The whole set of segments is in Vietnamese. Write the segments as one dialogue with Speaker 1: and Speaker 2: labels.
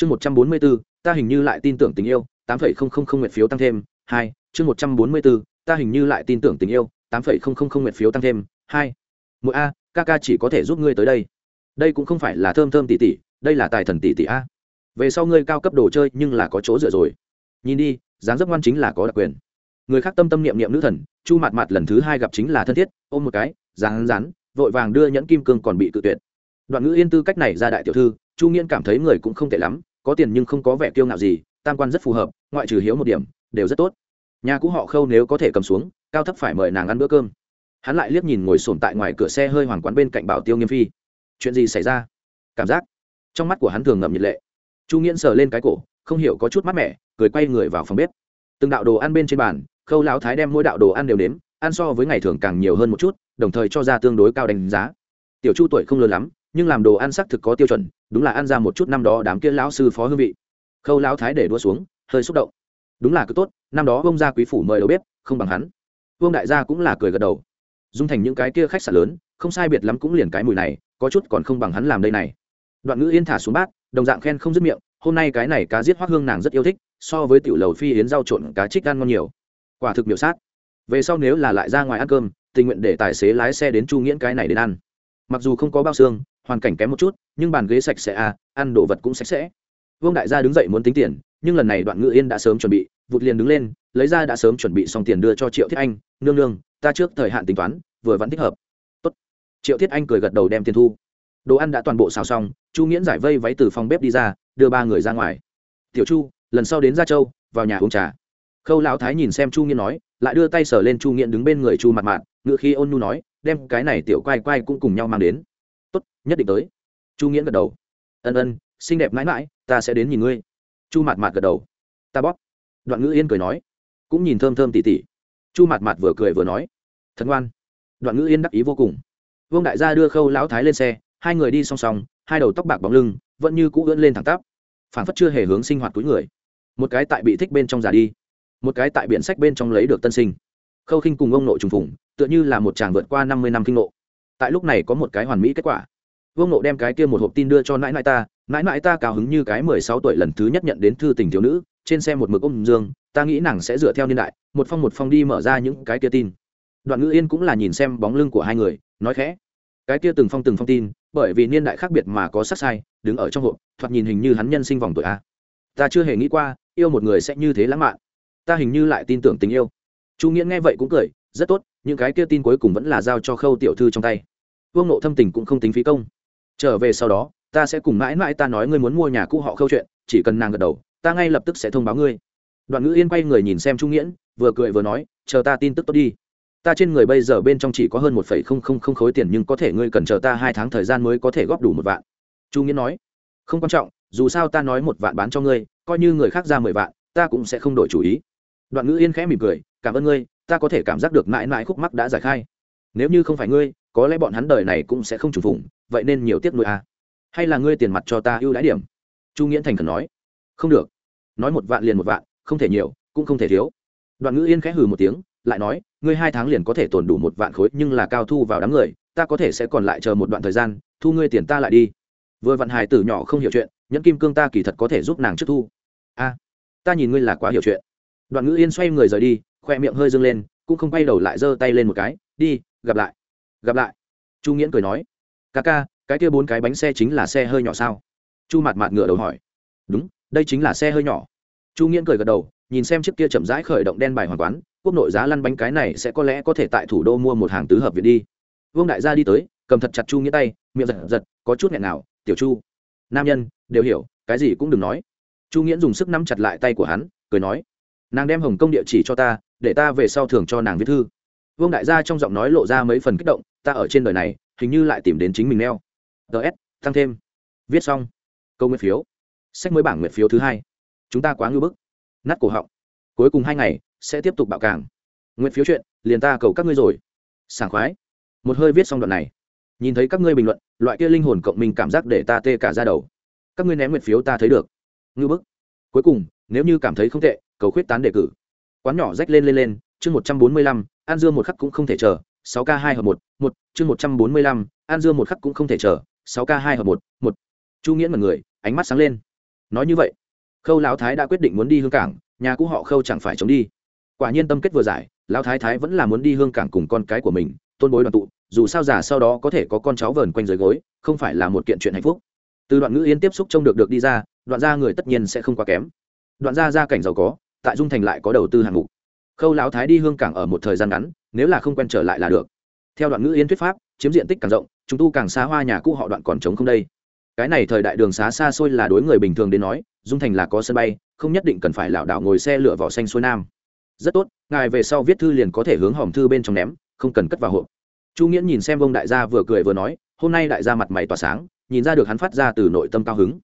Speaker 1: chương một trăm bốn mươi bốn ta hình như lại tin tưởng tình yêu, tám phẩy không không không nguyện phiếu tăng thêm, hai, chương một trăm bốn mươi bốn ta hình như lại tin tưởng tình yêu, tám phẩy không không không nguyện phiếu tăng thêm, hai. Mỗi a, ca ca chỉ có thể giúp ngươi tới đây. Đây cũng không phải là thơm thơm tỷ tỷ đây là tài thần tỷ tỷ a. Về sau ngươi cao cấp đồ chơi nhưng là có chỗ dựa rồi. Nhìn đi, dáng dấp ngoan chính là có đặc quyền. Người khác tâm tâm niệm niệm nữ thần, chu mặt mặt lần thứ hai gặp chính là thân thiết, ôm một cái, rán rán, vội vàng đưa nhẫn kim cương còn bị cự tuyệt đoạn ngữ yên tư cách này ra đại tiểu thư, chu nghiễn cảm thấy người cũng không tệ lắm, có tiền nhưng không có vẻ kiêu ngạo gì, tam quan rất phù hợp, ngoại trừ hiếu một điểm, đều rất tốt. Nhà cũ họ khâu nếu có thể cầm xuống, cao thấp phải mời nàng ăn bữa cơm. Hắn lại liếc nhìn ngồi sồn tại ngoài cửa xe hơi hoàng quán bên cạnh bảo tiêu nghiêm phi. Chuyện gì xảy ra? Cảm giác. Trong mắt của hắn thường ngậm nhiệt lệ. Chu nghiễn sờ lên cái cổ, không hiểu có chút mát mẻ, cười quay người vào phòng bếp. Từng đạo đồ ăn bên trên bàn, khâu lão thái đem mỗi đạo đồ ăn đều nếm, ăn so với ngày thường càng nhiều hơn một chút, đồng thời cho ra tương đối cao đánh giá. Tiểu chu tuổi không lớn lắm nhưng làm đồ ăn xác thực có tiêu chuẩn, đúng là ăn ra một chút năm đó đám kia lão sư phó hương vị. Khâu lão thái để đua xuống, hơi xúc động. Đúng là cứ tốt, năm đó bông gia quý phủ mời đầu bếp, không bằng hắn. Vương đại gia cũng là cười gật đầu. Dung thành những cái kia khách sạn lớn, không sai biệt lắm cũng liền cái mùi này, có chút còn không bằng hắn làm đây này. Đoạn ngữ yên thả xuống bát, đồng dạng khen không dứt miệng, hôm nay cái này cá giết hoác hương nàng rất yêu thích, so với tiểu lầu phi yến rau trộn cá trích ăn ngon nhiều. Quả thực miểu sát. Về sau nếu là lại ra ngoài ăn cơm, tình nguyện để tài xế lái xe đến chu nghiễn cái này đến ăn. Mặc dù không có bao xương hoàn cảnh kém một chút, nhưng bàn ghế sạch sẽ à ăn đồ vật cũng sạch sẽ. Vương đại gia đứng dậy muốn tính tiền, nhưng lần này đoạn ngự yên đã sớm chuẩn bị, vụt liền đứng lên, lấy ra đã sớm chuẩn bị xong tiền đưa cho triệu thiết anh, nương nương, ta trước thời hạn tính toán, vừa vẫn thích hợp. Tốt. triệu thiết anh cười gật đầu đem tiền thu. Đồ ăn đã toàn bộ xào xong, chu nghiễn giải vây váy từ phòng bếp đi ra, đưa ba người ra ngoài. Tiểu chu, lần sau đến gia châu, vào nhà uống trà. Khâu lão thái nhìn xem chu nghiễn nói, lại đưa tay sờ lên chu nghiễn đứng bên người chu mặt mạn ngự khi ôn nhu nói, đem cái này tiểu quay quay cũng cùng nhau mang đến nhất định tới. Chu nghiễn gật đầu. Ân ân, xinh đẹp mãi mãi, ta sẽ đến nhìn ngươi. Chu Mạt mạt gật đầu. Ta bóp. Đoạn ngữ yên cười nói. Cũng nhìn thơm thơm tỉ tỉ. Chu Mạt mạt vừa cười vừa nói. Thật ngoan. Đoạn ngữ yên đắc ý vô cùng. Vương đại gia đưa khâu lão thái lên xe, hai người đi song song, hai đầu tóc bạc bóng lưng, vẫn như cũ ưỡn lên thẳng tắp. Phản phất chưa hề hướng sinh hoạt túi người. Một cái tại bị thích bên trong già đi, một cái tại biển sách bên trong lấy được tân sinh. Khâu khinh cùng ông nội trùng phùng, tựa như là một chàng vượt qua năm mươi năm kinh nộ tại lúc này có một cái hoàn mỹ kết quả vương nộ đem cái kia một hộp tin đưa cho nãi nãi ta, nãi nãi ta cao hứng như cái mười sáu tuổi lần thứ nhất nhận đến thư tình thiếu nữ, trên xe một mực ôm dương, ta nghĩ nàng sẽ dựa theo niên đại, một phong một phong đi mở ra những cái kia tin. Đoạn ngữ yên cũng là nhìn xem bóng lưng của hai người, nói khẽ. Cái kia từng phong từng phong tin, bởi vì niên đại khác biệt mà có sắc sai, đứng ở trong hộp, thoạt nhìn hình như hắn nhân sinh vòng tuổi a. Ta chưa hề nghĩ qua, yêu một người sẽ như thế lãng mạn. Ta hình như lại tin tưởng tình yêu. Chu nghĩa nghe vậy cũng cười, rất tốt, những cái kia tin cuối cùng vẫn là giao cho khâu tiểu thư trong tay. Vương nộ thâm tình cũng không tính phí công trở về sau đó, ta sẽ cùng mãi mãi ta nói ngươi muốn mua nhà cũ họ khâu chuyện, chỉ cần nàng gật đầu, ta ngay lập tức sẽ thông báo ngươi. Đoạn ngữ yên quay người nhìn xem trung nghiễn, vừa cười vừa nói, chờ ta tin tức tốt đi. Ta trên người bây giờ bên trong chỉ có hơn một phẩy không không không khối tiền nhưng có thể ngươi cần chờ ta hai tháng thời gian mới có thể góp đủ một vạn. Chu nghiễn nói, không quan trọng, dù sao ta nói một vạn bán cho ngươi, coi như người khác ra mười vạn, ta cũng sẽ không đổi chủ ý. Đoạn ngữ yên khẽ mỉm cười, cảm ơn ngươi, ta có thể cảm giác được mãi mãi khúc mắc đã giải khai. Nếu như không phải ngươi, có lẽ bọn hắn đời này cũng sẽ không trùng phủng vậy nên nhiều tiếc nuôi à. hay là ngươi tiền mặt cho ta ưu đãi điểm? Chu nghĩa thành khẩn nói. Không được. Nói một vạn liền một vạn, không thể nhiều, cũng không thể thiếu. Đoạn ngữ yên khẽ hừ một tiếng, lại nói, ngươi hai tháng liền có thể tồn đủ một vạn khối, nhưng là cao thu vào đám người, ta có thể sẽ còn lại chờ một đoạn thời gian, thu ngươi tiền ta lại đi. Vừa vạn hài tử nhỏ không hiểu chuyện, nhẫn kim cương ta kỳ thật có thể giúp nàng trước thu. A, ta nhìn ngươi là quá hiểu chuyện. Đoạn ngữ yên xoay người rời đi, khoe miệng hơi dâng lên, cũng không quay đầu lại giơ tay lên một cái, đi, gặp lại gặp lại. Chu nghiễn cười nói ca ca, cái kia bốn cái bánh xe chính là xe hơi nhỏ sao? Chu mạt mạt ngựa đầu hỏi. Đúng, đây chính là xe hơi nhỏ. Chu nghiễn cười gật đầu, nhìn xem chiếc kia chậm rãi khởi động đen bài hoàn quán, quốc nội giá lăn bánh cái này sẽ có lẽ có thể tại thủ đô mua một hàng tứ hợp viện đi. Vương đại gia đi tới, cầm thật chặt chu nghĩa tay, miệng giật giật, có chút nghẹn nào, tiểu chu. Nam nhân, đều hiểu, cái gì cũng đừng nói. Chu nghĩa dùng sức nắm chặt lại tay của hắn, cười nói, nàng đem hồng công địa chỉ cho ta, để ta về sau thường cho nàng viết thư. Vương đại gia trong giọng nói lộ ra mấy phần kích động, ta ở trên đời này hình như lại tìm đến chính mình neo. Ts tăng thêm. Viết xong. Câu nguyện phiếu. Sách mới bảng nguyện phiếu thứ hai. Chúng ta quá ngưỡng bức. Nát cổ họng. Cuối cùng hai ngày, sẽ tiếp tục bạo càng. Nguyện phiếu chuyện, liền ta cầu các ngươi rồi. Sảng khoái. Một hơi viết xong đoạn này. Nhìn thấy các ngươi bình luận, loại kia linh hồn cộng mình cảm giác để ta tê cả ra đầu. Các ngươi ném nguyện phiếu ta thấy được. Ngư bức. Cuối cùng, nếu như cảm thấy không tệ, cầu khuyết tán đề cử. Quán nhỏ rách lên lên lên, chương một trăm bốn mươi lăm, an dương một khắc cũng không thể chờ sáu k hai hợp một một, chương một trăm bốn mươi lăm, an dương một khắc cũng không thể chờ, sáu k hai hợp một một. Chu nghĩa mật người, ánh mắt sáng lên. Nói như vậy, khâu lão thái đã quyết định muốn đi hương cảng, nhà cũ họ khâu chẳng phải chống đi. Quả nhiên tâm kết vừa giải, lão thái thái vẫn là muốn đi hương cảng cùng con cái của mình, tôn bối đoàn tụ, dù sao già sau đó có thể có con cháu vờn quanh dưới gối, không phải là một kiện chuyện hạnh phúc. Từ đoạn ngữ yên tiếp xúc trông được được đi ra, đoạn gia người tất nhiên sẽ không quá kém. Đoạn gia gia cảnh giàu có, tại dung thành lại có đầu tư hạng mục khâu lão thái đi hương cảng ở một thời gian ngắn, nếu là không quen trở lại là được. Theo đoạn ngữ yên thuyết pháp, chiếm diện tích càng rộng chúng tu càng xa hoa nhà cũ họ đoạn còn trống không đây. Cái này thời đại đường xá xa xôi là đối người bình thường đến nói, dung thành là có sân bay, không nhất định cần phải lảo đảo ngồi xe lửa vỏ xanh xuôi nam. Rất tốt, ngài về sau viết thư liền có thể hướng hòm thư bên trong ném, không cần cất vào hộp. Chu nghĩa nhìn xem vông đại gia vừa cười vừa nói, hôm nay đại gia mặt mày tỏa sáng, nhìn ra được hắn phát ra từ nội tâm cao hứng.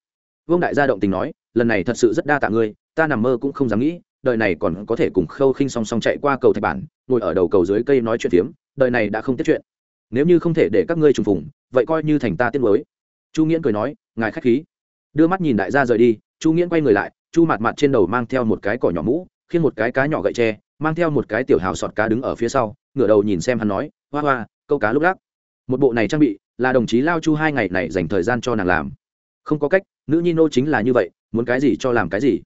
Speaker 1: Vương đại gia động tình nói, lần này thật sự rất đa tạ ngươi, ta nằm mơ cũng không dám nghĩ đời này còn có thể cùng khâu khinh song song chạy qua cầu thạch bản, ngồi ở đầu cầu dưới cây nói chuyện phiếm, đời này đã không tiết chuyện. Nếu như không thể để các ngươi trùng phùng, vậy coi như thành ta tiết mới chu nghiễn cười nói, ngài khách khí. Đưa mắt nhìn đại gia rời đi, chu nghiễn quay người lại, chu mặt mặt trên đầu mang theo một cái cỏ nhỏ mũ khiến một cái cá nhỏ gậy tre, mang theo một cái tiểu hào sọt cá đứng ở phía sau, ngửa đầu nhìn xem hắn nói, hoa hoa, câu cá lúc lắc. Một bộ này trang bị, là đồng chí lao chu hai ngày này dành thời gian cho nàng làm. Không có cách, nữ nhi nô chính là như vậy, muốn cái gì cho làm cái gì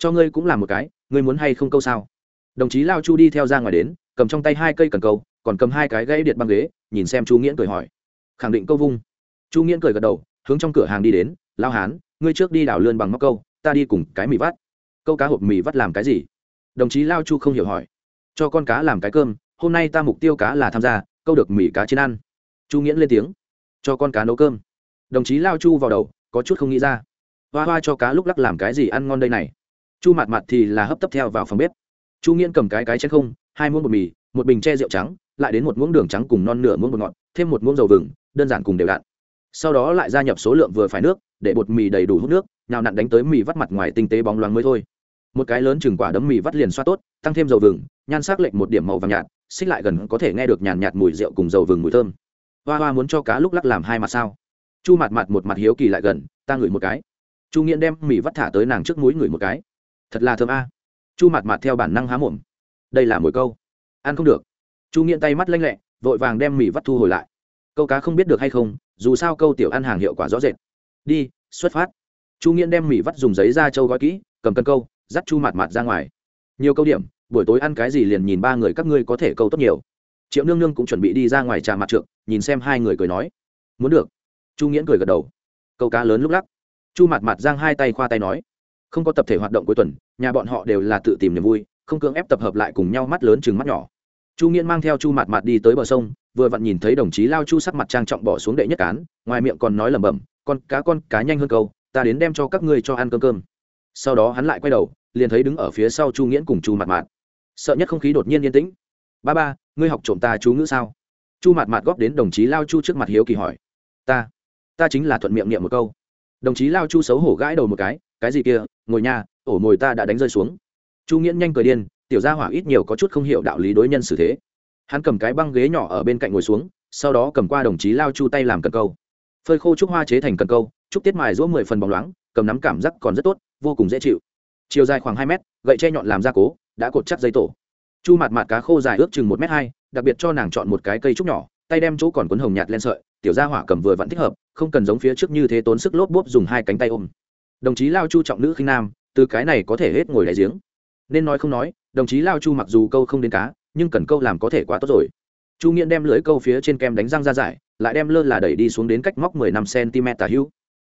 Speaker 1: cho ngươi cũng làm một cái, ngươi muốn hay không câu sao? Đồng chí lao chu đi theo ra ngoài đến, cầm trong tay hai cây cần câu, còn cầm hai cái gãy điện băng ghế, nhìn xem chu nghiễn cười hỏi. Khẳng định câu vung. Chu nghiễn cười gật đầu, hướng trong cửa hàng đi đến, lao hán, ngươi trước đi đảo lươn bằng móc câu, ta đi cùng cái mì vắt. Câu cá hộp mì vắt làm cái gì? Đồng chí lao chu không hiểu hỏi. Cho con cá làm cái cơm, hôm nay ta mục tiêu cá là tham gia, câu được mì cá trên ăn. Chu nghiễn lên tiếng. Cho con cá nấu cơm. Đồng chí lao chu vào đầu, có chút không nghĩ ra. Hoa hoa cho cá lúc lắc làm cái gì ăn ngon đây này? Chu mạt mạt thì là hấp tấp theo vào phòng bếp. Chu nghiễn cầm cái cái chén không, hai muỗng bột mì, một bình che rượu trắng, lại đến một muỗng đường trắng cùng non nửa muỗng bột ngọt, thêm một muỗng dầu vừng, đơn giản cùng đều đặn. Sau đó lại gia nhập số lượng vừa phải nước, để bột mì đầy đủ hút nước nào nặn đánh tới mì vắt mặt ngoài tinh tế bóng loáng mới thôi. Một cái lớn chừng quả đấm mì vắt liền xoa tốt, tăng thêm dầu vừng, nhan sắc lệnh một điểm màu vàng nhạt, xích lại gần có thể nghe được nhàn nhạt mùi rượu cùng dầu vừng mùi thơm. Hoa hoa muốn cho cá lúc lắc làm hai mặt sao? Chu mặt mặt một mặt hiếu kỳ lại gần, ta ngửi một cái. Chu nghiện đem mì vắt thả tới nàng trước mũi ngửi một cái thật là thơm a. Chu mặt mặt theo bản năng há mồm. Đây là mồi câu. Ăn không được. Chu nghiện tay mắt lanh lẹ, vội vàng đem mì vắt thu hồi lại. Câu cá không biết được hay không, dù sao câu tiểu ăn hàng hiệu quả rõ rệt. Đi, xuất phát. Chu nghiện đem mì vắt dùng giấy ra châu gói kỹ, cầm cân câu, dắt chu mặt mặt ra ngoài. Nhiều câu điểm, buổi tối ăn cái gì liền nhìn ba người các ngươi có thể câu tốt nhiều. Triệu nương nương cũng chuẩn bị đi ra ngoài trà mặt trượng, nhìn xem hai người cười nói. Muốn được. Chu nghiễn cười gật đầu. Câu cá lớn lúc lắc. Chu mặt mặt giang hai tay khoa tay nói không có tập thể hoạt động cuối tuần, nhà bọn họ đều là tự tìm niềm vui, không cưỡng ép tập hợp lại cùng nhau mắt lớn chừng mắt nhỏ. Chu nghiễn mang theo chu mạt mạt đi tới bờ sông, vừa vặn nhìn thấy đồng chí lao chu sắc mặt trang trọng bỏ xuống đệ nhất cán, ngoài miệng còn nói lẩm bẩm, con cá con cá nhanh hơn câu, ta đến đem cho các ngươi cho ăn cơm cơm. Sau đó hắn lại quay đầu, liền thấy đứng ở phía sau chu nghiễn cùng chu mạt mạt. Sợ nhất không khí đột nhiên yên tĩnh. Ba ba, ngươi học trộm ta chú ngữ sao? Chu mạt mạt góp đến đồng chí lao chu trước mặt hiếu kỳ hỏi. Ta ta chính là thuận miệng niệm một câu. Đồng chí lao chu xấu hổ gãi đầu một cái cái gì kia ngồi nhà ổ mồi ta đã đánh rơi xuống. Chu nghiễn nhanh cười điên, tiểu gia hỏa ít nhiều có chút không hiểu đạo lý đối nhân xử thế. Hắn cầm cái băng ghế nhỏ ở bên cạnh ngồi xuống, sau đó cầm qua đồng chí lao chu tay làm cần câu. Phơi khô trúc hoa chế thành cần câu, trúc tiết mài rũa mười phần bóng loáng, cầm nắm cảm giác còn rất tốt, vô cùng dễ chịu. Chiều dài khoảng hai mét, gậy che nhọn làm ra cố, đã cột chắc dây tổ. Chu mặt mặt cá khô dài ước chừng một m hai, đặc biệt cho nàng chọn một cái cây trúc nhỏ, tay đem chỗ còn cuốn hồng nhạt lên sợi, tiểu gia hỏa cầm vừa vẫn thích hợp, không cần giống phía trước như thế tốn sức lốp bốp dùng hai cánh tay ôm đồng chí lao chu trọng nữ khinh nam, từ cái này có thể hết ngồi đại giếng. Nên nói không nói, đồng chí lao chu mặc dù câu không đến cá, nhưng cần câu làm có thể quá tốt rồi. Chu nghiện đem lưới câu phía trên kem đánh răng ra giải, lại đem lơ là đẩy đi xuống đến cách móc mười năm cm tả hữu.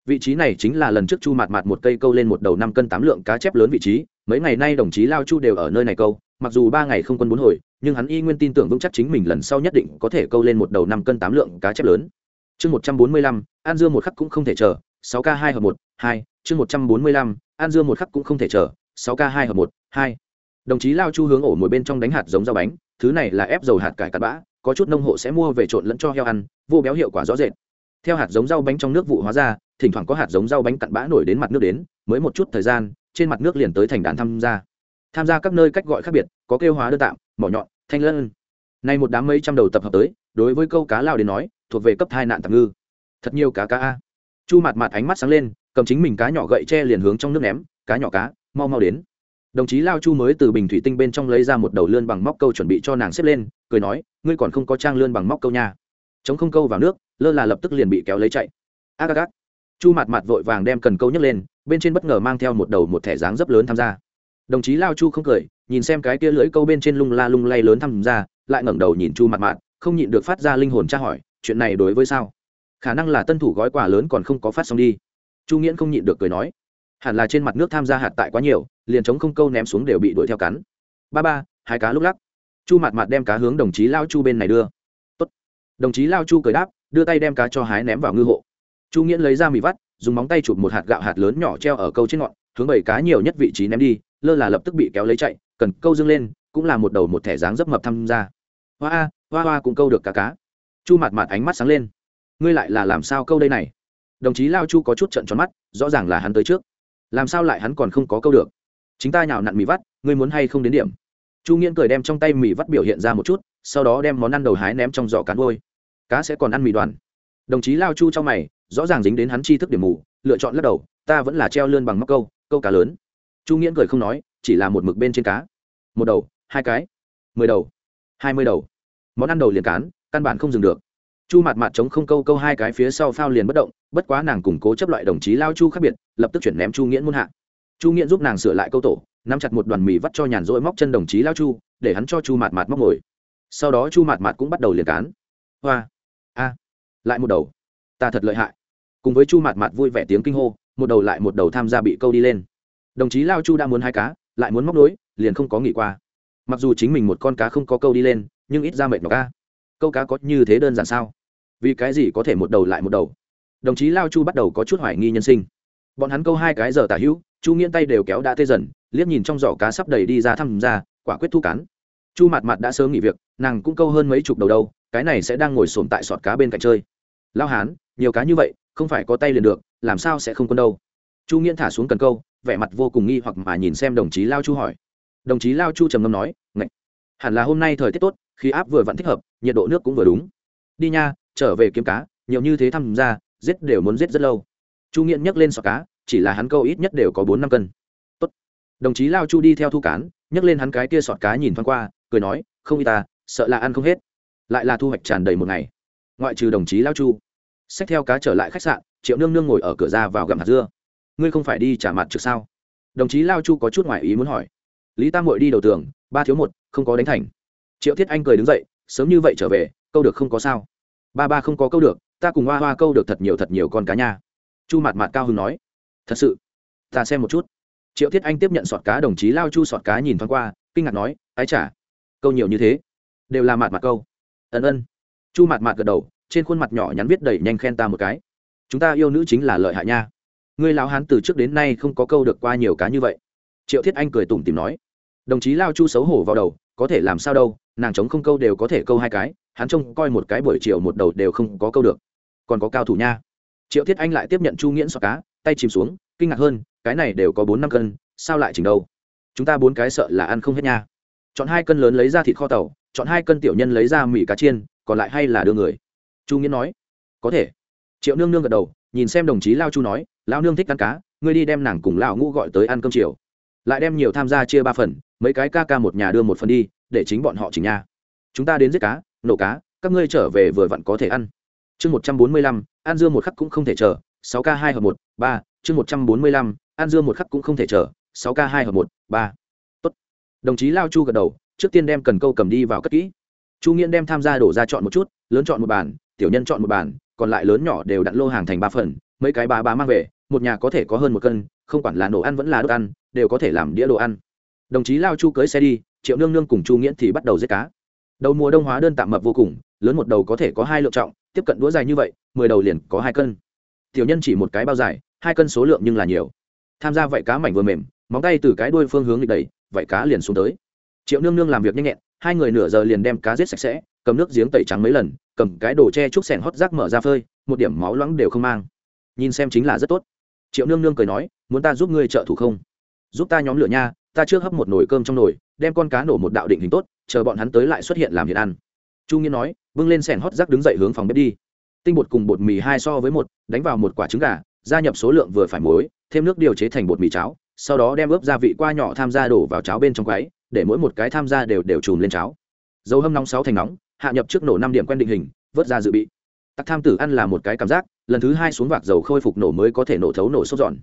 Speaker 1: Vị trí này chính là lần trước chu mạt mạt một cây câu lên một đầu năm cân tám lượng cá chép lớn vị trí, mấy ngày nay đồng chí lao chu đều ở nơi này câu, mặc dù ba ngày không quân bốn hồi, nhưng hắn y nguyên tin tưởng vững chắc chính mình lần sau nhất định có thể câu lên một đầu năm cân tám lượng cá chép lớn. Chương một trăm bốn mươi lăm, an dương một khắc cũng không thể chờ, sáu k hai hợp một hai, chương một trăm bốn mươi lăm, an dương một khắc cũng không thể chờ, sáu k hai hợp một, hai. Đồng chí lao chu hướng ổ mồi bên trong đánh hạt giống rau bánh, thứ này là ép dầu hạt cải cắt bã, có chút nông hộ sẽ mua về trộn lẫn cho heo ăn, vô béo hiệu quả rõ rệt. Theo hạt giống rau bánh trong nước vụ hóa ra, thỉnh thoảng có hạt giống rau bánh cặn bã nổi đến mặt nước đến, mới một chút thời gian, trên mặt nước liền tới thành đàn tham gia. Tham gia các nơi cách gọi khác biệt, có kêu hóa đơn tạm, mỏ nhọn, thanh lân. Nay một đám mấy trăm đầu tập hợp tới, đối với câu cá lao đến nói, thuộc về cấp hai nạn tạm ngư. Thật nhiều cá cá a. Chu mặt mặt ánh mắt sáng lên cầm chính mình cá nhỏ gậy tre liền hướng trong nước ném, cá nhỏ cá, mau mau đến. Đồng chí lao chu mới từ bình thủy tinh bên trong lấy ra một đầu lươn bằng móc câu chuẩn bị cho nàng xếp lên, cười nói, ngươi còn không có trang lươn bằng móc câu nha. Chống không câu vào nước, lơ là lập tức liền bị kéo lấy chạy. Ác ác ác. Chu mặt mặt vội vàng đem cần câu nhấc lên, bên trên bất ngờ mang theo một đầu một thẻ dáng rất lớn tham gia. Đồng chí lao chu không cười, nhìn xem cái kia lưỡi câu bên trên lung la lung lay lớn tham gia, lại ngẩng đầu nhìn chu mặt mặt không nhịn được phát ra linh hồn tra hỏi, chuyện này đối với sao? Khả năng là tân thủ gói quà lớn còn không có phát xong đi chu nghiễn không nhịn được cười nói, hẳn là trên mặt nước tham gia hạt tại quá nhiều, liền chống không câu ném xuống đều bị đuổi theo cắn. Ba ba, hai cá lúc lắc. Chu mặt mặt đem cá hướng đồng chí lao chu bên này đưa. Tốt. đồng chí lao chu cười đáp, đưa tay đem cá cho hái ném vào ngư hộ. Chu nghiễn lấy ra mì vắt, dùng móng tay chụp một hạt gạo hạt lớn nhỏ treo ở câu trên ngọn, hướng bảy cá nhiều nhất vị trí ném đi, lơ là lập tức bị kéo lấy chạy, cần câu dưng lên, cũng là một đầu một thẻ dáng dấp mập tham gia. Hoa hoa hoa cũng câu được cả cá. Chu mặt mặt ánh mắt sáng lên. Ngươi lại là làm sao câu đây này? Đồng chí lao chu có chút trận tròn mắt, rõ ràng là hắn tới trước. Làm sao lại hắn còn không có câu được? Chính ta nhào nặn mì vắt, ngươi muốn hay không đến điểm? Chu nghiễn cười đem trong tay mì vắt biểu hiện ra một chút, sau đó đem món ăn đầu hái ném trong giỏ cán vôi cá sẽ còn ăn mì đoàn. Đồng chí lao chu trong mày, rõ ràng dính đến hắn chi thức điểm mù, lựa chọn lắc đầu, ta vẫn là treo lươn bằng móc câu câu cá lớn. Chu nghiễn cười không nói, chỉ là một mực bên trên cá. Một đầu, hai cái. Mười đầu, hai mươi đầu. Món ăn đầu liền cán, căn bản không dừng được chu mặt mặt chống không câu câu hai cái phía sau phao liền bất động, bất quá nàng củng cố chấp loại đồng chí lao chu khác biệt, lập tức chuyển ném chu nghiễn muôn hạ. Chu nghiễn giúp nàng sửa lại câu tổ, nắm chặt một đoàn mì vắt cho nhàn rỗi móc chân đồng chí lao chu, để hắn cho chu mặt mặt móc ngồi. Sau đó chu mặt mặt cũng bắt đầu liền cán. Hoa, a, lại một đầu. Ta thật lợi hại. Cùng với chu mặt mặt vui vẻ tiếng kinh hô, một đầu lại một đầu tham gia bị câu đi lên. Đồng chí lao chu đã muốn hai cá, lại muốn móc nối, liền không có nghỉ qua. Mặc dù chính mình một con cá không có câu đi lên, nhưng ít ra mệt mọc ca câu cá có như thế đơn giản sao? Vì cái gì có thể một đầu lại một đầu? Đồng chí lao chu bắt đầu có chút hoài nghi nhân sinh. Bọn hắn câu hai cái giờ tả hữu, chu nghiễn tay đều kéo đã tê dần, liếc nhìn trong giỏ cá sắp đầy đi ra thăm ra, quả quyết thu cán. Chu mặt mặt đã sớm nghỉ việc, nàng cũng câu hơn mấy chục đầu đâu, cái này sẽ đang ngồi sồn tại sọt cá bên cạnh chơi. Lao hán, nhiều cá như vậy, không phải có tay liền được, làm sao sẽ không quân đâu? Chu nghiễn thả xuống cần câu, vẻ mặt vô cùng nghi hoặc mà nhìn xem đồng chí lao chu hỏi. Đồng chí lao chu trầm ngâm nói, ngạch, hẳn là hôm nay thời tiết tốt khi áp vừa vặn thích hợp nhiệt độ nước cũng vừa đúng. Đi nha, trở về kiếm cá, nhiều như thế tham gia, giết đều muốn giết rất lâu. Chu nghiện nhấc lên sọ cá, chỉ là hắn câu ít nhất đều có bốn năm cân. Tốt. đồng chí lao chu đi theo thu cán, nhấc lên hắn cái kia sọt cá nhìn thoáng qua, cười nói, không y ta, sợ là ăn không hết. Lại là thu hoạch tràn đầy một ngày. Ngoại trừ đồng chí lao chu. Xách theo cá trở lại khách sạn, triệu nương nương ngồi ở cửa ra vào gặm hạt dưa. Ngươi không phải đi trả mặt trực sao? Đồng chí lao chu có chút ngoại ý muốn hỏi. Lý tam hội đi đầu tường, ba thiếu một, không có đánh thành. Triệu thiết anh cười đứng dậy sớm như vậy trở về, câu được không có sao. Ba ba không có câu được, ta cùng hoa hoa câu được thật nhiều thật nhiều con cá nha. Chu mạt mạt cao hưng nói. Thật sự, ta xem một chút. Triệu thiết anh tiếp nhận sọt cá, đồng chí lao chu sọt cá nhìn thoáng qua, kinh ngạc nói, ái chả câu nhiều như thế, đều là mạt mạt câu. Ân ân. Chu mạt mạt gật đầu, trên khuôn mặt nhỏ nhắn viết đầy nhanh khen ta một cái. Chúng ta yêu nữ chính là lợi hại nha. Ngươi lão hán từ trước đến nay không có câu được qua nhiều cá như vậy. Triệu thiết anh cười tủm tìm nói. Đồng chí lao chu xấu hổ vào đầu, có thể làm sao đâu nàng chống không câu đều có thể câu hai cái, hắn trông coi một cái buổi chiều một đầu đều không có câu được. Còn có cao thủ nha. Triệu thiết anh lại tiếp nhận chu nghiễn sọ cá, tay chìm xuống, kinh ngạc hơn, cái này đều có bốn năm cân, sao lại chỉnh đâu? Chúng ta bốn cái sợ là ăn không hết nha. Chọn hai cân lớn lấy ra thịt kho tàu, chọn hai cân tiểu nhân lấy ra mì cá chiên, còn lại hay là đưa người? Chu nghiễn nói. Có thể. Triệu nương nương gật đầu, nhìn xem đồng chí lao chu nói, lao nương thích ăn cá, ngươi đi đem nàng cùng lão ngũ gọi tới ăn cơm chiều. Lại đem nhiều tham gia chia ba phần, mấy cái ca ca một nhà đưa một phần đi để chính bọn họ chỉnh nha. Chúng ta đến giết cá, nổ cá, các ngươi trở về vừa vặn có thể ăn. Chương một trăm bốn mươi lăm, ăn dưa một khắc cũng không thể chờ, sáu k hai hợp một, ba. Chương một trăm bốn mươi lăm, ăn dưa một khắc cũng không thể chờ, sáu k hai hợp một, ba. Tốt. đồng chí lao chu gật đầu, trước tiên đem cần câu cầm đi vào cất kỹ. Chu nghiễn đem tham gia đổ ra chọn một chút, lớn chọn một bàn, tiểu nhân chọn một bàn, còn lại lớn nhỏ đều đặn lô hàng thành ba phần, mấy cái bà bà mang về, một nhà có thể có hơn một cân, không quản là nổ ăn vẫn là đốt ăn, đều có thể làm đĩa đồ ăn. Đồng chí lao chu cưới xe đi triệu nương nương cùng chu nghiễn thì bắt đầu giết cá. Đầu mùa đông hóa đơn tạm mập vô cùng, lớn một đầu có thể có hai lượng trọng, tiếp cận đũa dài như vậy, mười đầu liền có hai cân. Tiểu nhân chỉ một cái bao dài, hai cân số lượng nhưng là nhiều. Tham gia vậy cá mảnh vừa mềm, móng tay từ cái đuôi phương hướng lịch đẩy, vậy cá liền xuống tới. Triệu nương nương làm việc nhanh nhẹn, hai người nửa giờ liền đem cá giết sạch sẽ, cầm nước giếng tẩy trắng mấy lần, cầm cái đồ che trúc sẻn hót rác mở ra phơi, một điểm máu loãng đều không mang. Nhìn xem chính là rất tốt. Triệu nương nương cười nói, muốn ta giúp ngươi trợ thủ không? Giúp ta nhóm lửa nha, ta trước hấp một nồi cơm trong nồi, đem con cá nổ một đạo định hình tốt, chờ bọn hắn tới lại xuất hiện làm hiện ăn. Chu nghiên nói, bưng lên sẻn hót rác đứng dậy hướng phòng bếp đi. Tinh bột cùng bột mì hai so với một, đánh vào một quả trứng gà, gia nhập số lượng vừa phải muối, thêm nước điều chế thành bột mì cháo, sau đó đem ướp gia vị qua nhỏ tham gia đổ vào cháo bên trong quáy để mỗi một cái tham gia đều đều chùm lên cháo. Dầu hâm nóng sáu thành nóng, hạ nhập trước nổ năm điểm quen định hình, vớt ra dự bị. Tắc tham tử ăn là một cái cảm giác, lần thứ hai xuống vạc dầu khôi phục nổ mới có thể nổ thấu nổ sốt giòn.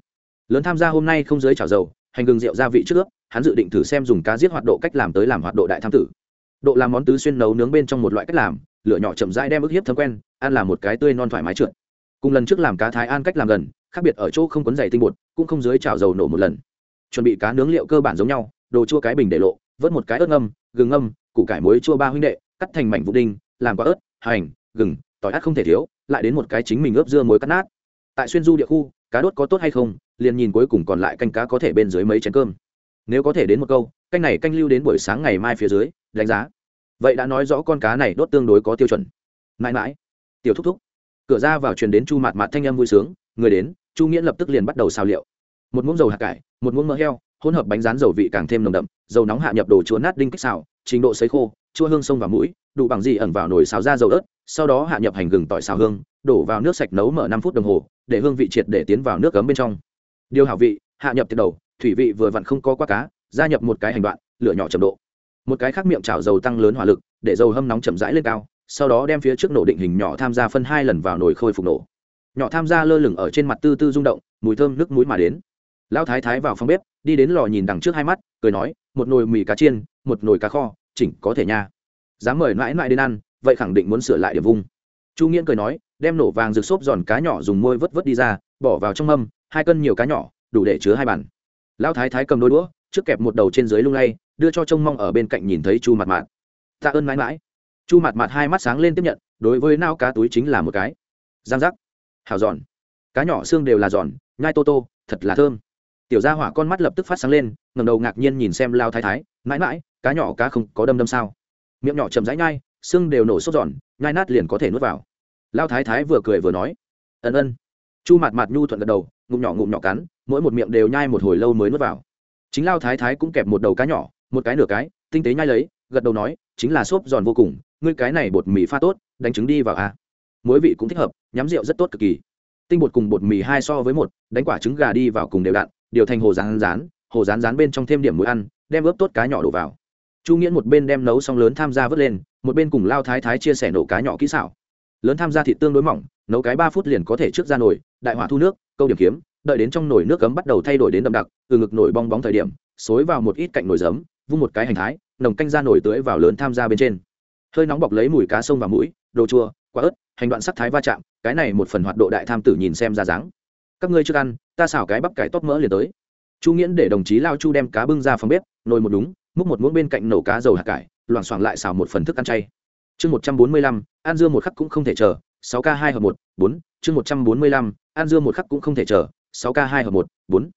Speaker 1: Lớn tham gia hôm nay không dưới chảo dầu hành gừng rượu gia vị trước ướp, hắn dự định thử xem dùng cá giết hoạt độ cách làm tới làm hoạt độ đại tham tử. Độ làm món tứ xuyên nấu nướng bên trong một loại cách làm, lửa nhỏ chậm rãi đem ức hiếp thấm quen, ăn là một cái tươi non thoải mái trượt. Cùng lần trước làm cá thái an cách làm gần, khác biệt ở chỗ không quấn dày tinh bột, cũng không dưới chảo dầu nổ một lần. Chuẩn bị cá nướng liệu cơ bản giống nhau, đồ chua cái bình để lộ, vớt một cái ớt ngâm, gừng ngâm, củ cải muối chua ba huynh đệ, cắt thành mảnh vụ đinh, làm quả ớt, hành, gừng, tỏi át không thể thiếu, lại đến một cái chính mình ướp dưa muối cắt nát. Tại xuyên du địa khu, cá đốt có tốt hay không liền nhìn cuối cùng còn lại canh cá có thể bên dưới mấy chén cơm. Nếu có thể đến một câu, canh này canh lưu đến buổi sáng ngày mai phía dưới, đánh giá. Vậy đã nói rõ con cá này đốt tương đối có tiêu chuẩn. Mãi mãi. Tiểu thúc thúc. Cửa ra vào truyền đến chu mạt mạt thanh âm vui sướng, người đến, chu nghĩa lập tức liền bắt đầu xào liệu. Một muỗng dầu hạt cải, một muỗng mỡ heo, hỗn hợp bánh rán dầu vị càng thêm nồng đậm, dầu nóng hạ nhập đồ chúa nát đinh kích xào, trình độ sấy khô, chua hương sông vào mũi, đủ bằng gì ẩn vào nồi xào ra dầu ớt, sau đó hạ nhập hành gừng tỏi xào hương, đổ vào nước sạch nấu mở năm phút đồng hồ, để hương vị triệt để tiến vào nước cấm bên trong điều hảo vị, hạ nhập tiệt đầu, thủy vị vừa vặn không có quá cá, gia nhập một cái hành đoạn, lửa nhỏ chậm độ. Một cái khác miệng chảo dầu tăng lớn hỏa lực, để dầu hâm nóng chậm rãi lên cao, sau đó đem phía trước nổ định hình nhỏ tham gia phân hai lần vào nồi khôi phục nổ. Nhỏ tham gia lơ lửng ở trên mặt tư tư rung động, mùi thơm nước mũi mà đến. Lão thái thái vào phòng bếp, đi đến lò nhìn đằng trước hai mắt, cười nói, một nồi mì cá chiên, một nồi cá kho, chỉnh có thể nha. Dám mời mãi mãi đến ăn, vậy khẳng định muốn sửa lại điểm vung. Chu nghiễn cười nói, đem nổ vàng rực xốp giòn cá nhỏ dùng môi vớt vớt đi ra, bỏ vào trong mâm hai cân nhiều cá nhỏ, đủ để chứa hai bản lão thái thái cầm đôi đũa, trước kẹp một đầu trên dưới lung lay, đưa cho trông mong ở bên cạnh nhìn thấy chu mặt mạt. Tạ ơn mãi mãi. Chu mặt Mạt hai mắt sáng lên tiếp nhận, đối với nao cá túi chính là một cái. Giang giác. Hào giòn. Cá nhỏ xương đều là giòn, nhai tô tô, thật là thơm. Tiểu gia hỏa con mắt lập tức phát sáng lên ngầm đầu ngạc nhiên nhìn xem lao thái thái, mãi mãi, cá nhỏ cá không có đâm đâm sao? Miệng nhỏ chầm rãi nhai, xương đều nổ sốt giòn, nhai nát liền có thể nuốt vào. Lao thái thái vừa cười vừa nói, ân ân. Chu mặt mặt nhu thuận gật đầu ngụm nhỏ ngụm nhỏ cắn, mỗi một miệng đều nhai một hồi lâu mới nuốt vào. Chính lao thái thái cũng kẹp một đầu cá nhỏ, một cái nửa cái, tinh tế nhai lấy, gật đầu nói, chính là xốp giòn vô cùng, ngươi cái này bột mì pha tốt, đánh trứng đi vào a à. muối vị cũng thích hợp, nhắm rượu rất tốt cực kỳ. Tinh bột cùng bột mì hai so với một, đánh quả trứng gà đi vào cùng đều đặn điều thành hồ rán rán, hồ rán rán bên trong thêm điểm muối ăn, đem ướp tốt cá nhỏ đổ vào. Chu nghiễn một bên đem nấu xong lớn tham gia vớt lên, một bên cùng lao thái thái chia sẻ nổ cá nhỏ kỹ xảo lớn tham gia thịt tương đối mỏng, nấu cái ba phút liền có thể trước ra nồi, đại hỏa thu nước, câu điểm kiếm, đợi đến trong nồi nước cấm bắt đầu thay đổi đến đậm đặc, từ ngực nổi bong bóng thời điểm, xối vào một ít cạnh nồi giấm, vung một cái hành thái, nồng canh ra nổi tưới vào lớn tham gia bên trên. Hơi nóng bọc lấy mùi cá sông và mũi, đồ chua, quả ớt, hành đoạn sắc thái va chạm, cái này một phần hoạt độ đại tham tử nhìn xem ra dáng. Các ngươi chưa ăn, ta xào cái bắp cải tóp mỡ liền tới. Chu nghiễn để đồng chí lao chu đem cá bưng ra phòng bếp, nồi một đúng, múc một muỗng bên cạnh nổ cá dầu hạt cải, loảng xoảng lại xào một phần thức ăn chay chương một trăm bốn mươi lăm, an dương một khắc cũng không thể chờ, sáu k hai hợp một, bốn, chương một trăm bốn mươi lăm, an dương một khắc cũng không thể chờ, sáu k hai hợp một, bốn.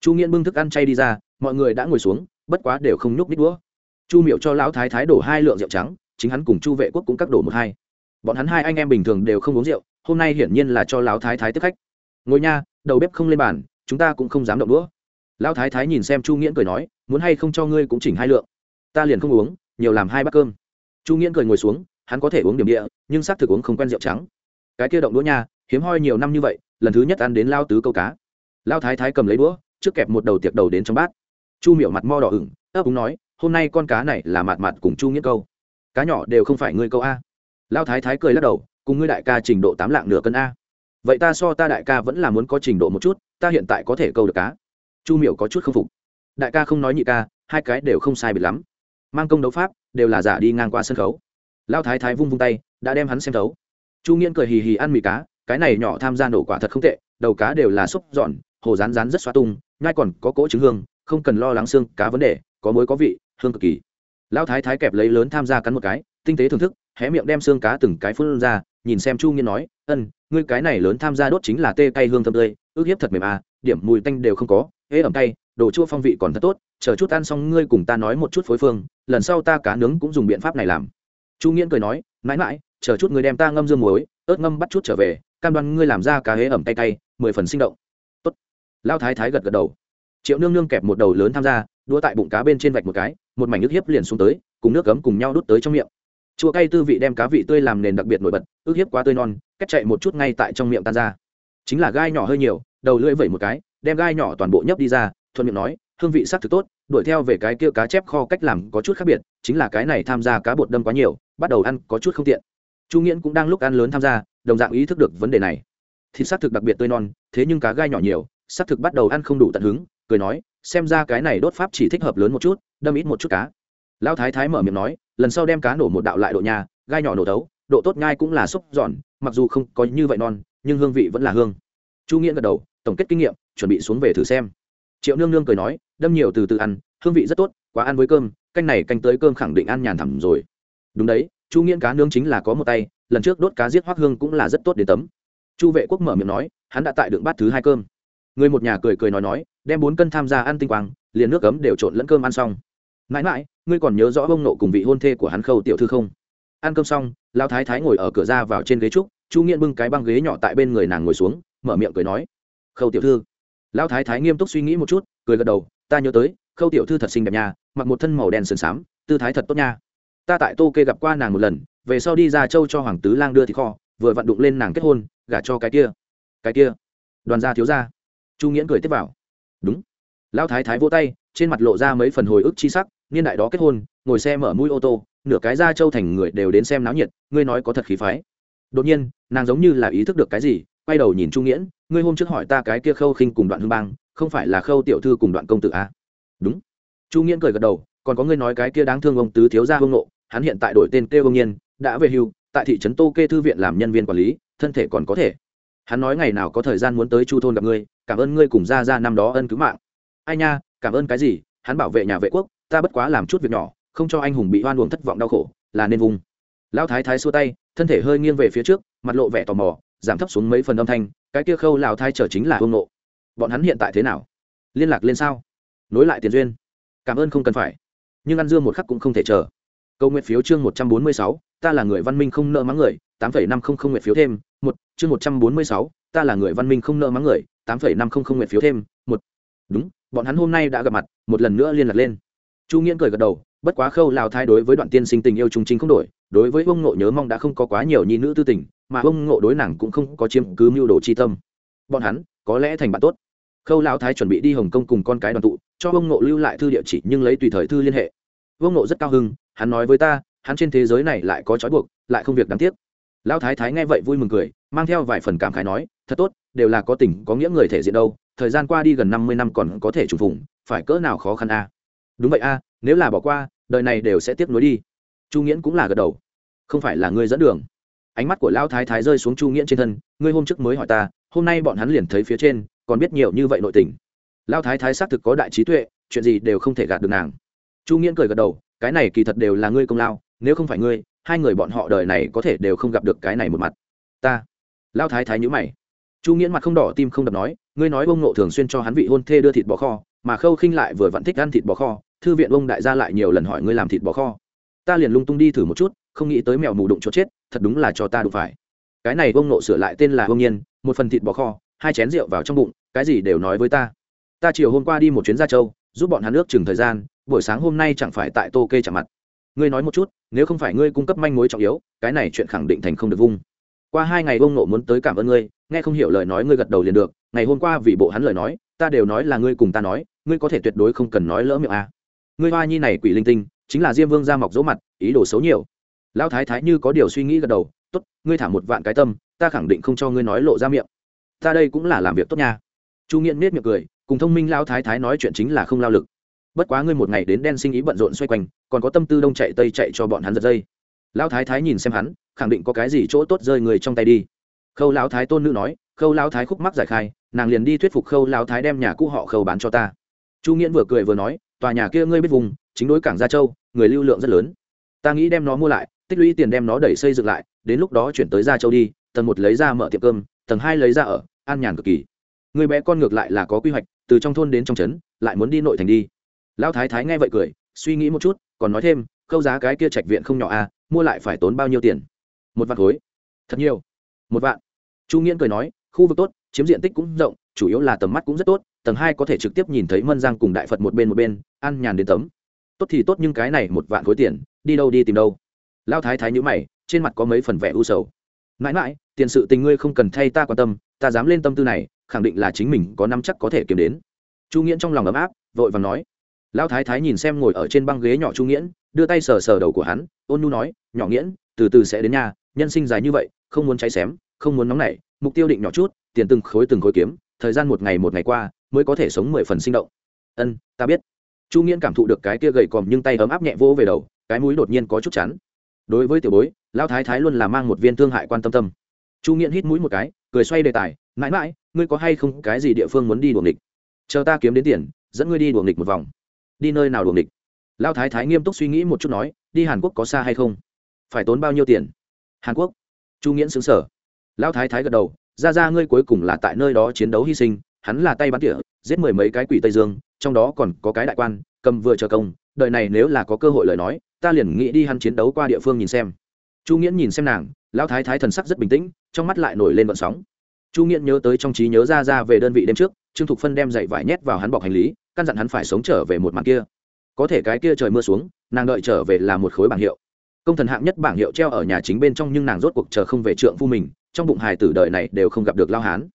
Speaker 1: Chu nghiễn bưng thức ăn chay đi ra, mọi người đã ngồi xuống, bất quá đều không nhúc nít đũa. Chu miệu cho lão thái thái đổ hai lượng rượu trắng, chính hắn cùng chu vệ quốc cũng cắt đổ một hai. Bọn hắn hai anh em bình thường đều không uống rượu, hôm nay hiển nhiên là cho lão thái thái tiếp khách. Ngồi nha, đầu bếp không lên bàn, chúng ta cũng không dám động đũa. Lão thái thái nhìn xem chu nghiễn cười nói, muốn hay không cho ngươi cũng chỉnh hai lượng. Ta liền không uống, nhiều làm hai bát cơm chu nghiễn cười ngồi xuống, hắn có thể uống điểm địa, nhưng xác thực uống không quen rượu trắng. Cái kia động đũa nha, hiếm hoi nhiều năm như vậy, lần thứ nhất ăn đến lao tứ câu cá. Lao thái thái cầm lấy đũa, trước kẹp một đầu tiệc đầu đến trong bát. Chu miểu mặt mo đỏ ửng, ấp úng nói, hôm nay con cá này là mạt mạt cùng chu nghĩa câu. Cá nhỏ đều không phải ngươi câu a. Lao thái thái cười lắc đầu, cùng ngươi đại ca trình độ tám lạng nửa cân a. Vậy ta so ta đại ca vẫn là muốn có trình độ một chút, ta hiện tại có thể câu được cá. Chu miểu có chút k phục. Đại ca không nói nhị ca, hai cái đều không sai biệt lắm mang công đấu pháp, đều là giả đi ngang qua sân khấu. Lao thái thái vung vung tay, đã đem hắn xem thấu. Chu nghiễn cười hì hì ăn mì cá, cái này nhỏ tham gia nổ quả thật không tệ, đầu cá đều là xúc dọn hồ rán rán rất xoa tung, nhai còn có cỗ trứng hương, không cần lo lắng xương cá vấn đề, có mối có vị, hương cực kỳ. Lão thái thái kẹp lấy lớn tham gia cắn một cái, tinh tế thưởng thức, hé miệng đem xương cá từng cái phun ra, nhìn xem chu nghiên nói, ân, ngươi cái này lớn tham gia đốt chính là tê cay hương thơm tươi, ước hiếp thật mềm à điểm mùi tanh đều không có, ế ẩm tay đồ chua phong vị còn thật tốt, chờ chút ăn xong ngươi cùng ta nói một chút phối phương, lần sau ta cá nướng cũng dùng biện pháp này làm. Chu nghiễn cười nói, mãi mãi, chờ chút ngươi đem ta ngâm dương muối, ớt ngâm bắt chút trở về, cam đoan ngươi làm ra cá hế ẩm tay tay mười phần sinh động. Tốt. Lao thái thái gật gật đầu. Triệu nương nương kẹp một đầu lớn tham gia đua tại bụng cá bên trên vạch một cái, một mảnh nước hiếp liền xuống tới, cùng nước cấm cùng nhau đút tới trong miệng. Chua cay tư vị đem cá vị tươi làm nền đặc biệt nổi bật, ước hiếp quá tươi non, cách chạy một chút ngay tại trong miệng tan ra. Chính là gai nhỏ hơi nhiều, đầu lưỡi vẩy một cái, đem gai nhỏ toàn bộ nhấp đi ra thuận miệng nói, hương vị sắc thực tốt, đuổi theo về cái kia cá chép kho cách làm có chút khác biệt, chính là cái này tham gia cá bột đâm quá nhiều, bắt đầu ăn có chút không tiện. Chu nghiễn cũng đang lúc ăn lớn tham gia, đồng dạng ý thức được vấn đề này. Thịt xác thực đặc biệt tươi non, thế nhưng cá gai nhỏ nhiều xác thực bắt đầu ăn không đủ tận hứng, cười nói, xem ra cái này đốt pháp chỉ thích hợp lớn một chút, đâm ít một chút cá. Lão thái thái mở miệng nói, lần sau đem cá nổ một đạo lại độ nhà, gai nhỏ nổ tấu, độ tốt ngai cũng là xúc giòn, mặc dù không có như vậy non, nhưng hương vị vẫn là hương. Chu nghiễn gật đầu, tổng kết kinh nghiệm, chuẩn bị xuống về thử xem triệu nương nương cười nói, đâm nhiều từ từ ăn, hương vị rất tốt, quá ăn với cơm, canh này canh tới cơm khẳng định ăn nhàn thẳm rồi. Đúng đấy, chu nghiễn cá nướng chính là có một tay, lần trước đốt cá giết hoác hương cũng là rất tốt đến tấm. Chu vệ quốc mở miệng nói, hắn đã tại đựng bát thứ hai cơm. Người một nhà cười cười nói nói, đem bốn cân tham gia ăn tinh quang, liền nước cấm đều trộn lẫn cơm ăn xong. Mãi mãi, ngươi còn nhớ rõ bông nộ cùng vị hôn thê của hắn khâu tiểu thư không? Ăn cơm xong lao thái thái ngồi ở cửa ra vào trên ghế trúc, chu nghiện bưng cái băng ghế nhỏ tại bên người nàng ngồi xuống, mở miệng cười nói, khâu tiểu thư Lão thái thái nghiêm túc suy nghĩ một chút, cười gật đầu, ta nhớ tới, khâu tiểu thư thật xinh đẹp nha, mặc một thân màu đen sườn xám, tư thái thật tốt nha. Ta tại tô kê gặp qua nàng một lần, về sau đi ra châu cho hoàng tứ lang đưa thì kho, vừa vặn đụng lên nàng kết hôn, gả cho cái kia. Cái kia? Đoàn gia thiếu gia. Chu nghiễn cười tiếp vào đúng. Lão thái thái vỗ tay, trên mặt lộ ra mấy phần hồi ức chi sắc, niên đại đó kết hôn, ngồi xe mở mũi ô tô, nửa cái ra châu thành người đều đến xem náo nhiệt, ngươi nói có thật khí phái. Đột nhiên, nàng giống như là ý thức được cái gì quay đầu nhìn chu nghiễn, ngươi hôm trước hỏi ta cái kia khâu khinh cùng đoạn hương bang, không phải là khâu tiểu thư cùng đoạn công tử à? đúng. Chu nghiễn cười gật đầu, còn có ngươi nói cái kia đáng thương ông tứ thiếu gia hương nộ, hắn hiện tại đổi tên kêu ông nhiên, đã về hưu, tại thị trấn tô kê thư viện làm nhân viên quản lý, thân thể còn có thể. Hắn nói ngày nào có thời gian muốn tới chu thôn gặp ngươi, cảm ơn ngươi cùng ra ra năm đó ân cứu mạng. Ai nha, cảm ơn cái gì, hắn bảo vệ nhà vệ quốc, ta bất quá làm chút việc nhỏ, không cho anh hùng bị hoan luồng thất vọng đau khổ, là nên vùng. Lão thái thái xua tay, thân thể hơi nghiêng về phía trước, mặt lộ vẻ tò mò giảm thấp xuống mấy phần âm thanh, cái kia khâu lão thai trở chính là hương nộ. Bọn hắn hiện tại thế nào? Liên lạc lên sao? Nối lại tiền duyên. Cảm ơn không cần phải. Nhưng ăn dương một khắc cũng không thể chờ. Câu nguyện phiếu chương một trăm bốn mươi sáu, ta là người văn minh không nợ mắng người, tám phẩy năm không không nguyện phiếu thêm, một, chương một trăm bốn mươi sáu, ta là người văn minh không nợ mắng người, tám phẩy năm không không nguyện phiếu thêm, một. Đúng, bọn hắn hôm nay đã gặp mặt, một lần nữa liên lạc lên. Chu nghiễn cười gật đầu bất quá khâu lao thái đối với đoạn tiên sinh tình yêu trung trinh không đổi, đối với ông ngộ nhớ mong đã không có quá nhiều nhi nữ tư tình, mà ông ngộ đối nàng cũng không có chiếm cứ mưu đồ chi tâm. Bọn hắn, có lẽ thành bạn tốt. Khâu lão thái chuẩn bị đi hồng kông cùng con cái đoàn tụ, cho ông ngộ lưu lại thư địa chỉ nhưng lấy tùy thời thư liên hệ. Ông ngộ rất cao hưng hắn nói với ta, hắn trên thế giới này lại có trói buộc, lại không việc đáng tiếc. Lão thái thái nghe vậy vui mừng cười, mang theo vài phần cảm khái nói, thật tốt, đều là có tình, có nghĩa người thể diện đâu, thời gian qua đi gần năm mươi năm còn có thể trùng phùng, phải cỡ nào khó khăn a? Đúng vậy a, nếu là bỏ qua đời này đều sẽ tiếp nối đi. Chu nghiễn cũng là gật đầu. Không phải là ngươi dẫn đường. Ánh mắt của lão thái thái rơi xuống chu nghiễn trên thân, ngươi hôm trước mới hỏi ta, hôm nay bọn hắn liền thấy phía trên, còn biết nhiều như vậy nội tình. Lão thái thái xác thực có đại trí tuệ, chuyện gì đều không thể gạt được nàng. Chu nghiễn cười gật đầu, cái này kỳ thật đều là ngươi công lao, nếu không phải ngươi, hai người bọn họ đời này có thể đều không gặp được cái này một mặt. Ta. Lão thái thái nhữ mày. Chu nghiễn mặt không đỏ tim không đập nói, ngươi nói bông nộ thường xuyên cho hắn vị hôn thê đưa thịt bò kho, mà khâu khinh lại vừa vặn thích ăn thịt bò kho thư viện ông đại gia lại nhiều lần hỏi ngươi làm thịt bò kho. Ta liền lung tung đi thử một chút, không nghĩ tới mèo mù đụng chỗ chết, thật đúng là cho ta đụng phải. Cái này ông nộ sửa lại tên là ông nhiên, một phần thịt bò kho, hai chén rượu vào trong bụng, cái gì đều nói với ta. Ta chiều hôm qua đi một chuyến ra châu, giúp bọn hắn nước chừng thời gian, buổi sáng hôm nay chẳng phải tại tô kê chạm mặt. Ngươi nói một chút, nếu không phải ngươi cung cấp manh mối trọng yếu, cái này chuyện khẳng định thành không được vung. Qua hai ngày ông nộ muốn tới cảm ơn ngươi, nghe không hiểu lời nói ngươi gật đầu liền được, ngày hôm qua vì bộ hắn lời nói, ta đều nói là ngươi cùng ta nói, ngươi có thể tuyệt đối không cần nói lỡ miệng à ngươi hoa nhi này quỷ linh tinh, chính là diêm vương ra mọc dỗ mặt, ý đồ xấu nhiều. Lão thái thái như có điều suy nghĩ gật đầu, tốt, ngươi thả một vạn cái tâm, ta khẳng định không cho ngươi nói lộ ra miệng. Ta đây cũng là làm việc tốt nha. Chu nghiện nết miệng cười, cùng thông minh lão thái thái nói chuyện chính là không lao lực. Bất quá ngươi một ngày đến đen sinh ý bận rộn xoay quanh, còn có tâm tư đông chạy tây chạy cho bọn hắn giật dây. Lão thái thái nhìn xem hắn, khẳng định có cái gì chỗ tốt rơi người trong tay đi. Khâu lão thái tôn nữ nói, khâu lão thái khúc mắc giải khai, nàng liền đi thuyết phục khâu lão thái đem nhà cũ họ khâu bán cho ta. Chu nghiễn vừa cười vừa nói tòa nhà kia ngươi biết vùng, chính đối cảng gia châu, người lưu lượng rất lớn. Ta nghĩ đem nó mua lại, tích lũy tiền đem nó đẩy xây dựng lại, đến lúc đó chuyển tới gia châu đi, tầng một lấy ra mở tiệm cơm, tầng hai lấy ra ở, an nhàn cực kỳ. Người bé con ngược lại là có quy hoạch, từ trong thôn đến trong trấn, lại muốn đi nội thành đi. Lão thái thái nghe vậy cười, suy nghĩ một chút, còn nói thêm, khâu giá cái kia trạch viện không nhỏ à mua lại phải tốn bao nhiêu tiền? Một vạn khối. Thật nhiều. Một vạn. Chu nghiễn cười nói, khu vực tốt, chiếm diện tích cũng rộng, chủ yếu là tầm mắt cũng rất tốt tầng hai có thể trực tiếp nhìn thấy mân giang cùng đại phật một bên một bên, ăn nhàn đến tấm. Tốt thì tốt nhưng cái này một vạn khối tiền, đi đâu đi tìm đâu. Lao thái thái nhữ mày, trên mặt có mấy phần vẻ u sầu. Mãi mãi, tiền sự tình ngươi không cần thay ta quan tâm, ta dám lên tâm tư này, khẳng định là chính mình có năm chắc có thể kiếm đến. Chu nghiễn trong lòng ấm áp, vội và nói. Lao thái thái nhìn xem ngồi ở trên băng ghế nhỏ chu nghiễn, đưa tay sờ sờ đầu của hắn, ôn nu nói, nhỏ nghiễn, từ từ sẽ đến nhà, nhân sinh dài như vậy, không muốn cháy xém, không muốn nóng nảy, mục tiêu định nhỏ chút, tiền từng khối từng khối kiếm, thời gian một ngày một ngày qua mới có thể sống mười phần sinh động. Ân, ta biết. Chu nghiễn cảm thụ được cái kia gầy còm nhưng tay ấm áp nhẹ vỗ về đầu, cái mũi đột nhiên có chút chắn. Đối với tiểu bối lao thái thái luôn là mang một viên thương hại quan tâm tâm. Chu nghiễn hít mũi một cái, cười xoay đề tài, mãi mãi, ngươi có hay không cái gì địa phương muốn đi đuồng địch chờ ta kiếm đến tiền, dẫn ngươi đi đuồng địch một vòng. Đi nơi nào đuồng địch lao thái thái nghiêm túc suy nghĩ một chút nói, đi hàn quốc có xa hay không? Phải tốn bao nhiêu tiền? Hàn quốc? Chu nghiễn xứng sở lao thái thái gật đầu, ra ra, ngươi cuối cùng là tại nơi đó chiến đấu hy sinh hắn là tay bắn tỉa, giết mười mấy cái quỷ tây dương, trong đó còn có cái đại quan, cầm vừa chờ công đợi này nếu là có cơ hội lời nói, ta liền nghĩ đi hắn chiến đấu qua địa phương nhìn xem. Chu nghiễn nhìn xem nàng, lão thái thái thần sắc rất bình tĩnh, trong mắt lại nổi lên vận sóng. Chu nghiễn nhớ tới trong trí nhớ ra ra về đơn vị đêm trước, trương thục phân đem dậy vải nhét vào hắn bọc hành lý, căn dặn hắn phải sống trở về một mặt kia. Có thể cái kia trời mưa xuống, nàng đợi trở về là một khối bảng hiệu. Công thần hạng nhất bảng hiệu treo ở nhà chính bên trong nhưng nàng rốt cuộc chờ không về trượng phu mình, trong bụng hài tử đời này đều không gặp được lao hán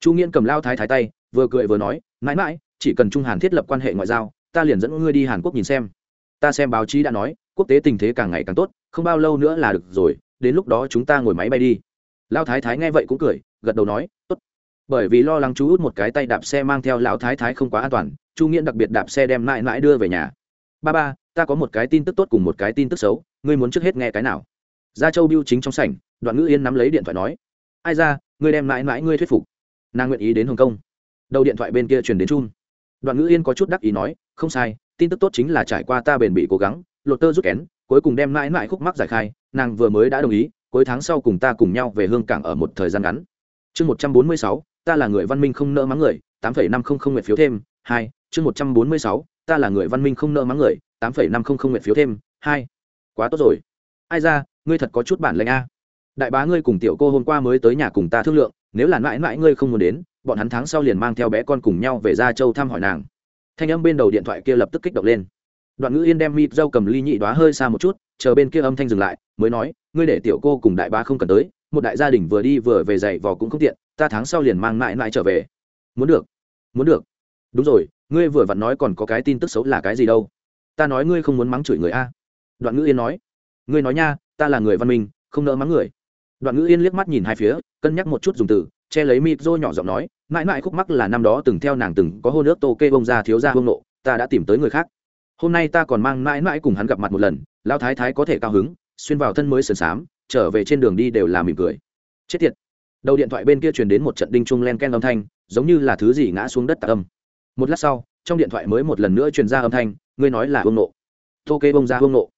Speaker 1: chu nghiễn cầm lao thái thái tay, vừa cười vừa nói, mãi mãi, chỉ cần trung hàn thiết lập quan hệ ngoại giao, ta liền dẫn ngươi đi hàn quốc nhìn xem. Ta xem báo chí đã nói, quốc tế tình thế càng ngày càng tốt, không bao lâu nữa là được rồi, đến lúc đó chúng ta ngồi máy bay đi. Lao thái thái nghe vậy cũng cười, gật đầu nói, tốt. Bởi vì lo lắng chú út một cái tay đạp xe mang theo lão thái thái không quá an toàn, chu nghiễn đặc biệt đạp xe đem mãi mãi đưa về nhà. Ba ba, ta có một cái tin tức tốt cùng một cái tin tức xấu, ngươi muốn trước hết nghe cái nào? Gia châu biêu chính trong sảnh, đoạn ngữ yên nắm lấy điện thoại nói, ai ra, ngươi đem mãi mãi ngươi thuyết phục nàng nguyện ý đến hồng kông đầu điện thoại bên kia truyền đến chun đoạn ngữ yên có chút đắc ý nói không sai tin tức tốt chính là trải qua ta bền bỉ cố gắng lột tơ rút kén cuối cùng đem mãi mãi khúc mắc giải khai nàng vừa mới đã đồng ý cuối tháng sau cùng ta cùng nhau về hương cảng ở một thời gian ngắn chương một trăm bốn mươi sáu ta là người văn minh không nỡ mắng người tám phẩy năm không không nguyện phiếu thêm hai chương một trăm bốn mươi sáu ta là người văn minh không nợ mắng người tám phẩy năm không không nguyện phiếu thêm hai quá tốt rồi ai ra ngươi thật có chút bản lệnh a đại bá ngươi cùng tiểu cô hôm qua mới tới nhà cùng ta thương lượng nếu là mãi mãi ngươi không muốn đến, bọn hắn tháng sau liền mang theo bé con cùng nhau về gia châu thăm hỏi nàng. Thanh âm bên đầu điện thoại kia lập tức kích động lên. Đoạn ngữ yên đem mịt dâu cầm ly nhị đoá hơi xa một chút, chờ bên kia âm thanh dừng lại, mới nói, ngươi để tiểu cô cùng đại ba không cần tới, một đại gia đình vừa đi vừa về dạy vò cũng không tiện, ta tháng sau liền mang mãi mãi trở về. Muốn được muốn được. Đúng rồi, ngươi vừa vặn nói còn có cái tin tức xấu là cái gì đâu? Ta nói ngươi không muốn mắng chửi người a. Đoạn ngữ yên nói. Ngươi nói nha, ta là người văn minh, không nỡ mắng người đoạn ngữ yên liếc mắt nhìn hai phía, cân nhắc một chút dùng từ, che lấy mịp rô nhỏ giọng nói, mãi mãi khúc mắc là năm đó từng theo nàng từng có hô nước tô kê bông ra thiếu ra hông nộ, ta đã tìm tới người khác. Hôm nay ta còn mang mãi mãi cùng hắn gặp mặt một lần lao thái thái có thể cao hứng, xuyên vào thân mới sườn xám, trở về trên đường đi đều là mỉm cười. Chết tiệt. Đầu điện thoại bên kia truyền đến một trận đinh trung len ken âm thanh, giống như là thứ gì ngã xuống đất tạ âm. Một lát sau, trong điện thoại mới một lần nữa truyền ra âm thanh, ngươi nói là hông nộ. Tô kê bông ra hông nộ.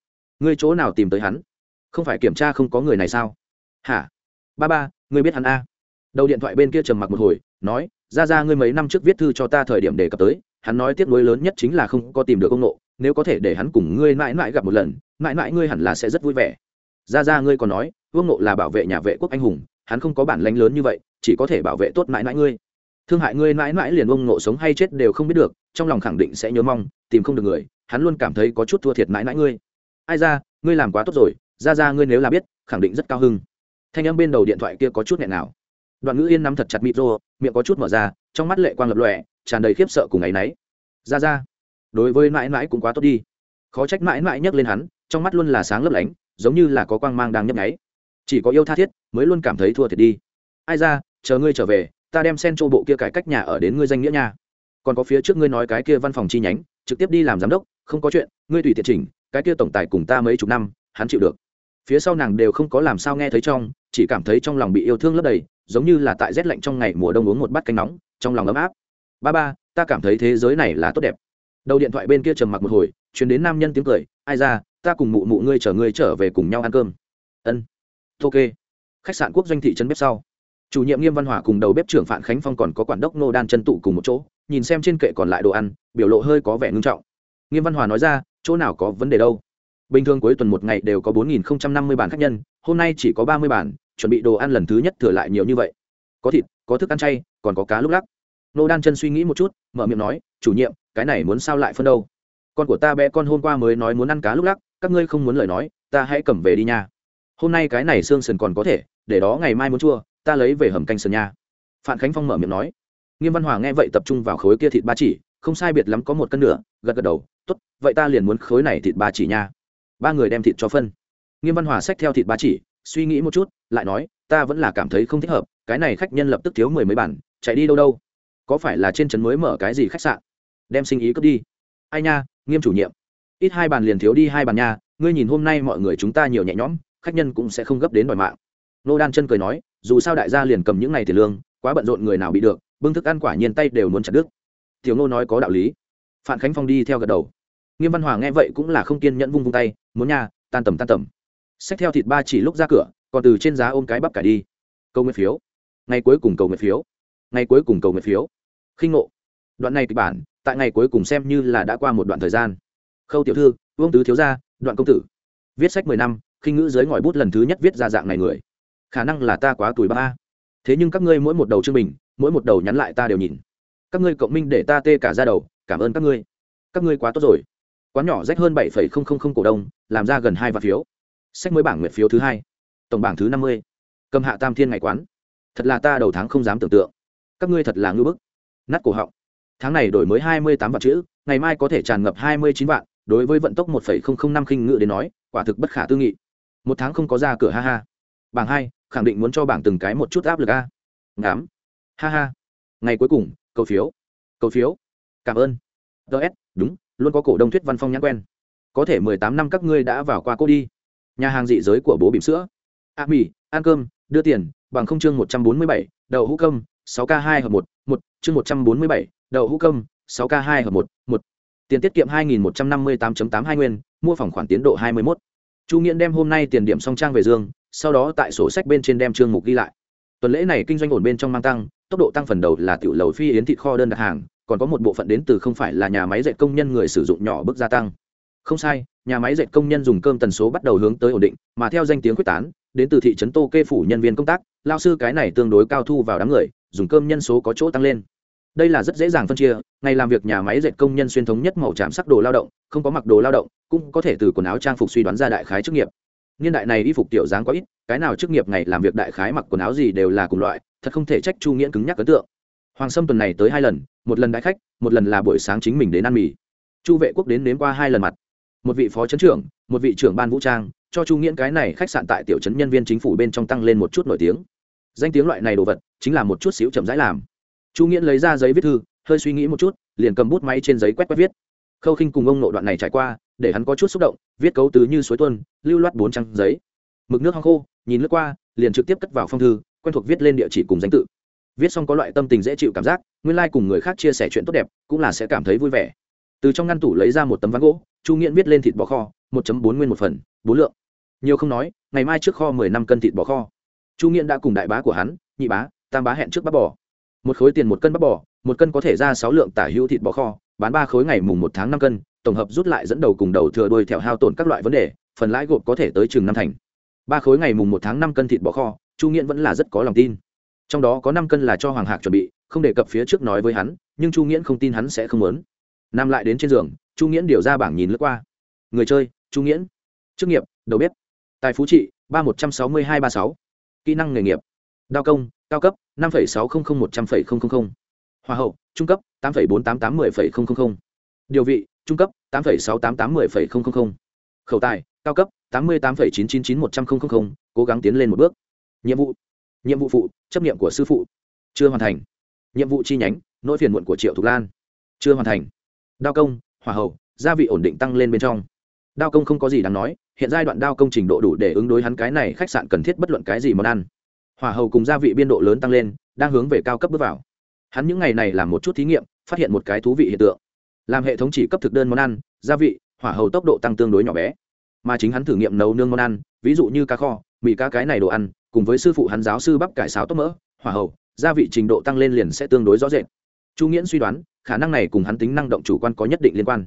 Speaker 1: Ngươi chỗ nào tìm tới hắn? Không phải kiểm tra không có người này sao? Hả? Ba ba, ngươi biết hắn a? Đầu điện thoại bên kia trầm mặc một hồi, nói, ra ra, ngươi mấy năm trước viết thư cho ta thời điểm đề cập tới, hắn nói tiếc nuối lớn nhất chính là không có tìm được ông nộ nếu có thể để hắn cùng ngươi mãi mãi gặp một lần, mãi mãi ngươi hẳn là sẽ rất vui vẻ. Ra ra, ngươi còn nói, vương nộ là bảo vệ nhà vệ quốc anh hùng, hắn không có bản lánh lớn như vậy, chỉ có thể bảo vệ tốt mãi mãi ngươi. Thương hại ngươi mãi mãi liền ông nộ sống hay chết đều không biết được, trong lòng khẳng định sẽ nhớ mong, tìm không được người, hắn luôn cảm thấy có chút thua thiệt mãi mãi ngươi. Ai ra, ngươi làm quá tốt rồi, ra ra, ngươi nếu là biết, khẳng định rất cao hưng thanh âm bên đầu điện thoại kia có chút nghẹn nào. Đoạn ngữ yên nắm thật chặt micro, miệng có chút mở ra, trong mắt lệ quang lập lòe, tràn đầy khiếp sợ cùng áy náy. Ra ra, đối với mãi mãi cũng quá tốt đi. Khó trách mãi mãi nhấc lên hắn, trong mắt luôn là sáng lấp lánh, giống như là có quang mang đang nhấp nháy. Chỉ có yêu tha thiết, mới luôn cảm thấy thua thiệt đi. Ai ra, chờ ngươi trở về, ta đem sen chỗ bộ kia cải cách nhà ở đến ngươi danh nghĩa nha. Còn có phía trước ngươi nói cái kia văn phòng chi nhánh, trực tiếp đi làm giám đốc, không có chuyện, ngươi tùy tiện chỉnh, cái kia tổng tài cùng ta mấy chục năm, hắn chịu được phía sau nàng đều không có làm sao nghe thấy trong, chỉ cảm thấy trong lòng bị yêu thương lấp đầy, giống như là tại rét lạnh trong ngày mùa đông uống một bát canh nóng, trong lòng ấm áp. Ba ba, ta cảm thấy thế giới này là tốt đẹp. Đầu điện thoại bên kia trầm mặc một hồi, chuyển đến nam nhân tiếng cười, ai ra, ta cùng mụ mụ ngươi chở ngươi trở về cùng nhau ăn cơm. Ân ok. Khách sạn quốc doanh thị trấn bếp sau. Chủ nhiệm nghiêm văn hòa cùng đầu bếp trưởng phạm khánh phong còn có quản đốc nô đan chân tụ cùng một chỗ, nhìn xem trên kệ còn lại đồ ăn, biểu lộ hơi có vẻ ngưng trọng. Nghiêm văn hòa nói ra, chỗ nào có vấn đề đâu? Bình thường cuối tuần một ngày đều có bốn nghìn năm mươi bản khách nhân, hôm nay chỉ có ba mươi bản chuẩn bị đồ ăn lần thứ nhất thừa lại nhiều như vậy. Có thịt, có thức ăn chay, còn có cá lúc lắc. Nô đan chân suy nghĩ một chút, mở miệng nói, chủ nhiệm, cái này muốn sao lại phân đâu? Con của ta bé con hôm qua mới nói muốn ăn cá lúc lắc, các ngươi không muốn lời nói, ta hãy cầm về đi nha. Hôm nay cái này xương sườn còn có thể, để đó ngày mai muốn chua, ta lấy về hầm canh sườn nha. Phạm khánh phong mở miệng nói. Nghiêm văn hòa nghe vậy tập trung vào khối kia thịt ba chỉ, không sai biệt lắm có một cân nửa gật gật đầu t ố t vậy ta liền muốn khối này thịt ba chỉ nha ba người đem thịt cho phân. Nghiêm văn hòa xách theo thịt ba chỉ, suy nghĩ một chút, lại nói, ta vẫn là cảm thấy không thích hợp, cái này khách nhân lập tức thiếu mười mấy bản, chạy đi đâu đâu? Có phải là trên trấn mới mở cái gì khách sạn? Đem sinh ý cướp đi. Ai nha, nghiêm chủ nhiệm. Ít hai bàn liền thiếu đi hai bàn nha, ngươi nhìn hôm nay mọi người chúng ta nhiều nhẹ nhõm, khách nhân cũng sẽ không gấp đến đòi mạng. Nô đan chân cười nói, dù sao đại gia liền cầm những ngày tiền lương, quá bận rộn người nào bị được, bưng thức ăn quả nhiên tay đều muốn chặt đứt. Tiểu nô nói có đạo lý. Phạm khánh phong đi theo gật đầu nghiêm văn hòa nghe vậy cũng là không kiên nhẫn vung vung tay muốn nha tan tầm tan tầm. Xách theo thịt ba chỉ lúc ra cửa còn từ trên giá ôm cái bắp cải đi. Câu nguyện phiếu. Ngày cuối cùng cầu nguyện phiếu. Ngày cuối cùng cầu nguyện phiếu. Khinh ngộ. Đoạn này kịch bản tại ngày cuối cùng xem như là đã qua một đoạn thời gian. Khâu tiểu thư vương tứ thiếu gia đoạn công tử. Viết sách mười năm khinh ngữ dưới ngòi bút lần thứ nhất viết ra dạng này người. Khả năng là ta quá tuổi ba. Thế nhưng các ngươi mỗi một đầu chương mình, mỗi một đầu nhắn lại ta đều nhìn. Các ngươi cộng minh để ta tê cả ra đầu cảm ơn các ngươi. Các ngươi quá tốt rồi quán nhỏ rách hơn bảy cổ đông, làm ra gần hai vạn phiếu. Sách mới bảng nguyệt phiếu thứ hai, tổng bảng thứ năm mươi. Cầm hạ tam thiên ngày quán. Thật là ta đầu tháng không dám tưởng tượng. Các ngươi thật là ngưỡng bức. Nát cổ họng. Tháng này đổi mới hai mươi tám vạn chữ, ngày mai có thể tràn ngập hai mươi chín vạn, đối với vận tốc một năm khinh ngự đến nói, quả thực bất khả tư nghị. Một tháng không có ra cửa ha ha. Bảng hai, khẳng định muốn cho bảng từng cái một chút áp lực a. Ngám ha ha. Ngày cuối cùng, cầu phiếu. Cầu phiếu. Cảm ơn. Ts đúng luôn có cổ đông thuyết văn phong nhãn quen. Có thể mười tám năm các ngươi đã vào qua cô đi. Nhà hàng dị giới của bố bìm sữa. A à, mì ăn cơm đưa tiền bằng không chương một trăm bốn mươi bảy đậu hũ công sáu k hai hợp một một chương một trăm bốn mươi bảy đậu hũ công sáu k hai hợp một một. Tiền tiết kiệm hai nghìn một trăm năm mươi tám tám hai nguyên mua phòng khoản tiến độ hai mươi một chu nghiễn đem hôm nay tiền điểm song trang về dương sau đó tại sổ sách bên trên đem chương mục ghi lại. Tuần lễ này kinh doanh ổn bên trong mang tăng tốc độ tăng phần đầu là tiểu lầu phi yến thịt kho đơn đặt hàng còn có một bộ phận đến từ không phải là nhà máy dệt công nhân người sử dụng nhỏ bước gia tăng. Không sai, nhà máy dệt công nhân dùng cơm tần số bắt đầu hướng tới ổn định, mà theo danh tiếng quyết tán, đến từ thị trấn tô kê phủ nhân viên công tác, lao sư cái này tương đối cao thu vào đám người, dùng cơm nhân số có chỗ tăng lên. Đây là rất dễ dàng phân chia, ngày làm việc nhà máy dệt công nhân xuyên thống nhất màu tràm sắc đồ lao động, không có mặc đồ lao động, cũng có thể từ quần áo trang phục suy đoán ra đại khái chức nghiệp. Niên đại này y phục tiểu dáng có ít, cái nào chức nghiệp ngày làm việc đại khái mặc quần áo gì đều là cùng loại, thật không thể trách chu nghiễn cứng nhắc ấn tượng hoàng sâm tuần này tới hai lần, một lần đại khách, một lần là buổi sáng chính mình đến ăn mì. Chu vệ quốc đến nếm qua hai lần mặt. Một vị phó chấn trưởng, một vị trưởng ban vũ trang, cho chu nghiễn cái này khách sạn tại tiểu trấn nhân viên chính phủ bên trong tăng lên một chút nổi tiếng. Danh tiếng loại này đồ vật, chính là một chút xíu chậm rãi làm. Chu nghiễn lấy ra giấy viết thư, hơi suy nghĩ một chút, liền cầm bút máy trên giấy quét quét viết. Khâu khinh cùng ông nội đoạn này trải qua, để hắn có chút xúc động, viết cấu từ như suối tuân lưu loát bốn trang giấy. Mực nước hoang khô, nhìn lướt qua, liền trực tiếp cất vào phong thư, quen thuộc viết lên địa chỉ cùng danh tự viết xong có loại tâm tình dễ chịu cảm giác, nguyên lai、like、cùng người khác chia sẻ chuyện tốt đẹp, cũng là sẽ cảm thấy vui vẻ. Từ trong ngăn tủ lấy ra một tấm ván gỗ, chu nghiễn viết lên thịt bò kho, một bốn nguyên một phần, bốn lượng. Nhiều không nói, ngày mai trước kho mười năm cân thịt bò kho. Chu nghiễn đã cùng đại bá của hắn, nhị bá, tam bá hẹn trước bắp bò. Một khối tiền một cân bắp bò, một cân có thể ra sáu lượng tả hữu thịt bò kho, bán ba khối ngày mùng một tháng năm cân, tổng hợp rút lại dẫn đầu cùng đầu thừa đuôi theo hao tổn các loại vấn đề, phần lãi gộp có thể tới chừng năm thành. Ba khối ngày mùng một tháng năm cân thịt bò kho, chu nghiễn vẫn là rất có lòng tin trong đó có năm cân là cho hoàng hạc chuẩn bị, không đề cập phía trước nói với hắn, nhưng chu nghiễn không tin hắn sẽ không muốn. Nam lại đến trên giường, chu nghiễn điều ra bảng nhìn lướt qua. Người chơi, chu nghiễn. Chức nghiệp, đầu bếp. Tài phú trị, ba một trăm sáu mươi hai ba sáu. Kỹ năng nghề nghiệp. Đao công, cao cấp, năm sáu trăm linh một trăm linh hoa hậu, trung cấp, tám bốn tám tám mươi điều vị, trung cấp, tám sáu tám tám mươi khẩu tài, cao cấp, tám mươi tám chín chín chín một trăm linh cố gắng tiến lên một bước. Nhiệm vụ nhiệm vụ phụ, chấp nghiệm của sư phụ. Chưa hoàn thành. Nhiệm vụ chi nhánh, nỗi phiền muộn của triệu thục lan. Chưa hoàn thành. Đao công, hỏa hậu gia vị ổn định tăng lên bên trong. Đao công không có gì đáng nói, hiện giai đoạn đao công trình độ đủ để ứng đối hắn cái này khách sạn cần thiết bất luận cái gì món ăn. Hỏa hầu cùng gia vị biên độ lớn tăng lên, đang hướng về cao cấp bước vào. Hắn những ngày này làm một chút thí nghiệm, phát hiện một cái thú vị hiện tượng. Làm hệ thống chỉ cấp thực đơn món ăn, gia vị, hỏa hầu tốc độ tăng tương đối nhỏ bé. Mà chính hắn thử nghiệm nấu nương món ăn, ví dụ như cá kho mì cá cái này đồ ăn, cùng với sư phụ hắn giáo sư bắp cải sáo tóc mỡ, hỏa hầu, gia vị trình độ tăng lên liền sẽ tương đối rõ rệt. Chu nghiễn suy đoán, khả năng này cùng hắn tính năng động chủ quan có nhất định liên quan.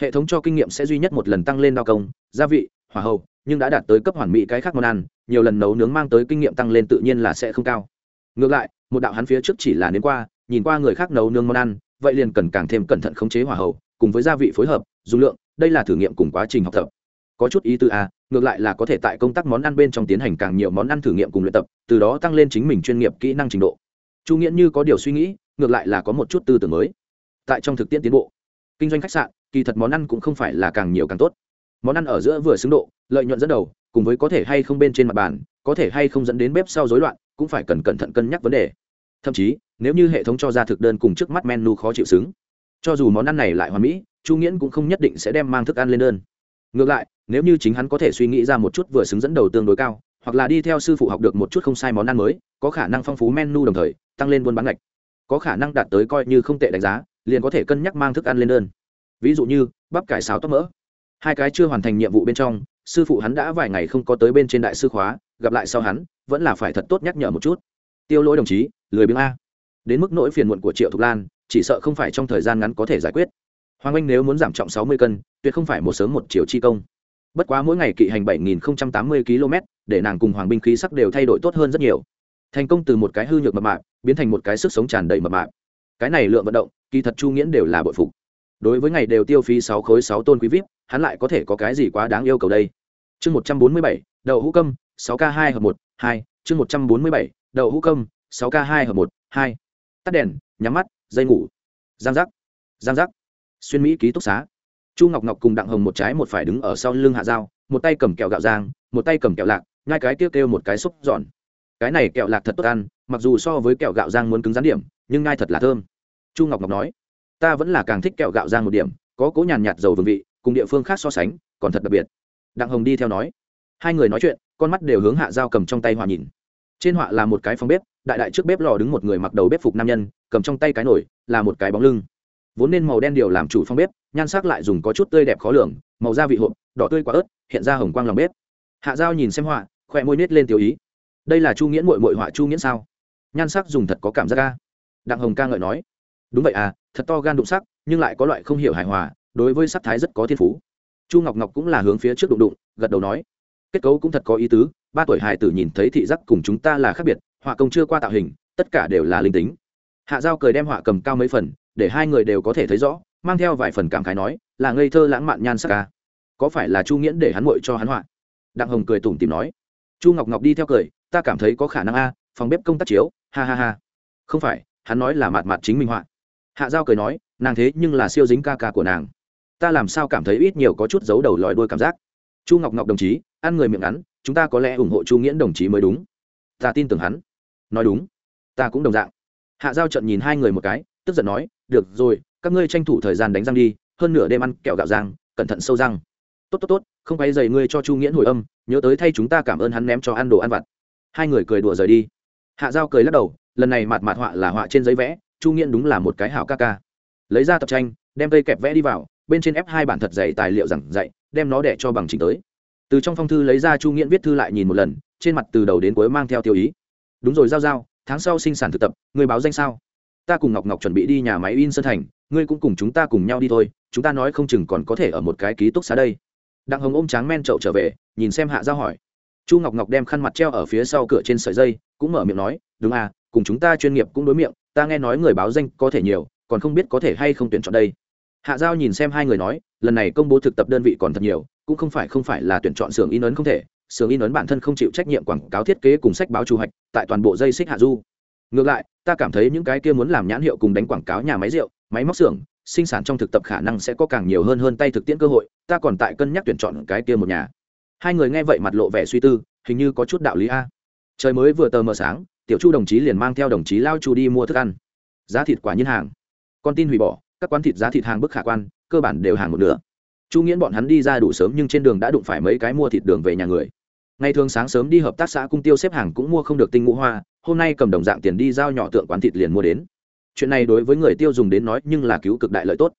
Speaker 1: Hệ thống cho kinh nghiệm sẽ duy nhất một lần tăng lên đao công, gia vị, hỏa hầu, nhưng đã đạt tới cấp hoàn mỹ cái khác món ăn, nhiều lần nấu nướng mang tới kinh nghiệm tăng lên tự nhiên là sẽ không cao. Ngược lại, một đạo hắn phía trước chỉ là đến qua, nhìn qua người khác nấu nướng món ăn, vậy liền cần càng thêm cẩn thận khống chế hỏa hầu, cùng với gia vị phối hợp dung lượng, đây là thử nghiệm cùng quá trình học tập. Có chút ý tư a ngược lại là có thể tại công tác món ăn bên trong tiến hành càng nhiều món ăn thử nghiệm cùng luyện tập, từ đó tăng lên chính mình chuyên nghiệp kỹ năng trình độ. Chu nghĩa như có điều suy nghĩ, ngược lại là có một chút tư tưởng mới. Tại trong thực tiễn tiến bộ, kinh doanh khách sạn, kỳ thật món ăn cũng không phải là càng nhiều càng tốt. Món ăn ở giữa vừa xứng độ, lợi nhuận dẫn đầu, cùng với có thể hay không bên trên mặt bàn, có thể hay không dẫn đến bếp sau rối loạn, cũng phải cần cẩn thận cân nhắc vấn đề. Thậm chí, nếu như hệ thống cho ra thực đơn cùng trước mắt menu khó chịu xứng, cho dù món ăn này lại hoàn mỹ, chu nghiễn cũng không nhất định sẽ đem mang thức ăn lên đơn ngược lại, nếu như chính hắn có thể suy nghĩ ra một chút vừa xứng dẫn đầu tương đối cao, hoặc là đi theo sư phụ học được một chút không sai món ăn mới, có khả năng phong phú menu đồng thời, tăng lên buôn bán ngạch. Có khả năng đạt tới coi như không tệ đánh giá, liền có thể cân nhắc mang thức ăn lên đơn. Ví dụ như, bắp cải xào tóc mỡ. Hai cái chưa hoàn thành nhiệm vụ bên trong, sư phụ hắn đã vài ngày không có tới bên trên đại sư khóa, gặp lại sau hắn, vẫn là phải thật tốt nhắc nhở một chút. Tiêu lỗi đồng chí, lười biếng a. Đến mức nỗi phiền muộn của triệu thục lan, chỉ sợ không phải trong thời gian ngắn có thể giải quyết hoàng anh nếu muốn giảm trọng sáu mươi cân, tuyệt không phải một sớm một chiều chi công. Bất quá mỗi ngày kỵ hành bảy nghìn tám mươi km, để nàng cùng hoàng binh khí sắc đều thay đổi tốt hơn rất nhiều. Thành công từ một cái hư nhược mập mạp, biến thành một cái sức sống tràn đầy mập mạp. Cái này lượng vận động, kỳ thật chu nghiễn đều là bội phục. Đối với ngày đều tiêu phí sáu khối sáu tôn quý vip hắn lại có thể có cái gì quá đáng yêu cầu đây? Chương một trăm bốn mươi bảy, đậu hũ câm, sáu k hai hợp một, hai. Chương một trăm bốn mươi bảy, đậu hũ câm, sáu k hai hợp một, hai. Tắt đèn, nhắm mắt, dây ngủ. Giang giác. Giang giác xuyên mỹ ký túc xá. Chu ngọc ngọc cùng đặng hồng một trái một phải đứng ở sau lưng hạ dao một tay cầm kẹo gạo giang một tay cầm kẹo lạc ngai cái kêu kêu một cái xúc giòn. Cái này kẹo lạc thật tốt ăn, mặc dù so với kẹo gạo giang muốn cứng rắn điểm, nhưng ngai thật là thơm. Chu ngọc ngọc nói, ta vẫn là càng thích kẹo gạo giang một điểm, có cố nhàn nhạt dầu vương vị, cùng địa phương khác so sánh, còn thật đặc biệt. Đặng hồng đi theo nói. Hai người nói chuyện, con mắt đều hướng hạ dao cầm trong tay hòa nhìn. Trên họa là một cái phòng bếp, đại đại trước bếp lò đứng một người mặc đầu bếp phục nam nhân, cầm trong tay cái nổi là một cái bóng lưng vốn nên màu đen điều làm chủ phong bếp, nhan sắc lại dùng có chút tươi đẹp khó lường, màu da vị hộp, đỏ tươi quả ớt, hiện ra hồng quang lòng bếp. Hạ dao nhìn xem họa, khỏe môi nết lên tiểu ý. Đây là chu nghiễn mội mội họa chu nghiễn sao? Nhan sắc dùng thật có cảm giác ca đặng hồng ca ngợi nói. Đúng vậy à thật to gan đụng sắc, nhưng lại có loại không hiểu hài hòa, đối với sắc thái rất có thiên phú. Chu ngọc ngọc cũng là hướng phía trước đụng đụng, gật đầu nói. Kết cấu cũng thật có ý tứ, ba tuổi hài tử nhìn thấy thị giác cùng chúng ta là khác biệt, họa công chưa qua tạo hình, tất cả đều là linh tính. Hạ giao cười đem họa cầm cao mấy phần để hai người đều có thể thấy rõ, mang theo vài phần cảm khái nói, là ngây thơ lãng mạn nhan sắc ca. Có phải là chu nghiễn để hắn muội cho hắn họa? Đặng hồng cười tủm tìm nói. Chu ngọc ngọc đi theo cười, ta cảm thấy có khả năng a, phòng bếp công tác chiếu, ha ha ha. Không phải, hắn nói là mạt mạt chính minh họa. Hạ giao cười nói, nàng thế nhưng là siêu dính ca ca của nàng. Ta làm sao cảm thấy ít nhiều có chút giấu đầu lòi đuôi cảm giác. Chu ngọc ngọc đồng chí, ăn người miệng ngắn, chúng ta có lẽ ủng hộ chu nghiễn đồng chí mới đúng. Ta tin tưởng hắn. Nói đúng. Ta cũng đồng dạng. Hạ giao trận nhìn hai người một cái tức giận nói, được rồi, các ngươi tranh thủ thời gian đánh răng đi, hơn nửa đêm ăn kẹo gạo rang, cẩn thận sâu răng. Tốt tốt tốt, không quay dày ngươi cho chu nghĩa hồi âm, nhớ tới thay chúng ta cảm ơn hắn ném cho ăn đồ ăn vặt. Hai người cười đùa rời đi. Hạ giao cười lắc đầu, lần này mặt mặt họa là họa trên giấy vẽ, chu nghĩa đúng là một cái hảo ca ca. Lấy ra tập tranh, đem cây kẹp vẽ đi vào, bên trên ép hai bản thật dày tài liệu giảng dạy, đem nó để cho bằng trình tới. Từ trong phong thư lấy ra chu nghĩa viết thư lại nhìn một lần, trên mặt từ đầu đến cuối mang theo tiêu ý. Đúng rồi giao giao, tháng sau sinh sản thực tập người báo danh sao? Ta cùng ngọc ngọc chuẩn bị đi nhà máy in sơn thành, ngươi cũng cùng chúng ta cùng nhau đi thôi, chúng ta nói không chừng còn có thể ở một cái ký túc xá đây. Đặng hồng ôm tráng men trậu trở về, nhìn xem hạ giao hỏi. Chu ngọc ngọc đem khăn mặt treo ở phía sau cửa trên sợi dây, cũng mở miệng nói, đúng à cùng chúng ta chuyên nghiệp cũng đối miệng, ta nghe nói người báo danh có thể nhiều, còn không biết có thể hay không tuyển chọn đây. Hạ giao nhìn xem hai người nói, lần này công bố thực tập đơn vị còn thật nhiều, cũng không phải không phải là tuyển chọn xưởng in ấn không thể, xưởng in ấn bản thân không chịu trách nhiệm quảng cáo thiết kế cùng sách báo chủ hạch tại toàn bộ dây xích hạ du. Ngược lại ta cảm thấy những cái kia muốn làm nhãn hiệu cùng đánh quảng cáo nhà máy rượu, máy móc xưởng, sinh sản trong thực tập khả năng sẽ có càng nhiều hơn hơn tay thực tiễn cơ hội, ta còn tại cân nhắc tuyển chọn cái kia một nhà. Hai người nghe vậy mặt lộ vẻ suy tư, hình như có chút đạo lý a. Trời mới vừa tờ mờ sáng, tiểu chu đồng chí liền mang theo đồng chí lao chu đi mua thức ăn. Giá thịt quả nhiên hàng. Con tin hủy bỏ, các quán thịt giá thịt hàng bức khả quan, cơ bản đều hàng một nửa. Chu nghiễn bọn hắn đi ra đủ sớm nhưng trên đường đã đụng phải mấy cái mua thịt đường về nhà người. Ngày thường sáng sớm đi hợp tác xã cung tiêu xếp hàng cũng mua không được tinh ngũ hoa hôm nay cầm đồng dạng tiền đi giao nhỏ tượng quán thịt liền mua đến. Chuyện này đối với người tiêu dùng đến nói nhưng là cứu cực đại lợi tốt.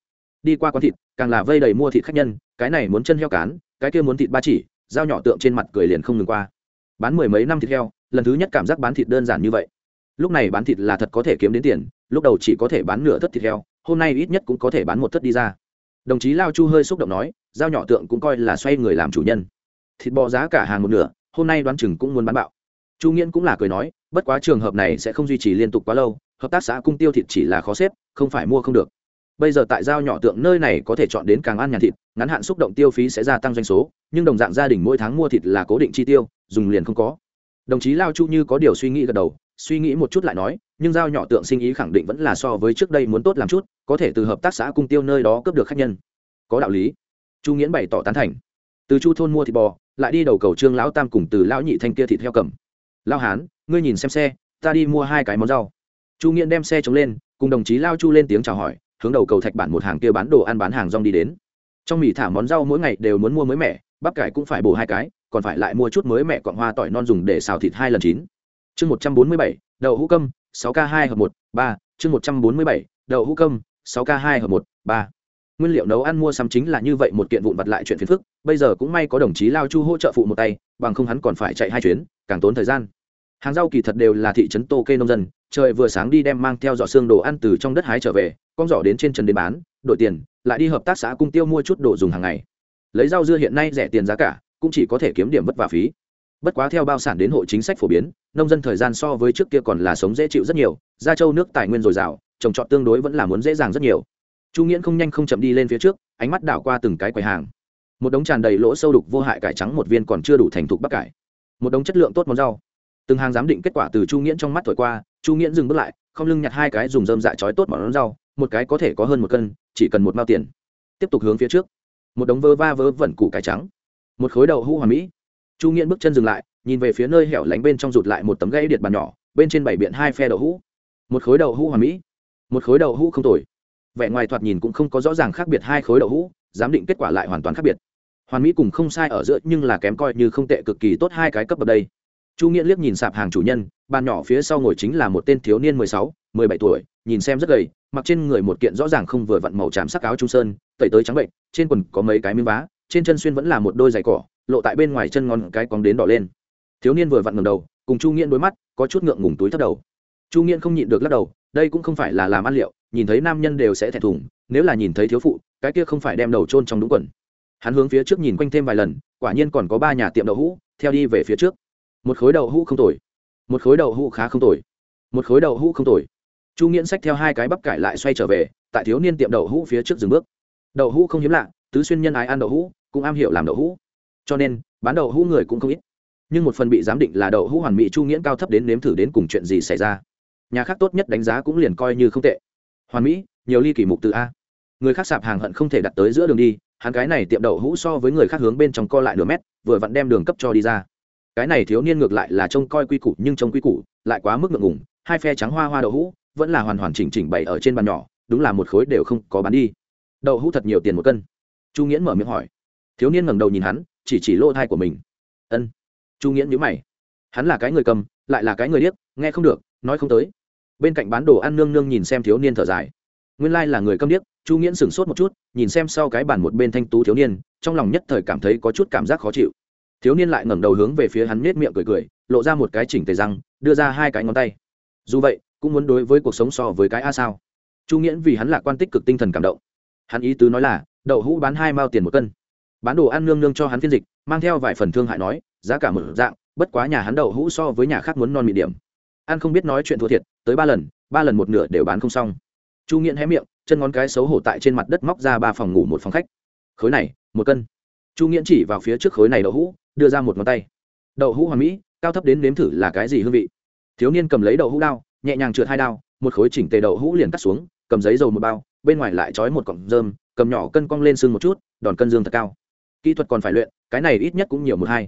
Speaker 1: Đi qua quán thịt, càng là vây đầy mua thịt khách nhân, cái này muốn chân heo cán, cái kia muốn thịt ba chỉ, giao nhỏ tượng trên mặt cười liền không ngừng qua. Bán mười mấy năm thịt heo, lần thứ nhất cảm giác bán thịt đơn giản như vậy. Lúc này bán thịt là thật có thể kiếm đến tiền, lúc đầu chỉ có thể bán nửa thất thịt heo, hôm nay ít nhất cũng có thể bán một thất đi ra. Đồng chí lao chu hơi xúc động nói, giao nhỏ tượng cũng coi là xoay người làm chủ nhân. Thịt bò giá cả hàng một nửa, hôm nay đoán chừng cũng muốn bán bạo chu nghiễn cũng là cười nói, bất quá trường hợp này sẽ không duy trì liên tục quá lâu, hợp tác xã cung tiêu thịt chỉ là khó xếp, không phải mua không được. Bây giờ tại giao nhỏ tượng nơi này có thể chọn đến càng ăn nhàn thịt, ngắn hạn xúc động tiêu phí sẽ gia tăng doanh số, nhưng đồng dạng gia đình mỗi tháng mua thịt là cố định chi tiêu, dùng liền không có. Đồng chí lao chu như có điều suy nghĩ gật đầu, suy nghĩ một chút lại nói, nhưng giao nhỏ tượng sinh ý khẳng định vẫn là so với trước đây muốn tốt làm chút, có thể từ hợp tác xã cung tiêu nơi đó cướp được khách nhân. Có đạo lý. Chu nghiễn bày tỏ tán thành. Từ chu thôn mua thịt bò, lại đi đầu cầu trương lão tam cùng từ lão nhị thanh kia thịt heo cầm lao hán, ngươi nhìn xem xe, ta đi mua hai cái món rau. Chu nghiện đem xe chống lên, cùng đồng chí lao chu lên tiếng chào hỏi, hướng đầu cầu thạch bản một hàng kia bán đồ ăn bán hàng rong đi đến. Trong mì thả món rau mỗi ngày đều muốn mua mới mẻ, bắp cải cũng phải bổ hai cái, còn phải lại mua chút mới mẹ cọn hoa tỏi non dùng để xào thịt hai lần chín. Chương một trăm bốn mươi bảy, đậu hũ câm sáu k hai hợp một, ba. Chương một trăm bốn mươi bảy, đậu hũ câm sáu k hai hợp một, ba. Nguyên liệu nấu ăn mua sắm chính là như vậy một kiện vụn vặt lại chuyện phiền phức, bây giờ cũng may có đồng chí lao chu hỗ trợ phụ một tay, bằng không hắn còn phải chạy hai chuyến, càng tốn thời gian hàng rau kỳ thật đều là thị trấn tô kê nông dân, trời vừa sáng đi đem mang theo giỏ xương đồ ăn từ trong đất hái trở về, con giỏ đến trên trần đến bán, đổi tiền, lại đi hợp tác xã cung tiêu mua chút đồ dùng hàng ngày. Lấy rau dưa hiện nay rẻ tiền giá cả, cũng chỉ có thể kiếm điểm vất vả phí. Bất quá theo bao sản đến hộ chính sách phổ biến, nông dân thời gian so với trước kia còn là sống dễ chịu rất nhiều gia châu nước tài nguyên dồi dào, trồng trọt tương đối vẫn là muốn dễ dàng rất nhiều. Chu nghiễn không nhanh không chậm đi lên phía trước, ánh mắt đảo qua từng cái quầy hàng. Một đống tràn đầy lỗ sâu đục vô hại cải trắng một viên còn chưa đủ thành thục bắp cải. Một đống chất lượng tốt món rau từng hàng giám định kết quả từ chu nghiễn trong mắt thổi qua, chu nghiễn dừng bước lại, không lưng nhặt hai cái dùng dơm dạ chói tốt món rau, một cái có thể có hơn một cân, chỉ cần một mao tiền. Tiếp tục hướng phía trước. Một đống vơ va vớ vẩn củ cải trắng. Một khối đậu hũ hoàn mỹ. Chu nghiễn bước chân dừng lại, nhìn về phía nơi hẻo lánh bên trong rụt lại một tấm gãy điện bàn nhỏ, bên trên bảy biện hai phe đậu hũ. Một khối đậu hũ hoàn mỹ. Một khối đậu hũ không tồi. Vẻ ngoài thoạt nhìn cũng không có rõ ràng khác biệt hai khối đậu hũ, giám định kết quả lại hoàn toàn khác biệt. Hoàn mỹ cùng không sai ở giữa nhưng là kém coi như không tệ cực kỳ tốt hai cái cấp bậc đây chu nghĩa liếc nhìn sạp hàng chủ nhân, bàn nhỏ phía sau ngồi chính là một tên thiếu niên mười sáu, mười bảy tuổi, nhìn xem rất gầy, mặc trên người một kiện rõ ràng không vừa vặn màu tràm sắc áo trung sơn, tẩy tới trắng bệnh, trên quần có mấy cái miếng vá, trên chân xuyên vẫn là một đôi giày cỏ, lộ tại bên ngoài chân ngon cái cóng đến đỏ lên. Thiếu niên vừa vặn ngầm đầu, cùng chu nghiễn đối mắt, có chút ngượng ngùng túi thất đầu. Chu nghiễn không nhịn được lắc đầu, đây cũng không phải là làm ăn liệu, nhìn thấy nam nhân đều sẽ thẹn thùng, nếu là nhìn thấy thiếu phụ, cái kia không phải đem đầu trôn trong đúng quần. Hắn hướng phía trước nhìn quanh thêm vài lần, quả nhiên còn có ba nhà tiệm đậu hũ, theo đi về phía trước một khối đậu hũ không tồi. Một khối đậu hũ khá không tồi. Một khối đậu hũ không tồi. Chu nghiễn xách theo hai cái bắp cải lại xoay trở về, tại thiếu niên tiệm đậu hũ phía trước dừng bước. Đậu hũ không hiếm lạ, tứ xuyên nhân ái ăn đậu hũ, cũng am hiểu làm đậu hũ. Cho nên, bán đậu hũ người cũng không ít. Nhưng một phần bị giám định là đậu hũ hoàn mỹ chu nghiễn cao thấp đến nếm thử đến cùng chuyện gì xảy ra. Nhà khác tốt nhất đánh giá cũng liền coi như không tệ. Hoàn mỹ, nhiều ly kỷ mục từ a. Người khác sạp hàng hận không thể đặt tới giữa đường đi, hắn cái này tiệm đậu hũ so với người khác hướng bên trong co lại nửa mét, vừa vặn đem đường cấp cho đi ra cái này thiếu niên ngược lại là trông coi quy củ nhưng trông quy củ, lại quá mức ngượng ngùng, hai phe trắng hoa hoa đậu hũ vẫn là hoàn hoàn chỉnh chỉnh bày ở trên bàn nhỏ, đúng là một khối đều không có bán đi. Đậu hũ thật nhiều tiền một cân. Chu nghiễn mở miệng hỏi. Thiếu niên ngẩng đầu nhìn hắn, chỉ chỉ lỗ thai của mình. Ân. Chu nghiễn nhíu mày. Hắn là cái người cầm, lại là cái người điếc, nghe không được, nói không tới. Bên cạnh bán đồ ăn nương nương nhìn xem thiếu niên thở dài. Nguyên lai là người câm điếc, chu nghiễn sửng sốt một chút, nhìn xem sau cái bàn một bên thanh tú thiếu niên, trong lòng nhất thời cảm thấy có chút cảm giác khó chịu thiếu niên lại ngẩng đầu hướng về phía hắn nết miệng cười cười, lộ ra một cái chỉnh tề răng, đưa ra hai cái ngón tay. Dù vậy, cũng muốn đối với cuộc sống so với cái a sao. Chu nghiễn vì hắn lạc quan tích cực tinh thần cảm động. Hắn ý tứ nói là, đậu hũ bán hai mao tiền một cân. Bán đồ ăn nương nương cho hắn phiên dịch, mang theo vài phần thương hại nói, giá cả một dạng, bất quá nhà hắn đậu hũ so với nhà khác muốn non mị điểm. Ăn không biết nói chuyện thua thiệt, tới ba lần ba lần một nửa đều bán không xong. Chu nghiễn hé miệng, chân ngón cái xấu hổ tại trên mặt đất móc ra ba phòng ngủ một phòng khách. Khối này, một cân. Chu nghiễn chỉ vào phía trước khối này đậu hũ đưa ra một ngón tay. Đậu hũ hoàn mỹ, cao thấp đến nếm thử là cái gì hương vị. Thiếu niên cầm lấy đậu hũ đao, nhẹ nhàng trượt hai đao, một khối chỉnh tề đậu hũ liền cắt xuống, cầm giấy dầu một bao, bên ngoài lại trói một cọng rơm, cầm nhỏ cân cong lên sưng một chút, đòn cân dương thật cao. Kỹ thuật còn phải luyện, cái này ít nhất cũng nhiều một hai.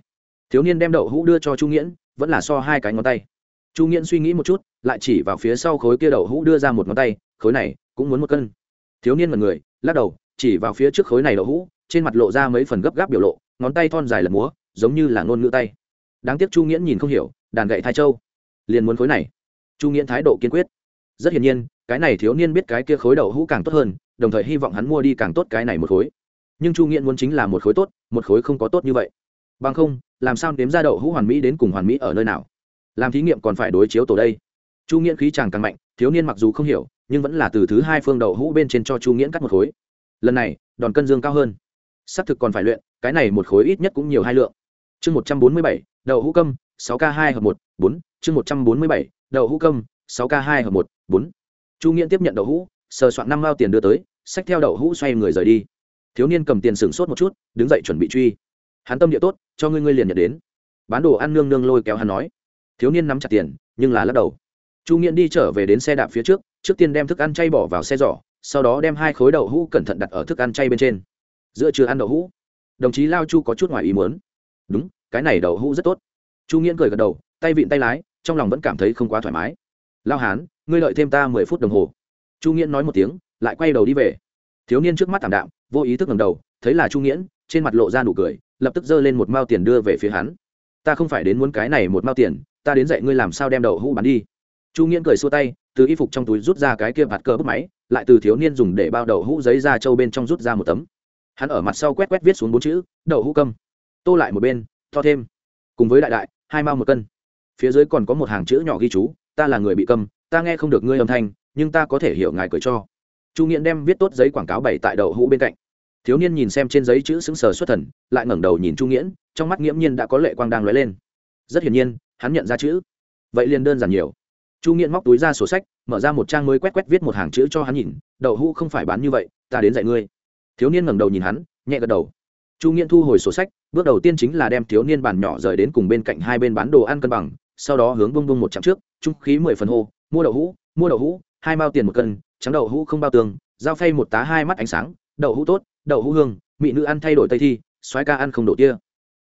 Speaker 1: Thiếu niên đem đậu hũ đưa cho chu nghiễn, vẫn là so hai cái ngón tay. Chu nghiễn suy nghĩ một chút, lại chỉ vào phía sau khối kia đậu hũ đưa ra một ngón tay, khối này cũng muốn một cân. Thiếu niên mật người, lắc đầu, chỉ vào phía trước khối này đậu hũ, trên mặt lộ ra mấy phần gấp gáp biểu lộ, ngón tay thon dài lật múa giống như là ngôn ngữ tay. Đáng tiếc chu nghiễn nhìn không hiểu, đàn gậy Thái châu. Liền muốn khối này. Chu nghiễn thái độ kiên quyết. Rất hiển nhiên, cái này thiếu niên biết cái kia khối đậu hũ càng tốt hơn, đồng thời hy vọng hắn mua đi càng tốt cái này một khối. Nhưng chu nghiễn muốn chính là một khối tốt, một khối không có tốt như vậy. Bằng không, làm sao đếm ra đậu hũ hoàn mỹ đến cùng hoàn mỹ ở nơi nào? Làm thí nghiệm còn phải đối chiếu tổ đây. Chu nghiễn khí chàng càng mạnh, thiếu niên mặc dù không hiểu, nhưng vẫn là từ thứ hai phương đậu hũ bên trên cho chu nghiễn cắt một khối. Lần này, đòn cân dương cao hơn. Xác thực còn phải luyện, cái này một khối ít nhất cũng nhiều hai lượng chương một trăm bốn mươi bảy, đậu hũ câm, sáu k hai hợp một, bốn. Chương một trăm bốn mươi bảy, đậu hũ câm, sáu k hai hợp một, bốn. Chu nghiễn tiếp nhận đậu hũ, sờ soạn năm mao tiền đưa tới, xách theo đậu hũ xoay người rời đi. Thiếu niên cầm tiền sửng sốt một chút, đứng dậy chuẩn bị truy. Hắn tâm địa tốt, cho ngươi ngươi liền nhận đến. Bán đồ ăn nương nương lôi kéo hắn nói. Thiếu niên nắm chặt tiền, nhưng là lắc đầu. Chu nghiễn đi trở về đến xe đạp phía trước trước tiên đem thức ăn chay bỏ vào xe giỏ, sau đó đem hai khối đậu hũ cẩn thận đặt ở thức ăn chay bên trên. Giữa chưa ăn đậu hũ. Đồng chí lao chu có chút ngoài ý muốn đúng, cái này đậu hũ rất tốt. Chu nghiễn cười gật đầu, tay vịn tay lái, trong lòng vẫn cảm thấy không quá thoải mái. Lao hán, ngươi lợi thêm ta mười phút đồng hồ. Chu nghiễn nói một tiếng, lại quay đầu đi về. Thiếu niên trước mắt thảm đạm, vô ý thức ngầm đầu, thấy là chu nghiễn, trên mặt lộ ra nụ cười, lập tức giơ lên một mao tiền đưa về phía hắn. Ta không phải đến muốn cái này một mao tiền, ta đến dạy ngươi làm sao đem đậu hũ bán đi. Chu nghiễn cười xua tay, từ y phục trong túi rút ra cái kia bạt cờ bút máy, lại từ thiếu niên dùng để bao đậu hũ giấy ra châu bên trong rút ra một tấm. Hắn ở mặt sau quét quét viết xuống bốn chữ, đậu hũ câm tô lại một bên to thêm. Cùng với đại đại hai mao một cân. Phía dưới còn có một hàng chữ nhỏ ghi chú ta là người bị cầm, ta nghe không được ngươi âm thanh nhưng ta có thể hiểu ngài cười cho. Chu nghiễn đem viết tốt giấy quảng cáo bày tại đậu hũ bên cạnh. Thiếu niên nhìn xem trên giấy chữ xứng sờ xuất thần lại ngẩng đầu nhìn chu nghiễn trong mắt nghiễm nhiên đã có lệ quang đang lóe lên. Rất hiển nhiên hắn nhận ra chữ. Vậy liền đơn giản nhiều. Chu nghiễn móc túi ra sổ sách mở ra một trang mới quét quét viết một hàng chữ cho hắn nhìn đậu hũ không phải bán như vậy ta đến dạy ngươi. Thiếu niên ngẩng đầu nhìn hắn nhẹ gật đầu chu nghiễn thu hồi sổ sách, bước đầu tiên chính là đem thiếu niên bàn nhỏ rời đến cùng bên cạnh hai bên bán đồ ăn cân bằng, sau đó hướng bông bông một chặng trước, trung khí mười phần hô, mua đậu hũ, mua đậu hũ, hai mao tiền một cân, trắng đậu hũ không bao tường dao phay một tá hai mắt ánh sáng, đậu hũ tốt, đậu hũ hương, mỹ nữ ăn thay đổi tây thi xoái ca ăn không đổ tia.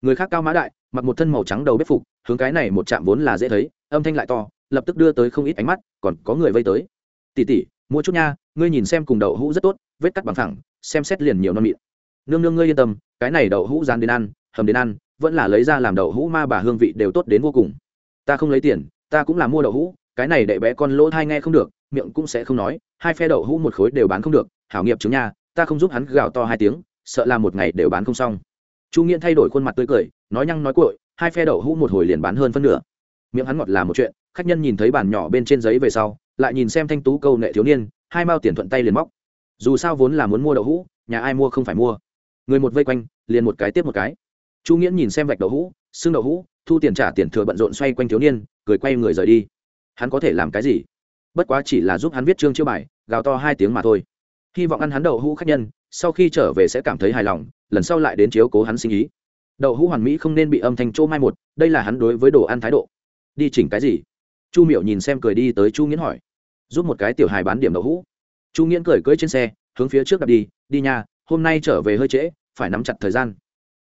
Speaker 1: Người khác cao mã đại, mặc một thân màu trắng đầu bếp phục, hướng cái này một chạm vốn là dễ thấy, âm thanh lại to, lập tức đưa tới không ít ánh mắt, còn có người vây tới. Tỉ tỉ mua chút nha, ngươi nhìn xem cùng đậu hũ rất tốt, vết cắt bằng thẳng xem xét liền nhiều non mịn. Nương nương ngươi yên tâm cái này đậu hũ rán đến ăn, hầm đến ăn, vẫn là lấy ra làm đậu hũ ma bà hương vị đều tốt đến vô cùng. Ta không lấy tiền, ta cũng là mua đậu hũ, cái này đệ bé con lỗ thai nghe không được, miệng cũng sẽ không nói, hai phe đậu hũ một khối đều bán không được, hảo nghiệp chứng nha, ta không giúp hắn gào to hai tiếng, sợ là một ngày đều bán không xong. Chu nghiễn thay đổi khuôn mặt tươi cười, nói nhăng nói cội hai phe đậu hũ một hồi liền bán hơn phân nửa. Miệng hắn ngọt là một chuyện, khách nhân nhìn thấy bàn nhỏ bên trên giấy về sau, lại nhìn xem thanh tú câu nệ thiếu niên, hai mao tiền thuận tay liền móc. Dù sao vốn là muốn mua đậu hũ, nhà ai mua không phải mua người một vây quanh, liền một cái tiếp một cái. Chu nghiễn nhìn xem vạch đậu hũ, xương đậu hũ, thu tiền trả tiền thừa bận rộn xoay quanh thiếu niên, cười quay người rời đi. Hắn có thể làm cái gì? Bất quá chỉ là giúp hắn viết chương chiêu bài, gào to hai tiếng mà thôi. Hy vọng ăn hắn đậu hũ khách nhân, sau khi trở về sẽ cảm thấy hài lòng, lần sau lại đến chiếu cố hắn sinh ý. Đậu hũ hoàn mỹ không nên bị âm thanh chỗ mai một, đây là hắn đối với đồ ăn thái độ. Đi chỉnh cái gì? Chu miểu nhìn xem cười đi tới chu nghiễn hỏi. Giúp một cái tiểu hài bán điểm đậu hũ. Chu nghiễn cười cưỡi trên xe, hướng phía trước đặt đi đi nha hôm nay trở về hơi trễ, phải nắm chặt thời gian.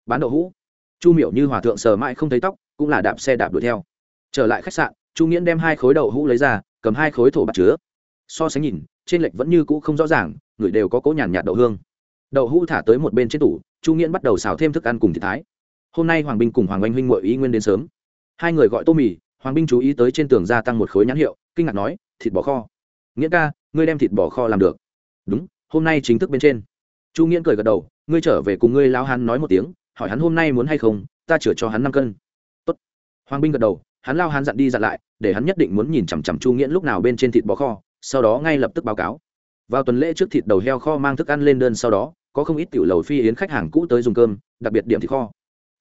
Speaker 1: Bán đậu hũ. Chu miểu như hòa thượng sờ mãi không thấy tóc, cũng là đạp xe đạp đuổi theo. Trở lại khách sạn, chu nghiễn đem hai khối đậu hũ lấy ra, cầm hai khối thổ bạc chứa. So sánh nhìn, trên lệch vẫn như cũ không rõ ràng, người đều có cố nhàn nhạt đậu hương. Đậu hũ thả tới một bên trên tủ, chu nghiễn bắt đầu xào thêm thức ăn cùng thị thái. Hôm nay hoàng binh cùng hoàng anh huynh mội ý nguyên đến sớm. Hai người gọi tô mì, hoàng binh chú ý tới trên tường gia tăng một khối nhãn hiệu, kinh ngạc nói, thịt bò kho. Nghĩa ca, ngươi đem thịt bò kho làm được. Đúng, hôm nay chính thức bên trên chu nghiễn cười gật đầu, ngươi trở về cùng ngươi lao hắn nói một tiếng, hỏi hắn hôm nay muốn hay không, ta chữa cho hắn năm cân. Tốt. hoàng binh gật đầu, hắn lao hắn dặn đi dặn lại, để hắn nhất định muốn nhìn chằm chằm chu nghiễn lúc nào bên trên thịt bò kho, sau đó ngay lập tức báo cáo. Vào tuần lễ trước thịt đầu heo kho mang thức ăn lên đơn sau đó, có không ít tiểu lầu phi yến khách hàng cũ tới dùng cơm, đặc biệt điểm thịt kho.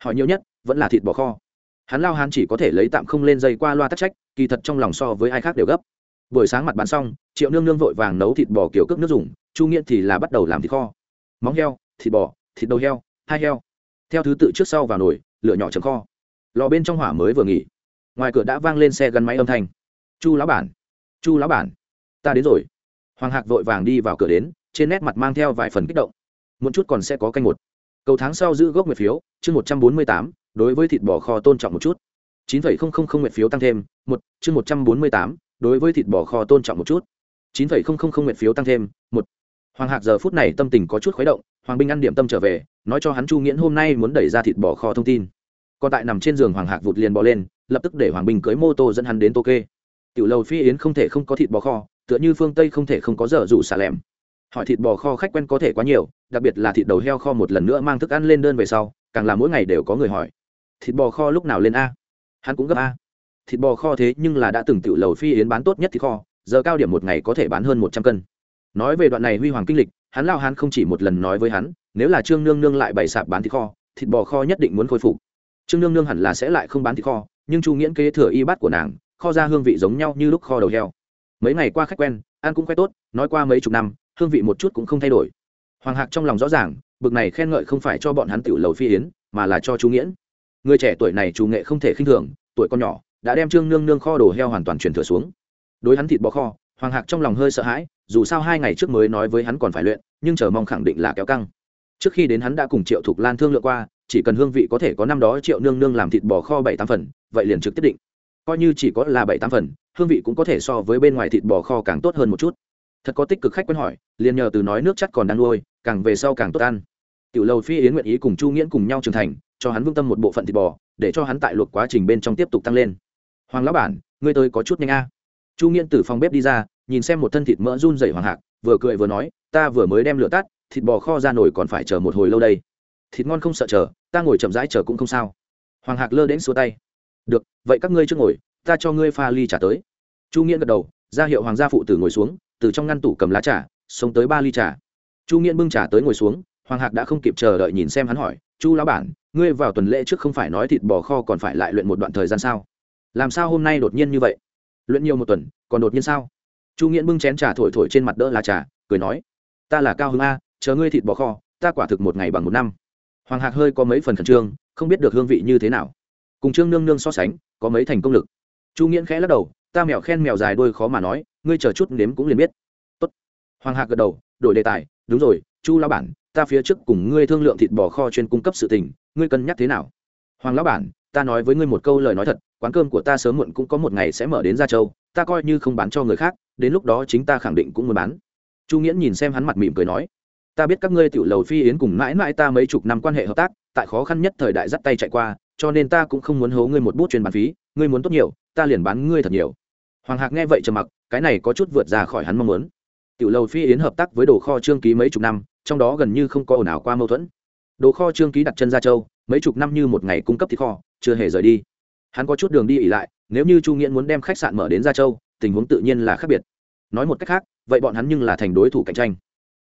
Speaker 1: Hỏi nhiều nhất, vẫn là thịt bò kho. Hắn lao hắn chỉ có thể lấy tạm không lên dây qua loa tắc trách, kỳ thật trong lòng so với ai khác đều gấp. Buổi sáng mặt bán xong, triệu nương nương vội vàng nấu thịt bò kiểu cước nước dùng, chu nghiễn thì là bắt đầu làm thịt kho móng heo, thịt bò, thịt đầu heo, hai heo. Theo thứ tự trước sau vào nồi, lửa nhỏ chấm kho. Lò bên trong hỏa mới vừa nghỉ. Ngoài cửa đã vang lên xe gắn máy âm thanh. Chu lão bản, chu lão bản, ta đến rồi. Hoàng hạc vội vàng đi vào cửa đến, trên nét mặt mang theo vài phần kích động. Một chút còn sẽ có canh một. Cầu tháng sau giữ gốc nguyệt phiếu, chương một trăm bốn mươi tám, đối với thịt bò kho tôn trọng một chút. chín phẩy không không không nguyệt phiếu tăng thêm, một, chương một trăm bốn mươi tám, đối với thịt bò kho tôn trọng một chút. chín phẩy không không không nguyệt phiếu tăng thêm, một hoàng hạc giờ phút này tâm tình có chút khuấy động, hoàng binh ăn điểm tâm trở về, nói cho hắn chu nghiễn hôm nay muốn đẩy ra thịt bò kho thông tin. Còn tại nằm trên giường hoàng hạc vụt liền bò lên, lập tức để hoàng binh cưới mô tô dẫn hắn đến tô kê. Tiểu lầu phi yến không thể không có thịt bò kho, tựa như phương tây không thể không có dở dụ xả lẻm. Hỏi thịt bò kho khách quen có thể quá nhiều, đặc biệt là thịt đầu heo kho một lần nữa mang thức ăn lên đơn về sau, càng là mỗi ngày đều có người hỏi. Thịt bò kho lúc nào lên a? Hắn cũng gấp a. Thịt bò kho thế nhưng là đã từng tự lầu phi yến bán tốt nhất thịt kho, giờ cao điểm một ngày có thể bán hơn một trăm cân nói về đoạn này huy hoàng kinh lịch, hắn lao hắn không chỉ một lần nói với hắn, nếu là trương nương nương lại bày sạp bán thịt kho, thịt bò kho nhất định muốn khôi phục. Trương nương nương hẳn là sẽ lại không bán thịt kho, nhưng chu nghiễn kế thừa y bát của nàng, kho ra hương vị giống nhau như lúc kho đầu heo. Mấy ngày qua khách quen, ăn cũng quen tốt, nói qua mấy chục năm, hương vị một chút cũng không thay đổi. Hoàng hạc trong lòng rõ ràng, bực này khen ngợi không phải cho bọn hắn tiểu lầu phi yến, mà là cho chú nghiễn. Người trẻ tuổi này chủ nghệ không thể khinh thường, tuổi con nhỏ, đã đem trương nương nương kho đồ heo hoàn toàn truyền thừa xuống. Đối hắn thịt bò kho, hoàng hạc trong lòng hơi sợ hãi dù sao hai ngày trước mới nói với hắn còn phải luyện, nhưng chờ mong khẳng định là kéo căng. Trước khi đến hắn đã cùng triệu thục lan thương lượng qua, chỉ cần hương vị có thể có năm đó triệu nương nương làm thịt bò kho bảy tám phần, vậy liền trực tiếp định. Coi như chỉ có là bảy tám phần, hương vị cũng có thể so với bên ngoài thịt bò kho càng tốt hơn một chút. Thật có tích cực khách quen hỏi, liền nhờ từ nói nước chắc còn đang nuôi, càng về sau càng tốt ăn. Tiểu lầu phi yến nguyện ý cùng chu nghiễn cùng nhau trưởng thành, cho hắn vương tâm một bộ phận thịt bò, để cho hắn tại luộc quá trình bên trong tiếp tục tăng lên. Hoàng lão bản, ngươi tới có chút nhanh a. Chu nghiễn từ phòng bếp đi ra nhìn xem một thân thịt mỡ run rẩy hoàng hạc, vừa cười vừa nói, ta vừa mới đem lửa tắt, thịt bò kho ra nổi còn phải chờ một hồi lâu đây. Thịt ngon không sợ chờ, ta ngồi chậm rãi chờ cũng không sao. Hoàng hạc lơ đến xua tay. Được, vậy các ngươi chưa ngồi, ta cho ngươi pha ly trà tới. Chu nghĩa gật đầu, ra hiệu hoàng gia phụ tử ngồi xuống, từ trong ngăn tủ cầm lá trà sống tới ba ly trà. Chu nghĩa bưng trà tới ngồi xuống, hoàng hạc đã không kịp chờ đợi nhìn xem hắn hỏi, chu lão bản, ngươi vào tuần lễ trước không phải nói thịt bò kho còn phải lại luyện một đoạn thời gian sao? Làm sao hôm nay đột nhiên như vậy? Luyện nhiều một tuần, còn đột nhiên sao? Chu nghiễn bưng chén trà thổi thổi trên mặt đỡ lá trà, cười nói, ta là cao hưng a, chờ ngươi thịt bò kho, ta quả thực một ngày bằng một năm. Hoàng hạc hơi có mấy phần khẩn trương, không biết được hương vị như thế nào. Cùng trương nương nương so sánh, có mấy thành công lực. Chu nghiễn khẽ lắc đầu, ta mèo khen mèo dài đôi khó mà nói, ngươi chờ chút nếm cũng liền biết. Tốt. hoàng hạc gật đầu, đổi đề tài, đúng rồi, chu lão bản, ta phía trước cùng ngươi thương lượng thịt bò kho chuyên cung cấp sự tình, ngươi cân nhắc thế nào? Hoàng lão bản, ta nói với ngươi một câu lời nói thật, quán cơm của ta sớm muộn cũng có một ngày sẽ mở đến gia châu ta coi như không bán cho người khác, đến lúc đó chính ta khẳng định cũng muốn bán. Chu nghiễn nhìn xem hắn mặt mỉm cười nói, ta biết các ngươi tiểu lầu phi yến cùng mãi mãi ta mấy chục năm quan hệ hợp tác, tại khó khăn nhất thời đại dắt tay chạy qua, cho nên ta cũng không muốn hố ngươi một bút chuyên bán phí, ngươi muốn tốt nhiều, ta liền bán ngươi thật nhiều. Hoàng hạc nghe vậy trầm mặc, cái này có chút vượt ra khỏi hắn mong muốn. Tiểu lầu phi yến hợp tác với đồ kho trương ký mấy chục năm, trong đó gần như không có ồn ào qua mâu thuẫn. Đồ kho trương ký đặt chân ra châu, mấy chục năm như một ngày cung cấp thịt kho, chưa hề rời đi. Hắn có chút đường đi ỉ lại nếu như chu nghiễn muốn đem khách sạn mở đến gia châu, tình huống tự nhiên là khác biệt. Nói một cách khác, vậy bọn hắn nhưng là thành đối thủ cạnh tranh.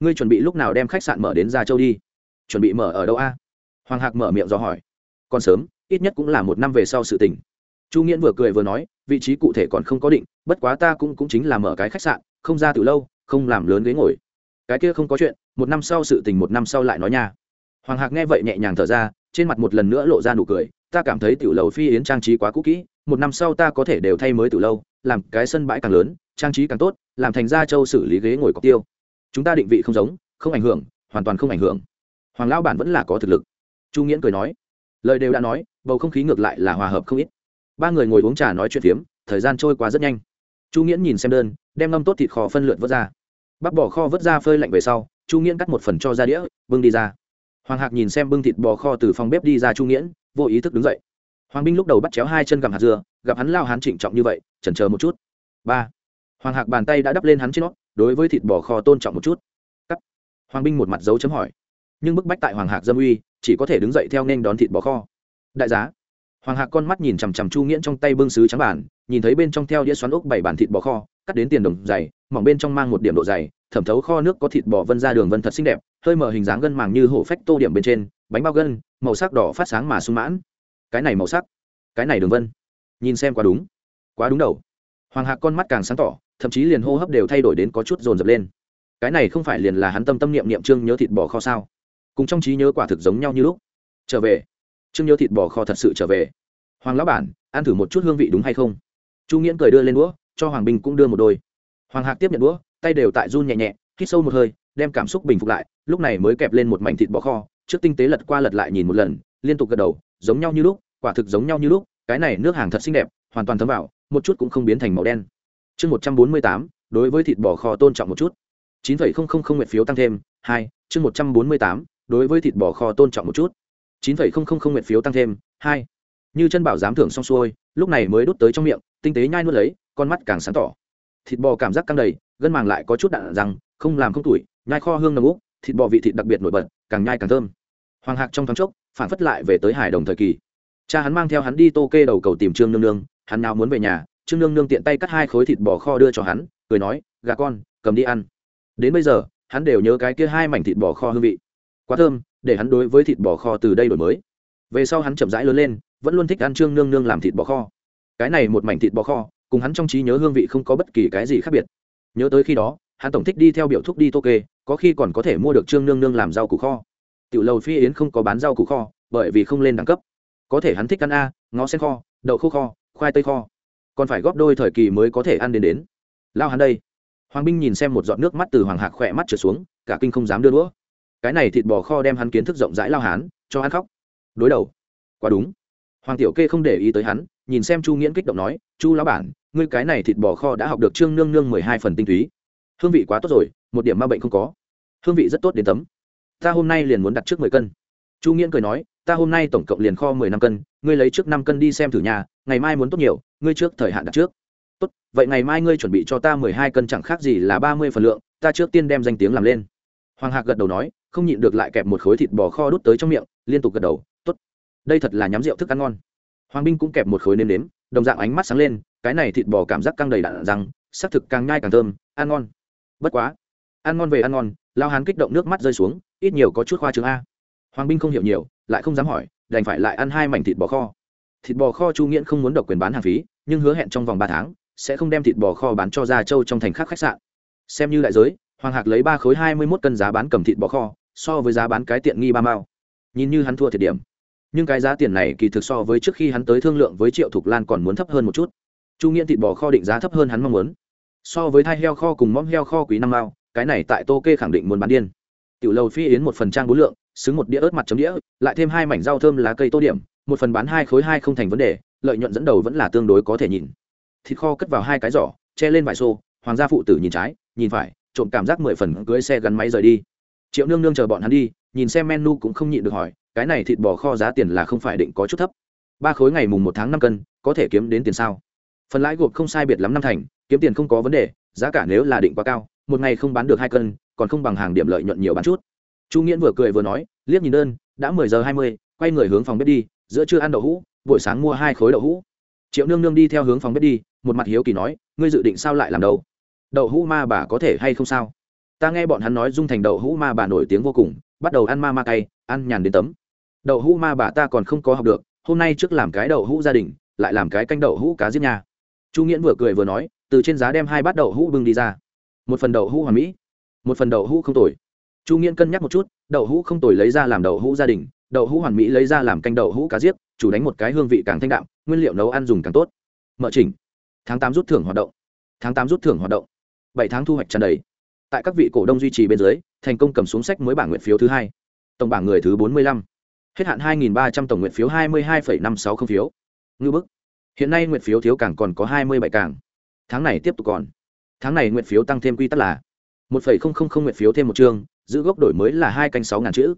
Speaker 1: Ngươi chuẩn bị lúc nào đem khách sạn mở đến gia châu đi? Chuẩn bị mở ở đâu a? Hoàng hạc mở miệng do hỏi. Còn sớm, ít nhất cũng là một năm về sau sự tình. Chu nghiễn vừa cười vừa nói, vị trí cụ thể còn không có định, bất quá ta cũng cũng chính là mở cái khách sạn, không ra từ lâu, không làm lớn ghế ngồi. Cái kia không có chuyện, một năm sau sự tình một năm sau lại nói nha. Hoàng hạc nghe vậy nhẹ nhàng thở ra, trên mặt một lần nữa lộ ra nụ cười, ta cảm thấy tiểu lầu phi yến trang trí quá cũ kỹ một năm sau ta có thể đều thay mới từ lâu, làm cái sân bãi càng lớn, trang trí càng tốt, làm thành ra châu xử lý ghế ngồi cọc tiêu. Chúng ta định vị không giống, không ảnh hưởng, hoàn toàn không ảnh hưởng. Hoàng lão bản vẫn là có thực lực. Chu nghiễn cười nói. Lời đều đã nói, bầu không khí ngược lại là hòa hợp không ít. Ba người ngồi uống trà nói chuyện phiếm, thời gian trôi qua rất nhanh. Chu nghiễn nhìn xem đơn, đem ngâm tốt thịt kho phân lượn vớt ra. Bắp bỏ kho vớt ra phơi lạnh về sau, chu nghiễn cắt một phần cho ra đĩa, bưng đi ra. Hoàng hạc nhìn xem bưng thịt bò kho từ phòng bếp đi ra chu nghiễn, vô ý thức đứng dậy hoàng binh lúc đầu bắt chéo hai chân gặm hạt dưa, gặp hắn lao hắn trịnh trọng như vậy, chần chờ một chút. Ba. Hoàng hạc bàn tay đã đắp lên hắn trên nó, đối với thịt bò kho tôn trọng một chút. Cắt. Hoàng binh một mặt dấu chấm hỏi. Nhưng bức bách tại hoàng hạc dâm uy, chỉ có thể đứng dậy theo nên đón thịt bò kho. Đại giá. Hoàng hạc con mắt nhìn chằm chằm chu nghiễn trong tay bưng sứ trắng bản, nhìn thấy bên trong theo đĩa xoắn ốc bảy bản thịt bò kho, cắt đến tiền đồng dày, mỏng bên trong mang một điểm độ dày, thẩm thấu kho nước có thịt bò vân ra đường vân thật xinh đẹp, hơi mở hình dáng gân màng như hổ phách tô điểm bên trên, bánh bao gân, màu sắc đỏ phát sáng mà sung mãn cái này màu sắc, cái này đường vân, nhìn xem quá đúng quá đúng đầu. Hoàng hạc con mắt càng sáng tỏ, thậm chí liền hô hấp đều thay đổi đến có chút dồn dập lên. Cái này không phải liền là hắn tâm tâm niệm niệm trương nhớ thịt bò kho sao? Cùng trong trí nhớ quả thực giống nhau như lúc. Trở về. Trương nhớ thịt bò kho thật sự trở về. Hoàng lão bản, ăn thử một chút hương vị đúng hay không? Chu nghiễn cười đưa lên đũa, cho hoàng bình cũng đưa một đôi. Hoàng hạc tiếp nhận đũa, tay đều tại run nhẹ nhẹ, hít sâu một hơi, đem cảm xúc bình phục lại, lúc này mới kẹp lên một mảnh thịt bò kho, trước tinh tế lật qua lật lại nhìn một lần, liên tục gật đầu giống nhau như lúc, quả thực giống nhau như lúc, cái này nước hàng thật xinh đẹp, hoàn toàn thấm vào, một chút cũng không biến thành màu đen. Chương một trăm bốn mươi tám, đối với thịt bò kho tôn trọng một chút. chín phẩy không không không nguyện phiếu tăng thêm, hai, chương một trăm bốn mươi tám, đối với thịt bò kho tôn trọng một chút. chín phẩy không không không nguyện phiếu tăng thêm, hai. Như chân bảo dám thưởng xong xuôi, lúc này mới đút tới trong miệng, tinh tế nhai nuốt lấy, con mắt càng sáng tỏ. Thịt bò cảm giác căng đầy, gân màng lại có chút đạn rằng không làm không tuổi nhai kho hương nồng úc thịt bò vị thịt đặc biệt nổi bật, càng nhai càng thơm. Hoàng hạc trong thoáng chốc phản phất lại về tới hải đồng thời kỳ. Cha hắn mang theo hắn đi tô kê đầu cầu tìm trương nương nương, hắn nào muốn về nhà, trương nương nương tiện tay cắt hai khối thịt bò kho đưa cho hắn, cười nói, gà con, cầm đi ăn. Đến bây giờ, hắn đều nhớ cái kia hai mảnh thịt bò kho hương vị. Quá thơm, để hắn đối với thịt bò kho từ đây đổi mới. Về sau hắn chậm rãi lớn lên, vẫn luôn thích ăn trương nương nương làm thịt bò kho. Cái này một mảnh thịt bò kho, cùng hắn trong trí nhớ hương vị không có bất kỳ cái gì khác biệt. Nhớ tới khi đó, hắn tổng thích đi theo biểu thúc đi tô kê có khi còn có thể mua được trương nương nương làm rau củ kho tiểu lầu phi yến không có bán rau củ kho, bởi vì không lên đẳng cấp. Có thể hắn thích ăn a, ngó sen kho, đậu khô kho, khoai tây kho. Còn phải góp đôi thời kỳ mới có thể ăn đến đến. Lao hắn đây. Hoàng binh nhìn xem một giọt nước mắt từ hoàng hạc khỏe mắt trở xuống, cả kinh không dám đưa đũa. Cái này thịt bò kho đem hắn kiến thức rộng rãi lao hán, cho hắn khóc. Đối đầu. Quá đúng. Hoàng tiểu kê không để ý tới hắn, nhìn xem chu nghiễn kích động nói, chu lão bản, ngươi cái này thịt bò kho đã học được trương nương nương mười hai phần tinh túy. Hương vị quá tốt rồi, một điểm ma bệnh không có. Hương vị rất tốt đến tấm ta hôm nay liền muốn đặt trước mười cân. Chu nghiễn cười nói, ta hôm nay tổng cộng liền kho mười năm cân, ngươi lấy trước năm cân đi xem thử nhà, ngày mai muốn tốt nhiều, ngươi trước thời hạn đặt trước. Tốt, vậy ngày mai ngươi chuẩn bị cho ta mười hai cân chẳng khác gì là ba mươi phần lượng, ta trước tiên đem danh tiếng làm lên. Hoàng hạc gật đầu nói, không nhịn được lại kẹp một khối thịt bò kho đút tới trong miệng, liên tục gật đầu, tốt. Đây thật là nhắm rượu thức ăn ngon. Hoàng binh cũng kẹp một khối nêm nếm, đồng dạng ánh mắt sáng lên, cái này thịt bò cảm giác căng đầy đạn răng, xác thực càng nhai càng thơm, ăn ngon. Bất quá, ăn ngon về ăn ngon, lao hán kích động nước mắt rơi xuống ít nhiều có chút khoa trương a. Hoàng binh không hiểu nhiều, lại không dám hỏi, đành phải lại ăn hai mảnh thịt bò kho. Thịt bò kho chu nghiễn không muốn độc quyền bán hàng phí, nhưng hứa hẹn trong vòng ba tháng, sẽ không đem thịt bò kho bán cho gia châu trong thành khác khách sạn. Xem như đại giới, hoàng hạc lấy ba khối hai mươi mốt cân giá bán cầm thịt bò kho, so với giá bán cái tiện nghi ba mao. Nhìn như hắn thua thiệt điểm. Nhưng cái giá tiền này kỳ thực so với trước khi hắn tới thương lượng với triệu thục lan còn muốn thấp hơn một chút. Chu nghiễn thịt bò kho định giá thấp hơn hắn mong muốn. So với thai heo kho cùng móm heo kho quý năm mao, cái này tại tô kê khẳng định muốn bán điên tiểu lầu phi yến một phần trang bốn lượng, xứng một đĩa ớt mặt chấm đĩa, lại thêm hai mảnh rau thơm lá cây tô điểm, một phần bán hai khối hai không thành vấn đề, lợi nhuận dẫn đầu vẫn là tương đối có thể nhìn. Thịt kho cất vào hai cái giỏ, che lên vải xô, hoàng gia phụ tử nhìn trái, nhìn phải, trộm cảm giác mười phần cưới xe gắn máy rời đi. Triệu nương nương chờ bọn hắn đi, nhìn xem menu cũng không nhịn được hỏi, cái này thịt bò kho giá tiền là không phải định có chút thấp. Ba khối ngày mùng một tháng năm cân, có thể kiếm đến tiền sao? Phần lãi gộp không sai biệt lắm năm thành, kiếm tiền không có vấn đề, giá cả nếu là định quá cao, một ngày không bán được hai cân còn không bằng hàng điểm lợi nhuận nhiều bán chút. Chu nghiễn vừa cười vừa nói, liếc nhìn đơn, đã mười giờ hai mươi, quay người hướng phòng bếp đi, giữa trưa ăn đậu hũ, buổi sáng mua hai khối đậu hũ. Triệu nương nương đi theo hướng phòng bếp đi, một mặt hiếu kỳ nói, ngươi dự định sao lại làm đâu? Đậu hũ ma bà có thể hay không sao? Ta nghe bọn hắn nói dung thành đậu hũ ma bà nổi tiếng vô cùng, bắt đầu ăn ma ma cay, ăn nhàn đến tấm. Đậu hũ ma bà ta còn không có học được, hôm nay trước làm cái đậu hũ gia đình, lại làm cái canh đậu hũ cá giết nhà. chu nghiễn vừa cười vừa nói, từ trên giá đem hai bát đậu hũ bưng đi ra. Một phần đậu hũ hoàn mỹ một phần đậu hũ không tồi. Chu nghiễn cân nhắc một chút, đậu hũ không tồi lấy ra làm đậu hũ gia đình, đậu hũ hoàn mỹ lấy ra làm canh đậu hũ cá diếp chủ đánh một cái hương vị càng thanh đạm, nguyên liệu nấu ăn dùng càng tốt. Mở trình tháng tám rút thưởng hoạt động. Tháng tám rút thưởng hoạt động. Bảy tháng thu hoạch tràn đầy. Tại các vị cổ đông duy trì bên dưới, thành công cầm xuống sách mới bảng nguyện phiếu thứ hai. Tổng bảng người thứ bốn mươi lăm. Hết hạn hai ba trăm tổng nguyện phiếu hai mươi hai năm sáu không phiếu. Ngư bức. Hiện nay nguyện phiếu thiếu càng còn có hai mươi bảy càng. Tháng này tiếp tục còn. Tháng này nguyện phiếu tăng thêm quy tắc là một phẩy không không không nguyện phiếu thêm một chương, giữ gốc đổi mới là hai canh sáu ngàn chữ.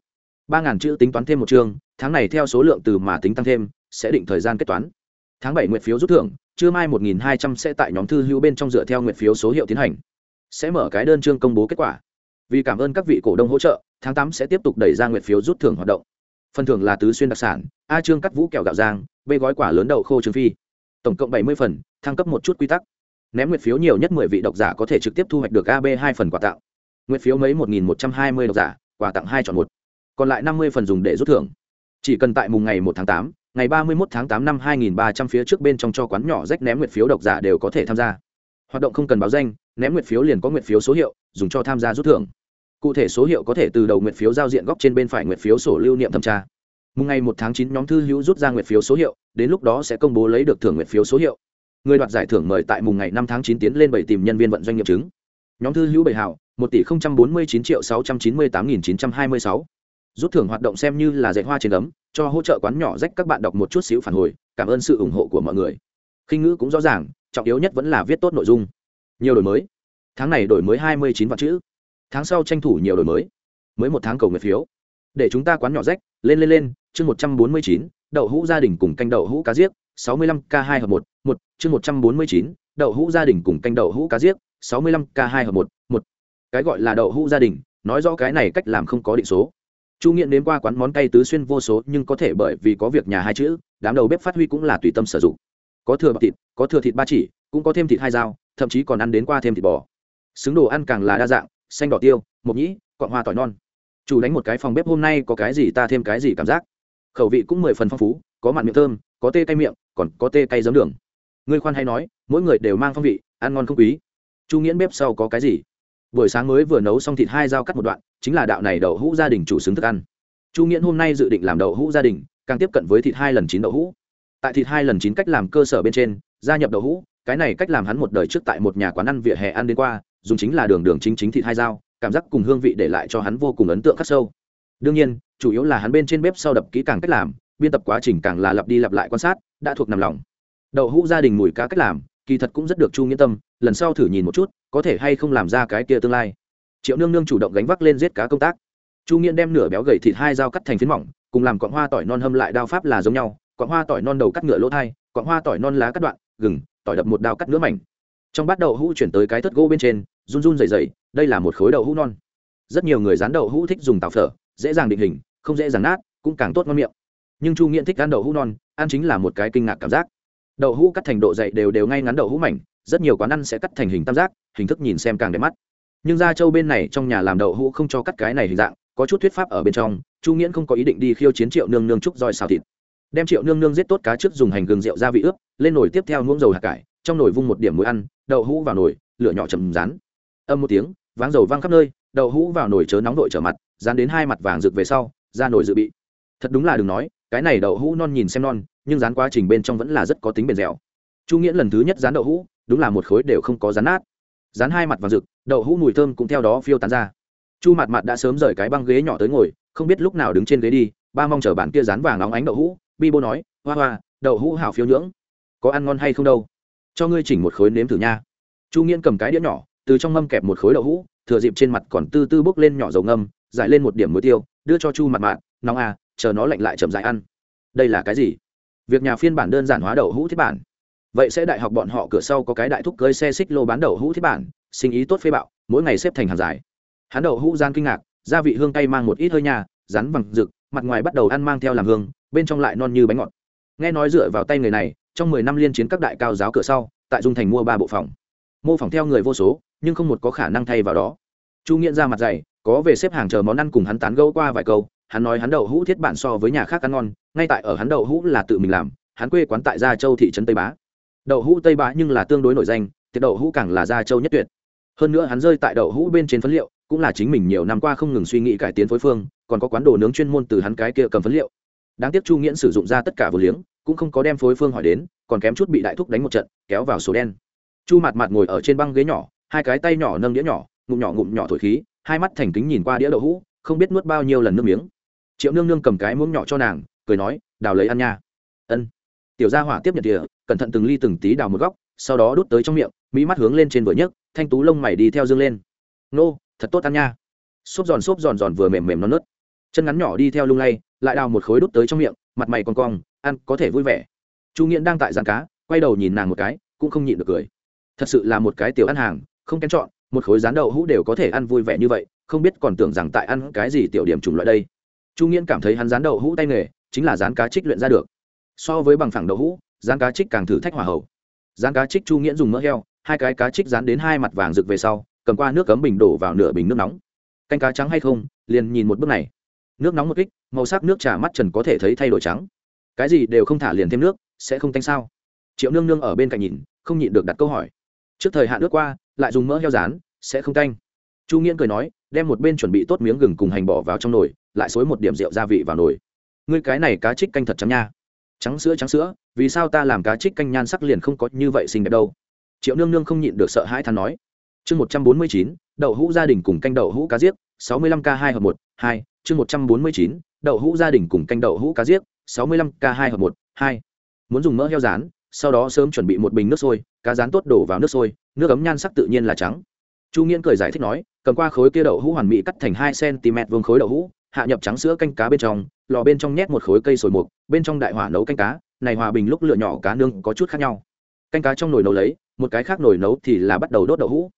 Speaker 1: Ba ngàn chữ tính toán thêm một chương, tháng này theo số lượng từ mà tính tăng thêm, sẽ định thời gian kết toán. Tháng bảy nguyện phiếu rút thưởng, trưa mai một nghìn hai trăm sẽ tại nhóm thư hữu bên trong dựa theo nguyện phiếu số hiệu tiến hành. Sẽ mở cái đơn chương công bố kết quả. Vì cảm ơn các vị cổ đông hỗ trợ, tháng tám sẽ tiếp tục đẩy ra nguyện phiếu rút thưởng hoạt động. Phần thưởng là tứ xuyên đặc sản, a trương cắt vũ kẹo gạo giang b gói quả lớn đậu khô trương phi. Tổng cộng bảy mươi phần, thăng cấp một chút quy tắc ném nguyện phiếu nhiều nhất mười vị độc giả có thể trực tiếp thu hoạch được ab hai phần quà tặng. Nguyện phiếu mấy một nghìn một trăm hai mươi độc giả, quà tặng hai chọn một. Còn lại năm mươi phần dùng để rút thưởng. Chỉ cần tại mùng ngày một tháng tám, ngày ba mươi một tháng tám năm hai nghìn ba trăm phía trước bên trong cho quán nhỏ rách ném nguyện phiếu độc giả đều có thể tham gia. Hoạt động không cần báo danh, ném nguyện phiếu liền có nguyện phiếu số hiệu, dùng cho tham gia rút thưởng. Cụ thể số hiệu có thể từ đầu nguyện phiếu giao diện góc trên bên phải nguyện phiếu sổ lưu niệm thẩm tra. Mùng ngày một tháng chín, nhóm thư hữu rút ra nguyện phiếu số hiệu, đến lúc đó sẽ công bố lấy được thưởng nguyện phiếu số hiệu người đoạt giải thưởng mời tại mùng ngày năm tháng chín tiến lên bảy tìm nhân viên vận doanh nghiệp chứng. Nhóm thư hữu bảy hảo, một tỷ bốn mươi chín triệu sáu trăm chín mươi tám nghìn chín trăm hai mươi sáu. Rút thưởng hoạt động xem như là dạy hoa trên ấm cho hỗ trợ quán nhỏ rách các bạn đọc một chút xíu phản hồi, cảm ơn sự ủng hộ của mọi người. Khinh ngữ cũng rõ ràng, trọng yếu nhất vẫn là viết tốt nội dung. Nhiều đổi mới. Tháng này đổi mới hai mươi chín vạn chữ. Tháng sau tranh thủ nhiều đổi mới. Mới một tháng cầu nguyện phiếu. Để chúng ta quán nhỏ rách, lên lên lên, chương một trăm bốn mươi chín, đậu hũ gia đình cùng canh đậu hũ cá giết sáu mươi lăm k hai hợp một một, chương một trăm bốn mươi chín, đậu hũ gia đình cùng canh đậu hũ cá diếc 65k hai hợp một một. Cái gọi là đậu hũ gia đình, nói rõ cái này cách làm không có định số. Chu nghiện đến qua quán món cay tứ xuyên vô số, nhưng có thể bởi vì có việc nhà hai chữ, đám đầu bếp phát huy cũng là tùy tâm sử dụng. Có thừa bạc thịt, có thừa thịt ba chỉ, cũng có thêm thịt hai dao, thậm chí còn ăn đến qua thêm thịt bò. Xứng đồ ăn càng là đa dạng, xanh đỏ tiêu, mộc nhĩ quạng hoa tỏi non. Chủ đánh một cái phòng bếp hôm nay có cái gì ta thêm cái gì cảm giác. Khẩu vị cũng mười phần phong phú, có mặn miệng thơm, có tê tay miệng còn có tê cay giấm đường. Ngươi khoan hay nói, mỗi người đều mang phong vị, ăn ngon không quý. Chu nghiễn bếp sau có cái gì? Buổi sáng mới vừa nấu xong thịt hai dao cắt một đoạn, chính là đạo này đậu hũ gia đình chủ xứng thức ăn. Chu nghiễn hôm nay dự định làm đậu hũ gia đình, càng tiếp cận với thịt hai lần chín đậu hũ. Tại thịt hai lần chín cách làm cơ sở bên trên, gia nhập đậu hũ, cái này cách làm hắn một đời trước tại một nhà quán ăn vỉa hè ăn đến qua, dùng chính là đường đường chính chính thịt hai dao, cảm giác cùng hương vị để lại cho hắn vô cùng ấn tượng khắc sâu. Đương nhiên, chủ yếu là hắn bên trên bếp sau đập kỹ càng cách làm biên tập quá trình càng là lặp đi lặp lại quan sát, đã thuộc nằm lòng. Đậu hũ gia đình mùi cá cách làm, kỳ thật cũng rất được chu nghĩa tâm, lần sau thử nhìn một chút, có thể hay không làm ra cái kia tương lai. Triệu nương nương chủ động gánh vác lên giết cá công tác. Chu nghĩa đem nửa béo gầy thịt hai dao cắt thành phiến mỏng, cùng làm cọn hoa tỏi non hâm lại đao pháp là giống nhau cọn hoa tỏi non đầu cắt ngựa lỗ thai cọn hoa tỏi non lá cắt đoạn, gừng, tỏi đập một đao cắt nữa mảnh. Trong bát đậu hũ chuyển tới cái thất gỗ bên trên, run run dày dày đây là một khối đậu hũ non. Rất nhiều người rán đậu hũ thích dùng tàu phở, dễ dàng định hình, không dễ dàng nát, cũng càng tốt ngon miệng nhưng chu nghiện thích ăn đậu hũ non, ăn chính là một cái kinh ngạc cảm giác. Đậu hũ cắt thành độ dày đều đều ngay ngắn đậu hũ mảnh, rất nhiều quán ăn sẽ cắt thành hình tam giác, hình thức nhìn xem càng đẹp mắt. Nhưng gia châu bên này trong nhà làm đậu hũ không cho cắt cái này hình dạng, có chút thuyết pháp ở bên trong, chu nghiễn không có ý định đi khiêu chiến triệu nương nương trúc roi xào thịt. Đem triệu nương nương giết tốt cá trước dùng hành gừng rượu gia vị ướp, lên nồi tiếp theo nuông dầu hạt cải, trong nồi vung một điểm muối ăn, đậu hũ vào nồi, lửa nhỏ chầm rán. Âm một tiếng, váng dầu văng khắp nơi, đậu hũ vào nồi chớ nóng đội trở mặt dán đến hai mặt vàng rực về sau, ra nồi dự bị. Thật đúng là đừng nói cái này đậu hũ non nhìn xem non, nhưng dán quá trình bên trong vẫn là rất có tính bền dẻo. Chu nghĩa lần thứ nhất dán đậu hũ, đúng là một khối đều không có rán nát. Rán hai mặt vào rực, đậu hũ mùi thơm cũng theo đó phiêu tán ra. Chu mặt mặt đã sớm rời cái băng ghế nhỏ tới ngồi, không biết lúc nào đứng trên ghế đi, ba mong chờ bạn kia rán vàng óng ánh đậu hũ, bi bô nói, hoa hoa, đậu hũ hào phiêu nhưỡng. Có ăn ngon hay không đâu? Cho ngươi chỉnh một khối nếm thử nha. Chu nghiễn cầm cái đĩa nhỏ, từ trong mâm kẹp một khối đậu hũ, thừa dịp trên mặt còn tư tư bốc lên nhỏ dầu ngâm, giải lên một điểm muối tiêu, đưa cho chu mặt mạn nóng à chờ nó lạnh lại chậm dại ăn. Đây là cái gì? Việc nhà phiên bản đơn giản hóa đậu hũ thiết bản. Vậy sẽ đại học bọn họ cửa sau có cái đại thúc cơi xe xích lô bán đậu hũ thiết bản, sinh ý tốt phê bạo, mỗi ngày xếp thành hàng dài. Hắn đậu hũ gian kinh ngạc, gia vị hương cay mang một ít hơi nhà, rắn vàng rực, mặt ngoài bắt đầu ăn mang theo làm hương, bên trong lại non như bánh ngọt. Nghe nói dựa vào tay người này, trong mười năm liên chiến các đại cao giáo cửa sau, tại dung thành mua ba bộ phòng. Mô phỏng theo người vô số, nhưng không một có khả năng thay vào đó. Chu nghiện ra mặt dày, có về xếp hàng chờ món ăn cùng hắn tán gẫu qua vài câu hắn nói hắn đậu hũ thiết bản so với nhà khác ăn ngon, ngay tại ở hắn đậu hũ là tự mình làm, hắn quê quán tại gia châu thị trấn tây bá. Đậu hũ tây bá nhưng là tương đối nổi danh thì đậu hũ càng là gia châu nhất tuyệt. Hơn nữa hắn rơi tại đậu hũ bên trên phấn liệu, cũng là chính mình nhiều năm qua không ngừng suy nghĩ cải tiến phối phương, còn có quán đồ nướng chuyên môn từ hắn cái kia cầm phấn liệu. Đáng tiếc chu nghiễn sử dụng ra tất cả vừa liếng, cũng không có đem phối phương hỏi đến, còn kém chút bị đại thúc đánh một trận, kéo vào số đen. Chu mặt mặt ngồi ở trên băng ghế nhỏ, hai cái tay nhỏ nâng đĩa nhỏ, ngụm nhỏ ngụm nhỏ thổi khí, hai mắt thành kính nhìn qua đĩa đậu hũ, không biết nuốt bao nhiêu lần nước miếng triệu nương nương cầm cái muỗng nhỏ cho nàng, cười nói, đào lấy ăn nha. Ân. Tiểu gia hỏa tiếp nhận địa cẩn thận từng ly từng tí đào một góc, sau đó đút tới trong miệng, mỹ mắt hướng lên trên vừa nhấc, thanh tú lông mày đi theo dương lên. Nô, thật tốt ăn nha. Xốp giòn xốp giòn giòn vừa mềm mềm non nớt. Chân ngắn nhỏ đi theo lung lay, lại đào một khối đút tới trong miệng, mặt mày còn cong, ăn có thể vui vẻ. Chu nghiễn đang tại giàn cá, quay đầu nhìn nàng một cái, cũng không nhịn được cười. Thật sự là một cái tiểu ăn hàng, không kén chọn, một khối rán đậu hũ đều có thể ăn vui vẻ như vậy, không biết còn tưởng rằng tại ăn cái gì tiểu điểm chủng loại đây chu nghiễn cảm thấy hắn rán đậu hũ tay nghề, chính là rán cá trích luyện ra được. So với bằng phẳng đậu hũ rán cá trích càng thử thách hỏa hậu. Rán cá trích chu nghiễn dùng mỡ heo, hai cái cá trích rán đến hai mặt vàng rực về sau, cầm qua nước cấm bình đổ vào nửa bình nước nóng. Canh cá trắng hay không, liền nhìn một bước này. Nước nóng một kích, màu sắc nước trà mắt trần có thể thấy thay đổi trắng. Cái gì đều không thả liền thêm nước, sẽ không tanh sao? Triệu nương nương ở bên cạnh nhìn, không nhịn được đặt câu hỏi. Trước thời hạn nước qua, lại dùng mỡ heo rán sẽ không tanh. Chu nghiễn cười nói, đem một bên chuẩn bị tốt miếng gừng cùng hành bỏ vào trong nồi lại xối một điểm rượu gia vị vào nồi. Ngươi cái này cá trích canh thật trắng nha. Trắng sữa trắng sữa, vì sao ta làm cá trích canh nhan sắc liền không có như vậy xinh đẹp đâu? Triệu nương nương không nhịn được sợ hãi than nói. Chương một trăm bốn mươi chín, đậu hũ gia đình cùng canh đậu hũ cá giết sáu mươi lăm k hai hợp một, hai, chương một trăm bốn mươi chín, đậu hũ gia đình cùng canh đậu hũ cá giết sáu mươi lăm k hai hợp một, hai. Muốn dùng mỡ heo rán, sau đó sớm chuẩn bị một bình nước sôi, cá rán tốt đổ vào nước sôi, nước ấm nhan sắc tự nhiên là trắng. Chu nghiễn cười giải thích nói, cầm qua khối kia đậu hũ hoàn mỹ cắt thành hai cm vương khối đậu hũ hạ nhập trắng sữa canh cá bên trong, lò bên trong nhét một khối cây sồi mục bên trong đại hỏa nấu canh cá, này hòa bình lúc lựa nhỏ cá nương có chút khác nhau. Canh cá trong nồi nấu lấy, một cái khác nồi nấu thì là bắt đầu đốt đậu hũ.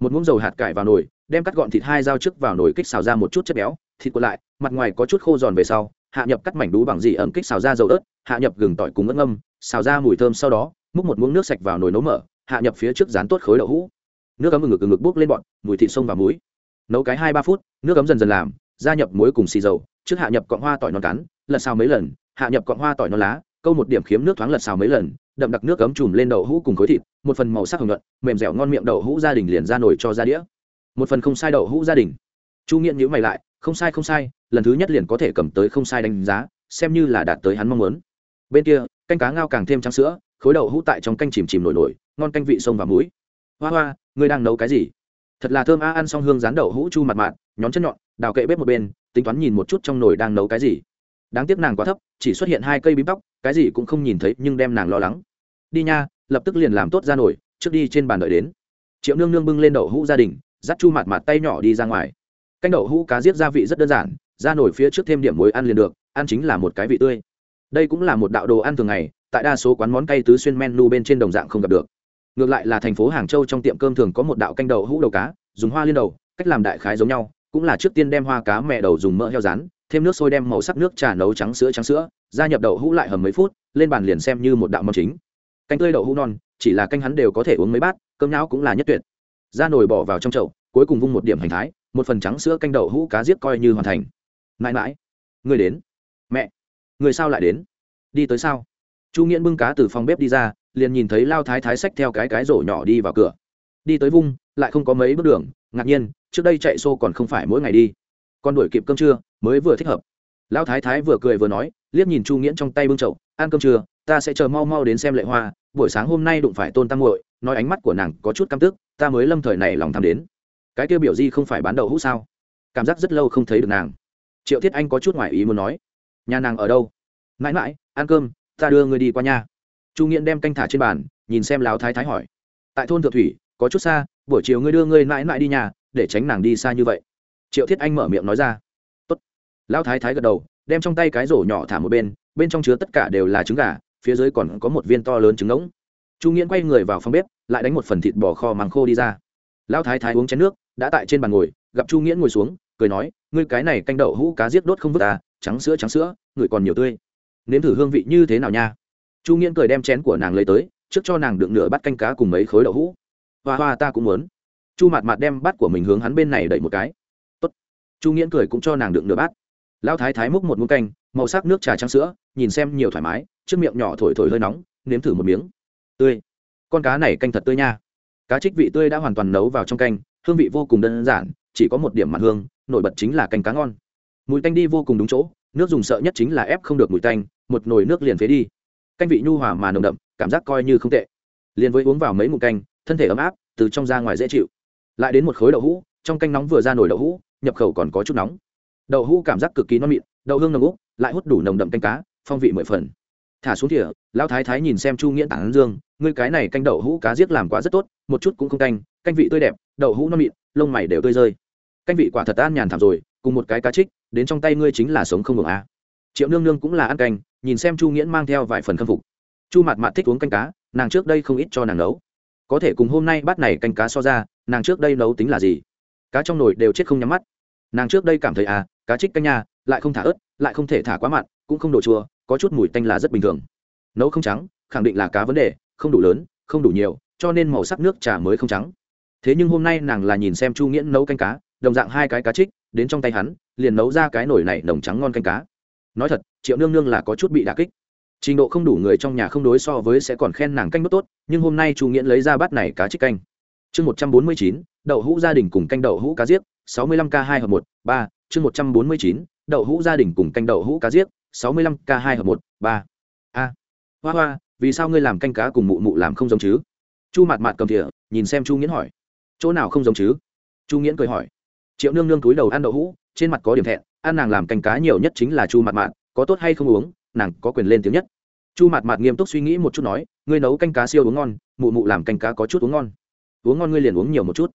Speaker 1: Một muỗng dầu hạt cải vào nồi, đem cắt gọn thịt hai dao trước vào nồi kích xào ra một chút chất béo, thịt còn lại, mặt ngoài có chút khô giòn về sau, hạ nhập cắt mảnh đú bằng dị ẩm kích xào ra dầu ớt, hạ nhập gừng tỏi cùng ớt ngâm, xào ra mùi thơm sau đó, múc một muỗng nước sạch vào nồi nấu mở, hạ nhập phía trước dán tốt khối đậu hũ. Nước ấm ngực ngực bốc lên bọn, mùi thịt sông và muối nấu cái hai ba phút, nước ấm dần dần làm gia nhập muối cùng xì dầu, trước hạ nhập cọng hoa tỏi non cắn, lật xào mấy lần, hạ nhập cọng hoa tỏi non lá, câu một điểm khiếm nước thoáng lật xào mấy lần, đậm đặc nước cấm chùm lên đậu hũ cùng khối thịt, một phần màu sắc hồng nhuận, mềm dẻo ngon miệng đậu hũ gia đình liền ra nổi cho ra đĩa. Một phần không sai đậu hũ gia đình. Chu nghiện nhữ mày lại, không sai không sai, lần thứ nhất liền có thể cầm tới không sai đánh giá, xem như là đạt tới hắn mong muốn. Bên kia, canh cá ngao càng thêm trắng sữa, khối đậu hũ tại trong canh chìm chìm nổi nổi, ngon canh vị sông và muối. Hoa hoa, ngươi đang nấu cái gì? Thật là thơm a, ăn xong hương rán đậu hũ chu mặt mạn nhón chân nhọn, đào kệ bếp một bên, tính toán nhìn một chút trong nồi đang nấu cái gì. Đáng tiếc nàng quá thấp, chỉ xuất hiện hai cây bím tóc, cái gì cũng không nhìn thấy nhưng đem nàng lo lắng. Đi nha, lập tức liền làm tốt ra nổi trước đi trên bàn đợi đến. Triệu nương nương bưng lên đậu hũ gia đình, dắt chu mặt mặt tay nhỏ đi ra ngoài. Canh đậu hũ cá giết gia vị rất đơn giản, ra nổi phía trước thêm điểm muối ăn liền được, ăn chính là một cái vị tươi. Đây cũng là một đạo đồ ăn thường ngày, tại đa số quán món cay tứ xuyên menu bên trên đồng dạng không gặp được ngược lại là thành phố hàng châu trong tiệm cơm thường có một đạo canh đậu hũ đầu cá, dùng hoa liên đầu, cách làm đại khái giống nhau, cũng là trước tiên đem hoa cá mẹ đầu dùng mỡ heo rán, thêm nước sôi đem màu sắc nước trà nấu trắng sữa trắng sữa, gia nhập đậu hũ lại hầm mấy phút, lên bàn liền xem như một đạo mâm chính. Canh tươi đậu hũ non, chỉ là canh hắn đều có thể uống mấy bát, cơm não cũng là nhất tuyệt. Ra nồi bỏ vào trong chậu, cuối cùng vung một điểm hành thái, một phần trắng sữa canh đậu hũ cá giết coi như hoàn thành. Mãi mãi. Người đến. Mẹ. Người sao lại đến? Đi tới sao? Chu nghiễn bưng cá từ phòng bếp đi ra liền nhìn thấy lao thái thái xách theo cái cái rổ nhỏ đi vào cửa. Đi tới vung lại không có mấy bước đường, ngạc nhiên, trước đây chạy xô còn không phải mỗi ngày đi. Còn đuổi kịp cơm trưa, mới vừa thích hợp. Lão thái thái vừa cười vừa nói, liếc nhìn chu nghiễn trong tay bưng chậu, ăn cơm trưa, ta sẽ chờ mau mau đến xem lệ hoa, buổi sáng hôm nay đụng phải tôn tam muội, nói ánh mắt của nàng có chút căm tức, ta mới lâm thời này lòng tham đến. Cái tiêu biểu di không phải bán đậu hũ sao? Cảm giác rất lâu không thấy được nàng. Triệu thiết anh có chút ngoại ý muốn nói, nhà nàng ở đâu? Mãi mãi, ăn cơm, ta đưa người đi qua nhà chu nghiễn đem canh thả trên bàn, nhìn xem lão thái thái hỏi. Tại thôn thượng thủy, có chút xa, buổi chiều ngươi đưa ngươi mãi mãi đi nhà, để tránh nàng đi xa như vậy. Triệu thiết anh mở miệng nói ra. Tốt. lão thái thái gật đầu, đem trong tay cái rổ nhỏ thả một bên bên trong chứa tất cả đều là trứng gà, phía dưới còn có một viên to lớn trứng ngỗng. Chu nghiễn quay người vào phòng bếp, lại đánh một phần thịt bò kho màng khô đi ra. Lão thái thái uống chén nước, đã tại trên bàn ngồi, gặp chu nghiễn ngồi xuống, cười nói, ngươi cái này canh đậu hũ cá giết đốt không vứt à trắng sữa trắng sữa, người còn nhiều tươi. Nếm thử hương vị như thế nào nha chu nghiễn cười đem chén của nàng lấy tới, trước cho nàng đựng nửa bát canh cá cùng mấy khối đậu hũ. Hoa hoa ta cũng muốn. Chu mặt mặt đem bát của mình hướng hắn bên này đẩy một cái. Tốt. chu nghiễn cười cũng cho nàng đựng nửa bát. Lão thái thái múc một muỗng canh, màu sắc nước trà trắng sữa, nhìn xem nhiều thoải mái, trước miệng nhỏ thổi thổi hơi nóng, nếm thử một miếng. Tươi. Con cá này canh thật tươi nha. Cá trích vị tươi đã hoàn toàn nấu vào trong canh, hương vị vô cùng đơn giản, chỉ có một điểm mặt hương, nổi bật chính là canh cá ngon. Mùi tanh đi vô cùng đúng chỗ, nước dùng sợ nhất chính là ép không được mùi tanh, một nồi nước liền phế đi canh vị nhu hòa mà nồng đậm, cảm giác coi như không tệ. Liền với uống vào mấy mụn canh, thân thể ấm áp, từ trong ra ngoài dễ chịu. Lại đến một khối đậu hũ, trong canh nóng vừa ra nổi đậu hũ, nhập khẩu còn có chút nóng. Đậu hũ cảm giác cực kỳ non mịn, đậu hương nồng úc lại hút đủ nồng đậm canh cá, phong vị mười phần. Thả xuống thìa, lão thái thái nhìn xem chu nghĩa tản dương, ngươi cái này canh đậu hũ cá giết làm quá rất tốt, một chút cũng không canh canh vị tươi đẹp, đậu hũ non mịn, lông mày đều tươi rơi. Canh vị quả thật an nhàn thảm rồi, cùng một cái cá trích, đến trong tay ngươi chính là sống không ngừng à? Triệu nương nương cũng là ăn canh, nhìn xem chu nghiễn mang theo vài phần khâm phục. Chu mạt mạt thích uống canh cá, nàng trước đây không ít cho nàng nấu. Có thể cùng hôm nay bát này canh cá so ra, nàng trước đây nấu tính là gì? Cá trong nồi đều chết không nhắm mắt. Nàng trước đây cảm thấy à cá trích canh nhà lại không thả ớt, lại không thể thả quá mặn, cũng không đổ chua, có chút mùi tanh là rất bình thường. Nấu không trắng, khẳng định là cá vấn đề, không đủ lớn, không đủ nhiều, cho nên màu sắc nước trà mới không trắng. Thế nhưng hôm nay nàng là nhìn xem chu nghiễn nấu canh cá, đồng dạng hai cái cá trích, đến trong tay hắn, liền nấu ra cái nồi này nồng trắng ngon canh cá nói thật, triệu nương nương là có chút bị đà kích. Trình độ không đủ người trong nhà không đối so với sẽ còn khen nàng canh đốt tốt, nhưng hôm nay chu nghiễn lấy ra bát này cá trích canh. Chương một trăm bốn mươi chín, đậu hũ gia đình cùng canh đậu hũ cá giết sáu mươi lăm k hai hợp một, ba, chương một trăm bốn mươi chín, đậu hũ gia đình cùng canh đậu hũ cá giết sáu mươi lăm k hai hợp một, ba. A. Hoa hoa, vì sao ngươi làm canh cá cùng mụ mụ làm không giống chứ? Chu mạt mạt cầm thìa, nhìn xem chu nghiễn hỏi. Chỗ nào không giống chứ? Chu nghiễn cười hỏi. Triệu nương nương túi đầu ăn đậu hũ, trên mặt có điểm thẹn ăn nàng làm canh cá nhiều nhất chính là chu mạt mạt, có tốt hay không uống, nàng có quyền lên tiếng nhất. Chu mạt mạt nghiêm túc suy nghĩ một chút nói, ngươi nấu canh cá siêu uống ngon, mụ mụ làm canh cá có chút uống ngon. Uống ngon ngươi liền uống nhiều một chút.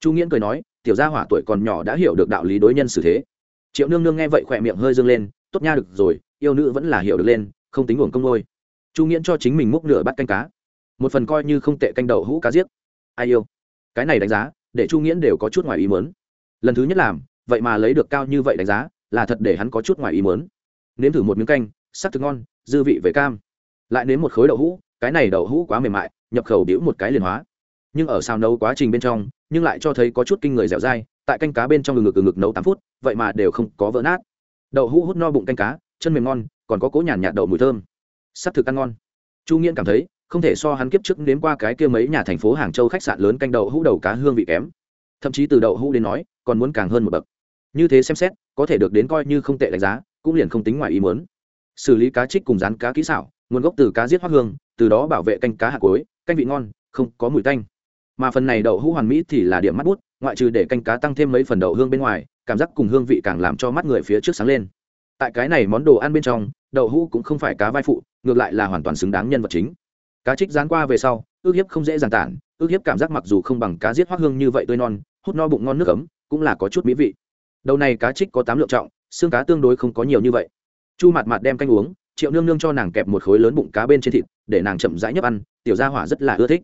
Speaker 1: Chu nghiễn cười nói, tiểu gia hỏa tuổi còn nhỏ đã hiểu được đạo lý đối nhân xử thế. Triệu nương nương nghe vậy khỏe miệng hơi dâng lên, tốt nha được rồi, yêu nữ vẫn là hiểu được lên, không tính uổng công ngôi. Chu nghiễn cho chính mình múc nửa bát canh cá. Một phần coi như không tệ canh đậu hũ cá giết. Ai yêu? Cái này đánh giá, để chu nghiễn đều có chút ngoài ý mớn lần thứ nhất làm vậy mà lấy được cao như vậy đánh giá, là thật để hắn có chút ngoài ý mớn nếm thử một miếng canh, sắc thực ngon, dư vị về cam. Lại nếm một khối đậu hũ, cái này đậu hũ quá mềm mại, nhập khẩu đĩu một cái liền hóa. Nhưng ở xào nấu quá trình bên trong, nhưng lại cho thấy có chút kinh người dẻo dai, tại canh cá bên trong ngực ngực nấu tám phút, vậy mà đều không có vỡ nát. Đậu hũ hút no bụng canh cá, chân mềm ngon, còn có cố nhàn nhạt đậu mùi thơm. Sắc thực ăn ngon. Chu nghiễn cảm thấy, không thể so hắn kiếp trước đến qua cái kia mấy nhà thành phố hàng châu khách sạn lớn canh đậu hũ đầu cá hương vị kém. Thậm chí từ đậu hũ đến nói, còn muốn càng hơn một bậc như thế xem xét, có thể được đến coi như không tệ đánh giá, cũng liền không tính ngoài ý muốn. Xử lý cá trích cùng rán cá kỹ xảo, nguồn gốc từ cá giết hoa hương, từ đó bảo vệ canh cá hạt cối canh vị ngon, không có mùi tanh. Mà phần này đậu hũ hoàn mỹ thì là điểm mắt bút, ngoại trừ để canh cá tăng thêm mấy phần đậu hương bên ngoài, cảm giác cùng hương vị càng làm cho mắt người phía trước sáng lên. Tại cái này món đồ ăn bên trong, đậu hũ cũng không phải cá vai phụ, ngược lại là hoàn toàn xứng đáng nhân vật chính. Cá trích rán qua về sau, ước hiếp không dễ dàng tản, ước hiếp cảm giác mặc dù không bằng cá giết hoác hương như vậy tươi non, hút no bụng ngon nước ấm, cũng là có chút mỹ vị đầu này cá trích có tám lượng trọng, xương cá tương đối không có nhiều như vậy. Chu mặt mặt đem canh uống, triệu nương nương cho nàng kẹp một khối lớn bụng cá bên trên thịt, để nàng chậm rãi nhấp ăn, tiểu gia hỏa rất là ưa thích.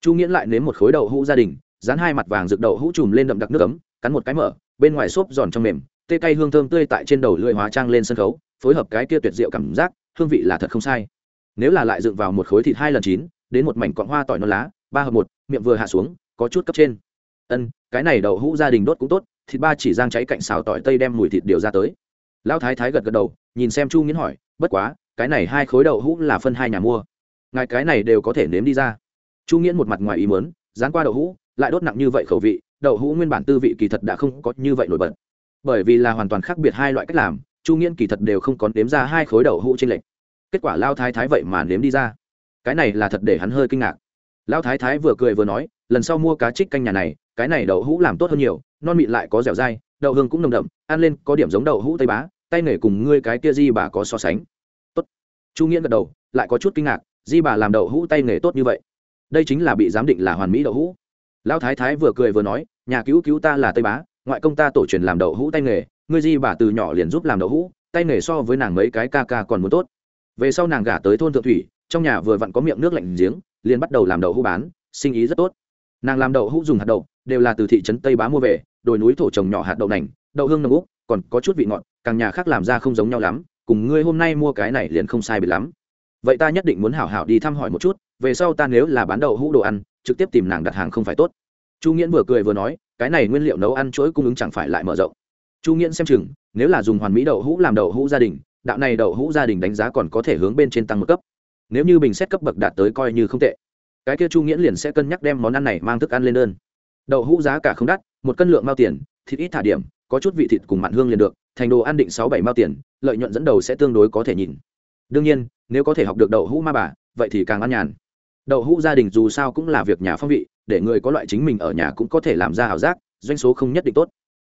Speaker 1: Chu nghiễn lại nếm một khối đậu hũ gia đình, dán hai mặt vàng rực đậu hũ chùm lên đậm đặc nước ấm, cắn một cái mở, bên ngoài xốp giòn trong mềm, tê cay hương thơm tươi tại trên đầu lưỡi hóa trang lên sân khấu, phối hợp cái kia tuyệt diệu cảm giác, hương vị là thật không sai. Nếu là lại dựng vào một khối thịt hai lần chín, đến một mảnh cọng hoa tỏi non lá, ba hợp một, miệng vừa hạ xuống, có chút cấp trên. Ân, cái này đậu hũ gia đình đốt cũng tốt thịt ba chỉ giang cháy cạnh xào tỏi tây đem mùi thịt điều ra tới. Lão thái thái gật gật đầu, nhìn xem chu nghiến hỏi, bất quá, cái này hai khối đậu hũ là phân hai nhà mua. Ngài cái này đều có thể nếm đi ra. Chu nghiễn một mặt ngoài ý mớn dán qua đậu hũ, lại đốt nặng như vậy khẩu vị, đậu hũ nguyên bản tư vị kỳ thật đã không có như vậy nổi bật. Bởi vì là hoàn toàn khác biệt hai loại cách làm, chu nghiễn kỳ thật đều không còn nếm ra hai khối đậu hũ trên lệch. Kết quả lao thái thái vậy mà nếm đi ra. Cái này là thật để hắn hơi kinh ngạc. Lao thái thái vừa cười vừa nói, lần sau mua cá trích canh nhà này, cái này đậu hũ làm tốt hơn nhiều non mịn lại có dẻo dai, đậu hương cũng nồng đậm, ăn lên có điểm giống đậu hũ tây bá, tay nghề cùng ngươi cái kia di bà có so sánh. Tốt. Chu nghĩa gật đầu, lại có chút kinh ngạc, di bà làm đậu hũ tay nghề tốt như vậy. Đây chính là bị giám định là hoàn mỹ đậu hũ. Lão thái thái vừa cười vừa nói, nhà cứu cứu ta là tây bá, ngoại công ta tổ truyền làm đậu hũ tay nghề, ngươi di bà từ nhỏ liền giúp làm đậu hũ, tay nghề so với nàng mấy cái ca ca còn muốn tốt. Về sau nàng gả tới thôn thượng thủy, trong nhà vừa vặn có miệng nước lạnh giếng, liền bắt đầu làm đậu hũ bán, sinh ý rất tốt. Nàng làm đậu hũ dùng hạt đậu, đều là từ thị trấn tây bá mua về đồi núi thổ trồng nhỏ hạt đậu nành, đậu hương nồng úc, còn có chút vị ngọt, càng nhà khác làm ra không giống nhau lắm, cùng ngươi hôm nay mua cái này liền không sai biệt lắm. Vậy ta nhất định muốn hảo hảo đi thăm hỏi một chút, về sau ta nếu là bán đậu hũ đồ ăn, trực tiếp tìm nàng đặt hàng không phải tốt. Chu nghiễn vừa cười vừa nói, cái này nguyên liệu nấu ăn chuỗi cung ứng chẳng phải lại mở rộng. Chu nghiễn xem chừng, nếu là dùng hoàn mỹ đậu hũ làm đậu hũ gia đình, đạo này đậu hũ gia đình đánh giá còn có thể hướng bên trên tăng một cấp. Nếu như bình xét cấp bậc đạt tới coi như không tệ. Cái kia chu nghiễn liền sẽ cân nhắc đem món ăn này mang thức ăn lên đơn. Đậu hũ giá cả không đắt một cân lượng mao tiền, thịt ít thả điểm, có chút vị thịt cùng mặn hương liền được, thành đồ ăn định sáu bảy mao tiền, lợi nhuận dẫn đầu sẽ tương đối có thể nhìn. Đương nhiên, nếu có thể học được đậu hũ ma bà, vậy thì càng ăn nhàn. Đậu hũ gia đình dù sao cũng là việc nhà phong vị, để người có loại chính mình ở nhà cũng có thể làm ra ảo giác, doanh số không nhất định tốt.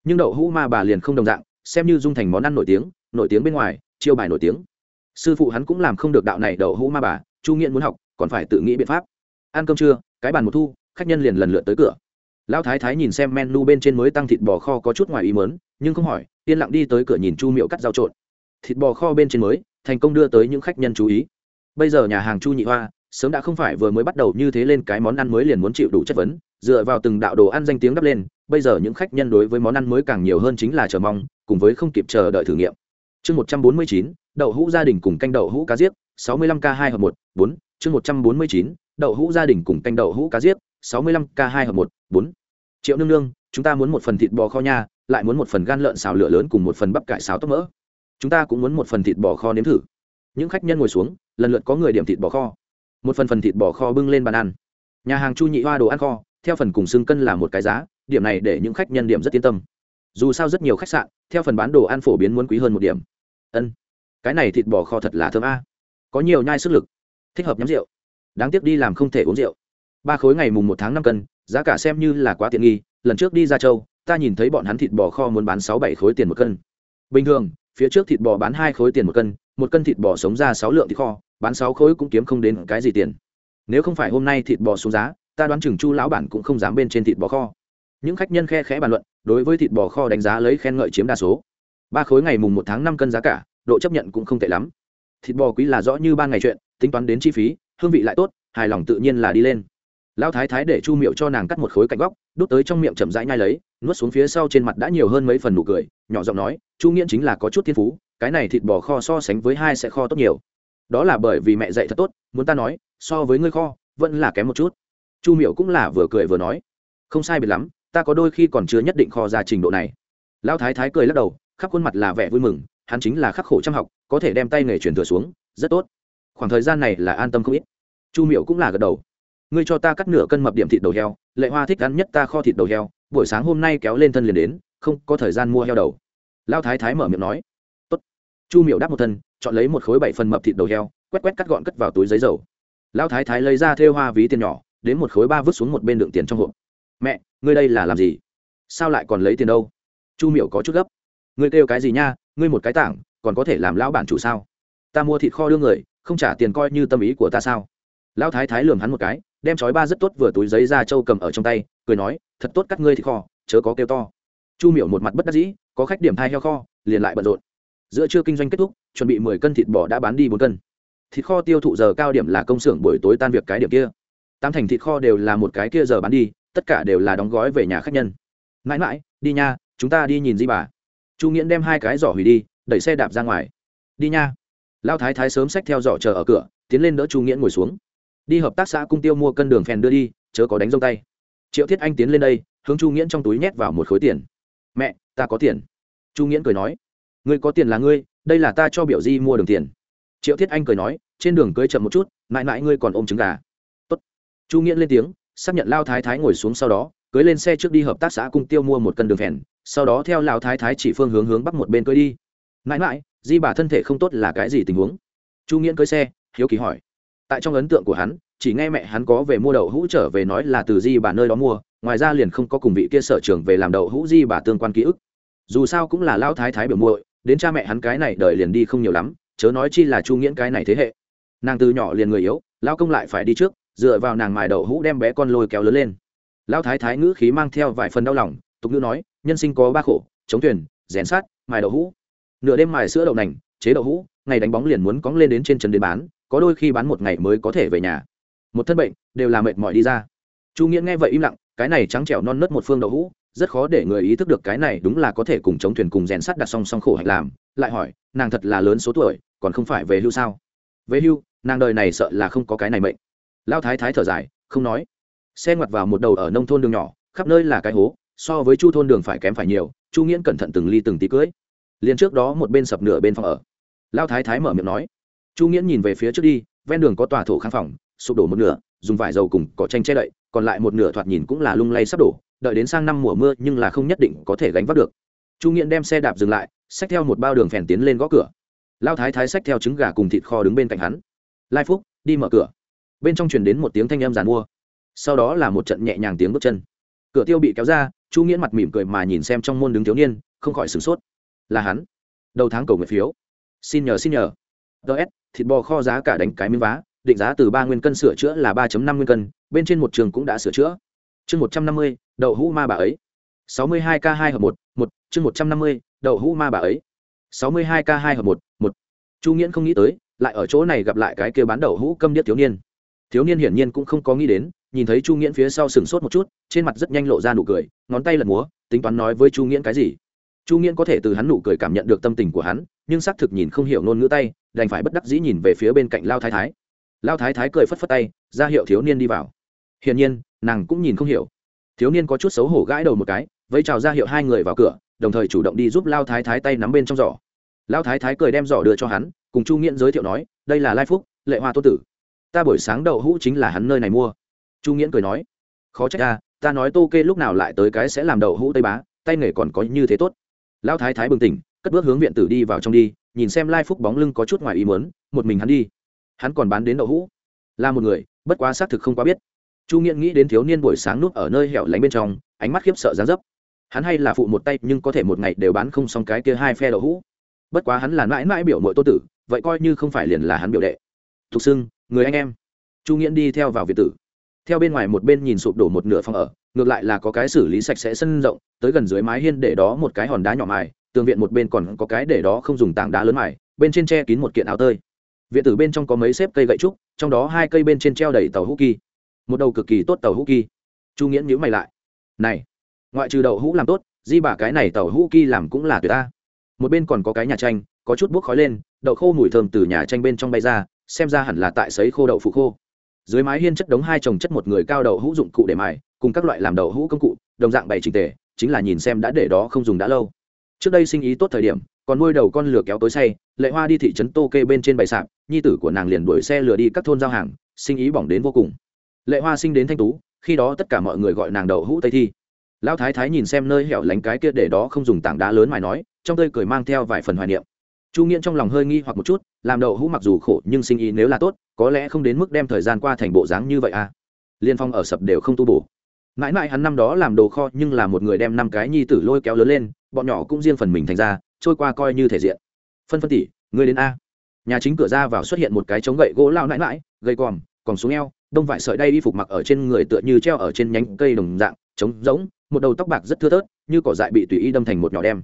Speaker 1: Nhưng đậu hũ ma bà liền không đồng dạng, xem như dung thành món ăn nổi tiếng nổi tiếng bên ngoài, chiêu bài nổi tiếng. Sư phụ hắn cũng làm không được đạo này đậu hũ ma bà, chu nghiện muốn học, còn phải tự nghĩ biện pháp. Ăn cơm trưa, cái bàn một thu, khách nhân liền lần lượt tới cửa lão thái thái nhìn xem menu bên trên mới tăng thịt bò kho có chút ngoài ý mớn nhưng không hỏi, yên lặng đi tới cửa nhìn chu miệu cắt rau trộn. Thịt bò kho bên trên mới, thành công đưa tới những khách nhân chú ý. Bây giờ nhà hàng chu nhị hoa, sớm đã không phải vừa mới bắt đầu như thế lên cái món ăn mới liền muốn chịu đủ chất vấn, dựa vào từng đạo đồ ăn danh tiếng đắp lên, bây giờ những khách nhân đối với món ăn mới càng nhiều hơn chính là chờ mong, cùng với không kịp chờ đợi thử nghiệm. Chương một trăm bốn mươi chín, đậu hũ gia đình cùng canh đậu hũ cá diếp sáu mươi lăm k hai hợp một, bốn, chương một trăm bốn mươi chín, đậu hũ gia đình cùng canh đậu hũ cá diếp sáu mươi lăm k hai hợp một, bốn triệu nương nương, chúng ta muốn một phần thịt bò kho nha, lại muốn một phần gan lợn xào lửa lớn cùng một phần bắp cải xáo tóc mỡ. Chúng ta cũng muốn một phần thịt bò kho nếm thử. Những khách nhân ngồi xuống, lần lượt có người điểm thịt bò kho. Một phần phần thịt bò kho bưng lên bàn ăn. Nhà hàng chu nhị hoa đồ ăn kho, theo phần cùng xương cân là một cái giá, điểm này để những khách nhân điểm rất yên tâm. Dù sao rất nhiều khách sạn, theo phần bán đồ ăn phổ biến muốn quý hơn một điểm. Ân, cái này thịt bò kho thật là thơm a. Có nhiều nhai sức lực, thích hợp nhắm rượu. Đáng tiếc đi làm không thể uống rượu. Ba khối ngày mùng một tháng năm cân giá cả xem như là quá tiện nghi, lần trước đi ra châu, ta nhìn thấy bọn hắn thịt bò kho muốn bán sáu bảy khối tiền một cân. Bình thường, phía trước thịt bò bán hai khối tiền một cân một cân thịt bò sống ra sáu lượng thịt kho, bán sáu khối cũng kiếm không đến cái gì tiền. Nếu không phải hôm nay thịt bò xuống giá, ta đoán chừng chu lão bản cũng không dám bên trên thịt bò kho. Những khách nhân khe khẽ bàn luận, đối với thịt bò kho đánh giá lấy khen ngợi chiếm đa số. Ba khối ngày mùng một tháng năm cân giá cả, độ chấp nhận cũng không tệ lắm. Thịt bò quý là rõ như ba ngày chuyện, tính toán đến chi phí, hương vị lại tốt, hài lòng tự nhiên là đi lên lão thái thái để chu miệu cho nàng cắt một khối cạnh góc, đút tới trong miệng chậm rãi nhai lấy, nuốt xuống phía sau trên mặt đã nhiều hơn mấy phần nụ cười, nhỏ giọng nói, chu nghiễn chính là có chút thiên phú, cái này thịt bò kho so sánh với hai sẽ kho tốt nhiều. Đó là bởi vì mẹ dạy thật tốt, muốn ta nói, so với ngươi kho, vẫn là kém một chút. Chu miệu cũng là vừa cười vừa nói, không sai biệt lắm, ta có đôi khi còn chưa nhất định kho ra trình độ này. Lão thái thái cười lắc đầu, khắp khuôn mặt là vẻ vui mừng, hắn chính là khắc khổ chăm học, có thể đem tay nghề truyền thừa xuống, rất tốt. Khoảng thời gian này là an tâm không ít. Chu miệu cũng là gật đầu ngươi cho ta cắt nửa cân mập điểm thịt đầu heo, lệ hoa thích ăn nhất ta kho thịt đầu heo, buổi sáng hôm nay kéo lên thân liền đến, không có thời gian mua heo đầu. Lao thái thái mở miệng nói. Tốt. chu miệu đáp một thân, chọn lấy một khối bảy phần mập thịt đầu heo, quét quét cắt gọn cất vào túi giấy dầu. Lao thái thái lấy ra thêu hoa ví tiền nhỏ, đến một khối ba vứt xuống một bên đựng tiền trong hộp. Mẹ, ngươi đây là làm gì? Sao lại còn lấy tiền đâu? Chu miểu có chút gấp. Ngươi kêu cái gì nha? Ngươi một cái tảng, còn có thể làm lão bản chủ sao? Ta mua thịt kho đưa người, không trả tiền coi như tâm ý của ta sao? Lão thái thái lườm hắn một cái, đem chói ba rất tốt vừa túi giấy ra châu cầm ở trong tay, cười nói, thật tốt cắt ngươi thì kho, chớ có kêu to. Chu miểu một mặt bất đắc dĩ, có khách điểm thai heo kho, liền lại bận rộn. Giữa trưa kinh doanh kết thúc, chuẩn bị mười cân thịt bò đã bán đi bốn cân. Thịt kho tiêu thụ giờ cao điểm là công xưởng buổi tối tan việc cái điểm kia. Tam thành thịt kho đều là một cái kia giờ bán đi, tất cả đều là đóng gói về nhà khách nhân. Mãi mãi, đi nha, chúng ta đi nhìn di bà. Chu nghiễn đem hai cái giỏ hủy đi, đẩy xe đạp ra ngoài. Đi nha. Lao thái thái sớm xách theo giỏ chờ ở cửa, tiến lên đỡ chu nghiễn ngồi xuống đi hợp tác xã cung tiêu mua cân đường phèn đưa đi, chớ có đánh rông tay. Triệu thiết anh tiến lên đây, hướng chu nghiễn trong túi nhét vào một khối tiền. Mẹ, ta có tiền. Chu nghiễn cười nói. Ngươi có tiền là ngươi, đây là ta cho biểu di mua đường tiền. Triệu thiết anh cười nói. Trên đường cưới chậm một chút, mãi mãi ngươi còn ôm trứng gà. Tốt. chu nghiễn lên tiếng, xác nhận lao thái thái ngồi xuống sau đó, cưới lên xe trước đi hợp tác xã cung tiêu mua một cân đường phèn, sau đó theo lao thái thái chỉ phương hướng hướng bắc một bên cưới đi. Mãi mãi, di bà thân thể không tốt là cái gì tình huống? Chu nghiễn cưới xe, hiếu kỳ hỏi tại trong ấn tượng của hắn, chỉ nghe mẹ hắn có về mua đậu hũ trở về nói là từ di bà nơi đó mua, ngoài ra liền không có cùng vị kia sở trường về làm đậu hũ di bà tương quan ký ức. Dù sao cũng là lao thái thái biểu muội, đến cha mẹ hắn cái này đợi liền đi không nhiều lắm, chớ nói chi là chu nghiễn cái này thế hệ. Nàng từ nhỏ liền người yếu lao công lại phải đi trước, dựa vào nàng mài đậu hũ đem bé con lôi kéo lớn lên. Lao thái thái ngữ khí mang theo vài phần đau lòng, tục ngữ nói, nhân sinh có ba khổ, chống thuyền, rèn sát mài đậu hũ. Nửa đêm mài sữa đậu nành, chế đậu hũ, ngày đánh bóng liền muốn cóng lên đến trên trần đến bán có đôi khi bán một ngày mới có thể về nhà. Một thân bệnh, đều là mệt mỏi đi ra. Chu nghĩa nghe vậy im lặng, cái này trắng trẻo non nớt một phương đậu hũ, rất khó để người ý thức được cái này đúng là có thể cùng chống thuyền cùng rèn sắt đặt song song khổ hạnh làm, lại hỏi, nàng thật là lớn số tuổi, còn không phải về hưu sao? Về hưu, nàng đời này sợ là không có cái này mệnh. Lao thái thái thở dài, không nói. Xe ngoặt vào một đầu ở nông thôn đường nhỏ, khắp nơi là cái hố, so với chu thôn đường phải kém phải nhiều, chu nghiễn cẩn thận từng ly từng tí cưới. Liền trước đó một bên sập nửa bên phòng ở. Lao thái thái mở miệng nói chu nghiễn nhìn về phía trước đi, ven đường có tòa thổ kháng phòng, sụp đổ một nửa, dùng vải dầu cùng cỏ tranh che đậy, còn lại một nửa thoạt nhìn cũng là lung lay sắp đổ, đợi đến sang năm mùa mưa nhưng là không nhất định có thể gánh vác được. Chu nghiễn đem xe đạp dừng lại, xách theo một bao đường phèn tiến lên gõ cửa. Lao thái thái xách theo trứng gà cùng thịt kho đứng bên cạnh hắn. Lai phúc, đi mở cửa. Bên trong truyền đến một tiếng thanh âm giàn mua. Sau đó là một trận nhẹ nhàng tiếng bước chân. Cửa tiêu bị kéo ra, chu nghiễn mặt mỉm cười mà nhìn xem trong môn đứng thiếu niên, không khỏi sửng sốt. Là hắn. Đầu tháng cầu nguyện phiếu. Xin nhờ xin nhờ. Ts thịt bò kho giá cả đánh cái miếng vá, định giá từ ba nguyên cân sửa chữa là ba năm nguyên cân, bên trên một trường cũng đã sửa chữa. Chương một trăm năm mươi, đậu hũ ma bà ấy. Sáu mươi hai k hai hợp một một, chương một trăm năm mươi, đậu hũ ma bà ấy. Sáu mươi hai k hai hợp một một. Chu nghiễn không nghĩ tới, lại ở chỗ này gặp lại cái kia bán đậu hũ câm điếc thiếu niên. Thiếu niên hiển nhiên cũng không có nghĩ đến, nhìn thấy chu nghiễn phía sau sừng sốt một chút, trên mặt rất nhanh lộ ra nụ cười, ngón tay lật múa, tính toán nói với chu nghiễn cái gì chu nghiễn có thể từ hắn nụ cười cảm nhận được tâm tình của hắn, nhưng xác thực nhìn không hiểu ngôn ngữ tay, đành phải bất đắc dĩ nhìn về phía bên cạnh lao thái thái. Lao thái thái cười phất phất tay, ra hiệu thiếu niên đi vào. Hiển nhiên, nàng cũng nhìn không hiểu. Thiếu niên có chút xấu hổ gãi đầu một cái, vẫy chào ra hiệu hai người vào cửa, đồng thời chủ động đi giúp lao thái thái tay nắm bên trong giỏ. Lao thái thái cười đem giỏ đưa cho hắn, cùng chu nghiễn giới thiệu nói, đây là lai phúc, lệ hoa tô tử. Ta buổi sáng đậu hũ chính là hắn nơi này mua. Chu nghiễn cười nói, khó trách ta ta nói tô kê lúc nào lại tới cái sẽ làm đậu hũ tây bá, tay nghề còn có như thế tốt. Lão thái thái bừng tỉnh, cất bước hướng viện tử đi vào trong đi, nhìn xem lai phúc bóng lưng có chút ngoài ý muốn, một mình hắn đi. Hắn còn bán đến đậu hũ. Là một người, bất quá xác thực không quá biết. Chu nghiện nghĩ đến thiếu niên buổi sáng núp ở nơi hẻo lánh bên trong, ánh mắt khiếp sợ dán dấp. Hắn hay là phụ một tay, nhưng có thể một ngày đều bán không xong cái kia hai phe đậu hũ. Bất quá hắn là mãi mãi biểu mội tô tử, vậy coi như không phải liền là hắn biểu đệ. Thục xưng người anh em. Chu nghiễn đi theo vào việt tử. Theo bên ngoài một bên nhìn sụp đổ một nửa phòng ở ngược lại là có cái xử lý sạch sẽ sân rộng, tới gần dưới mái hiên để đó một cái hòn đá nhỏ mài, tường viện một bên còn có cái để đó không dùng tảng đá lớn mài, bên trên tre kín một kiện áo tơi. Viện tử bên trong có mấy xếp cây gậy trúc, trong đó hai cây bên trên treo đầy tàu hũ kỳ. Một đầu cực kỳ tốt tàu hũ kỳ. Chu nghiễn nhữ mày lại. Này, ngoại trừ đậu hũ làm tốt, di bả cái này tàu hũ kỳ làm cũng là tuyệt ta. Một bên còn có cái nhà tranh, có chút bốc khói lên, đậu khô mùi thơm từ nhà tranh bên trong bay ra, xem ra hẳn là tại sấy khô đậu phụ khô. Dưới mái hiên chất đống hai chồng chất một người cao đậu hũ dụng cụ để mài cùng các loại làm đậu hũ công cụ, đồng dạng bày trình tề, chính là nhìn xem đã để đó không dùng đã lâu. Trước đây sinh ý tốt thời điểm, còn nuôi đầu con lừa kéo tối say, lệ hoa đi thị trấn tô kê bên trên bày sạp, nhi tử của nàng liền đuổi xe lừa đi các thôn giao hàng, sinh ý bỏng đến vô cùng. Lệ hoa sinh đến thanh tú, khi đó tất cả mọi người gọi nàng đậu hũ tây thi. Lão thái thái nhìn xem nơi hẻo lánh cái kia để đó không dùng tảng đá lớn mài nói, trong tơi cười mang theo vài phần hoài niệm. Chu nghiễn trong lòng hơi nghi hoặc một chút, làm đậu hũ mặc dù khổ, nhưng sinh ý nếu là tốt, có lẽ không đến mức đem thời gian qua thành bộ dáng như vậy à. Liên phong ở sập đều không tu bổ mãi mãi hắn năm đó làm đồ kho nhưng là một người đem năm cái nhi tử lôi kéo lớn lên, bọn nhỏ cũng riêng phần mình thành ra, trôi qua coi như thể diện. Phân phân tỷ người đến a. Nhà chính cửa ra vào xuất hiện một cái trống gậy gỗ lao nãi mãi gây còm còn xuống eo, đông vải sợi đay y phục mặc ở trên người tựa như treo ở trên nhánh cây đồng dạng, trống rỗng, một đầu tóc bạc rất thưa thớt, như cỏ dại bị tùy y đâm thành một nhỏ đem.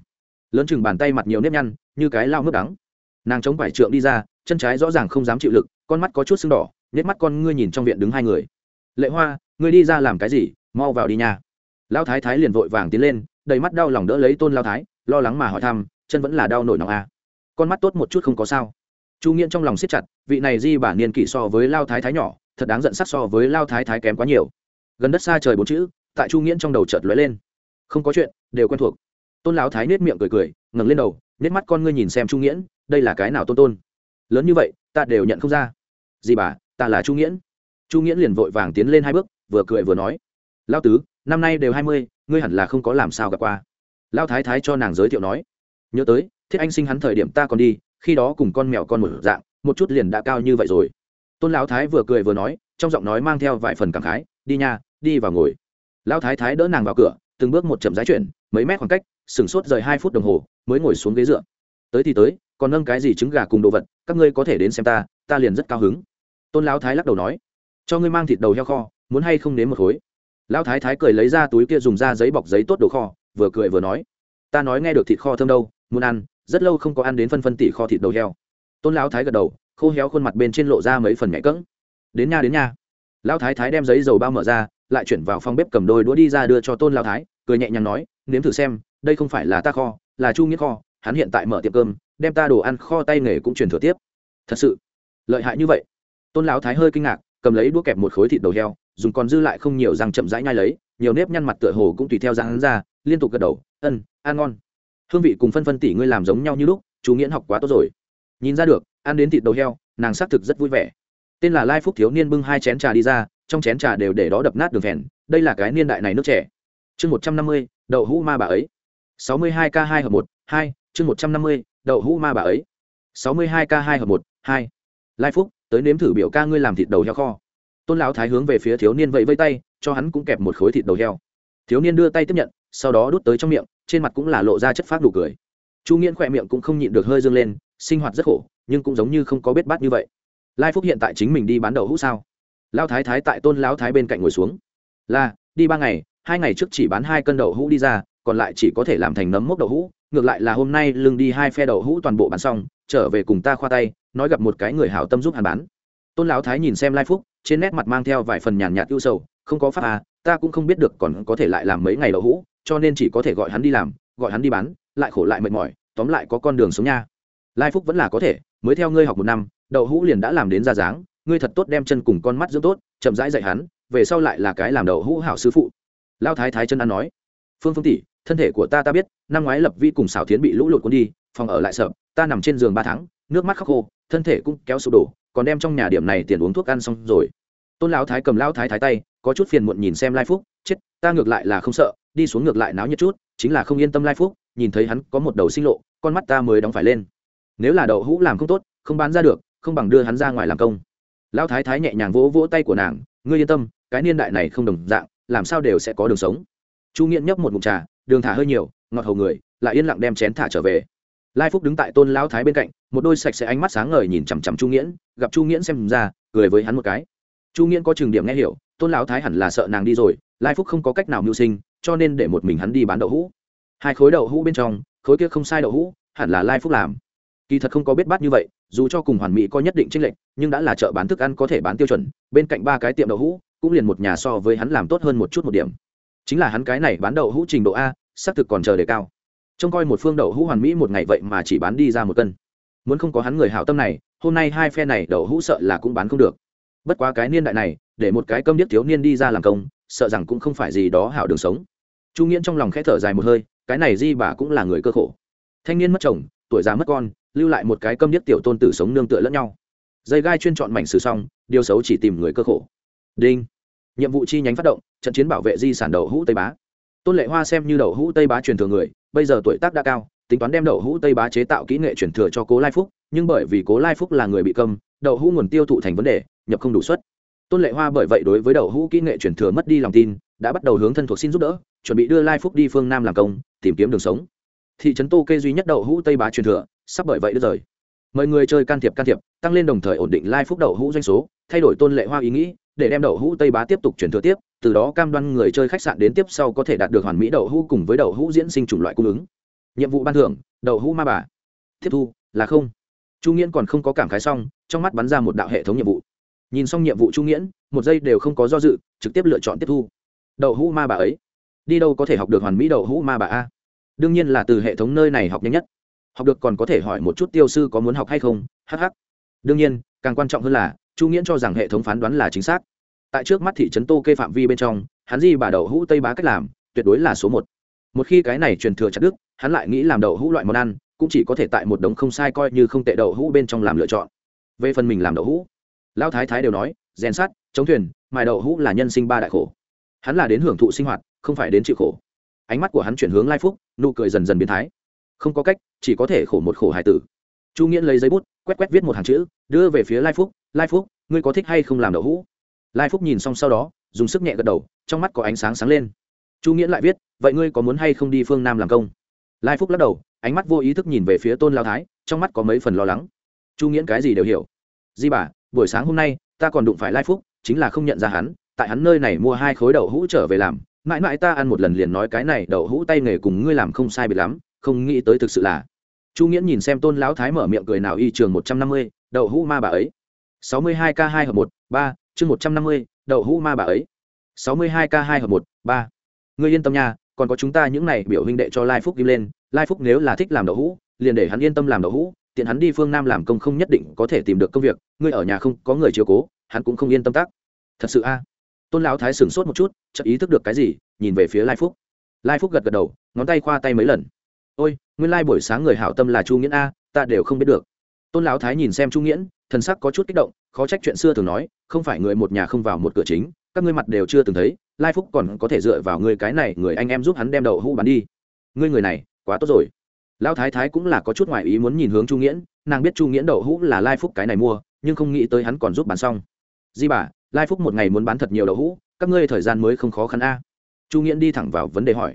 Speaker 1: Lớn chừng bàn tay mặt nhiều nếp nhăn, như cái lao nước đắng. Nàng chống vải trượng đi ra, chân trái rõ ràng không dám chịu lực, con mắt có chút sưng đỏ nếp mắt con ngươi nhìn trong viện đứng hai người. Lệ hoa, ngươi đi ra làm cái gì? Mau vào đi nhà lao thái thái liền vội vàng tiến lên, đầy mắt đau lòng đỡ lấy tôn lao thái, lo lắng mà hỏi thăm, chân vẫn là đau nổi nóng à. con mắt tốt một chút không có sao. Chu nghiễn trong lòng siết chặt, vị này di bản niên kỷ so với lao thái thái nhỏ, thật đáng giận sắc so với lao thái thái kém quá nhiều. Gần đất xa trời bốn chữ, tại chu nghiễn trong đầu chợt lóe lên. Không có chuyện, đều quen thuộc. Tôn lão thái nết miệng cười cười, ngẩng lên đầu nết mắt con ngươi nhìn xem chu nghiễn, đây là cái nào tôn tôn? Lớn như vậy, ta đều nhận không ra. Gì bà, ta là chu nghiễn. Chu nghiễn liền vội vàng tiến lên hai bước, vừa cười vừa nói lao tứ, năm nay đều hai mươi, ngươi hẳn là không có làm sao gặp qua. Lao thái thái cho nàng giới thiệu nói, nhớ tới, thiết anh sinh hắn thời điểm ta còn đi, khi đó cùng con mèo con một dạng, một chút liền đã cao như vậy rồi. Tôn lão thái vừa cười vừa nói, trong giọng nói mang theo vài phần cảm khái, đi nha, đi vào ngồi. Lão thái thái đỡ nàng vào cửa, từng bước một chậm rãi chuyển, mấy mét khoảng cách sửng sốt rời hai phút đồng hồ, mới ngồi xuống ghế dựa. Tới thì tới, còn nâng cái gì trứng gà cùng đồ vật, các ngươi có thể đến xem ta ta liền rất cao hứng. Tôn lão thái lắc đầu nói, cho ngươi mang thịt đầu heo kho, muốn hay không nếm một khối lão thái thái cười lấy ra túi kia dùng ra giấy bọc giấy tốt đồ kho, vừa cười vừa nói, ta nói nghe được thịt kho thơm đâu, muốn ăn, rất lâu không có ăn đến phân phân tỷ kho thịt đầu heo. Tôn lão thái gật đầu, khô héo khuôn mặt bên trên lộ ra mấy phần nhạy cỡng đến nha đến nha. Lão thái thái đem giấy dầu bao mở ra, lại chuyển vào phòng bếp cầm đôi đũa đi ra đưa cho tôn lão thái, cười nhẹ nhàng nói, nếm thử xem, đây không phải là ta kho, là chu nghĩa kho, hắn hiện tại mở tiệm cơm, đem ta đồ ăn kho tay nghề cũng truyền thừa tiếp. Thật sự? Lợi hại như vậy? Tôn lão thái hơi kinh ngạc, cầm lấy đũa kẹp một khối thịt đầu heo dùng còn dư lại không nhiều răng chậm rãi nhai lấy, nhiều nếp nhăn mặt tựa hồ cũng tùy theo răng hắn ra, liên tục gật đầu, ân, ăn ngon. Hương vị cùng phân phân tỷ ngươi làm giống nhau như lúc, chú nghiễn học quá tốt rồi. Nhìn ra được, ăn đến thịt đầu heo, nàng xác thực rất vui vẻ. Tên là lai phúc thiếu niên bưng hai chén trà đi ra, trong chén trà đều để đó đập nát đường phèn, đây là cái niên đại này nước trẻ. Chương một trăm năm mươi, đậu hũ ma bà ấy. sáu mươi hai k hai hợp một, hai, chương một trăm năm mươi, đậu hũ ma bà ấy. sáu mươi hai k hai hợp một, hai. Lai phúc, tới nếm thử biểu ca ngươi làm thịt đầu heo kho tôn lão thái hướng về phía thiếu niên vẫy vây tay, cho hắn cũng kẹp một khối thịt đầu heo. Thiếu niên đưa tay tiếp nhận, sau đó đút tới trong miệng, trên mặt cũng là lộ ra chất phát đủ cười. Chu nghiễn khỏe miệng cũng không nhịn được hơi dâng lên, sinh hoạt rất khổ, nhưng cũng giống như không có biết bát như vậy. Lai phúc hiện tại chính mình đi bán đậu hũ sao? Lao thái thái tại tôn lão thái bên cạnh ngồi xuống. Là, đi ba ngày, hai ngày trước chỉ bán hai cân đậu hũ đi ra, còn lại chỉ có thể làm thành nấm mốc đậu hũ, ngược lại là hôm nay lưng đi hai phe đậu hũ toàn bộ bán xong, trở về cùng ta khoa tay, nói gặp một cái người hảo tâm giúp hàn bán. Tôn lão thái nhìn xem lai phúc trên nét mặt mang theo vài phần nhàn nhạt ưu sầu, không có pháp à ta cũng không biết được còn có thể lại làm mấy ngày đậu hũ, cho nên chỉ có thể gọi hắn đi làm, gọi hắn đi bán, lại khổ lại mệt mỏi, tóm lại có con đường sống nha. Lai phúc vẫn là có thể, mới theo ngươi học một năm, đậu hũ liền đã làm đến ra dáng, ngươi thật tốt đem chân cùng con mắt dưỡng tốt, chậm rãi dạy hắn, về sau lại là cái làm đậu hũ hảo sư phụ. Lao thái thái chân ăn nói, phương phương tỷ, thân thể của ta ta biết, năm ngoái lập vi cùng xảo Thiến bị lũ lụt cuốn đi, phòng ở lại sợ, ta nằm trên giường ba tháng, nước mắt khóc khô, thân thể cũng kéo sụp đổ, còn đem trong nhà điểm này tiền uống thuốc ăn xong rồi tôn lão thái cầm lão thái thái tay, có chút phiền muộn nhìn xem lai phúc, chết, ta ngược lại là không sợ, đi xuống ngược lại náo nhiệt chút, chính là không yên tâm lai phúc, nhìn thấy hắn có một đầu sinh lộ, con mắt ta mới đóng phải lên. Nếu là đậu hũ làm không tốt, không bán ra được, không bằng đưa hắn ra ngoài làm công. Lão thái thái nhẹ nhàng vỗ vỗ tay của nàng, ngươi yên tâm, cái niên đại này không đồng dạng, làm sao đều sẽ có đường sống. Chu nghiện nhấp một mụm trà, đường thả hơi nhiều, ngọt hầu người, lại yên lặng đem chén thả trở về. Lai phúc đứng tại tôn lão thái bên cạnh, một đôi sạch sẽ ánh mắt sáng ngời nhìn chằm chằm chu nghiễn, gặp chu nghiễn xem ra, cười với hắn một cái chu nghiễn có chừng điểm nghe hiểu, tôn lão thái hẳn là sợ nàng đi rồi, lai phúc không có cách nào mưu sinh, cho nên để một mình hắn đi bán đậu hũ. Hai khối đậu hũ bên trong, khối kia không sai đậu hũ, hẳn là lai phúc làm. Kỳ thật không có biết bắt như vậy, dù cho cùng hoàn mỹ có nhất định tranh lệch, nhưng đã là chợ bán thức ăn có thể bán tiêu chuẩn, bên cạnh ba cái tiệm đậu hũ, cũng liền một nhà so với hắn làm tốt hơn một chút một điểm. Chính là hắn cái này bán đậu hũ trình độ a xác thực còn chờ đề cao. Trông coi một phương đậu hũ hoàn mỹ một ngày vậy mà chỉ bán đi ra một cân. Muốn không có hắn người hảo tâm này, hôm nay hai phe này đậu hũ sợ là cũng bán không được bất quá cái niên đại này, để một cái câm điếc thiếu niên đi ra làm công, sợ rằng cũng không phải gì đó hảo đường sống. Chu nghiễn trong lòng khẽ thở dài một hơi, cái này di bà cũng là người cơ khổ. Thanh niên mất chồng, tuổi già mất con, lưu lại một cái câm điếc tiểu tôn tử sống nương tựa lẫn nhau. Dây gai chuyên chọn mảnh sử xong, điều xấu chỉ tìm người cơ khổ. Đinh. Nhiệm vụ chi nhánh phát động, trận chiến bảo vệ di sản đậu hũ tây bá. Tôn lệ hoa xem như đậu hũ tây bá truyền thừa người, bây giờ tuổi tác đã cao, tính toán đem đậu hũ tây bá chế tạo kỹ nghệ truyền thừa cho cố lai phúc, nhưng bởi vì cố lai phúc là người bị câm, đậu hũ nguồn tiêu thụ thành vấn đề nhập không đủ suất. Tôn lệ hoa bởi vậy đối với đậu hũ kỹ nghệ truyền thừa mất đi lòng tin, đã bắt đầu hướng thân thuộc xin giúp đỡ, chuẩn bị đưa lai phúc đi phương nam làm công, tìm kiếm đường sống. Thị trấn tô kê duy nhất đậu hũ tây bá truyền thừa, sắp bởi vậy đứt rời. Mời người chơi can thiệp can thiệp, tăng lên đồng thời ổn định lai phúc đậu hũ doanh số, thay đổi tôn lệ hoa ý nghĩ, để đem đậu hũ tây bá tiếp tục truyền thừa tiếp, từ đó cam đoan người chơi khách sạn đến tiếp sau có thể đạt được hoàn mỹ đậu hũ cùng với đậu hũ diễn sinh chủng loại cung ứng. Nhiệm vụ ban thưởng, đậu hũ ma bà. Tiếp thu, là không. Chu nghiễn còn không có cảm khái xong, trong mắt bắn ra một đạo hệ thống nhiệm vụ nhìn xong nhiệm vụ trung nghiễn, một giây đều không có do dự, trực tiếp lựa chọn tiếp thu. Đậu hũ ma bà ấy. Đi đâu có thể học được hoàn mỹ đậu hũ ma bà a? Đương nhiên là từ hệ thống nơi này học nhanh nhất. Học được còn có thể hỏi một chút tiêu sư có muốn học hay không? Hh đương nhiên, càng quan trọng hơn là, chu nghiễn cho rằng hệ thống phán đoán là chính xác. Tại trước mắt thị trấn tô kê phạm vi bên trong, hắn di bà đậu hũ tây bá cách làm, tuyệt đối là số một. Một khi cái này truyền thừa chặt đức hắn lại nghĩ làm đậu hũ loại món ăn, cũng chỉ có thể tại một đống không sai coi như không tệ đậu hũ bên trong làm lựa chọn. Về phần mình làm đậu hũ lão thái thái đều nói rèn sát, chống thuyền mài đậu hũ là nhân sinh ba đại khổ. Hắn là đến hưởng thụ sinh hoạt không phải đến chịu khổ. Ánh mắt của hắn chuyển hướng lai phúc nụ cười dần dần biến thái. Không có cách chỉ có thể khổ một khổ hài tử. Chu nghĩa lấy giấy bút quét quét viết một hàng chữ đưa về phía lai phúc lai phúc ngươi có thích hay không làm đậu hũ? Lai phúc nhìn xong sau đó dùng sức nhẹ gật đầu trong mắt có ánh sáng sáng lên. Chu nghĩa lại viết vậy ngươi có muốn hay không đi phương nam làm công? Lai phúc lắc đầu ánh mắt vô ý thức nhìn về phía tôn lao thái trong mắt có mấy phần lo lắng. Chu nghĩa cái gì đều hiểu. Di bà buổi sáng hôm nay, ta còn đụng phải lai phúc, chính là không nhận ra hắn, tại hắn nơi này mua hai khối đậu hũ trở về làm. Mãi mãi ta ăn một lần liền nói cái này, đậu hũ tay nghề cùng ngươi làm không sai biệt lắm, không nghĩ tới thực sự là. Chu nghĩa nhìn xem tôn lão thái mở miệng cười nào y trường một trăm năm mươi, đậu hũ ma bà ấy. sáu mươi hai k hai hợp một, ba, chương một trăm năm mươi, đậu hũ ma bà ấy. sáu mươi hai k hai hợp một, ba. Ngươi yên tâm nha, còn có chúng ta những này biểu huynh đệ cho lai phúc kim lên, lai phúc nếu là thích làm đậu hũ, liền để hắn yên tâm làm đậu hũ tiện hắn đi phương nam làm công không nhất định có thể tìm được công việc, ngươi ở nhà không có người chiếu cố, hắn cũng không yên tâm tác. Thật sự a? Tôn lão thái sửng sốt một chút, chợt ý thức được cái gì, nhìn về phía lai phúc. Lai phúc gật gật đầu, ngón tay khoa tay mấy lần. Ôi, nguyên lai buổi sáng người hảo tâm là chu nghiễn a, ta đều không biết được. Tôn lão thái nhìn xem chu nghiễn, thần sắc có chút kích động, khó trách chuyện xưa thường nói, không phải người một nhà không vào một cửa chính, các ngươi mặt đều chưa từng thấy, lai phúc còn có thể dựa vào người cái này người anh em giúp hắn đem đậu hũ bán đi. Ngươi người này, quá tốt rồi lão thái thái cũng là có chút ngoại ý muốn nhìn hướng chu nghiễn, nàng biết chu nghiễn đậu hũ là lai phúc cái này mua, nhưng không nghĩ tới hắn còn giúp bán xong. Di bà, lai phúc một ngày muốn bán thật nhiều đậu hũ, các ngươi thời gian mới không khó khăn a. Chu nghiễn đi thẳng vào vấn đề hỏi.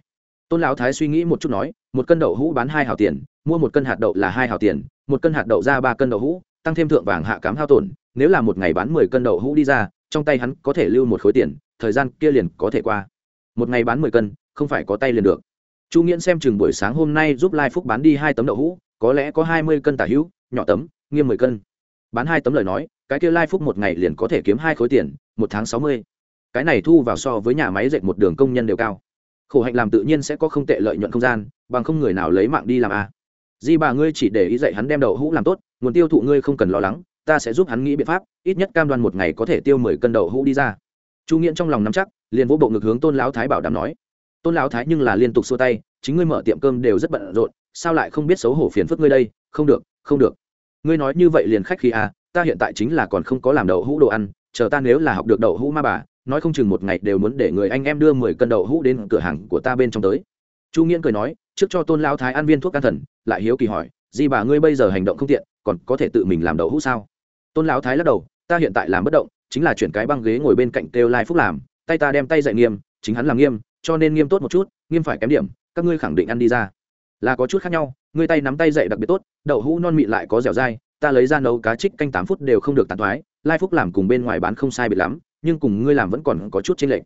Speaker 1: Tôn lão thái suy nghĩ một chút nói, một cân đậu hũ bán hai hào tiền, mua một cân hạt đậu là hai hào tiền, một cân hạt đậu ra ba cân đậu hũ, tăng thêm thượng vàng hạ cám hao tổn, nếu là một ngày bán mười cân đậu hũ đi ra, trong tay hắn có thể lưu một khối tiền, thời gian kia liền có thể qua. Một ngày bán mười cân, không phải có tay liền được chu nghiễn xem chừng buổi sáng hôm nay giúp lai phúc bán đi hai tấm đậu hũ, có lẽ có hai mươi cân tả hữu, nhỏ tấm nghiêm mười cân. Bán hai tấm lời nói, cái kia lai phúc một ngày liền có thể kiếm hai khối tiền, một tháng sáu mươi. Cái này thu vào so với nhà máy dệt một đường công nhân đều cao. Khổ hạnh làm tự nhiên sẽ có không tệ lợi nhuận không gian, bằng không người nào lấy mạng đi làm a à. di bà ngươi chỉ để ý dạy hắn đem đậu hũ làm tốt, nguồn tiêu thụ ngươi không cần lo lắng, ta sẽ giúp hắn nghĩ biện pháp, ít nhất cam đoan một ngày có thể tiêu mười cân đậu hũ đi ra. Chu nghiễn trong lòng nắm chắc, liền vỗ bộ ngực hướng tôn lão thái bảo đảm nói tôn lão thái nhưng là liên tục xua tay, chính ngươi mở tiệm cơm đều rất bận rộn, sao lại không biết xấu hổ phiền phức ngươi đây? Không được không được. Ngươi nói như vậy liền khách khi à ta hiện tại chính là còn không có làm đậu hũ đồ ăn, chờ ta nếu là học được đậu hũ ma bà, nói không chừng một ngày đều muốn để người anh em đưa mười cân đậu hũ đến cửa hàng của ta bên trong tới. Chu nghiễn cười nói, trước cho tôn lao thái ăn viên thuốc an thần, lại hiếu kỳ hỏi, di bà ngươi bây giờ hành động không tiện, còn có thể tự mình làm đậu hũ sao? Tôn lão thái lắc đầu, ta hiện tại làm bất động, chính là chuyển cái băng ghế ngồi bên cạnh kêu lai phúc làm, tay ta đem tay dạy nghiêm, chính hắn làm nghiêm cho nên nghiêm tốt một chút, nghiêm phải kém điểm, các ngươi khẳng định ăn đi ra. Là có chút khác nhau, ngươi tay nắm tay dậy đặc biệt tốt, đậu hũ non mịn lại có dẻo dai, ta lấy ra nấu cá trích canh tám phút đều không được tàn thoái, lai phúc làm cùng bên ngoài bán không sai biệt lắm, nhưng cùng ngươi làm vẫn còn có chút chênh lệch.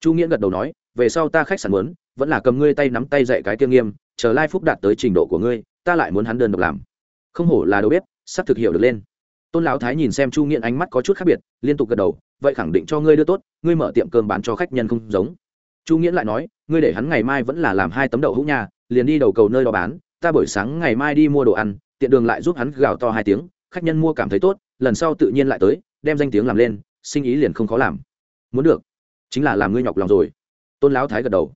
Speaker 1: Chu nghĩa gật đầu nói, về sau ta khách sạn muốn, vẫn là cầm ngươi tay nắm tay dậy cái tiêu nghiêm, chờ lai phúc đạt tới trình độ của ngươi, ta lại muốn hắn đơn độc làm. Không hổ là đâu biết sắp thực hiểu được lên. Tôn lão thái nhìn xem chu nghiện ánh mắt có chút khác biệt, liên tục gật đầu, vậy khẳng định cho ngươi đưa tốt, ngươi mở tiệm cơm bán cho khách nhân không giống chu nghĩa lại nói, ngươi để hắn ngày mai vẫn là làm hai tấm đậu hũ nhà liền đi đầu cầu nơi đó bán, ta buổi sáng ngày mai đi mua đồ ăn, tiện đường lại giúp hắn gào to hai tiếng, khách nhân mua cảm thấy tốt, lần sau tự nhiên lại tới, đem danh tiếng làm lên, sinh ý liền không khó làm. Muốn được, chính là làm ngươi nhọc lòng rồi. Tôn lão thái gật đầu.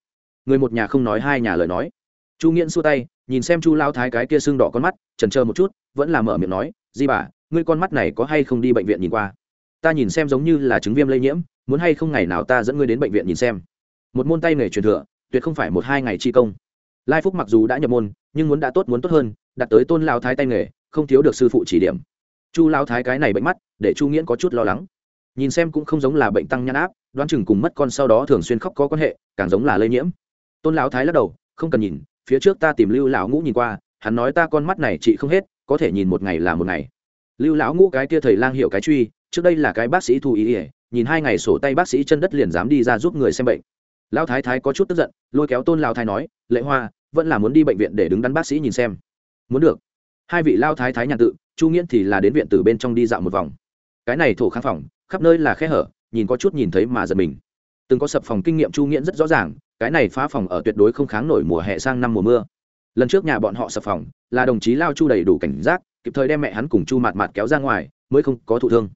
Speaker 1: Người một nhà không nói hai nhà lời nói. Chu nghiễn xua tay, nhìn xem chu lao thái cái kia sưng đỏ con mắt, trần trơ một chút, vẫn là mở miệng nói, di bà, ngươi con mắt này có hay không đi bệnh viện nhìn qua? Ta nhìn xem giống như là chứng viêm lây nhiễm, muốn hay không ngày nào ta dẫn ngươi đến bệnh viện nhìn xem một môn tay nghề truyền thừa, tuyệt không phải một hai ngày chi công. Lai phúc mặc dù đã nhập môn, nhưng muốn đã tốt muốn tốt hơn đặt tới tôn lao thái tay nghề, không thiếu được sư phụ chỉ điểm. Chu lao thái cái này bệnh mắt, để chu nghiễn có chút lo lắng. Nhìn xem cũng không giống là bệnh tăng nhãn áp, đoán chừng cùng mất con sau đó thường xuyên khóc có quan hệ, càng giống là lây nhiễm. Tôn lão thái lắc đầu, không cần nhìn, phía trước ta tìm lưu lão ngũ nhìn qua, hắn nói ta con mắt này chị không hết, có thể nhìn một ngày là một ngày. Lưu lão ngũ cái kia thầy lang hiểu cái truy, trước đây là cái bác sĩ thu ý ỉa nhìn hai ngày sổ tay bác sĩ chân đất liền dám đi ra giúp người xem bệnh lão thái thái có chút tức giận, lôi kéo tôn lão thái nói, lệ hoa, vẫn là muốn đi bệnh viện để đứng đắn bác sĩ nhìn xem. Muốn được. Hai vị lao thái thái nhàn tự, chu nghiễn thì là đến viện từ bên trong đi dạo một vòng. Cái này thổ kháng phòng, khắp nơi là khe hở, nhìn có chút nhìn thấy mà giật mình. Từng có sập phòng kinh nghiệm chu nghiễn rất rõ ràng, cái này phá phòng ở tuyệt đối không kháng nổi mùa hè sang năm mùa mưa. Lần trước nhà bọn họ sập phòng, là đồng chí lao chu đầy đủ cảnh giác, kịp thời đem mẹ hắn cùng chu mạt mạt kéo ra ngoài, mới không có thụ thương.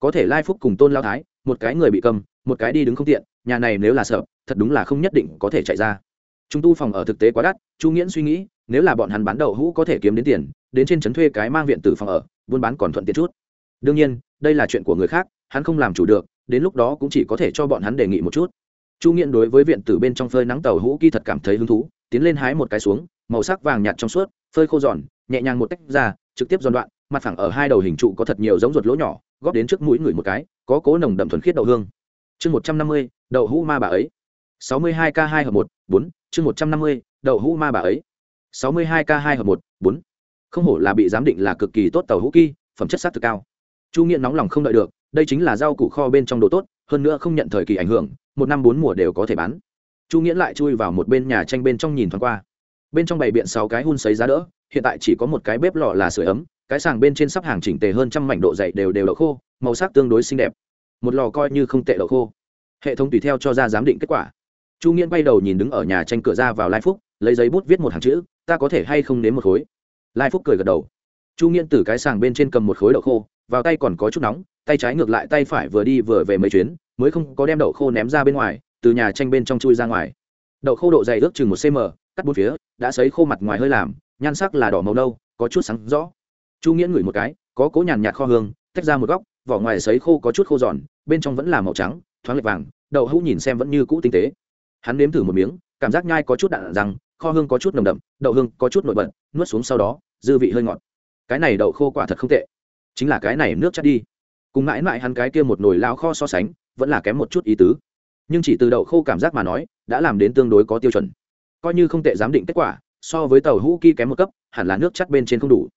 Speaker 1: Có thể lai phúc cùng tôn lao thái một cái người bị cầm một cái đi đứng không tiện, nhà này nếu là sợ, thật đúng là không nhất định có thể chạy ra. Chúng tu phòng ở thực tế quá đắt, chu nghiễn suy nghĩ, nếu là bọn hắn bán đậu hũ có thể kiếm đến tiền, đến trên trấn thuê cái mang viện tử phòng ở, buôn bán còn thuận tiện chút. Đương nhiên, đây là chuyện của người khác, hắn không làm chủ được, đến lúc đó cũng chỉ có thể cho bọn hắn đề nghị một chút. Chu nghiễn đối với viện tử bên trong phơi nắng tàu hũ kỳ thật cảm thấy hứng thú, tiến lên hái một cái xuống, màu sắc vàng nhạt trong suốt, phơi khô giòn, nhẹ nhàng một tách ra, trực tiếp giòn đoạn mặt phẳng ở hai đầu hình trụ có thật nhiều giống ruột lỗ nhỏ, góp đến trước mũi người một cái, có cố nồng đậm thuần khiết đậu hương. Chương một trăm năm mươi, đậu hũ ma bà ấy. sáu mươi hai k hai hợp một, bốn, chương một trăm năm mươi, đậu hũ ma bà ấy. sáu mươi hai k hai hợp một, bốn. Không hổ là bị giám định là cực kỳ tốt tàu hũ kỳ, phẩm chất sắc thực cao. Chu nghiện nóng lòng không đợi được, đây chính là rau củ kho bên trong đồ tốt, hơn nữa không nhận thời kỳ ảnh hưởng, một năm bốn mùa đều có thể bán. Chu nghiện lại chui vào một bên nhà tranh bên trong nhìn thoáng qua. Bên trong bày biện sáu cái hun sấy giá đỡ, hiện tại chỉ có một cái bếp lò là sửa ấm cái sàng bên trên sắp hàng chỉnh tề hơn trăm mảnh độ dày đều đều đậu khô, màu sắc tương đối xinh đẹp. Một lò coi như không tệ đậu khô. Hệ thống tùy theo cho ra giám định kết quả. Chu nghiễn bay đầu nhìn đứng ở nhà tranh cửa ra vào lai phúc, lấy giấy bút viết một hàng chữ, ta có thể hay không nếm một khối? Lai phúc cười gật đầu. Chu nghiễn từ cái sàng bên trên cầm một khối đậu khô, vào tay còn có chút nóng, tay trái ngược lại tay phải vừa đi vừa về mấy chuyến, mới không có đem đậu khô ném ra bên ngoài, từ nhà tranh bên trong chui ra ngoài. Đậu khô độ dày ước chừng một cm cắt bốn phía, đã sấy khô mặt ngoài hơi làm, nhan sắc là đỏ màu nâu, có chút sáng rõ chu nghĩa ngửi một cái, có cố nhàn nhạt kho hương, tách ra một góc, vỏ ngoài sấy khô có chút khô giòn, bên trong vẫn là màu trắng, thoáng lệch vàng, đậu hũ nhìn xem vẫn như cũ tinh tế. Hắn nếm thử một miếng, cảm giác nhai có chút đạn rằng, kho hương có chút nồng đậm, đậu hương có chút nổi bật, nuốt xuống sau đó, dư vị hơi ngọt. Cái này đậu khô quả thật không tệ. Chính là cái này nước chắt đi. Cùng mãi mãi hắn cái kia một nồi lao kho so sánh, vẫn là kém một chút ý tứ. Nhưng chỉ từ đậu khô cảm giác mà nói, đã làm đến tương đối có tiêu chuẩn. Coi như không tệ giám định kết quả, so với tàu hũ kia kém một cấp, hẳn là nước chắc bên trên không đủ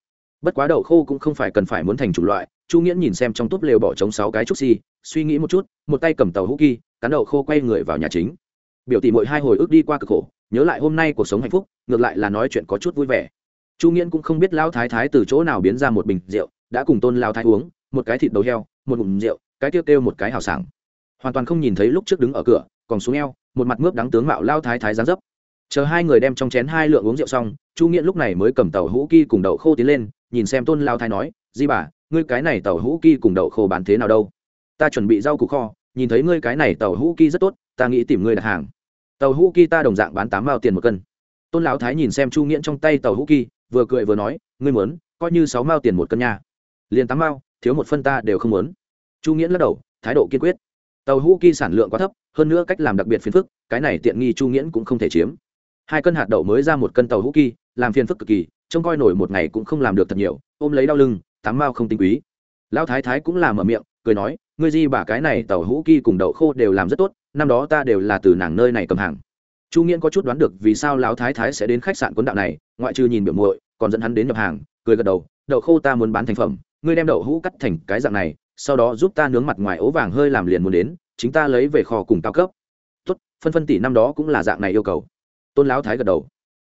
Speaker 1: bất quá đậu khô cũng không phải cần phải muốn thành chủng loại chu nghiễn nhìn xem trong túp lều bỏ trống sáu cái trúc xi、si, suy nghĩ một chút một tay cầm tàu hũ kỳ cán đậu khô quay người vào nhà chính. Biểu tỷ mỗi hai hồi ức đi qua cực khổ nhớ lại hôm nay cuộc sống hạnh phúc ngược lại là nói chuyện có chút vui vẻ. Chu nghiễn cũng không biết lão thái thái từ chỗ nào biến ra một bình rượu đã cùng tôn lao thái uống một cái thịt đầu heo một ngụm rượu cái tiêu kêu một cái hào sảng. Hoàn toàn không nhìn thấy lúc trước đứng ở cửa còn xuống eo một mặt mướp đắng tướng mạo lao thái thái gián dấp. Chờ hai người đem trong chén hai lượng uống rượu xong chu nghiện lúc này mới cầm tàu hũ kỳ cùng đậu khô tiến lên nhìn xem tôn lao thái nói, di bà, ngươi cái này tàu hũ kỳ cùng đậu khô bán thế nào đâu? Ta chuẩn bị rau củ kho, nhìn thấy ngươi cái này tàu hũ kỳ rất tốt, ta nghĩ tìm ngươi đặt hàng. Tàu hũ kỳ ta đồng dạng bán tám mao tiền một cân. Tôn lão thái nhìn xem chu nghiễn trong tay tàu hũ kỳ vừa cười vừa nói, ngươi muốn, coi như sáu mao tiền một cân nha. Liền tám mao, thiếu một phân ta đều không muốn. Chu nghiễn lắc đầu, thái độ kiên quyết. Tàu hũ kỳ sản lượng quá thấp, hơn nữa cách làm đặc biệt phiền phức, cái này tiện nghi chu nghiễn cũng không thể chiếm. Hai cân hạt đậu mới ra một cân tàu hũ kỳ làm phiền phức cực kỳ trông coi nổi một ngày cũng không làm được thật nhiều, ôm lấy đau lưng tắm mao không tinh quý lão thái thái cũng làm ở miệng, cười nói, ngươi di bà cái này tàu hũ kỳ cùng đậu khô đều làm rất tốt, năm đó ta đều là từ nàng nơi này cầm hàng. Chu nghiễn có chút đoán được vì sao lão thái thái sẽ đến khách sạn quấn đạo này, ngoại trừ nhìn biểu muội, còn dẫn hắn đến nhập hàng, cười gật đầu, đậu khô ta muốn bán thành phẩm, ngươi đem đậu hũ cắt thành cái dạng này, sau đó giúp ta nướng mặt ngoài ố vàng hơi làm liền muốn đến, chính ta lấy về kho cùng cao cấp. Tốt, phân phân tỷ năm đó cũng là dạng này yêu cầu. Tôn lão thái gật đầu.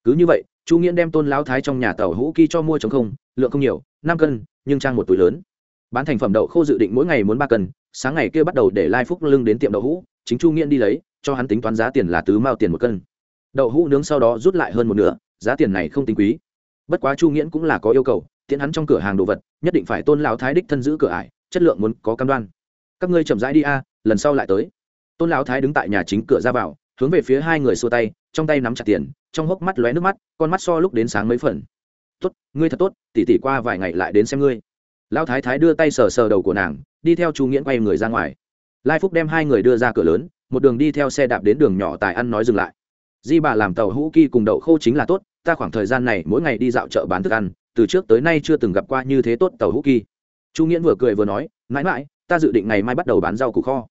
Speaker 1: Cứ như vậy chu nghiễn đem tôn lão thái trong nhà tàu hũ kỳ cho mua chống không, lượng không nhiều, năm cân, nhưng trang một túi lớn. Bán thành phẩm đậu khô dự định mỗi ngày muốn ba cân, sáng ngày kia bắt đầu để lai phúc lưng đến tiệm đậu hũ, chính chu nghiễn đi lấy, cho hắn tính toán giá tiền là tứ mao tiền một cân. Đậu hũ nướng sau đó rút lại hơn một nửa, giá tiền này không tính quý. Bất quá chu nghiễn cũng là có yêu cầu, tiễn hắn trong cửa hàng đồ vật, nhất định phải tôn lão thái đích thân giữ cửa ải, chất lượng muốn có cam đoan. Các ngươi chậm rãi đi a, lần sau lại tới. Tôn lão thái đứng tại nhà chính cửa ra vào hướng về phía hai người xua tay, trong tay nắm chặt tiền, trong hốc mắt lóe nước mắt, con mắt so lúc đến sáng mấy phần. Tốt, ngươi thật tốt, tỉ tỉ qua vài ngày lại đến xem ngươi. Lão thái thái đưa tay sờ sờ đầu của nàng, đi theo chu nghiễn quay người ra ngoài. Lai phúc đem hai người đưa ra cửa lớn, một đường đi theo xe đạp đến đường nhỏ tài ăn nói dừng lại. Di bà làm tàu hũ kỳ cùng đậu khô chính là tốt, ta khoảng thời gian này mỗi ngày đi dạo chợ bán thức ăn, từ trước tới nay chưa từng gặp qua như thế tốt tàu hũ kỳ. Chu nghiễn vừa cười vừa nói, mãi mãi, ta dự định ngày mai bắt đầu bán rau củ kho.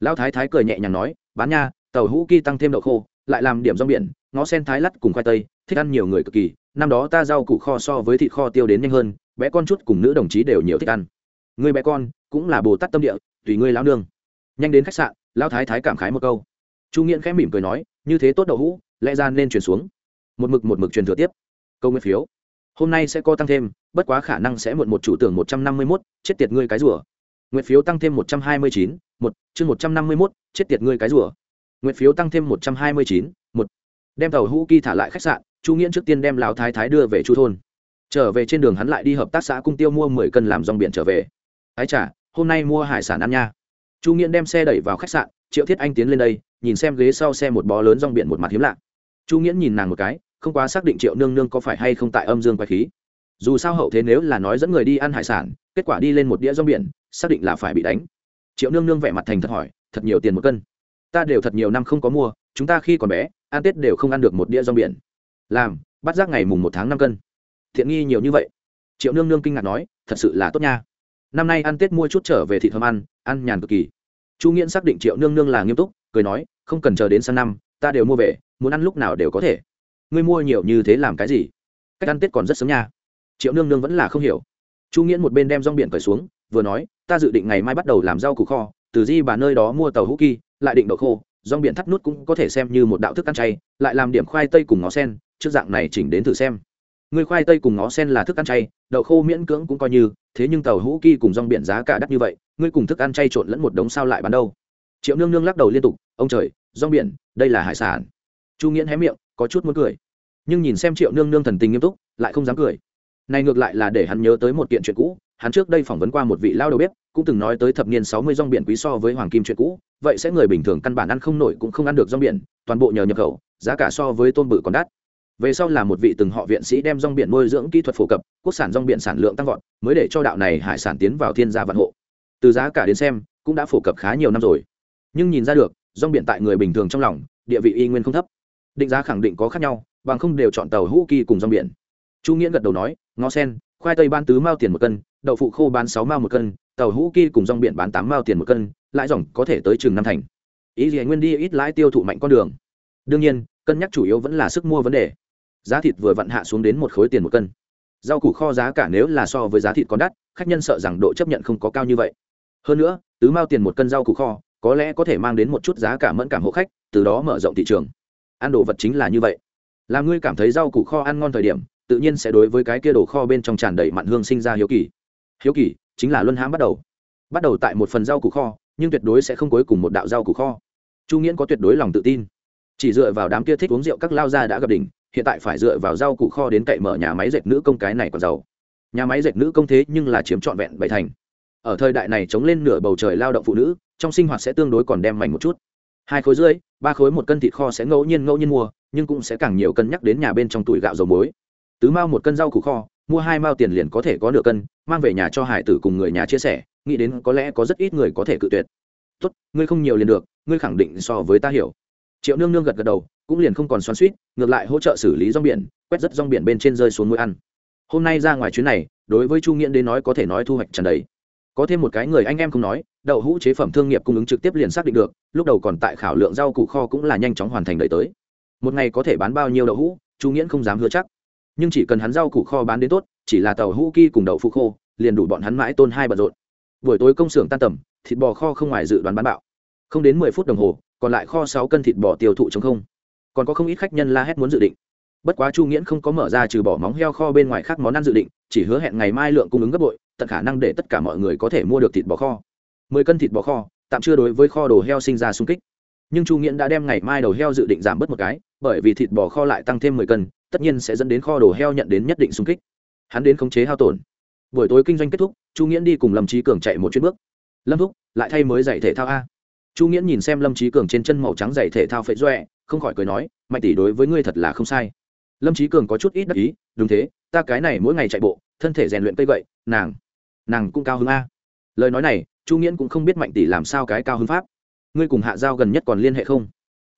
Speaker 1: Lão thái thái cười nhẹ nhàng nói, bán nha tàu hũ kỳ tăng thêm đậu khô, lại làm điểm rong biển, ngó sen thái lắt cùng khoai tây, thích ăn nhiều người cực kỳ, năm đó ta rau củ kho so với thịt kho tiêu đến nhanh hơn, bé con chút cùng nữ đồng chí đều nhiều thích ăn. Người bé con, cũng là bồ tát tâm địa, tùy ngươi lão nương. Nhanh đến khách sạn, lão thái thái cảm khái một câu. Chu nghiễn khẽ mỉm cười nói, như thế tốt đậu hũ, lẽ ra nên chuyển xuống. Một mực một mực truyền thừa tiếp. Câu nguyên phiếu. Hôm nay sẽ có tăng thêm, bất quá khả năng sẽ muộn một chủ tưởng một trăm năm mươi mốt, chết tiệt ngươi cái rùa. Nguyện phiếu tăng thêm một trăm hai mươi chín, một, chương một trăm năm mươi mốt, chết tiệt ngươi cái rùa nguyện phiếu tăng thêm một trăm hai mươi chín, một. Đem tàu hũ kỳ thả lại khách sạn, chu nghiễn trước tiên đem lão thái thái đưa về chu thôn. Trở về trên đường hắn lại đi hợp tác xã cung tiêu mua mười cân làm rong biển trở về. Ái chả hôm nay mua hải sản ăn nha. Chu nghiễn đem xe đẩy vào khách sạn, triệu thiết anh tiến lên đây, nhìn xem ghế sau xe một bó lớn rong biển một mặt hiếm lạ. Chu nghiễn nhìn nàng một cái, không quá xác định triệu nương nương có phải hay không tại âm dương quay khí. Dù sao hậu thế nếu là nói dẫn người đi ăn hải sản, kết quả đi lên một đĩa rong biển, xác định là phải bị đánh. Triệu nương nương vẻ mặt thành thật hỏi, thật nhiều tiền một cân? Ta đều thật nhiều năm không có mua, chúng ta khi còn bé, ăn tết đều không ăn được một đĩa rong biển. Làm, bắt giác ngày mùng một tháng năm cân. Thiện nghi nhiều như vậy. Triệu nương nương kinh ngạc nói, thật sự là tốt nha. Năm nay ăn tết mua chút trở về thịt thơm ăn ăn nhàn cực kỳ. Chu nghiễn xác định triệu nương nương là nghiêm túc, cười nói, không cần chờ đến sang năm, ta đều mua về, muốn ăn lúc nào đều có thể. Ngươi mua nhiều như thế làm cái gì? Cách ăn tết còn rất sớm nha. Triệu nương nương vẫn là không hiểu. Chu nghiễn một bên đem rong biển cởi xuống, vừa nói, ta dự định ngày mai bắt đầu làm rau củ kho, từ di bà nơi đó mua tàu hữu kỳ lại định đậu khô, rong biển thắt nút cũng có thể xem như một đạo thức ăn chay, lại làm điểm khoai tây cùng ngó sen, trước dạng này chỉnh đến thử xem. Người khoai tây cùng ngó sen là thức ăn chay, đậu khô miễn cưỡng cũng coi như, thế nhưng tàu hữu kỳ cùng rong biển giá cả đắt như vậy, ngươi cùng thức ăn chay trộn lẫn một đống sao lại bán đâu? Triệu nương nương lắc đầu liên tục, ông trời, rong biển, đây là hải sản. Chu nghiễn hé miệng, có chút muốn cười. Nhưng nhìn xem triệu nương nương thần tình nghiêm túc, lại không dám cười. Này ngược lại là để hắn nhớ tới một kiện chuyện cũ hắn trước đây phỏng vấn qua một vị lao đầu bếp, cũng từng nói tới thập niên sáu mươi rong biển quý so với hoàng kim chuyện cũ, vậy sẽ người bình thường căn bản ăn không nổi cũng không ăn được rong biển, toàn bộ nhờ nhập khẩu, giá cả so với tôm bự còn đắt. Về sau là một vị từng họ viện sĩ đem rong biển nuôi dưỡng kỹ thuật phổ cập, quốc sản rong biển sản lượng tăng vọt, mới để cho đạo này hải sản tiến vào thiên gia vạn hộ. Từ giá cả đến xem, cũng đã phổ cập khá nhiều năm rồi. Nhưng nhìn ra được, rong biển tại người bình thường trong lòng, địa vị y nguyên không thấp. Định giá khẳng định có khác nhau, bằng không đều chọn tàu hữu kỳ cùng rong biển. Chu nghĩa gật đầu nói, ngó sen, khoai tây ban tứ mao tiền một cân đậu phụ khô bán sáu mao một cân, tàu hũ kia cùng rong biển bán tám mao tiền một cân, lãi dòng có thể tới chừng năm thành. Ý gì nguyên đi ít lãi tiêu thụ mạnh con đường. Đương nhiên, cân nhắc chủ yếu vẫn là sức mua vấn đề. Giá thịt vừa vặn hạ xuống đến một khối tiền một cân. Rau củ kho giá cả nếu là so với giá thịt còn đắt, khách nhân sợ rằng độ chấp nhận không có cao như vậy. Hơn nữa, tứ mao tiền một cân rau củ kho, có lẽ có thể mang đến một chút giá cả mẫn cảm hộ khách, từ đó mở rộng thị trường. Ăn đồ vật chính là như vậy. Là ngươi cảm thấy rau củ kho ăn ngon thời điểm, tự nhiên sẽ đối với cái kia đồ kho bên trong tràn đầy mặn hương sinh ra hiếu kỳ hiếu kỳ, chính là luân hãm bắt đầu. Bắt đầu tại một phần rau củ kho, nhưng tuyệt đối sẽ không cuối cùng một đạo rau củ kho. Chu nghiễn có tuyệt đối lòng tự tin. Chỉ dựa vào đám kia thích uống rượu các lao gia đã gặp đỉnh, hiện tại phải dựa vào rau củ kho đến cậy mở nhà máy dệt nữ công cái này còn giàu. Nhà máy dệt nữ công thế nhưng là chiếm trọn vẹn bảy thành. Ở thời đại này chống lên nửa bầu trời lao động phụ nữ, trong sinh hoạt sẽ tương đối còn đem mảnh một chút. Hai khối rưỡi, ba khối một cân thịt kho sẽ ngẫu nhiên ngẫu nhiên mua, nhưng cũng sẽ càng nhiều cân nhắc đến nhà bên trong tuổi gạo dầu muối. Tứ mao một cân rau củ kho mua hai mao tiền liền có thể có nửa cân, mang về nhà cho hải tử cùng người nhà chia sẻ, nghĩ đến có lẽ có rất ít người có thể cự tuyệt. Tốt, ngươi không nhiều liền được, ngươi khẳng định so với ta hiểu. Triệu nương nương gật gật đầu, cũng liền không còn xoắn suýt ngược lại hỗ trợ xử lý rong biển, quét rất rong biển bên trên rơi xuống mũi ăn. Hôm nay ra ngoài chuyến này, đối với chu nghiễn đến nói có thể nói thu hoạch trần đấy có thêm một cái người anh em không nói, đậu hũ chế phẩm thương nghiệp cung ứng trực tiếp liền xác định được, lúc đầu còn tại khảo lượng rau củ kho cũng là nhanh chóng hoàn thành đợi tới. Một ngày có thể bán bao nhiêu đậu hũ, chu nghiễn không dám hứa chắc nhưng chỉ cần hắn rau củ kho bán đến tốt, chỉ là tàu hũ ki cùng đậu phụ khô, liền đủ bọn hắn mãi tôn hai bận rộn. Buổi tối công xưởng tan tầm, thịt bò kho không ngoài dự đoán bán bạo. Không đến mười phút đồng hồ, còn lại kho sáu cân thịt bò tiêu thụ chống không. Còn có không ít khách nhân la hét muốn dự định. Bất quá chu nghiễn không có mở ra trừ bỏ móng heo kho bên ngoài khác món ăn dự định, chỉ hứa hẹn ngày mai lượng cung ứng gấp bội, tận khả năng để tất cả mọi người có thể mua được thịt bò kho. Mười cân thịt bò kho, tạm chưa đối với kho đồ heo sinh ra sung kích. Nhưng chu nghiễn đã đem ngày mai đầu heo dự định giảm bớt một cái, bởi vì thịt bò kho lại tăng thêm mười cân tất nhiên sẽ dẫn đến kho đồ heo nhận đến nhất định sung kích. Hắn đến khống chế hao tổn. Buổi tối kinh doanh kết thúc, chu nghiễn đi cùng lâm trí cường chạy một chuyến bước. Lâm thúc, lại thay mới giày thể thao a. Chu nghiễn nhìn xem lâm trí cường trên chân màu trắng giày thể thao phệ doẹ không khỏi cười nói, mạnh tỷ đối với ngươi thật là không sai. Lâm trí cường có chút ít đắc ý, đúng thế, ta cái này mỗi ngày chạy bộ, thân thể rèn luyện cây vậy nàng nàng cũng cao hứng a. Lời nói này, chu nghiễn cũng không biết mạnh tỷ làm sao cái cao hứng pháp. Ngươi cùng hạ giao gần nhất còn liên hệ không?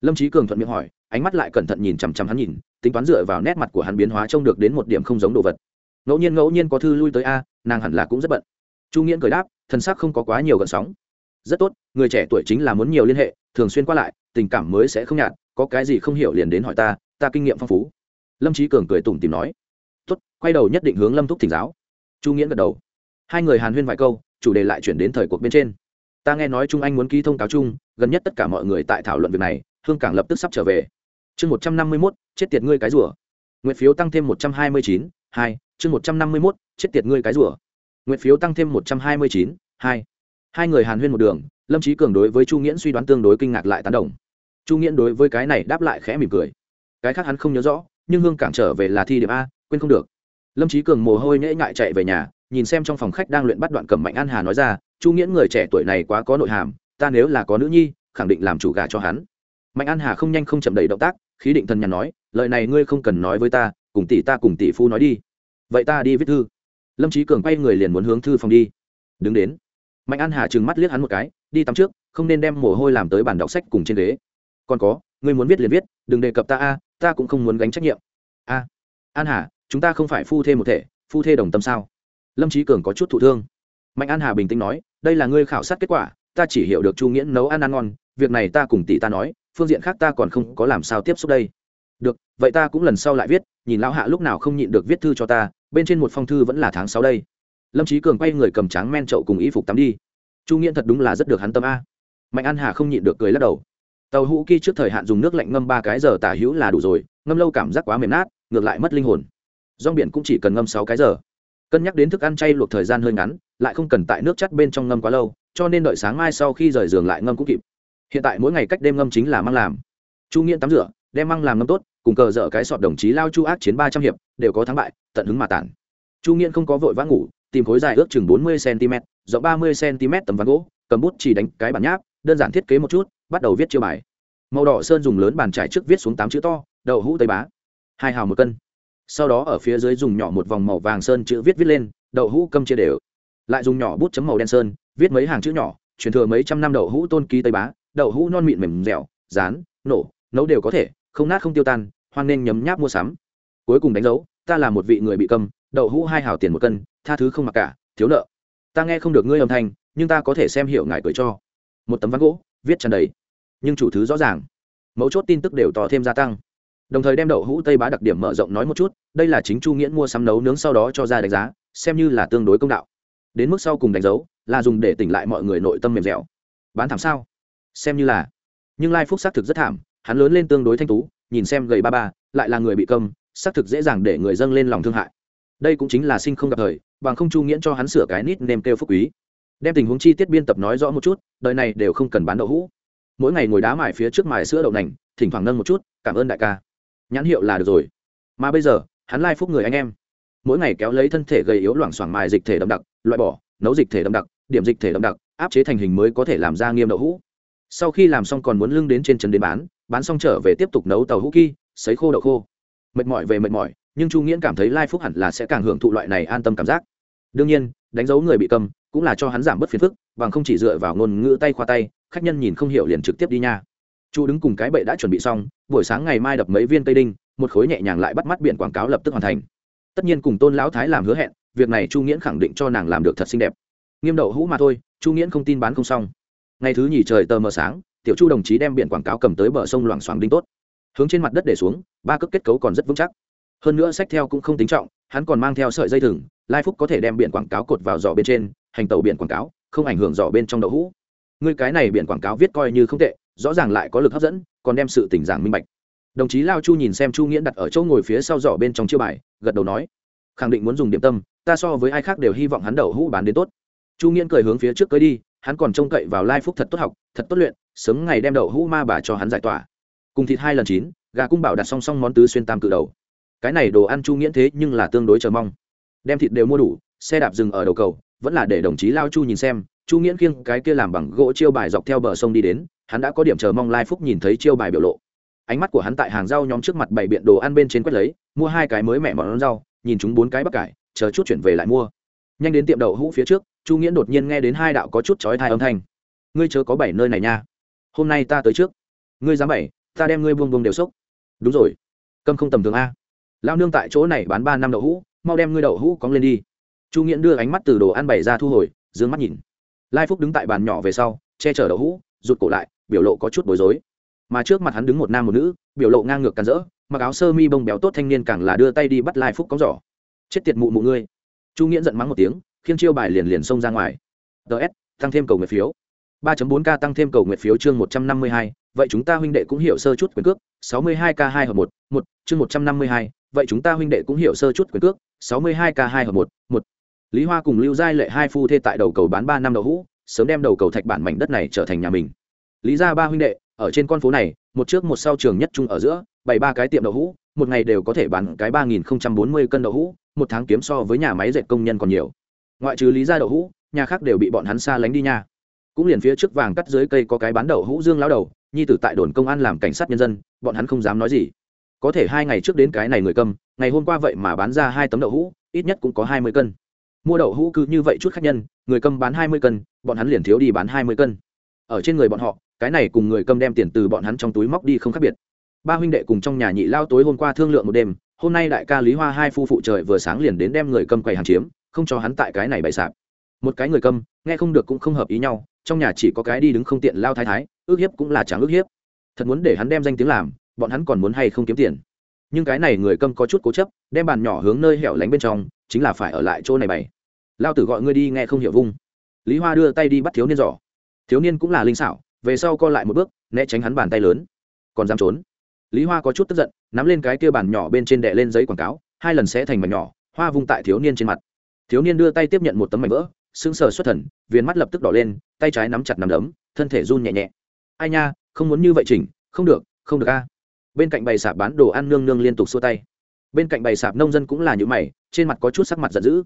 Speaker 1: Lâm trí cường thuận miệng hỏi, ánh mắt lại cẩn thận nhìn chằm chằm hắn nhìn, tính toán dựa vào nét mặt của hắn biến hóa trông được đến một điểm không giống đồ vật. Ngẫu nhiên ngẫu nhiên có thư lui tới a, nàng hẳn là cũng rất bận. Chu nghiễn cười đáp, thân xác không có quá nhiều gợn sóng. Rất tốt, người trẻ tuổi chính là muốn nhiều liên hệ, thường xuyên qua lại, tình cảm mới sẽ không nhạt, có cái gì không hiểu liền đến hỏi ta ta kinh nghiệm phong phú. Lâm trí cường cười tủm tìm nói. Tốt, quay đầu nhất định hướng lâm thúc thỉnh giáo. Chu nghiễn gật đầu. Hai người hàn huyên vài câu, chủ đề lại chuyển đến thời cuộc bên trên. Ta nghe nói trung anh muốn ký thông cáo chung, gần nhất tất cả mọi người tại thảo luận việc này hương cảng lập tức sắp trở về. Chương một trăm năm mươi mốt, chết tiệt ngươi cái rủa nguyện phiếu tăng thêm một trăm hai mươi chín, hai, chương một trăm năm mươi mốt, chết tiệt ngươi cái rủa nguyện phiếu tăng thêm một trăm hai mươi chín, hai. Hai người hàn huyên một đường, lâm trí cường đối với chu nghiễn suy đoán tương đối kinh ngạc lại tán đồng. Chu nghiễn đối với cái này đáp lại khẽ mỉm cười. Cái khác hắn không nhớ rõ, nhưng hương cảng trở về là thi điểm a, quên không được. Lâm trí cường mồ hôi nhễ ngại chạy về nhà, nhìn xem trong phòng khách đang luyện bắt đoạn cầm mạnh an hà nói ra, chu nghiễn người trẻ tuổi này quá có nội hàm, ta nếu là có nữ nhi, khẳng định làm chủ gà cho hắn mạnh an hà không nhanh không chậm đầy động tác, khí định thần nhàn nói, lời này ngươi không cần nói với ta, cùng tỷ ta cùng tỷ phu nói đi. Vậy ta đi viết thư. Lâm trí cường quay người liền muốn hướng thư phòng đi. Đứng đến. Mạnh an hà trừng mắt liếc hắn một cái, đi tắm trước, không nên đem mồ hôi làm tới bàn đọc sách cùng trên ghế. Còn có, ngươi muốn viết liền viết, đừng đề cập ta a, ta cũng không muốn gánh trách nhiệm. A, an hà, chúng ta không phải phu thê một thể, phu thê đồng tâm sao? Lâm trí cường có chút thụ thương. Mạnh an hà bình tĩnh nói, đây là ngươi khảo sát kết quả, ta chỉ hiểu được chu nghiễn nấu ăn ăn ngon, việc này ta cùng tỷ ta nói phương diện khác ta còn không có làm sao tiếp xúc đây. Được, vậy ta cũng lần sau lại viết, nhìn lão hạ lúc nào không nhịn được viết thư cho ta, bên trên một phong thư vẫn là tháng sáu đây. Lâm trí cường quay người cầm tráng men trậu cùng y phục tắm đi. Chu nghiễn thật đúng là rất được hắn tâm a. Mạnh an hà không nhịn được cười lắc đầu. Tàu hũ kỳ trước thời hạn dùng nước lạnh ngâm ba cái giờ tả hữu là đủ rồi, ngâm lâu cảm giác quá mềm nát, ngược lại mất linh hồn. Rong biển cũng chỉ cần ngâm sáu cái giờ. Cân nhắc đến thức ăn chay luộc thời gian hơi ngắn, lại không cần tại nước chắt bên trong ngâm quá lâu, cho nên đợi sáng mai sau khi rời giường lại ngâm cũng kịp hiện tại mỗi ngày cách đêm ngâm chính là măng làm. Chu nghiễn tắm rửa, đem măng làm ngâm tốt, cùng cờ dở cái sọt đồng chí lao chu ác chiến ba trăm hiệp, đều có thắng bại, tận hứng mà tản. Chu nghiễn không có vội vã ngủ, tìm khối dài ước chừng bốn mươi cm, rộng ba mươi cm tấm ván gỗ, cầm bút chỉ đánh cái bản nháp, đơn giản thiết kế một chút, bắt đầu viết chiêu bài. Màu đỏ sơn dùng lớn bàn trải trước viết xuống tám chữ to, đậu hũ tây bá. Hai hào một cân. Sau đó ở phía dưới dùng nhỏ một vòng màu vàng sơn chữ viết viết lên, đậu hũ câm chia đều. Lại dùng nhỏ bút chấm màu đen sơn, viết mấy hàng chữ nhỏ, truyền thừa mấy trăm năm đậu hũ tôn ký tây bá đậu hũ non mịn mềm dẻo, rán, nổ, nấu đều có thể, không nát không tiêu tan, hoan nên nhấm nháp mua sắm. Cuối cùng đánh dấu, ta là một vị người bị câm, đậu hũ hai hào tiền một cân, tha thứ không mặc cả, thiếu nợ. Ta nghe không được ngươi âm thanh, nhưng ta có thể xem hiểu ngài cười cho. Một tấm ván gỗ, viết tràn đầy. Nhưng chủ thứ rõ ràng. Mấu chốt tin tức đều tỏ thêm gia tăng. Đồng thời đem đậu hũ tây bá đặc điểm mở rộng nói một chút, đây là chính chu nghiễn mua sắm nấu nướng sau đó cho ra đánh giá, xem như là tương đối công đạo. Đến mức sau cùng đánh dấu, là dùng để tỉnh lại mọi người nội tâm mềm dẻo. Bán thảm sao? Xem như là. Nhưng lai phúc xác thực rất thảm, hắn lớn lên tương đối thanh tú, nhìn xem gầy ba ba, lại là người bị câm, xác thực dễ dàng để người dâng lên lòng thương hại. Đây cũng chính là sinh không gặp thời, bằng không chu nghiễn cho hắn sửa cái nít nêm kêu phúc quý. Đem tình huống chi tiết biên tập nói rõ một chút, đời này đều không cần bán đậu hũ. Mỗi ngày ngồi đá mài phía trước mài sữa đậu nành, thỉnh thoảng nâng một chút, cảm ơn đại ca. Nhãn hiệu là được rồi. Mà bây giờ, hắn lai phúc người anh em. Mỗi ngày kéo lấy thân thể gầy yếu loảng xoảng mài dịch thể đậm đặc, loại bỏ, nấu dịch thể đậm đặc, điểm dịch thể đậm đặc, áp chế thành hình mới có thể làm ra nghiêm đậu hũ sau khi làm xong còn muốn lưng đến trên chân đến bán bán xong trở về tiếp tục nấu tàu hũ kỳ sấy khô đậu khô. Mệt mỏi về mệt mỏi, nhưng chu nghiễn cảm thấy lai phúc hẳn là sẽ càng hưởng thụ loại này an tâm cảm giác. Đương nhiên, đánh dấu người bị cầm, cũng là cho hắn giảm bớt phiền phức, bằng không chỉ dựa vào ngôn ngữ tay khoa tay, khách nhân nhìn không hiểu liền trực tiếp đi nha. Chu đứng cùng cái bậy đã chuẩn bị xong, buổi sáng ngày mai đập mấy viên cây đinh, một khối nhẹ nhàng lại bắt mắt biển quảng cáo lập tức hoàn thành. Tất nhiên cùng tôn lão thái làm hứa hẹn, việc này chu nghiễn khẳng định cho nàng làm được thật xinh đẹp. Nghiêm đậu hũ mà thôi, chu nghiễn không tin bán không xong ngày thứ nhì trời tờ mờ sáng, tiểu chu đồng chí đem biển quảng cáo cầm tới bờ sông loảng xoảng đinh tốt. Hướng trên mặt đất để xuống, ba cước kết cấu còn rất vững chắc. Hơn nữa sách theo cũng không tính trọng, hắn còn mang theo sợi dây thừng, lai phúc có thể đem biển quảng cáo cột vào giỏ bên trên, hành tàu biển quảng cáo, không ảnh hưởng giỏ bên trong đậu hũ. Người cái này biển quảng cáo viết coi như không tệ, rõ ràng lại có lực hấp dẫn, còn đem sự tỉnh giảng minh bạch. Đồng chí lao chu nhìn xem chu nghiễn đặt ở chỗ ngồi phía sau giỏ bên trong chiêu bài, gật đầu nói, khẳng định muốn dùng điểm tâm, ta so với ai khác đều hy vọng hắn đậu hũ bán đến tốt. Chu nghiễn cười hướng phía trước cưới đi hắn còn trông cậy vào lai phúc thật tốt học, thật tốt luyện, sớm ngày đem đậu hũ ma bà cho hắn giải tỏa. Cùng thịt hai lần chín, gà cung bảo đặt song song món tứ xuyên tam cự đầu. Cái này đồ ăn chu nghiễn thế nhưng là tương đối chờ mong. Đem thịt đều mua đủ, xe đạp dừng ở đầu cầu, vẫn là để đồng chí lao chu nhìn xem, chu nghiễn khiêng cái kia làm bằng gỗ chiêu bài dọc theo bờ sông đi đến, hắn đã có điểm chờ mong lai phúc nhìn thấy chiêu bài biểu lộ. Ánh mắt của hắn tại hàng rau nhóm trước mặt bày biện đồ ăn bên trên quét lấy, mua hai cái mới mẻ món rau, nhìn chúng bốn cái bắp cải, chờ chút chuyển về lại mua. Nhanh đến tiệm đậu hũ phía trước chu nghĩa đột nhiên nghe đến hai đạo có chút chói thai âm thanh. Ngươi chớ có bảy nơi này nha. Hôm nay ta tới trước. Ngươi dám bảy, ta đem ngươi buông buông đều sốc. Đúng rồi. Câm không tầm thường a. Lao nương tại chỗ này bán ba năm đậu hũ, mau đem ngươi đậu hũ cóng lên đi. Chu nghĩa đưa ánh mắt từ đồ ăn bày ra thu hồi d ư ơ n g mắt nhìn. Lai phúc đứng tại bàn nhỏ về sau, che chở đậu hũ, rụt cổ lại, biểu lộ có chút bối rối. Mà trước mặt hắn đứng một nam một nữ, biểu lộ ngang ngược càn rỡ, mặc áo sơ mi bông béo tốt thanh niên càng là đưa tay đi bắt lai phúc cóng giỏ. Chết tiệt mụ mụ ngươi. Chu nghĩa giận mắng một tiếng khiên chiêu bài liền liền xông ra ngoài. Ts tăng thêm cầu nguyện phiếu. 3.4 k tăng thêm cầu nguyện phiếu chương 152, vậy chúng ta huynh đệ cũng hiểu sơ chút quyền cước. 62 k 2 hợp 1, 1, chương 152, vậy chúng ta huynh đệ cũng hiểu sơ chút quyền cước. 62 k 2 hợp 1, 1. lý hoa cùng lưu giai lệ hai phu thê tại đầu cầu bán 3 năm đậu hũ sớm đem đầu cầu thạch bản mảnh đất này trở thành nhà mình. Lý gia ba huynh đệ ở trên con phố này một trước một sau trường nhất trung ở giữa bảy ba cái tiệm đậu hũ một ngày đều có thể bán cái ba nghìn bốn mươi cân đậu hũ một tháng kiếm so với nhà máy dệt công nhân còn nhiều ngoại trừ lý gia đậu hũ, nhà khác đều bị bọn hắn xa lánh đi nha. Cũng liền phía trước vàng cắt dưới cây có cái bán đậu hũ dương lao đầu, nhi tử tại đồn công an làm cảnh sát nhân dân, bọn hắn không dám nói gì. Có thể hai ngày trước đến cái này người cầm, ngày hôm qua vậy mà bán ra hai tấm đậu hũ, ít nhất cũng có hai mươi cân. Mua đậu hũ cứ như vậy chút khách nhân, người cầm bán hai mươi cân, bọn hắn liền thiếu đi bán hai mươi cân. Ở trên người bọn họ, cái này cùng người cầm đem tiền từ bọn hắn trong túi móc đi không khác biệt. Ba huynh đệ cùng trong nhà nhị lao tối hôm qua thương lượng một đêm, hôm nay đại ca lý hoa hai phu phụ trời vừa sáng liền đến đem người cầm quầy hàng chiếm không cho hắn tại cái này bày sạp. Một cái người câm, nghe không được cũng không hợp ý nhau trong nhà chỉ có cái đi đứng không tiện lao thái thái ước hiếp cũng là chẳng ước hiếp. Thật muốn để hắn đem danh tiếng làm bọn hắn còn muốn hay không kiếm tiền. Nhưng cái này người câm có chút cố chấp đem bàn nhỏ hướng nơi hẻo lánh bên trong chính là phải ở lại chỗ này bày. Lao tử gọi ngươi đi nghe không hiểu vung. Lý hoa đưa tay đi bắt thiếu niên giỏ thiếu niên cũng là linh xảo về sau co lại một bước né tránh hắn bàn tay lớn. Còn dám trốn? Lý hoa có chút tức giận nắm lên cái kia bàn nhỏ bên trên đệ lên giấy quảng cáo hai lần sẽ thành mảnh nhỏ hoa vung tại thiếu niên trên mặt thiếu niên đưa tay tiếp nhận một tấm mảnh vỡ, sững sờ xuất thần viên mắt lập tức đỏ lên, tay trái nắm chặt nắm đấm, thân thể run nhẹ nhẹ. Ai nha, không muốn như vậy chỉnh, không được không được a. Bên cạnh bày sạp bán đồ ăn nương nương liên tục xua tay. Bên cạnh bày sạp nông dân cũng là những mày, trên mặt có chút sắc mặt giận dữ.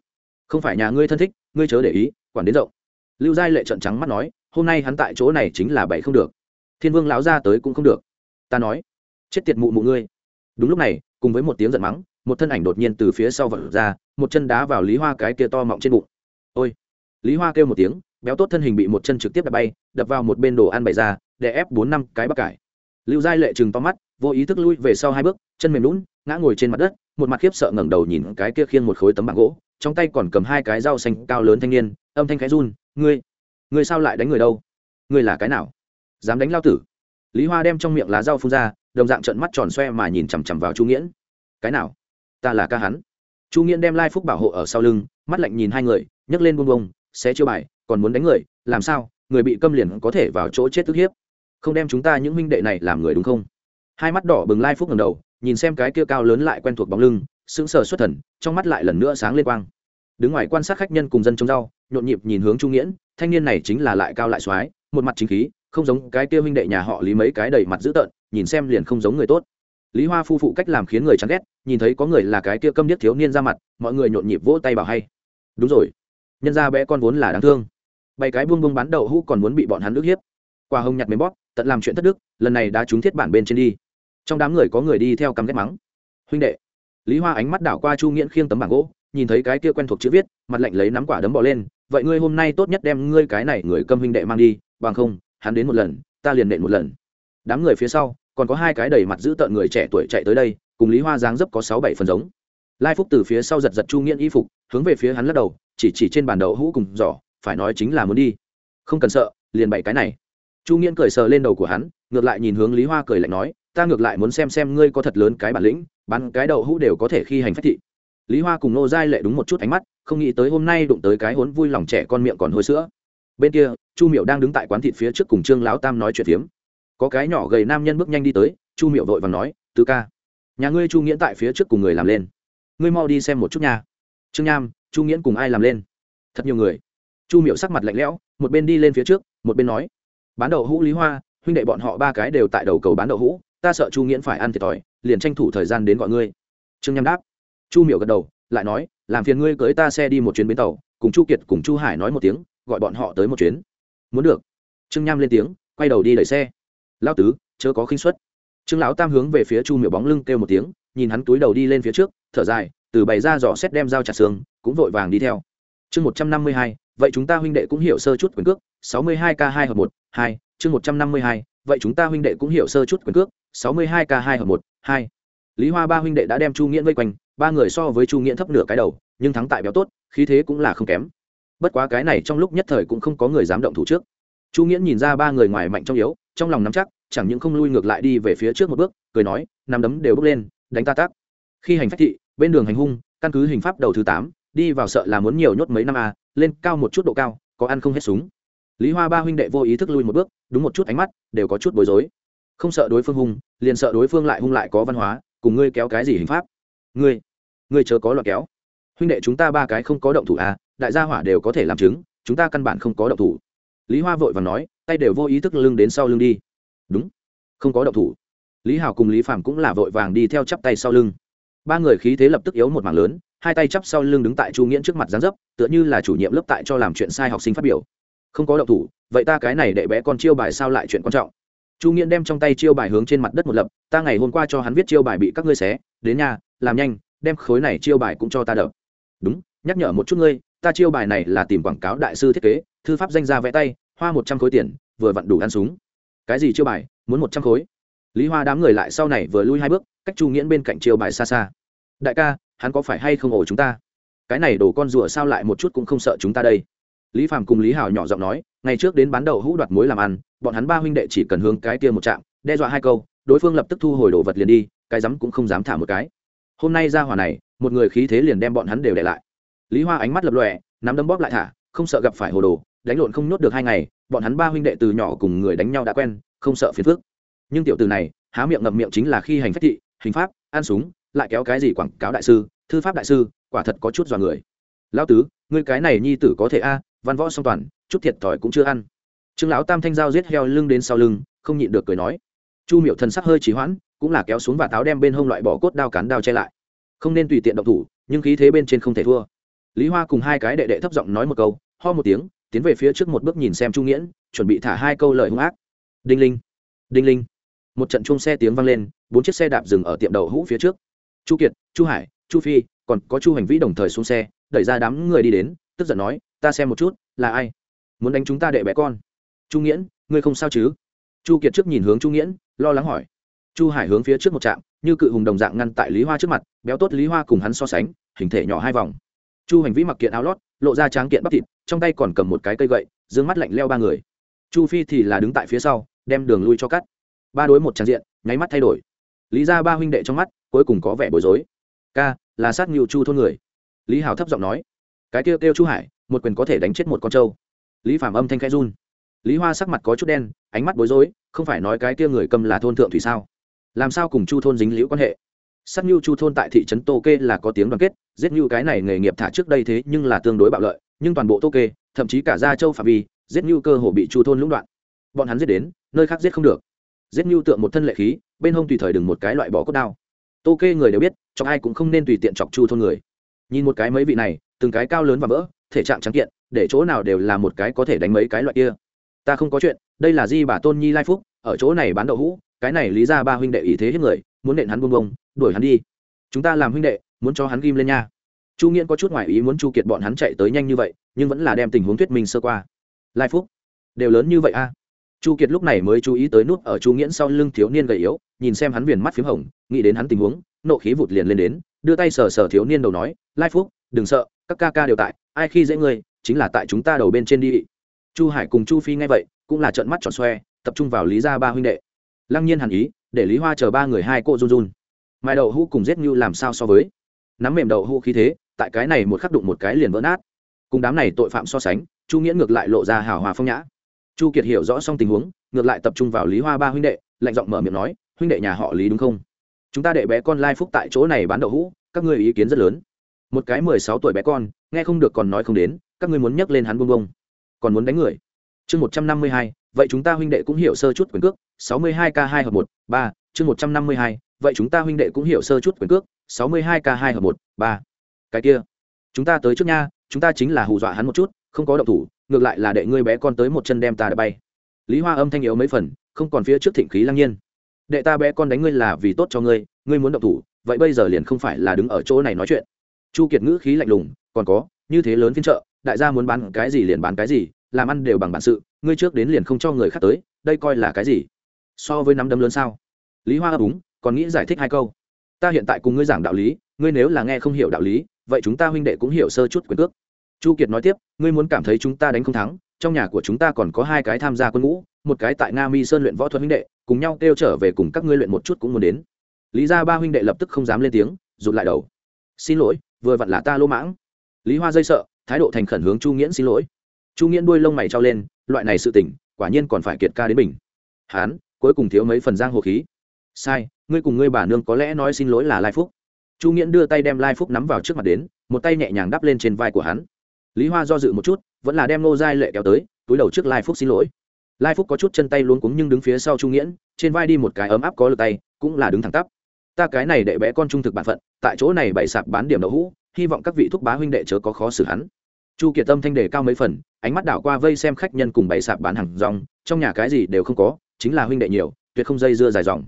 Speaker 1: Không phải nhà ngươi thân thích, ngươi chớ để ý, quản đến rộng. Lưu giai lệ trận trắng mắt nói, hôm nay hắn tại chỗ này chính là bảy không được. Thiên vương lão ra tới cũng không được. Ta nói, chết tiệt mụ mụ ngươi. Đúng lúc này, cùng với một tiếng giận mắng một thân ảnh đột nhiên từ phía sau vật ra, một chân đá vào lý hoa cái kia to mọng trên bụng. Ôi! Lý hoa kêu một tiếng, béo tốt thân hình bị một chân trực tiếp đập bay, đập vào một bên đồ ăn bày ra, để ép bốn năm cái bắp cải. Lưu giai lệ chừng to mắt, vô ý thức lui về sau hai bước, chân mềm lún, ngã ngồi trên mặt đất, một mặt khiếp sợ ngẩng đầu nhìn cái kia khiêng một khối tấm bảng gỗ, trong tay còn cầm hai cái rau xanh cao lớn thanh niên, âm thanh khẽ run, ngươi ngươi sao lại đánh người đâu? Ngươi là cái nào? Dám đánh lao tử? Lý hoa đem trong miệng lá rau phun ra, đồng dạng trận mắt tròn xoe mà nhìn chằm chằm vào chu nghiễn. Cái nào? Ta là ca hắn. Chu nghiễn đem lai phúc bảo hộ ở sau lưng, mắt lạnh nhìn hai người, nhấc lên bông bông sẽ chiêu bài, còn muốn đánh người, làm sao? Người bị câm liền có thể vào chỗ chết tức hiếp. Không đem chúng ta những minh đệ này làm người đúng không? Hai mắt đỏ bừng lai phúc ngầm đầu, nhìn xem cái kia cao lớn lại quen thuộc bóng lưng, sững sờ xuất thần, trong mắt lại lần nữa sáng lên quang. Đứng ngoài quan sát khách nhân cùng dân trông rau, nhộn nhịp nhìn hướng trung nghiễn, thanh niên này chính là lại cao lại soái, một mặt chính khí, không giống cái kia huynh đệ nhà họ lý mấy cái đầy mặt dữ tợn, nhìn xem liền không giống người tốt lý hoa phu phụ cách làm khiến người chán ghét, nhìn thấy có người là cái kia câm điếc thiếu niên ra mặt, mọi người nhộn nhịp vỗ tay bảo hay. Đúng rồi. Nhân ra bé con vốn là đáng thương. Bảy cái buông buông bán đậu hũ còn muốn bị bọn hắn nước hiếp. Qua hông nhặt mấy bóp, tận làm chuyện thất đức, lần này đã trúng thiết bản bên trên đi. Trong đám người có người đi theo cắm ghét mắng. Huynh đệ. Lý hoa ánh mắt đảo qua chu nghiễn khiêng tấm bảng gỗ, nhìn thấy cái kia quen thuộc chữ viết, mặt lạnh lấy nắm quả đấm bỏ lên. Vậy ngươi hôm nay tốt nhất đem ngươi cái này người câm huynh đệ mang đi, bằng không, hắn đến một lần, ta liền nện một lần. Đám người phía sau còn có hai cái đầy mặt giữ tợn người trẻ tuổi chạy tới đây, cùng lý hoa dáng dấp có sáu bảy phần giống. Lai phúc từ phía sau giật giật chu nghiễn y phục, hướng về phía hắn lắc đầu, chỉ chỉ trên bàn đậu hũ cùng giỏ, phải nói chính là muốn đi. Không cần sợ, liền bảy cái này. Chu nghiễn cười sờ lên đầu của hắn, ngược lại nhìn hướng lý hoa cười lạnh nói, ta ngược lại muốn xem xem ngươi có thật lớn cái bản lĩnh, bán cái đậu hũ đều có thể khi hành phách thị. Lý hoa cùng nô giai lệ đúng một chút ánh mắt, không nghĩ tới hôm nay đụng tới cái hốn vui lòng trẻ con miệng còn hôi sữa. Bên kia, chu miệu đang đứng tại quán thịt phía trước cùng trương lão tam nói chuyện phiếm có cái nhỏ gầy nam nhân bước nhanh đi tới, chu miệu vội và nói, tứ ca, nhà ngươi chu nghiễn tại phía trước cùng người làm lên. Ngươi mau đi xem một chút nha. Trương nham, chu nghiễn cùng ai làm lên? Thật nhiều người. Chu miệu sắc mặt lạnh lẽo, một bên đi lên phía trước, một bên nói, bán đậu hũ lý hoa, huynh đệ bọn họ ba cái đều tại đầu cầu bán đậu hũ, ta sợ chu nghiễn phải ăn thiệt thòi, liền tranh thủ thời gian đến gọi ngươi. Trương nham đáp. Chu miệu gật đầu, lại nói, làm phiền ngươi cưới ta xe đi một chuyến bến tàu, cùng chu kiệt cùng chu hải nói một tiếng, gọi bọn họ tới một chuyến. Muốn được. Trương nham lên tiếng, quay đầu đi đẩy xe lao tứ, chớ có khinh suất. Trương lão tam hướng về phía chu Miểu bóng lưng kêu một tiếng, nhìn hắn túi đầu đi lên phía trước, thở dài, từ bày ra dò xét đem dao chặt xương, cũng vội vàng đi theo. Chương một trăm năm mươi hai, vậy chúng ta huynh đệ cũng hiểu sơ chút quyền cước, sáu mươi hai k hai hợp một, hai, chương một trăm năm mươi hai, vậy chúng ta huynh đệ cũng hiểu sơ chút quyền cước, sáu mươi hai k hai hợp một, hai. Lý hoa ba huynh đệ đã đem chu nghĩa vây quanh, ba người so với chu nghĩa thấp nửa cái đầu, nhưng thắng tại béo tốt, khí thế cũng là không kém. Bất quá cái này trong lúc nhất thời cũng không có người dám động thủ trước. Chu nghĩa nhìn ra ba người ngoài mạnh trong yếu trong lòng nắm chắc, chẳng những không lui ngược lại đi về phía trước một bước, cười nói nằm đấm đều bước lên, đánh ta tác. Khi hành phách thị, bên đường hành hung, căn cứ hình pháp đầu thứ tám, đi vào sợ là muốn nhiều nhốt mấy năm a, lên cao một chút độ cao, có ăn không hết súng. Lý hoa ba huynh đệ vô ý thức lui một bước, đúng một chút ánh mắt, đều có chút bối rối. Không sợ đối phương hung, liền sợ đối phương lại hung lại có văn hóa, cùng ngươi kéo cái gì hình pháp? Ngươi ngươi chớ có loại kéo. Huynh đệ chúng ta ba cái không có động thủ à đại gia hỏa đều có thể làm chứng, chúng ta căn bản không có động thủ. Lý hoa vội và nói tay đều vô ý thức lưng đến sau lưng đi. Đúng. Không có động thủ. Lý hào cùng lý phạm cũng là vội vàng đi theo chắp tay sau lưng. Ba người khí thế lập tức yếu một mảng lớn, hai tay chắp sau lưng đứng tại chu nghiễn trước mặt gián dấp, tựa như là chủ nhiệm lớp tại cho làm chuyện sai học sinh phát biểu. Không có động thủ, vậy ta cái này đệ bé con chiêu bài sao lại chuyện quan trọng? Chu nghiễn đem trong tay chiêu bài hướng trên mặt đất một lập, ta ngày hôm qua cho hắn viết chiêu bài bị các ngươi xé, đến nhà làm nhanh, đem khối này chiêu bài cũng cho ta đập. Đúng, nhắc nhở một chút ngươi, ta chiêu bài này là tìm quảng cáo đại sư thiết kế, thư pháp danh gia vẽ tay hoa một trăm khối tiền, vừa vặn đủ ăn súng. Cái gì chiêu bài, muốn một trăm khối? Lý hoa đám người lại sau này vừa lui hai bước, cách chu nghiễn bên cạnh chiêu bài xa xa. Đại ca, hắn có phải hay không ổ chúng ta? Cái này đổ con rùa sao lại một chút cũng không sợ chúng ta đây? Lý phàm cùng lý hào nhỏ giọng nói, ngày trước đến bán đầu hũ đoạt mối làm ăn, bọn hắn ba huynh đệ chỉ cần hướng cái kia một trạm, đe dọa hai câu, đối phương lập tức thu hồi đồ vật liền đi, cái rắm cũng không dám thả một cái. Hôm nay ra hỏa này, một người khí thế liền đem bọn hắn đều để lại. Lý hoa ánh mắt lập lòe, nắm đấm bóp lại thả, không sợ gặp phải hồ đồ đánh lộn không nhốt được hai ngày, bọn hắn ba huynh đệ từ nhỏ cùng người đánh nhau đã quen, không sợ phiền phức. Nhưng tiểu từ này, há miệng ngậm miệng chính là khi hành phách thị, hình pháp, ăn súng, lại kéo cái gì quảng cáo đại sư, thư pháp đại sư, quả thật có chút dọa người. Lão tứ, ngươi cái này nhi tử có thể a, văn võ song toàn, chút thiệt thòi cũng chưa ăn. Trương lão tam thanh giao giết heo lưng đến sau lưng, không nhịn được cười nói. Chu miệu thần sắc hơi trì hoãn, cũng là kéo xuống và táo đem bên hông loại bỏ cốt đao cán đao che lại. Không nên tùy tiện động thủ, nhưng khí thế bên trên không thể thua. Lý hoa cùng hai cái đệ đệ thấp giọng nói một câu, ho một tiếng tiến về phía trước một bước nhìn xem chu nghiễn, chuẩn bị thả hai câu lời hung ác. Đinh linh đinh linh. Một trận chung xe tiếng vang lên, bốn chiếc xe đạp dừng ở tiệm đậu hũ phía trước. Chu kiệt, chu hải, chu phi, còn có chu hành vĩ đồng thời xuống xe, đẩy ra đám người đi đến, tức giận nói, ta xem một chút, là ai? Muốn đánh chúng ta đệ bé con? Chu nghiễn, ngươi không sao chứ? Chu kiệt trước nhìn hướng chu nghiễn, lo lắng hỏi. Chu hải hướng phía trước một trạm, như cự hùng đồng dạng ngăn tại lý hoa trước mặt, béo tốt lý hoa cùng hắn so sánh, hình thể nhỏ hai vòng. Chu hành vĩ mặc kiện áo lót lộ ra tráng kiện bắp thịt, trong tay còn cầm một cái cây gậy d ư ơ n g mắt lạnh leo ba người. Chu phi thì là đứng tại phía sau, đem đường lui cho cắt. Ba đối một tràng diện, nháy mắt thay đổi. Lý ra ba huynh đệ trong mắt, cuối cùng có vẻ bối rối. Ca, là sát ngự chu thôn người. Lý hào thấp giọng nói. Cái kêu kêu chu hải, một quyền có thể đánh chết một con trâu. Lý phạm âm thanh khẽ run. Lý hoa sắc mặt có chút đen, ánh mắt bối rối, không phải nói cái kia người cầm là thôn thượng thủy sao? Làm sao cùng chu thôn dính liễu quan hệ? Sát nhu chu thôn tại thị trấn tô kê là có tiếng đoàn kết, giết nhu cái này nghề nghiệp thả trước đây thế nhưng là tương đối bạo lợi, nhưng toàn bộ tô kê, thậm chí cả gia châu phạm vi, giết nhu cơ hồ bị chu thôn lũng đoạn. Bọn hắn giết đến, nơi khác giết không được. Giết nhu tượng một thân lệ khí, bên hông tùy thời đừng một cái loại bỏ cốt đao. Tô kê người đều biết, chọc ai cũng không nên tùy tiện chọc chu thôn người. Nhìn một cái mấy vị này, từng cái cao lớn và vỡ, thể trạng trắng kiện, để chỗ nào đều là một cái có thể đánh mấy cái loại kia. Ta không có chuyện, đây là di bà tôn nhi lai phúc, ở chỗ này bán đậu hũ, cái này lý ra ba huynh đệ ý thế hết người, muốn nện hắn buông bông đuổi hắn đi. Chúng ta làm huynh đệ, muốn cho hắn ghim lên nha. Chu nghiễn có chút ngoại ý muốn chu kiệt bọn hắn chạy tới nhanh như vậy, nhưng vẫn là đem tình huống thuyết minh sơ qua. Lai phúc, đều lớn như vậy a? Chu kiệt lúc này mới chú ý tới nút ở chu nghiễn sau lưng thiếu niên gầy yếu, nhìn xem hắn viền mắt p h í m hồng, nghĩ đến hắn tình huống, nộ khí vụt liền lên đến, đưa tay sờ sờ thiếu niên đầu nói, lai phúc, đừng sợ, các ca ca đều tại, ai khi dễ ngươi, chính là tại chúng ta đầu bên trên đi. Chu hải cùng chu phi nghe vậy, cũng là trợn mắt tròn xoe, tập trung vào lý gia ba huynh đệ. Lăng nhiên hàn ý, để lý hoa chờ ba người hai cô run run mai đậu hũ cùng giết như làm sao so với? Nắm mềm đậu hũ khí thế, tại cái này một khắc đụng một cái liền vỡ nát. Cùng đám này tội phạm so sánh, chu nghĩa ngược lại lộ ra hào hòa phong nhã. Chu kiệt hiểu rõ xong tình huống, ngược lại tập trung vào lý hoa ba huynh đệ, lạnh giọng mở miệng nói, huynh đệ nhà họ lý đúng không? Chúng ta đệ bé con lai phúc tại chỗ này bán đậu hũ, các ngươi ý kiến rất lớn. Một cái mười sáu tuổi bé con, nghe không được còn nói không đến, các ngươi muốn nhắc lên hắn bông bông còn muốn đánh người. Chương một trăm năm mươi hai, vậy chúng ta huynh đệ cũng hiểu sơ chút quyền cước, sáu mươi hai k hai hợp một, ba, chương một trăm năm mươi hai vậy chúng ta huynh đệ cũng hiểu sơ chút quyền cước, sáu mươi hai k hai hợp một, ba. Cái kia, chúng ta tới trước nha, chúng ta chính là hù dọa hắn một chút, không có động thủ, ngược lại là đệ ngươi bé con tới một chân đem ta đã bay. Lý hoa âm thanh yếu mấy phần, không còn phía trước thịnh khí lăng nhiên. Đệ ta bé con đánh ngươi là vì tốt cho ngươi ngươi muốn động thủ, vậy bây giờ liền không phải là đứng ở chỗ này nói chuyện. Chu kiệt ngữ khí lạnh lùng, còn có, như thế lớn phiên chợ, đại gia muốn bán cái gì liền bán cái gì, làm ăn đều bằng bản sự, ngươi trước đến liền không cho người khác tới, đây coi là cái gì? So với nắm đấm lớn sao? Lý hoa ấp úng còn nghĩ giải thích hai câu. Ta hiện tại cùng ngươi giảng đạo lý, ngươi nếu là nghe không hiểu đạo lý, vậy chúng ta huynh đệ cũng hiểu sơ chút quyền cước. Chu kiệt nói tiếp, ngươi muốn cảm thấy chúng ta đánh không thắng, trong nhà của chúng ta còn có hai cái tham gia quân ngũ, một cái tại nga mi sơn luyện võ thuật huynh đệ, cùng nhau kêu trở về cùng các ngươi luyện một chút cũng muốn đến. Lý ra ba huynh đệ lập tức không dám lên tiếng, rụt lại đầu. Xin lỗi, vừa vặn là ta lỗ mãng. Lý hoa dây sợ, thái độ thành khẩn hướng chu nghiễn xin lỗi. Chu nghiễn đuôi lông mày trao lên, loại này sự tỉnh quả nhiên còn phải kiệt ca đến mình. Hán, cuối cùng thiếu mấy phần giang hồ khí. Sai ngươi cùng ngươi bà nương có lẽ nói xin lỗi là lai phúc. Chu nghiễn đưa tay đem lai phúc nắm vào trước mặt đến, một tay nhẹ nhàng đắp lên trên vai của hắn. Lý hoa do dự một chút, vẫn là đem nô giai lệ kéo tới, túi đầu trước lai phúc xin lỗi. Lai phúc có chút chân tay luống cuống nhưng đứng phía sau chu nghiễn, trên vai đi một cái ấm áp có lực tay, cũng là đứng thẳng tắp. Ta cái này đệ bé con trung thực bản phận, tại chỗ này bày sạp bán điểm đậu hũ, hy vọng các vị thúc bá huynh đệ chớ có khó xử hắn. Chu kiệt tâm thanh đề cao mấy phần, ánh mắt đảo qua vây xem khách nhân cùng bày sạp bán hàng rong, trong nhà cái gì đều không có, chính là huynh đệ nhiều, tuyệt không dây dưa dài dòng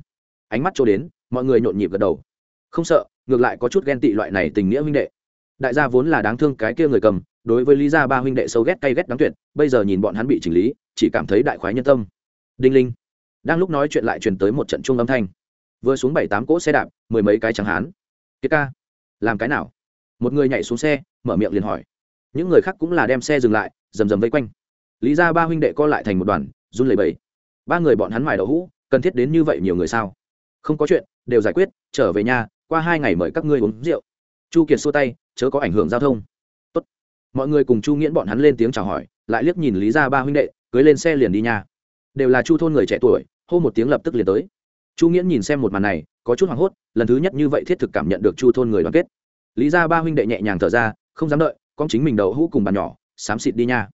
Speaker 1: ánh mắt trôi đến, mọi người nhộn nhịp gật đầu. Không sợ, ngược lại có chút ghen tị loại này tình nghĩa huynh đệ. Đại gia vốn là đáng thương cái kia người cầm, đối với lý gia ba huynh đệ sâu ghét cay ghét đáng tuyệt, bây giờ nhìn bọn hắn bị chỉnh lý, chỉ cảm thấy đại khoái nhân tâm. Đinh linh. Đang lúc nói chuyện lại truyền tới một trận chuông âm thanh. Vừa xuống bảy tám cỗ xe đạp, mười mấy cái chẳng hán. Kiệt ca, làm cái nào? Một người nhảy xuống xe, mở miệng liền hỏi. Những người khác cũng là đem xe dừng lại, rầm rầm vây quanh. Lý ra ba huynh đệ co lại thành một đoàn, run lẩy bẩy. Ba người bọn hắn mài đậu hũ, cần thiết đến như vậy nhiều người sao? Không có chuyện, đều giải quyết, trở về nhà, qua hai ngày mời các ngươi uống rượu. Chu kiệt xua tay, chớ có ảnh hưởng giao thông. Tốt. mọi người cùng chu nghiễn bọn hắn lên tiếng chào hỏi, lại liếc nhìn lý ra ba huynh đệ, cưới lên xe liền đi nhà. Đều là chu thôn người trẻ tuổi, hô một tiếng lập tức liền tới. Chu nghiễn nhìn xem một màn này, có chút hoảng hốt, lần thứ nhất như vậy thiết thực cảm nhận được chu thôn người đoàn kết. Lý ra ba huynh đệ nhẹ nhàng thở ra, không dám đợi, con chính mình đậu hũ cùng bàn nhỏ, xám xịt đi nha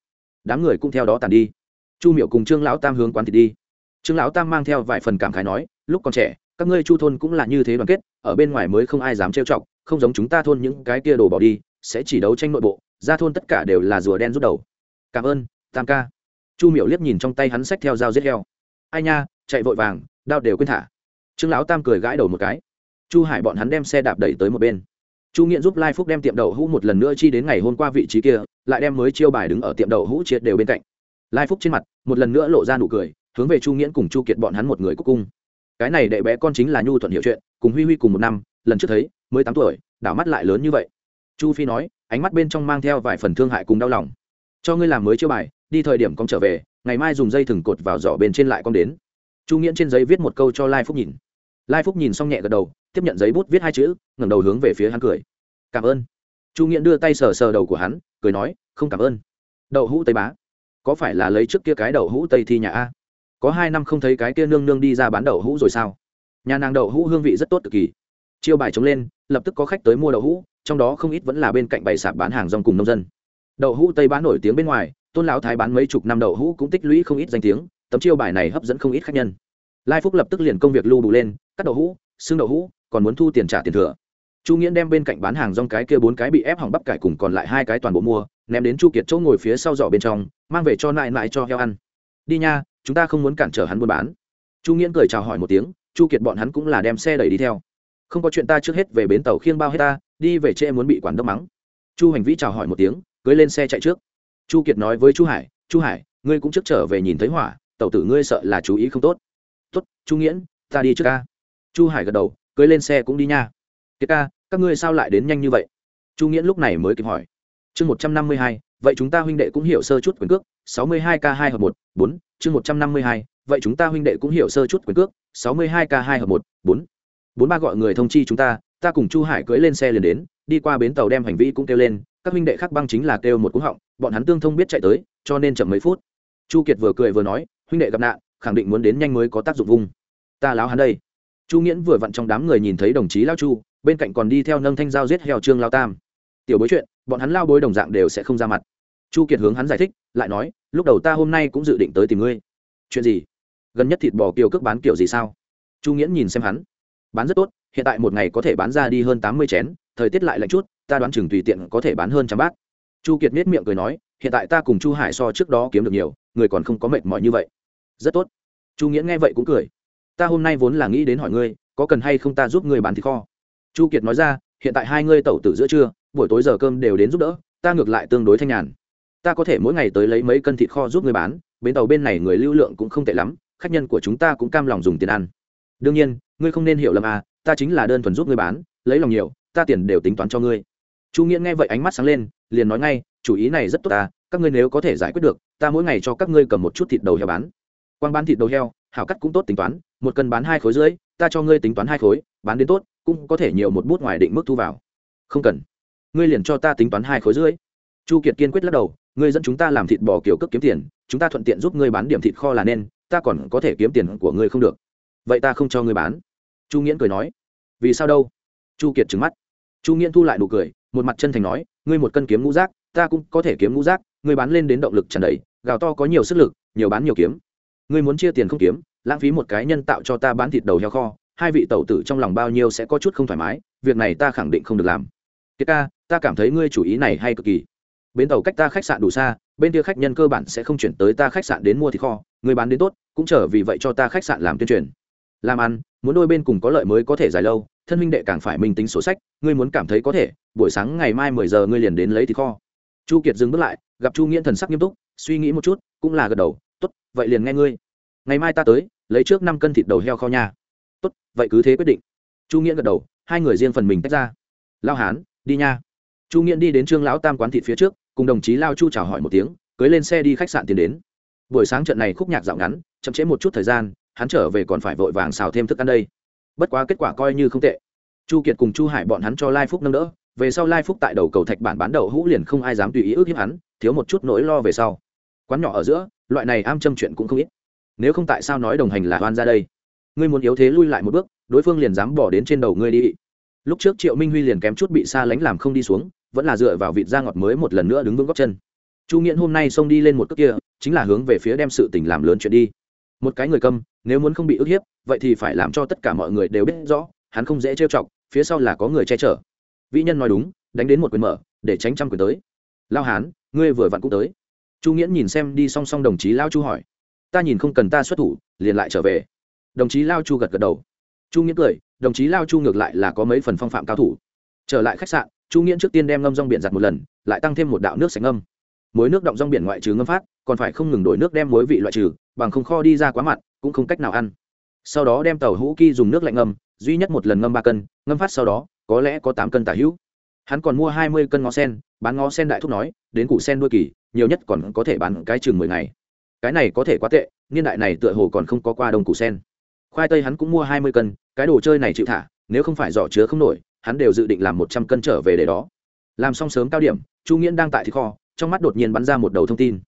Speaker 1: đám người cũng theo đó tàn đi. Chu miệu cùng trương lão tam hướng quán thịt đi. Trương lão tam mang theo vài phần cảm khái nói, lúc còn trẻ các ngươi chu thôn cũng là như thế đoàn kết, ở bên ngoài mới không ai dám trêu chọc, không giống chúng ta thôn những cái kia đồ bỏ đi, sẽ chỉ đấu tranh nội bộ, ra thôn tất cả đều là rùa đen rút đầu. Cảm ơn, tam ca. Chu miệu liếc nhìn trong tay hắn xách theo dao giết heo. Ai nha, chạy vội vàng, đao đều quên thả. Trương lão tam cười gãi đầu một cái. Chu hải bọn hắn đem xe đạp đẩy tới một bên. Chu nghiện giúp lai phúc đem tiệm đậu hũ một lần nữa chi đến ngày hôm qua vị trí kia, lại đem mới chiêu bài đứng ở tiệm đậu hũ triệt đều bên cạnh. Lai phúc trên mặt, một lần nữa lộ ra nụ cười, hướng về chu nghiễn cùng chu kiệt bọn hắn một người cúc cung cái này đệ bé con chính là nhu thuận hiểu chuyện, cùng huy huy cùng một năm, lần trước thấy, mới tám tuổi, đảo mắt lại lớn như vậy. Chu phi nói, ánh mắt bên trong mang theo vài phần thương hại cùng đau lòng. Cho ngươi làm mới chưa bài, đi thời điểm con trở về, ngày mai dùng dây thừng cột vào giỏ bên trên lại con đến. Chu nghiễn trên giấy viết một câu cho lai phúc nhìn. Lai phúc nhìn xong nhẹ gật đầu, tiếp nhận giấy bút viết hai chữ, ngẩng đầu hướng về phía hắn cười. Cảm ơn. Chu nghiễn đưa tay sờ sờ đầu của hắn, cười nói, không cảm ơn. Đậu hũ tây bá, có phải là lấy trước kia cái đậu hũ tây thi nhà a? Có hai năm không thấy cái kia nương nương đi ra bán đậu hũ rồi sao? Nhà nàng đậu hũ hương vị rất tốt cực kỳ. Chiêu bài chống lên, lập tức có khách tới mua đậu hũ, trong đó không ít vẫn là bên cạnh bày sạp bán hàng rong cùng nông dân. Đậu hũ tây bán nổi tiếng bên ngoài, tôn lão thái bán mấy chục năm đậu hũ cũng tích lũy không ít danh tiếng, tấm chiêu bài này hấp dẫn không ít khách nhân. Lai phúc lập tức liền công việc lưu đủ lên, cắt đậu hũ, xương đậu hũ, còn muốn thu tiền trả tiền thừa. Chu nghiễn đem bên cạnh bán hàng rong cái kia bốn cái bị ép hỏng bắp cải cùng còn lại hai cái toàn bộ mua, ném đến chu kiệt chỗ ngồi phía sau giỏ bên trong, mang về cho nại nại cho heo ăn. Đi nha chúng ta không muốn cản trở hắn buôn bán. Chu nghiễn cười chào hỏi một tiếng, chu kiệt bọn hắn cũng là đem xe đẩy đi theo. Không có chuyện ta trước hết về bến tàu khiêng bao hết ta, đi về trễ muốn bị quản đốc mắng. Chu hành vĩ chào hỏi một tiếng, cưới lên xe chạy trước. Chu kiệt nói với chu hải chu hải, ngươi cũng trước trở về nhìn thấy hỏa tàu tử ngươi sợ là chú ý không tốt. Tốt, chu nghiễn, ta đi trước ca. Chu hải gật đầu, cưới lên xe cũng đi nha. Kiệt ca, các ngươi sao lại đến nhanh như vậy? Chu nghiễn lúc này mới kịp hỏi chương một trăm năm mươi hai, vậy chúng ta huynh đệ cũng hiểu sơ chút quyền cước, sáu mươi hai k hai hợp một, bốn, chương một trăm năm mươi hai, vậy chúng ta huynh đệ cũng hiểu sơ chút quyền cước, sáu mươi hai k hai hợp một, bốn. Bốn ba gọi người thông chi chúng ta ta cùng chu hải cưỡi lên xe liền đến, đi qua bến tàu đem hành vi cũng kêu lên, các huynh đệ khác băng chính là kêu một cú họng, bọn hắn tương thông biết chạy tới, cho nên chậm mấy phút. Chu kiệt vừa cười vừa nói, huynh đệ gặp nạn, khẳng định muốn đến nhanh mới có tác dụng vung. Ta láo hắn đây. Chu nghiễn vừa vặn trong đám người nhìn thấy đồng chí lao chu, bên cạnh còn đi theo nâng thanh giao giết heo trương lao tam tiểu bối chuyện, bọn hắn lao bối đồng dạng đều sẽ không ra mặt. Chu kiệt hướng hắn giải thích, lại nói, lúc đầu ta hôm nay cũng dự định tới tìm ngươi. Chuyện gì? Gần nhất thịt bò kiều cước bán kiểu gì sao? Chu nghiễn nhìn xem hắn. Bán rất tốt, hiện tại một ngày có thể bán ra đi hơn tám mươi chén, thời tiết lại lạnh chút, ta đoán chừng tùy tiện có thể bán hơn trăm bát. Chu kiệt miết miệng cười nói, hiện tại ta cùng chu hải so trước đó kiếm được nhiều, người còn không có mệt mỏi như vậy. Rất tốt. Chu nghiễn nghe vậy cũng cười. Ta hôm nay vốn là nghĩ đến hỏi ngươi, có cần hay không ta giúp ngươi bán thịt kho? Chu kiệt nói ra, hiện tại hai ngươi tẩu tử giữa trưa buổi tối giờ cơm đều đến giúp đỡ, ta ngược lại tương đối thanh nhàn. Ta có thể mỗi ngày tới lấy mấy cân thịt kho giúp ngươi bán, bến tàu bên này người lưu lượng cũng không tệ lắm, khách nhân của chúng ta cũng cam lòng dùng tiền ăn. Đương nhiên, ngươi không nên hiểu lầm à ta chính là đơn thuần giúp ngươi bán, lấy lòng nhiều, ta tiền đều tính toán cho ngươi. Chu nghĩa nghe vậy ánh mắt sáng lên, liền nói ngay, chủ ý này rất tốt ta các ngươi nếu có thể giải quyết được, ta mỗi ngày cho các ngươi cầm một chút thịt đầu heo bán. Quang bán thịt đầu heo, hảo cắt cũng tốt tính toán, một cân bán hai khối rưỡi, ta cho ngươi tính toán hai khối, bán đến tốt, cũng có thể nhiều một bút ngoài định mức thu vào. Không cần ngươi liền cho ta tính toán hai khối rưỡi. Chu kiệt kiên quyết lắc đầu, ngươi dẫn chúng ta làm thịt bò kiểu cấp kiếm tiền, chúng ta thuận tiện giúp ngươi bán điểm thịt kho là nên, ta còn có thể kiếm tiền của ngươi không được. Vậy ta không cho ngươi bán. Chu nghiễn cười nói. Vì sao đâu? Chu kiệt trừng mắt. Chu nghiễn thu lại nụ cười, một mặt chân thành nói, ngươi một cân kiếm ngũ rác ta cũng có thể kiếm ngũ rác ngươi bán lên đến động lực tràn đầy, gào to có nhiều sức lực, nhiều bán nhiều kiếm. Ngươi muốn chia tiền không kiếm, lãng phí một cái nhân tạo cho ta bán thịt đầu heo kho, hai vị tẩu tử trong lòng bao nhiêu sẽ có chút không thoải mái, việc này ta khẳng định không được làm kiệt ca, ta cảm thấy ngươi chủ ý này hay cực kỳ. Bến tàu cách ta khách sạn đủ xa, bên kia khách nhân cơ bản sẽ không chuyển tới ta khách sạn đến mua thịt kho. Người bán đến tốt, cũng trở vì vậy cho ta khách sạn làm tuyên truyền. Làm ăn, muốn đôi bên cùng có lợi mới có thể dài lâu, thân minh đệ càng phải minh tính sổ sách, ngươi muốn cảm thấy có thể, buổi sáng ngày mai mười giờ ngươi liền đến lấy thịt kho. Chu kiệt dừng bước lại, gặp chu nghĩa thần sắc nghiêm túc, suy nghĩ một chút, cũng là gật đầu, tốt, vậy liền nghe ngươi. Ngày mai ta tới, lấy trước năm cân thịt đầu heo kho nha. Tốt, vậy cứ thế quyết định. Chu nghĩa gật đầu, hai người riêng phần mình tách ra. Lao hán đi nha. Chu nghiễn đi đến trương lão tam quán thịt phía trước, cùng đồng chí lao chu chào hỏi một tiếng, cưới lên xe đi khách sạn tiến đến. Buổi sáng trận này khúc nhạc dạo ngắn, chậm trễ một chút thời gian, hắn trở về còn phải vội vàng xào thêm thức ăn đây. Bất quá kết quả coi như không tệ. Chu kiệt cùng chu hải bọn hắn cho lai phúc nâng đỡ, về sau lai phúc tại đầu cầu thạch bản bán đậu hũ liền không ai dám tùy ý ước hiếp hắn, thiếu một chút nỗi lo về sau. Quán nhỏ ở giữa, loại này am châm chuyện cũng không ít. Nếu không tại sao nói đồng hành là hoan ra đây? Ngươi muốn yếu thế lui lại một bước, đối phương liền dám bỏ đến trên đầu ngươi đi lúc trước triệu minh huy liền kém chút bị xa lánh làm không đi xuống, vẫn là dựa vào vịt da ngọt mới một lần nữa đứng vững góc chân. Chu nghiễn hôm nay xông đi lên một cước kia, chính là hướng về phía đem sự tình làm lớn chuyện đi. Một cái người câm, nếu muốn không bị ức hiếp, vậy thì phải làm cho tất cả mọi người đều biết rõ, hắn không dễ trêu chọc, phía sau là có người che chở. Vĩ nhân nói đúng, đánh đến một quyền mở, để tránh trăm quyền tới. Lao hán, ngươi vừa vặn cũng tới. Chu nghiễn nhìn xem đi song song đồng chí lao chu hỏi. Ta nhìn không cần ta xuất thủ, liền lại trở về. Đồng chí lao chu gật gật đầu. Chu nghiễn cười đồng chí lao chu ngược lại là có mấy phần phong phạm cao thủ. Trở lại khách sạn, chu nghiễn trước tiên đem ngâm rong biển giặt một lần, lại tăng thêm một đạo nước sạch ngâm. Muối nước động rong biển ngoại trừ ngâm phát, còn phải không ngừng đổi nước đem muối vị loại trừ, bằng không kho đi ra quá mặn, cũng không cách nào ăn. Sau đó đem tàu hũ ki dùng nước lạnh ngâm, duy nhất một lần ngâm ba cân, ngâm phát sau đó, có lẽ có tám cân tả hữu. Hắn còn mua hai mươi cân ngó sen, bán ngó sen đại thúc nói, đến củ sen đuôi kỳ, nhiều nhất còn có thể bán cái chừng mười ngày. Cái này có thể quá tệ, niên đại này tựa hồ còn không có qua đông củ sen khoai tây hắn cũng mua hai mươi cân, cái đồ chơi này chịu thả, nếu không phải giỏ chứa không nổi, hắn đều dự định làm một trăm cân trở về để đó. Làm xong sớm cao điểm, chu nghiễn đang tại thị kho, trong mắt đột nhiên bắn ra một đầu thông tin.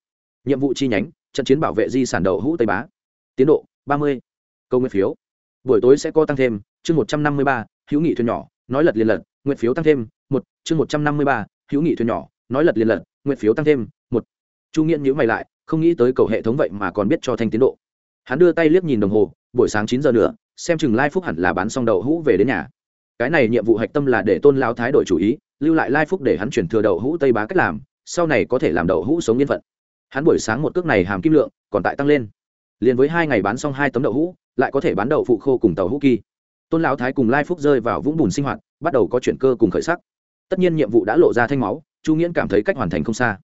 Speaker 1: Nhiệm vụ chi nhánh, trận chiến bảo vệ di sản đậu hũ tây bá. Tiến độ, ba mươi. Câu nguyên phiếu. Buổi tối sẽ có tăng thêm, chương một trăm năm mươi ba, hữu nghị thuyền nhỏ, nói lật liền lật nguyện phiếu tăng thêm, một, chương một trăm năm mươi ba, hữu nghị thuyền nhỏ, nói lật liền lật nguyện phiếu tăng thêm, một. Chu nghiễn nhữ mày lại, không nghĩ tới cầu hệ thống vậy mà còn biết cho thanh tiến độ. Hắn đưa tay liếc nhìn đồng hồ buổi sáng chín giờ nữa, xem chừng lai phúc hẳn là bán xong đậu hũ về đến nhà. Cái này nhiệm vụ hạch tâm là để tôn lao thái đội chủ ý, lưu lại lai phúc để hắn chuyển thừa đậu hũ tây bá cách làm, sau này có thể làm đậu hũ sống yên phận. Hắn buổi sáng một cước này hàm kim lượng, còn tại tăng lên. Liền với hai ngày bán xong hai tấm đậu hũ, lại có thể bán đậu phụ khô cùng tàu hũ kỳ. Tôn lão thái cùng lai phúc rơi vào vũng bùn sinh hoạt, bắt đầu có chuyển cơ cùng khởi sắc. Tất nhiên nhiệm vụ đã lộ ra thanh máu, chu nghiễn cảm thấy cách hoàn thành không xa.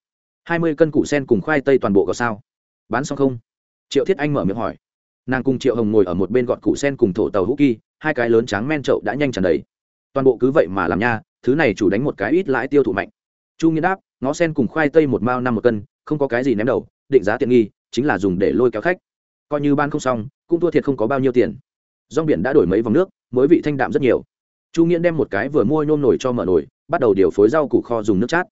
Speaker 1: Hai mươi cân củ sen cùng khoai tây toàn bộ có sao? Bán xong không? Triệu thiết anh mở miệng hỏi nàng cùng triệu hồng ngồi ở một bên gọt củ sen cùng thổ tàu hữu kỳ hai cái lớn tráng men trậu đã nhanh tràn đầy. Toàn bộ cứ vậy mà làm nha, thứ này chủ đánh một cái ít lãi tiêu thụ mạnh. Chu nghiên đáp, ngó sen cùng khoai tây một mao năm một cân, không có cái gì ném đầu, định giá tiện nghi, chính là dùng để lôi kéo khách. Coi như ban không xong, cũng thua thiệt không có bao nhiêu tiền. Rong biển đã đổi mấy vòng nước, mới vị thanh đạm rất nhiều. Chu nghiễn đem một cái vừa mua nhôm nổi cho mở nồi, bắt đầu điều phối rau củ kho dùng nước chát.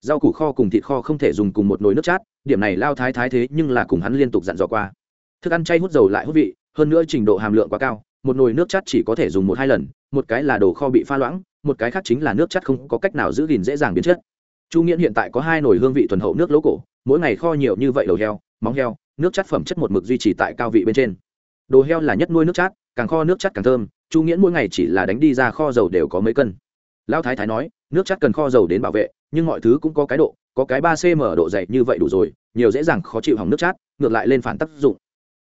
Speaker 1: Rau củ kho cùng thịt kho không thể dùng cùng một nồi nước chát, điểm này lao thái thái thế nhưng là cùng hắn liên tục dặn dò qua thức ăn chay hút dầu lại hút vị, hơn nữa trình độ hàm lượng quá cao, một nồi nước chát chỉ có thể dùng một hai lần, một cái là đồ kho bị pha loãng, một cái khác chính là nước chát không có cách nào giữ gìn dễ dàng biến chất. Chu nghiễn hiện tại có hai nồi hương vị thuần hậu nước lỗ cổ, mỗi ngày kho nhiều như vậy đầu heo, móng heo, nước chát phẩm chất một mực duy trì tại cao vị bên trên. Đồ heo là nhất nuôi nước chát, càng kho nước chát càng thơm, chu nghiễn mỗi ngày chỉ là đánh đi ra kho dầu đều có mấy cân. Lão thái thái nói, nước chát cần kho dầu đến bảo vệ, nhưng mọi thứ cũng có cái độ, có cái ba cm độ dày như vậy đủ rồi, nhiều dễ dàng khó chịu hỏng nước chát, ngược lại lên phản tác dụng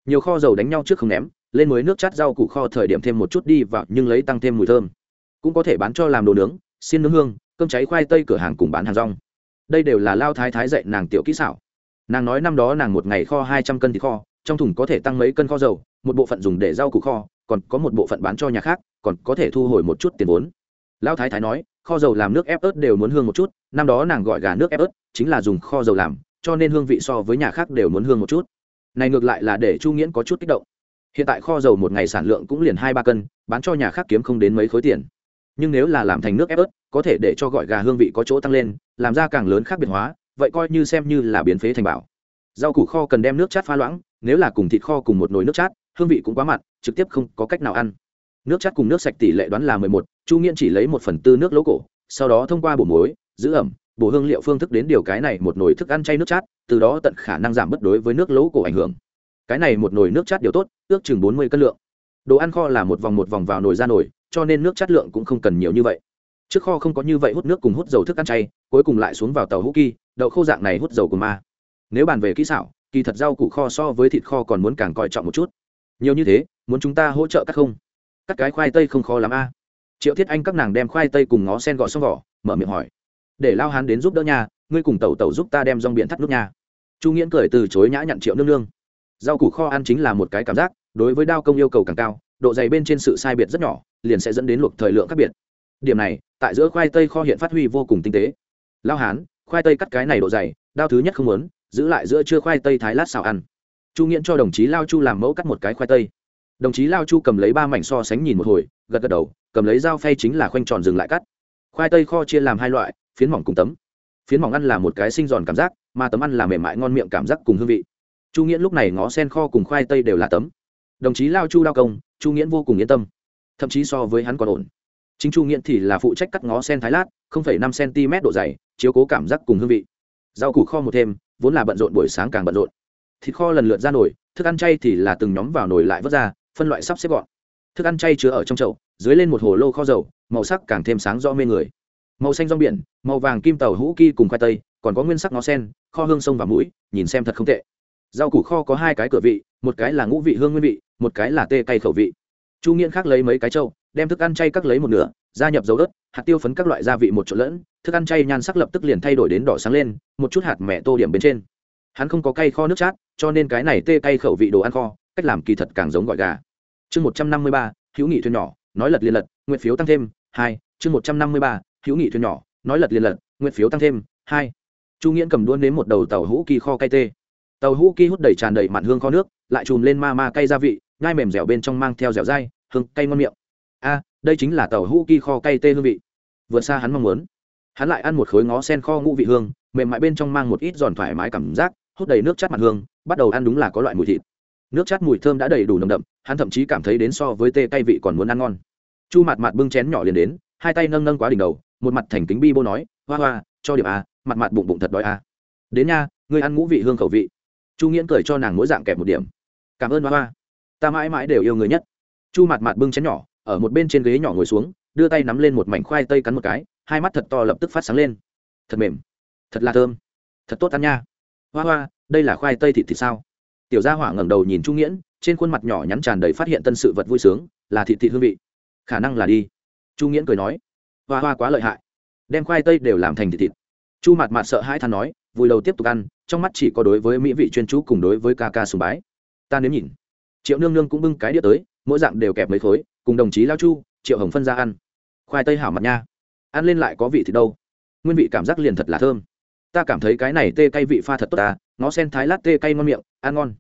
Speaker 1: nhiều kho dầu đánh nhau trước không ném, lên mới nước chát rau củ kho thời điểm thêm một chút đi vào, nhưng lấy tăng thêm mùi thơm. Cũng có thể bán cho làm đồ nướng xin nướng hương, cơm cháy khoai tây cửa hàng cùng bán hàng rong. Đây đều là lao thái thái dạy nàng tiểu kỹ xảo. Nàng nói năm đó nàng một ngày kho hai trăm cân thịt kho, trong thùng có thể tăng mấy cân kho dầu, một bộ phận dùng để rau củ kho, còn có một bộ phận bán cho nhà khác, còn có thể thu hồi một chút tiền vốn. Lao thái thái nói, kho dầu làm nước ép ớt đều muốn hương một chút, năm đó nàng gọi gà nước ép ớt, chính là dùng kho dầu làm, cho nên hương vị so với nhà khác đều muốn hương một chút này ngược lại là để chu nghiễn có chút kích động. Hiện tại kho dầu một ngày sản lượng cũng liền hai ba cân, bán cho nhà khác kiếm không đến mấy khối tiền. Nhưng nếu là làm thành nước ép ớt, có thể để cho gọi gà hương vị có chỗ tăng lên, làm ra càng lớn khác biệt hóa, vậy coi như xem như là biến phế thành bảo. Rau củ kho cần đem nước chát pha loãng, nếu là cùng thịt kho cùng một nồi nước chát, hương vị cũng quá mặn, trực tiếp không có cách nào ăn. Nước chát cùng nước sạch tỷ lệ đoán là mười một, chu nghiễn chỉ lấy một phần tư nước lỗ cổ, sau đó thông qua bổ muối, giữ ẩm, bổ hương liệu phương thức đến điều cái này một nồi thức ăn chay nước chát từ đó tận khả năng giảm bất đối với nước lỗ cổ ảnh hưởng. Cái này một nồi nước chát điều tốt, ước chừng bốn mươi cân lượng. Đồ ăn kho là một vòng một vòng vào nồi ra nồi, cho nên nước chát lượng cũng không cần nhiều như vậy. Trước kho không có như vậy hút nước cùng hút dầu thức ăn chay, cuối cùng lại xuống vào tàu hũ kỳ, đậu khô dạng này hút dầu của ma. Nếu bàn về kỹ xảo, kỳ thật rau củ kho so với thịt kho còn muốn càng coi trọng một chút. Nhiều như thế, muốn chúng ta hỗ trợ cắt không? Cắt cái khoai tây không khó lắm a. Triệu thiết anh các nàng đem khoai tây cùng ngó sen gọt xong vỏ, mở miệng hỏi. Để lao hán đến giúp đỡ nhà ngươi cùng tẩu tẩu giúp ta đem rong biển thắt nút nhà chu nghiễn cười từ chối nhã nhặn triệu nương nương. Rau củ kho ăn chính là một cái cảm giác, đối với đao công yêu cầu càng cao, độ dày bên trên sự sai biệt rất nhỏ, liền sẽ dẫn đến luộc thời lượng khác biệt. Điểm này, tại giữa khoai tây kho hiện phát huy vô cùng tinh tế. Lao hán, khoai tây cắt cái này độ dày, đao thứ nhất không muốn, giữ lại giữa chưa khoai tây thái lát xào ăn. Chu nghiễn cho đồng chí lao chu làm mẫu cắt một cái khoai tây. Đồng chí lao chu cầm lấy ba mảnh so sánh nhìn một hồi, gật gật đầu, cầm lấy dao phay chính là khoanh tròn dừng lại cắt. Khoai tây kho chia làm hai loại, phiến mỏng cùng tấm. Phiến mỏng ăn là một cái sinh giòn cảm giác mà tấm ăn là mềm mại ngon miệng cảm giác cùng hương vị. Chu nghiễn lúc này ngó sen kho cùng khoai tây đều là tấm. Đồng chí lao chu lao công, chu nghiễn vô cùng yên tâm. Thậm chí so với hắn còn ổn. Chính chu nghiễn thì là phụ trách cắt ngó sen thái lát năm cm độ dày, chiếu cố cảm giác cùng hương vị. Rau củ kho một thêm, vốn là bận rộn buổi sáng càng bận rộn. Thịt kho lần lượt ra nồi, thức ăn chay thì là từng nhóm vào nồi lại vớt ra, phân loại sắp xếp gọn. Thức ăn chay chứa ở trong chậu, dưới lên một hồ lô kho dầu, màu sắc càng thêm sáng rõ mê người. Màu xanh rong biển, màu vàng kim tàu hũ ki cùng khoai tây còn có nguyên sắc ngó sen, kho hương sông và mũi, nhìn xem thật không tệ. Rau củ kho có hai cái cửa vị, một cái là ngũ vị hương nguyên vị, một cái là tê cay khẩu vị. Chu nghiện khác lấy mấy cái trâu, đem thức ăn chay cắt lấy một nửa, gia nhập dầu đất hạt tiêu phấn các loại gia vị một chỗ lẫn, thức ăn chay nhan sắc lập tức liền thay đổi đến đỏ sáng lên, một chút hạt mẹ tô điểm bên trên. Hắn không có cay kho nước chát, cho nên cái này tê cay khẩu vị đồ ăn kho, cách làm kỳ thật càng giống gọi gà. Chương một trăm năm mươi ba, hữu nghị thuyền nhỏ, nói lật liền lật, nguyện phiếu tăng thêm, hai, chương một trăm năm mươi ba, hữu nghị thuyền nhỏ, nói lật liền lật, nguyện phiếu tăng thêm, hai chu nghiễn cầm đuôn đến một đầu tàu hũ kỳ kho cay tê. Tàu hũ kỳ hút đầy tràn đầy mặn hương kho nước, lại chùm lên ma ma cay gia vị ngai mềm dẻo bên trong mang theo dẻo dai, hương cay ngon miệng. A, đây chính là tàu hũ kỳ kho cay tê hương vị. Vượt xa hắn mong muốn. Hắn lại ăn một khối ngó sen kho ngũ vị hương, mềm mại bên trong mang một ít giòn thoải mái cảm giác, hút đầy nước chát mặt hương, bắt đầu ăn đúng là có loại mùi thịt. Nước chát mùi thơm đã đầy đủ nồng đậm, hắn thậm chí cảm thấy đến so với tê cay vị còn muốn ăn ngon. Chu mặt mặt bưng chén nhỏ liền đến, hai tay nâng nâng quá đỉnh đầu, một mặt thành kính bi bô nói, hoa hoa, cho điểm a mặt mặt bụng bụng thật đói à. đến nha, ngươi ăn ngũ vị hương khẩu vị. Chu nghiễn cười cho nàng mỗi dạng kẹp một điểm. Cảm ơn, hoa hoa. Ta mãi mãi đều yêu người nhất. Chu mặt mặt bưng chén nhỏ, ở một bên trên ghế nhỏ ngồi xuống, đưa tay nắm lên một mảnh khoai tây cắn một cái, hai mắt thật to lập tức phát sáng lên. Thật mềm. Thật là thơm. Thật tốt ăn nha. Hoa hoa, đây là khoai tây thịt thì sao? Tiểu gia hỏa ngẩng đầu nhìn chu nghiễn, trên khuôn mặt nhỏ nhắn tràn đầy phát hiện tân sự vật vui sướng, là thịt thịt hương vị. Khả năng là đi. Chu nghiễn cười nói, hoa hoa quá lợi hại. Đem khoai tây đều làm thành thịt thịt chu Mạt Mạt sợ hai than nói vui đầu tiếp tục ăn, trong mắt chỉ có đối với mỹ vị chuyên chú cùng đối với ca ca sùng bái. Ta nếm nhìn. Triệu nương nương cũng bưng cái đĩa tới, mỗi dạng đều kẹp mấy khối, cùng đồng chí lao chu, triệu hồng phân ra ăn. Khoai tây hảo mặt nha. Ăn lên lại có vị thì đâu? Nguyên vị cảm giác liền thật là thơm. Ta cảm thấy cái này tê cay vị pha thật tốt ta, ngó sen thái lát tê cay ngon miệng, ăn ngon.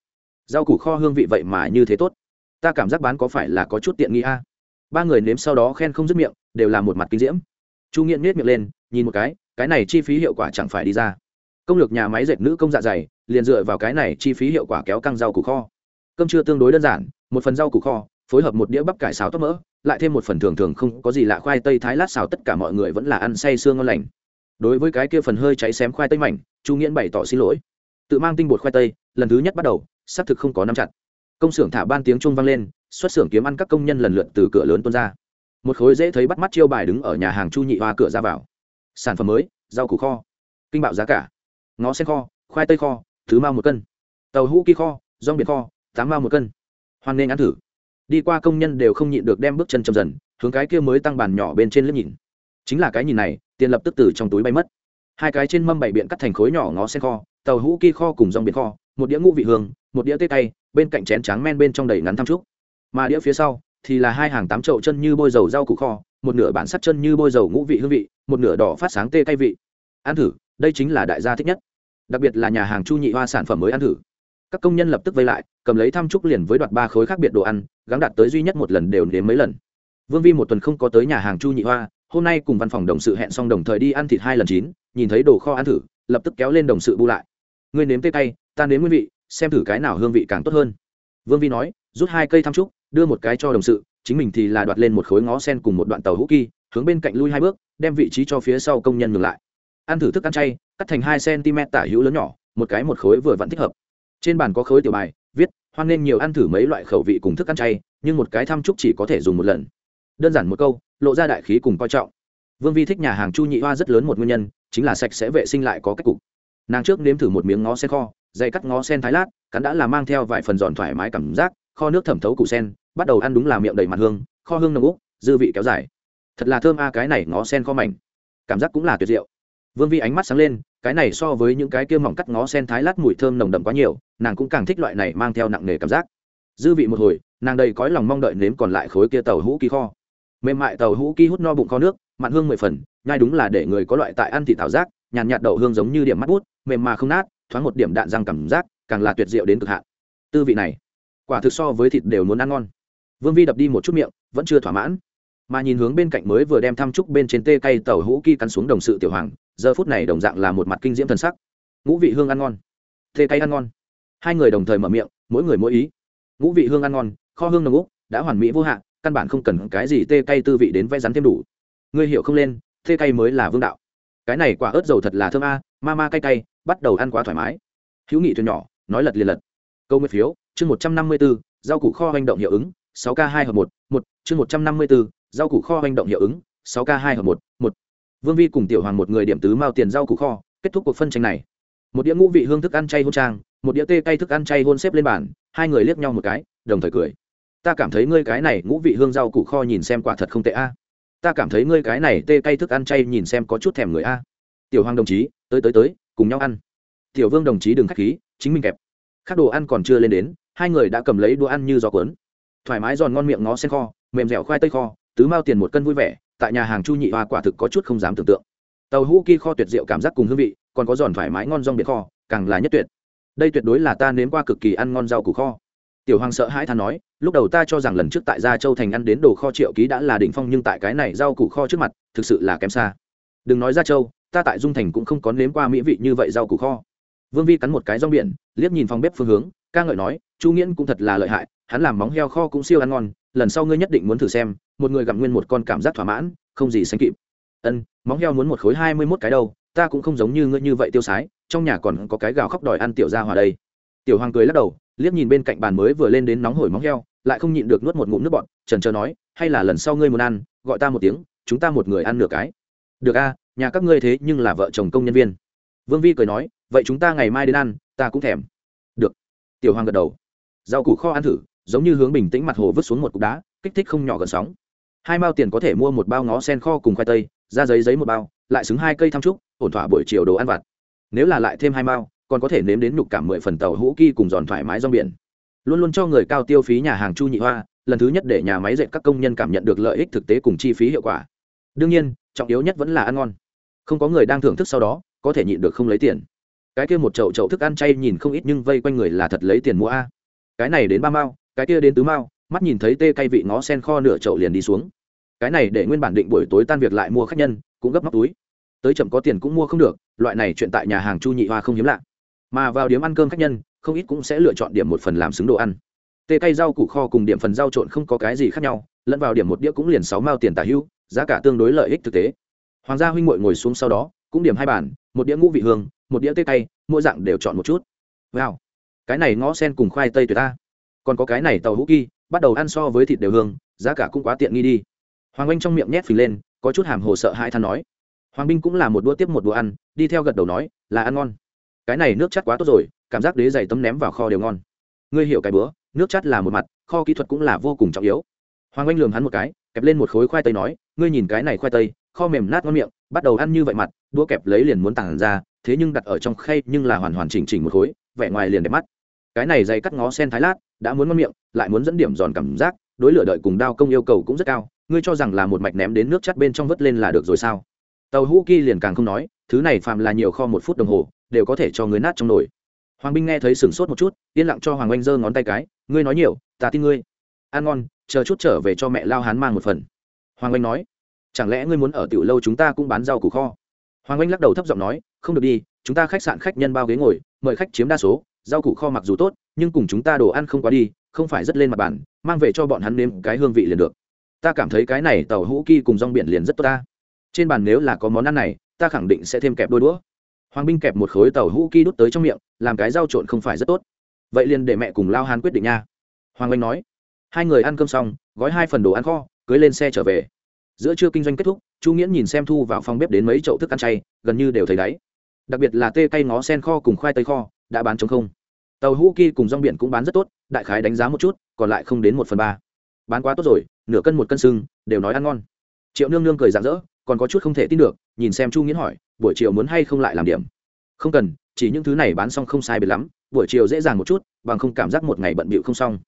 Speaker 1: Rau củ kho hương vị vậy mà như thế tốt. Ta cảm giác bán có phải là có chút tiện nghi a? Ba người nếm sau đó khen không dứt miệng, đều là một mặt kinh diễm. Chu nghiện miết miệng lên, nhìn một cái cái này chi phí hiệu quả chẳng phải đi ra. Công lược nhà máy dệt nữ công dạ dày, liền dựa vào cái này chi phí hiệu quả kéo căng rau củ kho. Cơm chưa tương đối đơn giản, một phần rau củ kho, phối hợp một đĩa bắp cải xào tóc mỡ, lại thêm một phần thường thường không có gì lạ khoai tây thái lát xào tất cả mọi người vẫn là ăn say sương ngon lành. Đối với cái kia phần hơi cháy xém khoai tây mảnh, chu nghiễn bày tỏ xin lỗi. Tự mang tinh bột khoai tây, lần thứ nhất bắt đầu, xác thực không có nắm chặt. Công xưởng thả ban tiếng trung vang lên, xuất xưởng kiếm ăn các công nhân lần lượt từ cửa lớn tuôn ra. Một khối dễ thấy bắt mắt chiêu bài đứng ở nhà hàng chu nhị hoa cửa ra vào sản phẩm mới, rau củ kho, kinh bạo giá cả, ngó sen kho, khoai tây kho, thứ mao một cân, tàu hũ kỳ kho, rong biển kho, tám mao một cân. Hoan nghênh ăn thử. Đi qua công nhân đều không nhịn được đem bước chân chậm dần, hướng cái kia mới tăng bàn nhỏ bên trên lớp nhìn. Chính là cái nhìn này, tiền lập tức từ trong túi bay mất. Hai cái trên mâm bảy biện cắt thành khối nhỏ ngó sen kho, tàu hũ kỳ kho cùng rong biển kho, một đĩa ngũ vị hương, một đĩa tê tay bên cạnh chén tráng men bên trong đầy ngắn thăm trúc mà đĩa phía sau thì là hai hàng tám chậu chân như bôi dầu rau củ kho một nửa bản sắt chân như bôi dầu ngũ vị hương vị, một nửa đỏ phát sáng tê cay vị. Ăn thử, đây chính là đại gia thích nhất. Đặc biệt là nhà hàng chu nhị hoa sản phẩm mới ăn thử. Các công nhân lập tức vây lại, cầm lấy thăm trúc liền với đoạt ba khối khác biệt đồ ăn gắn đạt tới duy nhất một lần đều đến mấy lần. Vương vi một tuần không có tới nhà hàng chu nhị hoa, hôm nay cùng văn phòng đồng sự hẹn xong đồng thời đi ăn thịt hai lần chín, nhìn thấy đồ kho ăn thử, lập tức kéo lên đồng sự bu lại. Ngươi nếm tê tay ta nếm nguyên vị, xem thử cái nào hương vị càng tốt hơn. Vương vi nói, rút hai cây thăm trúc, đưa một cái cho đồng sự chính mình thì là đoạt lên một khối ngó sen cùng một đoạn tàu hũ kỳ hướng bên cạnh lui hai bước, đem vị trí cho phía sau công nhân ngừng lại. Ăn thử thức ăn chay, cắt thành hai cm tả hữu lớn nhỏ, một cái một khối vừa vẫn thích hợp. Trên bàn có khối tiểu bài, viết, hoan nên nhiều ăn thử mấy loại khẩu vị cùng thức ăn chay, nhưng một cái thăm trúc chỉ có thể dùng một lần. Đơn giản một câu, lộ ra đại khí cùng coi trọng. Vương vi thích nhà hàng chu nhị hoa rất lớn một nguyên nhân, chính là sạch sẽ vệ sinh lại có cách cục. Nàng trước nếm thử một miếng ngó sen kho, dày cắt ngó sen thái lát, cắn đã là mang theo vài phần giòn thoải mái cảm giác, kho nước thẩm thấu củ sen bắt đầu ăn đúng là miệng đầy mặt hương, kho hương nồng úc dư vị kéo dài. Thật là thơm a, cái này ngó sen kho mảnh. Cảm giác cũng là tuyệt diệu. Vương vi ánh mắt sáng lên, cái này so với những cái kia mỏng cắt ngó sen thái lát mùi thơm nồng đậm quá nhiều, nàng cũng càng thích loại này mang theo nặng nề cảm giác. Dư vị một hồi, nàng đầy cõi lòng mong đợi nếm còn lại khối kia tàu hũ kỳ kho. Mềm mại tàu hũ kỳ hút no bụng kho nước, mặn hương mười phần, nhai đúng là để người có loại tại ăn thị thảo giác, nhàn nhạt đậu hương giống như điểm mắt bút, mềm mà không nát, thoáng một điểm đạn răng cảm giác, càng là tuyệt diệu đến cực hạn. Tư vị này, quả thực so với thịt đều muốn ăn ngon vương vi đập đi một chút miệng, vẫn chưa thỏa mãn. Mà nhìn hướng bên cạnh mới vừa đem thăm trúc bên trên tê cây tàu hũ kỳ cắn xuống đồng sự tiểu hoàng, giờ phút này đồng dạng là một mặt kinh diễm thần sắc. Ngũ vị hương ăn ngon. Tê cây ăn ngon. Hai người đồng thời mở miệng, mỗi người mỗi ý. Ngũ vị hương ăn ngon, kho hương nồng úc, đã hoàn mỹ vô hạn, căn bản không cần cái gì tê cây tư vị đến vẽ rắn thêm đủ. Ngươi hiểu không lên, tê cây mới là vương đạo. Cái này quả ớt dầu thật là thơm a, ma ma cay cay, bắt đầu ăn quá thoải mái. Hữu nghị thuyền nhỏ, nói lật liền lật. Câu nguyên phiếu, chương một trăm năm mươi bốn rau củ kho hành động hiệu ứng sáu k hai hợp một một, chương một trăm năm mươi bốn rau củ kho hành động hiệu ứng, sáu k hai hợp một một. Vương vi cùng tiểu hoàng một người điểm tứ mao tiền rau củ kho, kết thúc cuộc phân tranh này. Một đĩa ngũ vị hương thức ăn chay hôn trang, một đĩa tê cay thức ăn chay hôn xếp lên bàn, hai người liếc nhau một cái, đồng thời cười. Ta cảm thấy ngươi cái này ngũ vị hương rau củ kho nhìn xem quả thật không tệ a. Ta cảm thấy ngươi cái này tê cay thức ăn chay nhìn xem có chút thèm người a. Tiểu hoàng đồng chí, tới tới tới, cùng nhau ăn. Tiểu vương đồng chí đừng k h á c h khí, chính mình kẹp. Các đồ ăn còn chưa lên đến, hai người đã cầm lấy đũa ăn như gió cuốn thoải mái giòn ngon miệng ngó sen kho, mềm dẻo khoai tây kho, tứ mao tiền một cân vui vẻ, tại nhà hàng chu nhị hoa quả thực có chút không dám tưởng tượng. Tàu hũ kia kho tuyệt diệu cảm giác cùng hương vị, còn có giòn thoải mái ngon rong biệt kho, càng là nhất tuyệt. Đây tuyệt đối là ta nếm qua cực kỳ ăn ngon rau củ kho. Tiểu hoàng sợ hãi than nói, lúc đầu ta cho rằng lần trước tại gia châu thành ăn đến đồ kho triệu ký đã là đỉnh phong nhưng tại cái này rau củ kho trước mặt, thực sự là kém xa. Đừng nói gia châu, ta tại dung thành cũng không có nếm qua mỹ vị như vậy rau củ kho. Vương vi cắn một cái rong biển, liếc nhìn phòng bếp phương hướng ca ngợi nói, chu nghiễn cũng thật là lợi hại, hắn làm móng heo kho cũng siêu ăn ngon, lần sau ngươi nhất định muốn thử xem, một người gặm nguyên một con cảm giác thỏa mãn, không gì sánh kịp. Ân, móng heo muốn một khối hai mươi mốt cái đâu, ta cũng không giống như ngươi như vậy tiêu sái, trong nhà còn có cái gào khóc đòi ăn tiểu ra hòa đây. Tiểu hoàng cười lắc đầu, liếc nhìn bên cạnh bàn mới vừa lên đến nóng hổi móng heo, lại không nhịn được nuốt một ngụm nước bọt, trần trờ nói, hay là lần sau ngươi muốn ăn, gọi ta một tiếng, chúng ta một người ăn nửa cái. Được a, nhà các ngươi thế nhưng là vợ chồng công nhân viên. Vương vi cười nói, vậy chúng ta ngày mai đến ăn, ta cũng thèm tiểu hoàng gật đầu. Rau củ kho ăn thử, giống như hướng bình tĩnh mặt hồ vứt xuống một cục đá, kích thích không nhỏ gần sóng. Hai mao tiền có thể mua một bao ngó sen kho cùng khoai tây, ra giấy giấy một bao, lại xứng hai cây thăm trúc, ổn thỏa buổi chiều đồ ăn vặt. Nếu là lại thêm hai mao, còn có thể nếm đến nhục cảm mười phần tàu hũ kỳ cùng giòn thoải mái rong biển. Luôn luôn cho người cao tiêu phí nhà hàng chu nhị hoa, lần thứ nhất để nhà máy dệt các công nhân cảm nhận được lợi ích thực tế cùng chi phí hiệu quả. Đương nhiên, trọng yếu nhất vẫn là ăn ngon. Không có người đang thưởng thức sau đó, có thể nhịn được không lấy tiền cái kia một chậu chậu thức ăn chay nhìn không ít nhưng vây quanh người là thật lấy tiền mua a. Cái này đến ba mao, cái kia đến tứ mao, mắt nhìn thấy tê cay vị ngó sen kho nửa chậu liền đi xuống. Cái này để nguyên bản định buổi tối tan việc lại mua khách nhân, cũng gấp móc túi. Tới chậm có tiền cũng mua không được, loại này chuyện tại nhà hàng chu nhị hoa không hiếm lạ. Mà vào điểm ăn cơm khách nhân, không ít cũng sẽ lựa chọn điểm một phần làm xứng đồ ăn. Tê cay rau củ kho cùng điểm phần rau trộn không có cái gì khác nhau, lẫn vào điểm một đĩa cũng liền sáu mao tiền tả hưu, giá cả tương đối lợi ích thực tế. Hoàng gia huynh ngồi ngồi xuống sau đó cũng điểm hai bản một đĩa ngũ vị hương một đĩa tê tay, mỗi dạng đều chọn một chút. Wow. Cái này ngó sen cùng khoai tây tuyệt ta. Còn có cái này tàu hũ kỳ bắt đầu ăn so với thịt đều hương giá cả cũng quá tiện nghi đi. Hoàng anh trong miệng nhét phình lên có chút hàm hồ sợ hai than nói. Hoàng binh cũng là một đũa tiếp một đũa ăn đi theo gật đầu nói là ăn ngon. Cái này nước chắt quá tốt rồi cảm giác đế dày tấm ném vào kho đều ngon. Ngươi hiểu cái bữa nước chắt là một mặt kho kỹ thuật cũng là vô cùng trọng yếu. Hoàng anh lường hắn một cái kẹp lên một khối khoai tây nói ngươi nhìn cái này khoai tây kho mềm nát ngon miệng bắt đầu ăn như vậy mặt đũa kẹp lấy liền muốn tàng ra, thế nhưng đặt ở trong khay nhưng là hoàn hoàn chỉnh chỉnh một khối, vẻ ngoài liền đẹp mắt. Cái này dày cắt ngó sen thái lát, đã muốn ngon miệng, lại muốn dẫn điểm giòn cảm giác, đối lửa đợi cùng đao công yêu cầu cũng rất cao, ngươi cho rằng là một mạch ném đến nước chắt bên trong vớt lên là được rồi sao? Tàu hũ kỳ liền càng không nói, thứ này phạm là nhiều kho một phút đồng hồ, đều có thể cho người nát trong nồi. Hoàng binh nghe thấy sửng sốt một chút, yên lặng cho hoàng oanh giơ ngón tay cái, ngươi nói nhiều, ta tin ngươi. Ăn ngon, chờ chút trở về cho mẹ lao hán mang một phần. Hoàng oanh nói, chẳng lẽ ngươi muốn ở tiểu lâu chúng ta cũng bán rau củ kho? Hoàng Anh lắc đầu thấp giọng nói, không được đi, chúng ta khách sạn khách nhân bao ghế ngồi, mời khách chiếm đa số, rau củ kho mặc dù tốt, nhưng cùng chúng ta đồ ăn không quá đi, không phải rất lên mặt bàn, mang về cho bọn hắn nếm cái hương vị liền được. Ta cảm thấy cái này tàu hũ kỳ cùng rong biển liền rất tốt ta. Trên bàn nếu là có món ăn này, ta khẳng định sẽ thêm kẹp đôi đũa. Hoàng binh kẹp một khối tàu hũ kỳ đút tới trong miệng, làm cái rau trộn không phải rất tốt. Vậy liền để mẹ cùng lao hán quyết định nha. Hoàng anh nói. Hai người ăn cơm xong, gói hai phần đồ ăn kho, cưới lên xe trở về giữa trưa kinh doanh kết thúc, chu nghiễn nhìn xem thu vào phòng bếp đến mấy chậu thức ăn chay, gần như đều thấy đáy. Đặc biệt là tê cây ngó sen kho cùng khoai tây kho, đã bán chống không. Tàu hũ kỳ cùng rong biển cũng bán rất tốt, đại khái đánh giá một chút, còn lại không đến một phần ba. Bán quá tốt rồi, nửa cân một cân sưng đều nói ăn ngon. Triệu nương nương cười rạng rỡ, còn có chút không thể tin được, nhìn xem chu nghiễn hỏi, buổi chiều muốn hay không lại làm điểm? Không cần, chỉ những thứ này bán xong không sai biệt lắm, buổi chiều dễ dàng một chút, bằng không cảm giác một ngày bận bịu không xong.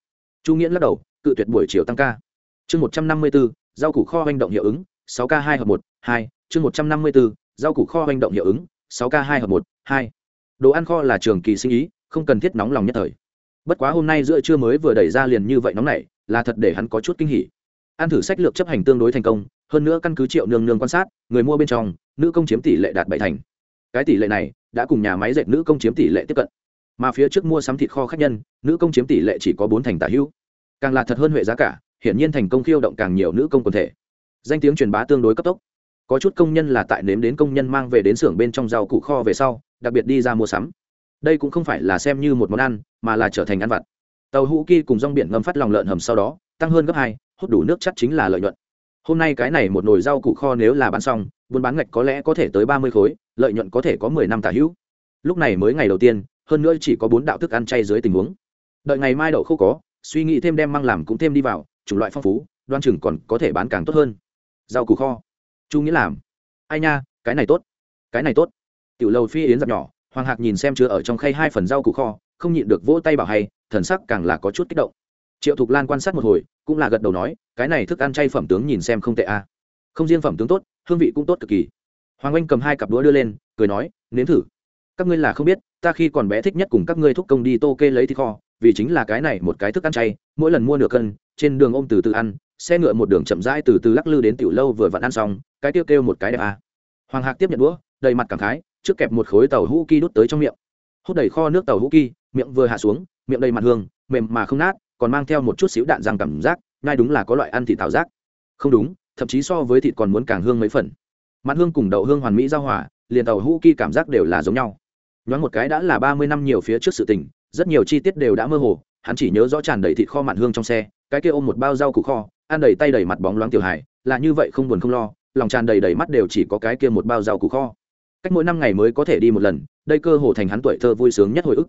Speaker 1: Chu nghiễn lắc đầu, cự tuyệt buổi chiều tăng ca. Chương một trăm năm mươi bốn rau củ kho hành động hiệu ứng 6k hai hợp một hai chương một trăm năm mươi bốn rau củ kho hành động hiệu ứng 6k hai hợp một hai. Đồ ăn kho là trường kỳ sinh ý không cần thiết nóng lòng nhất thời. Bất quá hôm nay giữa trưa mới vừa đẩy ra liền như vậy nóng nảy, là thật để hắn có chút kinh hỉ. Ăn thử sách lược chấp hành tương đối thành công hơn nữa căn cứ triệu nương nương quan sát người mua bên trong nữ công chiếm tỷ lệ đạt bảy thành. Cái tỷ lệ này đã cùng nhà máy dệt nữ công chiếm tỷ lệ tiếp cận. Mà phía trước mua sắm thịt kho khách nhân nữ công chiếm tỷ lệ chỉ có bốn thành tả hữu. Càng là thật hơn huệ giá cả hiển nhiên thành công khiêu động càng nhiều nữ công quần thể. Danh tiếng truyền bá tương đối cấp tốc. Có chút công nhân là tại nếm đến công nhân mang về đến xưởng bên trong rau củ kho về sau, đặc biệt đi ra mua sắm. Đây cũng không phải là xem như một món ăn, mà là trở thành ăn vặt. Tàu hũ kỳ cùng rong biển ngâm phát lòng lợn hầm sau đó, tăng hơn gấp hai, hút đủ nước chắc chính là lợi nhuận. Hôm nay cái này một nồi rau củ kho nếu là bán xong, buôn bán ngạch có lẽ có thể tới ba mươi khối, lợi nhuận có thể có mười năm tả hữu. Lúc này mới ngày đầu tiên, hơn nữa chỉ có bốn đạo thức ăn chay dưới tình huống. Đợi ngày mai đậu không có, suy nghĩ thêm đem mang làm cũng thêm đi vào chủng loại phong phú, đoan chừng còn có thể bán càng tốt hơn. Rau củ kho. Chu nghĩa làm. Ai nha, cái này tốt. Cái này tốt. Tiểu lầu phi yến giặt nhỏ, hoàng hạc nhìn xem chứa ở trong khay hai phần rau củ kho, không nhịn được vỗ tay bảo hay, thần sắc càng là có chút kích động. Triệu thục lan quan sát một hồi, cũng là gật đầu nói, cái này thức ăn chay phẩm tướng nhìn xem không tệ a không riêng phẩm tướng tốt, hương vị cũng tốt cực kỳ. Hoàng anh cầm hai cặp đũa đưa lên, cười nói, nếm thử. Các ngươi là không biết, ta khi còn bé thích nhất cùng các ngươi thúc công đi tô kê lấy thịt kho vì chính là cái này một cái thức ăn chay, mỗi lần mua nửa cân, trên đường ôm từ từ ăn, xe ngựa một đường chậm rãi từ từ lắc lư đến tiểu lâu vừa vặn ăn xong, cái tiêu kêu một cái đẹp à. hoàng hạc tiếp nhận đũa, đầy mặt cảm khái, trước kẹp một khối tàu hũ ki đút tới trong miệng. Hút đầy kho nước tàu hũ ki, miệng vừa hạ xuống, miệng đầy mặt hương, mềm mà không nát, còn mang theo một chút xíu đạn răng cảm giác, ngay đúng là có loại ăn thịt tạo giác. Không đúng, thậm chí so với thịt còn muốn càng hương mấy phần. Mặt hương cùng đậu hương hoàn mỹ giao hòa, liền tàu hũ ki cảm giác đều là giống nhau. Nhoáng một cái đã là ba mươi năm nhiều phía trước sự tình rất nhiều chi tiết đều đã mơ hồ, hắn chỉ nhớ rõ tràn đầy thịt kho mặn hương trong xe, cái kia ôm một bao rau củ kho, ăn đầy tay đầy mặt bóng loáng tiểu hải là như vậy không buồn không lo, lòng tràn đầy đầy mắt đều chỉ có cái kia một bao rau củ kho. Cách mỗi năm ngày mới có thể đi một lần, đây cơ hồ thành hắn tuổi thơ vui sướng nhất hồi ức.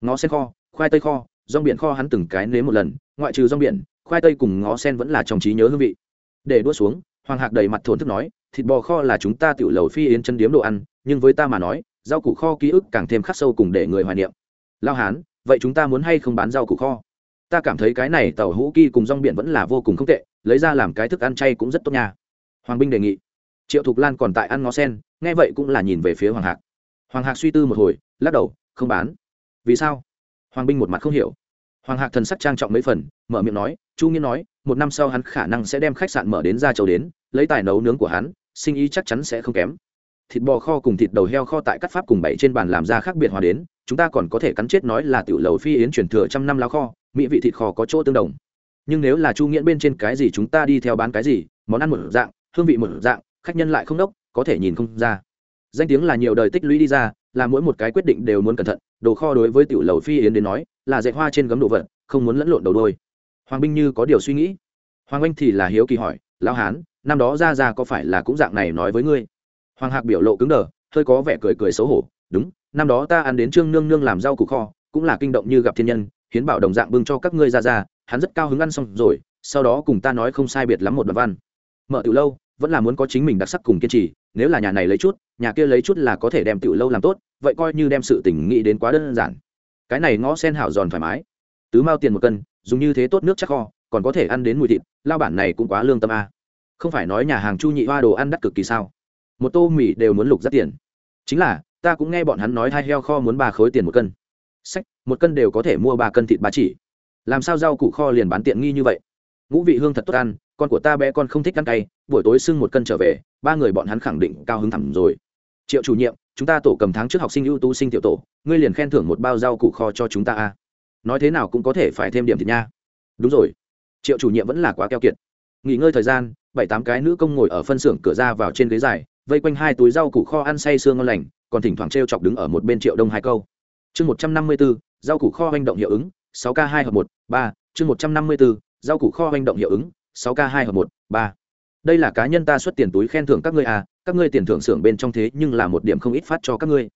Speaker 1: Ngó sen kho, khoai tây kho, rong biển kho hắn từng cái nếm một lần, ngoại trừ rong biển, khoai tây cùng ngó sen vẫn là trong trí nhớ hương vị. Để đua xuống, hoàng hạc đầy mặt thổn thức nói, thịt bò kho là chúng ta tiểu lầu phi yến chân điếm đồ ăn, nhưng với ta mà nói, rau củ kho ký ức càng thêm khắc sâu cùng để người hoài niệm lao hán, vậy chúng ta muốn hay không bán rau củ kho? Ta cảm thấy cái này tàu hũ kỳ cùng rong biển vẫn là vô cùng không tệ, lấy ra làm cái thức ăn chay cũng rất tốt nha. Hoàng binh đề nghị. Triệu thục lan còn tại ăn ngó sen, nghe vậy cũng là nhìn về phía hoàng hạc. Hoàng hạc suy tư một hồi, lắc đầu, không bán. Vì sao? Hoàng binh một mặt không hiểu. Hoàng hạc thần sắc trang trọng mấy phần, mở miệng nói, chu nghiên nói, một năm sau hắn khả năng sẽ đem khách sạn mở đến ra châu đến, lấy tài nấu nướng của hắn, sinh ý chắc chắn sẽ không kém thịt bò kho cùng thịt đầu heo kho tại cắt pháp cùng bảy trên bàn làm ra khác biệt hòa đến, chúng ta còn có thể cắn chết nói là tiểu lầu phi yến truyền thừa trăm năm lao kho, mỹ vị thịt kho có chỗ tương đồng. Nhưng nếu là chu nghiễn bên trên cái gì chúng ta đi theo bán cái gì, món ăn một dạng, hương vị một dạng, khách nhân lại không đốc, có thể nhìn không ra. Danh tiếng là nhiều đời tích lũy đi ra, là mỗi một cái quyết định đều muốn cẩn thận, đồ kho đối với tiểu lầu phi yến đến nói, là dạy hoa trên gấm đồ vật, không muốn lẫn lộn đầu đôi. Hoàng binh như có điều suy nghĩ. Hoàng anh thì là hiếu kỳ hỏi, lão hán, năm đó ra ra có phải là cũng dạng này nói với ngươi? Hoàng hạc biểu lộ cứng đờ, hơi có vẻ cười cười xấu hổ. Đúng, năm đó ta ăn đến trương nương nương làm rau củ kho, cũng là kinh động như gặp thiên nhân, hiến bảo đồng dạng bưng cho các ngươi ra ra, hắn rất cao hứng ăn xong rồi, sau đó cùng ta nói không sai biệt lắm một đoạn văn. Mở từ lâu, vẫn là muốn có chính mình đặc sắc cùng kiên trì, nếu là nhà này lấy chút, nhà kia lấy chút là có thể đem tiểu lâu làm tốt, vậy coi như đem sự tình nghĩ đến quá đơn giản. Cái này ngõ sen hảo giòn thoải mái. Tứ mao tiền một cân, dùng như thế tốt nước chắc kho, còn có thể ăn đến mùi thịt, lao bản này cũng quá lương tâm a. Không phải nói nhà hàng chu nhị hoa đồ ăn đắt cực kỳ sao? Một tô mì đều muốn lục rất tiền. Chính là, ta cũng nghe bọn hắn nói hai heo kho muốn ba khối tiền một cân. Sách, một cân đều có thể mua ba cân thịt ba chỉ. Làm sao rau củ kho liền bán tiện nghi như vậy? Ngũ vị hương thật tốt ăn, con của ta bé con không thích ăn cay, buổi tối sưng một cân trở về, ba người bọn hắn khẳng định cao hứng thẳm rồi. Triệu chủ nhiệm, chúng ta tổ cầm tháng trước học sinh ưu tú sinh tiểu tổ, ngươi liền khen thưởng một bao rau củ kho cho chúng ta a. Nói thế nào cũng có thể phải thêm điểm thịt nha. Đúng rồi. Triệu chủ nhiệm vẫn là quá keo kiệt. Nghỉ ngơi thời gian, bảy tám cái nữ công ngồi ở phân xưởng cửa ra vào trên ghế dài vây quanh hai túi rau củ kho ăn say sương ngon lành, còn thỉnh thoảng t r e o chọc đứng ở một bên triệu đông hai câu. Chương một trăm năm mươi b ố rau củ kho hành động hiệu ứng, sáu k hai hợp một, ba. Chương một trăm năm mươi b ố rau củ kho hành động hiệu ứng, sáu k hai hợp một, ba. Đây là cá nhân ta xuất tiền túi khen thưởng các ngươi à các ngươi tiền thưởng xưởng bên trong thế nhưng là một điểm không ít phát cho các ngươi.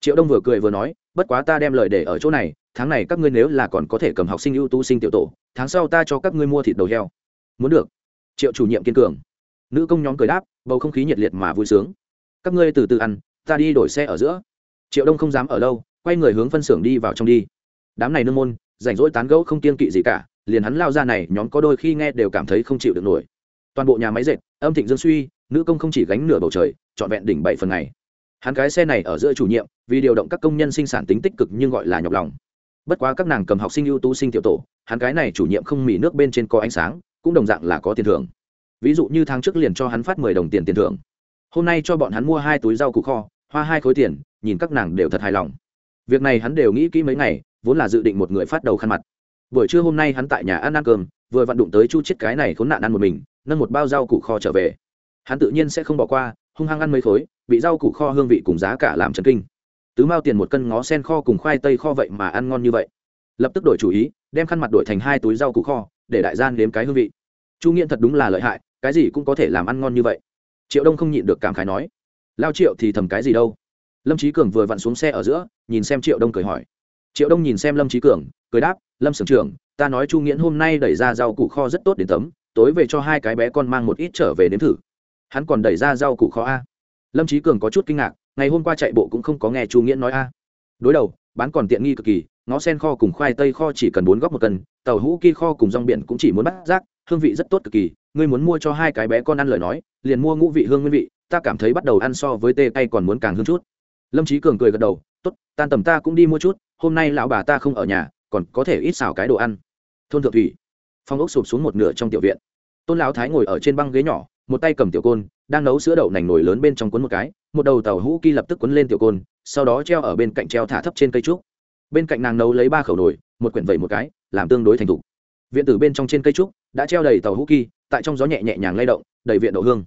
Speaker 1: Triệu đông vừa cười vừa nói, bất quá ta đem lời để ở chỗ này, tháng này các ngươi nếu là còn có thể cầm học sinh ưu tú sinh tiểu tổ, tháng sau ta cho các ngươi mua thịt đầu heo. Muốn được. Triệu chủ nhiệm kiên cường. Nữ công nhóm cười đáp bầu không khí nhiệt liệt mà vui sướng. Các ngươi từ từ ăn, ta đi đổi xe ở giữa. Triệu đông không dám ở lâu, quay người hướng phân xưởng đi vào trong đi. Đám này nương môn, rảnh rỗi tán gẫu không kiên kỵ gì cả, liền hắn lao ra này, nhóm có đôi khi nghe đều cảm thấy không chịu được nổi. Toàn bộ nhà máy dệt, âm thịnh dương suy, nữ công không chỉ gánh nửa bầu trời, trọn vẹn đỉnh bảy phần này. hắn cái xe này ở giữa chủ nhiệm, vì điều động các công nhân sinh sản tính tích cực nhưng gọi là nhọc lòng. Bất quá các nàng cầm học sinh ưu tú sinh tiểu tổ, hắn cái này chủ nhiệm không mỉ nước bên trên có ánh sáng, cũng đồng dạng là có tiền thưởng ví dụ như tháng trước liền cho hắn phát mười đồng tiền tiền thưởng. Hôm nay cho bọn hắn mua hai túi rau củ kho, hoa hai khối tiền, nhìn các nàng đều thật hài lòng. Việc này hắn đều nghĩ kỹ mấy ngày, vốn là dự định một người phát đầu khăn mặt. Buổi trưa hôm nay hắn tại nhà ăn ăn cơm, vừa vặn đụng tới chu chết cái này khốn nạn ăn một mình, nâng một bao rau củ kho trở về. Hắn tự nhiên sẽ không bỏ qua, hung hăng ăn mấy khối, bị rau củ kho hương vị cùng giá cả làm chấn kinh. Tứ mao tiền một cân ngó sen kho cùng khoai tây kho vậy mà ăn ngon như vậy. Lập tức đổi chủ ý, đem khăn mặt đổi thành hai túi rau củ kho, để đại gian đếm cái hương vị chu nghiện thật đúng là lợi hại, cái gì cũng có thể làm ăn ngon như vậy. Triệu đông không nhịn được cảm khái nói, lao triệu thì thầm cái gì đâu? Lâm trí cường vừa vặn xuống xe ở giữa, nhìn xem triệu đông cười hỏi. Triệu đông nhìn xem lâm trí cường, cười đáp, lâm sưởng trưởng, ta nói chu nghiễn hôm nay đẩy ra rau củ kho rất tốt đến tấm, tối về cho hai cái bé con mang một ít trở về nếm thử. Hắn còn đẩy ra rau củ kho a. Lâm trí cường có chút kinh ngạc, ngày hôm qua chạy bộ cũng không có nghe chu nghiễn nói a. Đối đầu, bán còn tiện nghi cực kỳ ngó sen kho cùng khoai tây kho chỉ cần bốn góc một cân, tàu hũ kia kho cùng rong biển cũng chỉ muốn bắt rác, hương vị rất tốt cực kỳ. Ngươi muốn mua cho hai cái bé con ăn lời nói, liền mua ngũ vị hương nguyên vị, ta cảm thấy bắt đầu ăn so với tê tay còn muốn càng hương chút. Lâm trí cường cười gật đầu t ố t tan tầm ta cũng đi mua chút, hôm nay lão bà ta không ở nhà, còn có thể ít xào cái đồ ăn. Thôn thượng thủy, phong ốc sụp xuống một nửa trong tiểu viện. Tôn lão thái ngồi ở trên băng ghế nhỏ, một tay cầm tiểu côn, đang nấu sữa đậu nành nổi lớn bên trong cuốn một cái, một đầu tàu hũ kia lập tức cuốn lên tiểu côn, sau đó treo ở bên cạnh treo thả thấp trên cây trúc bên cạnh nàng nấu lấy ba khẩu nồi, một quyển vẩy một cái, làm tương đối thành thục. Viện tử bên trong trên cây trúc đã treo đầy tàu hũ kỳ, tại trong gió nhẹ nhẹ nhàng lay động, đầy viện đậu hương.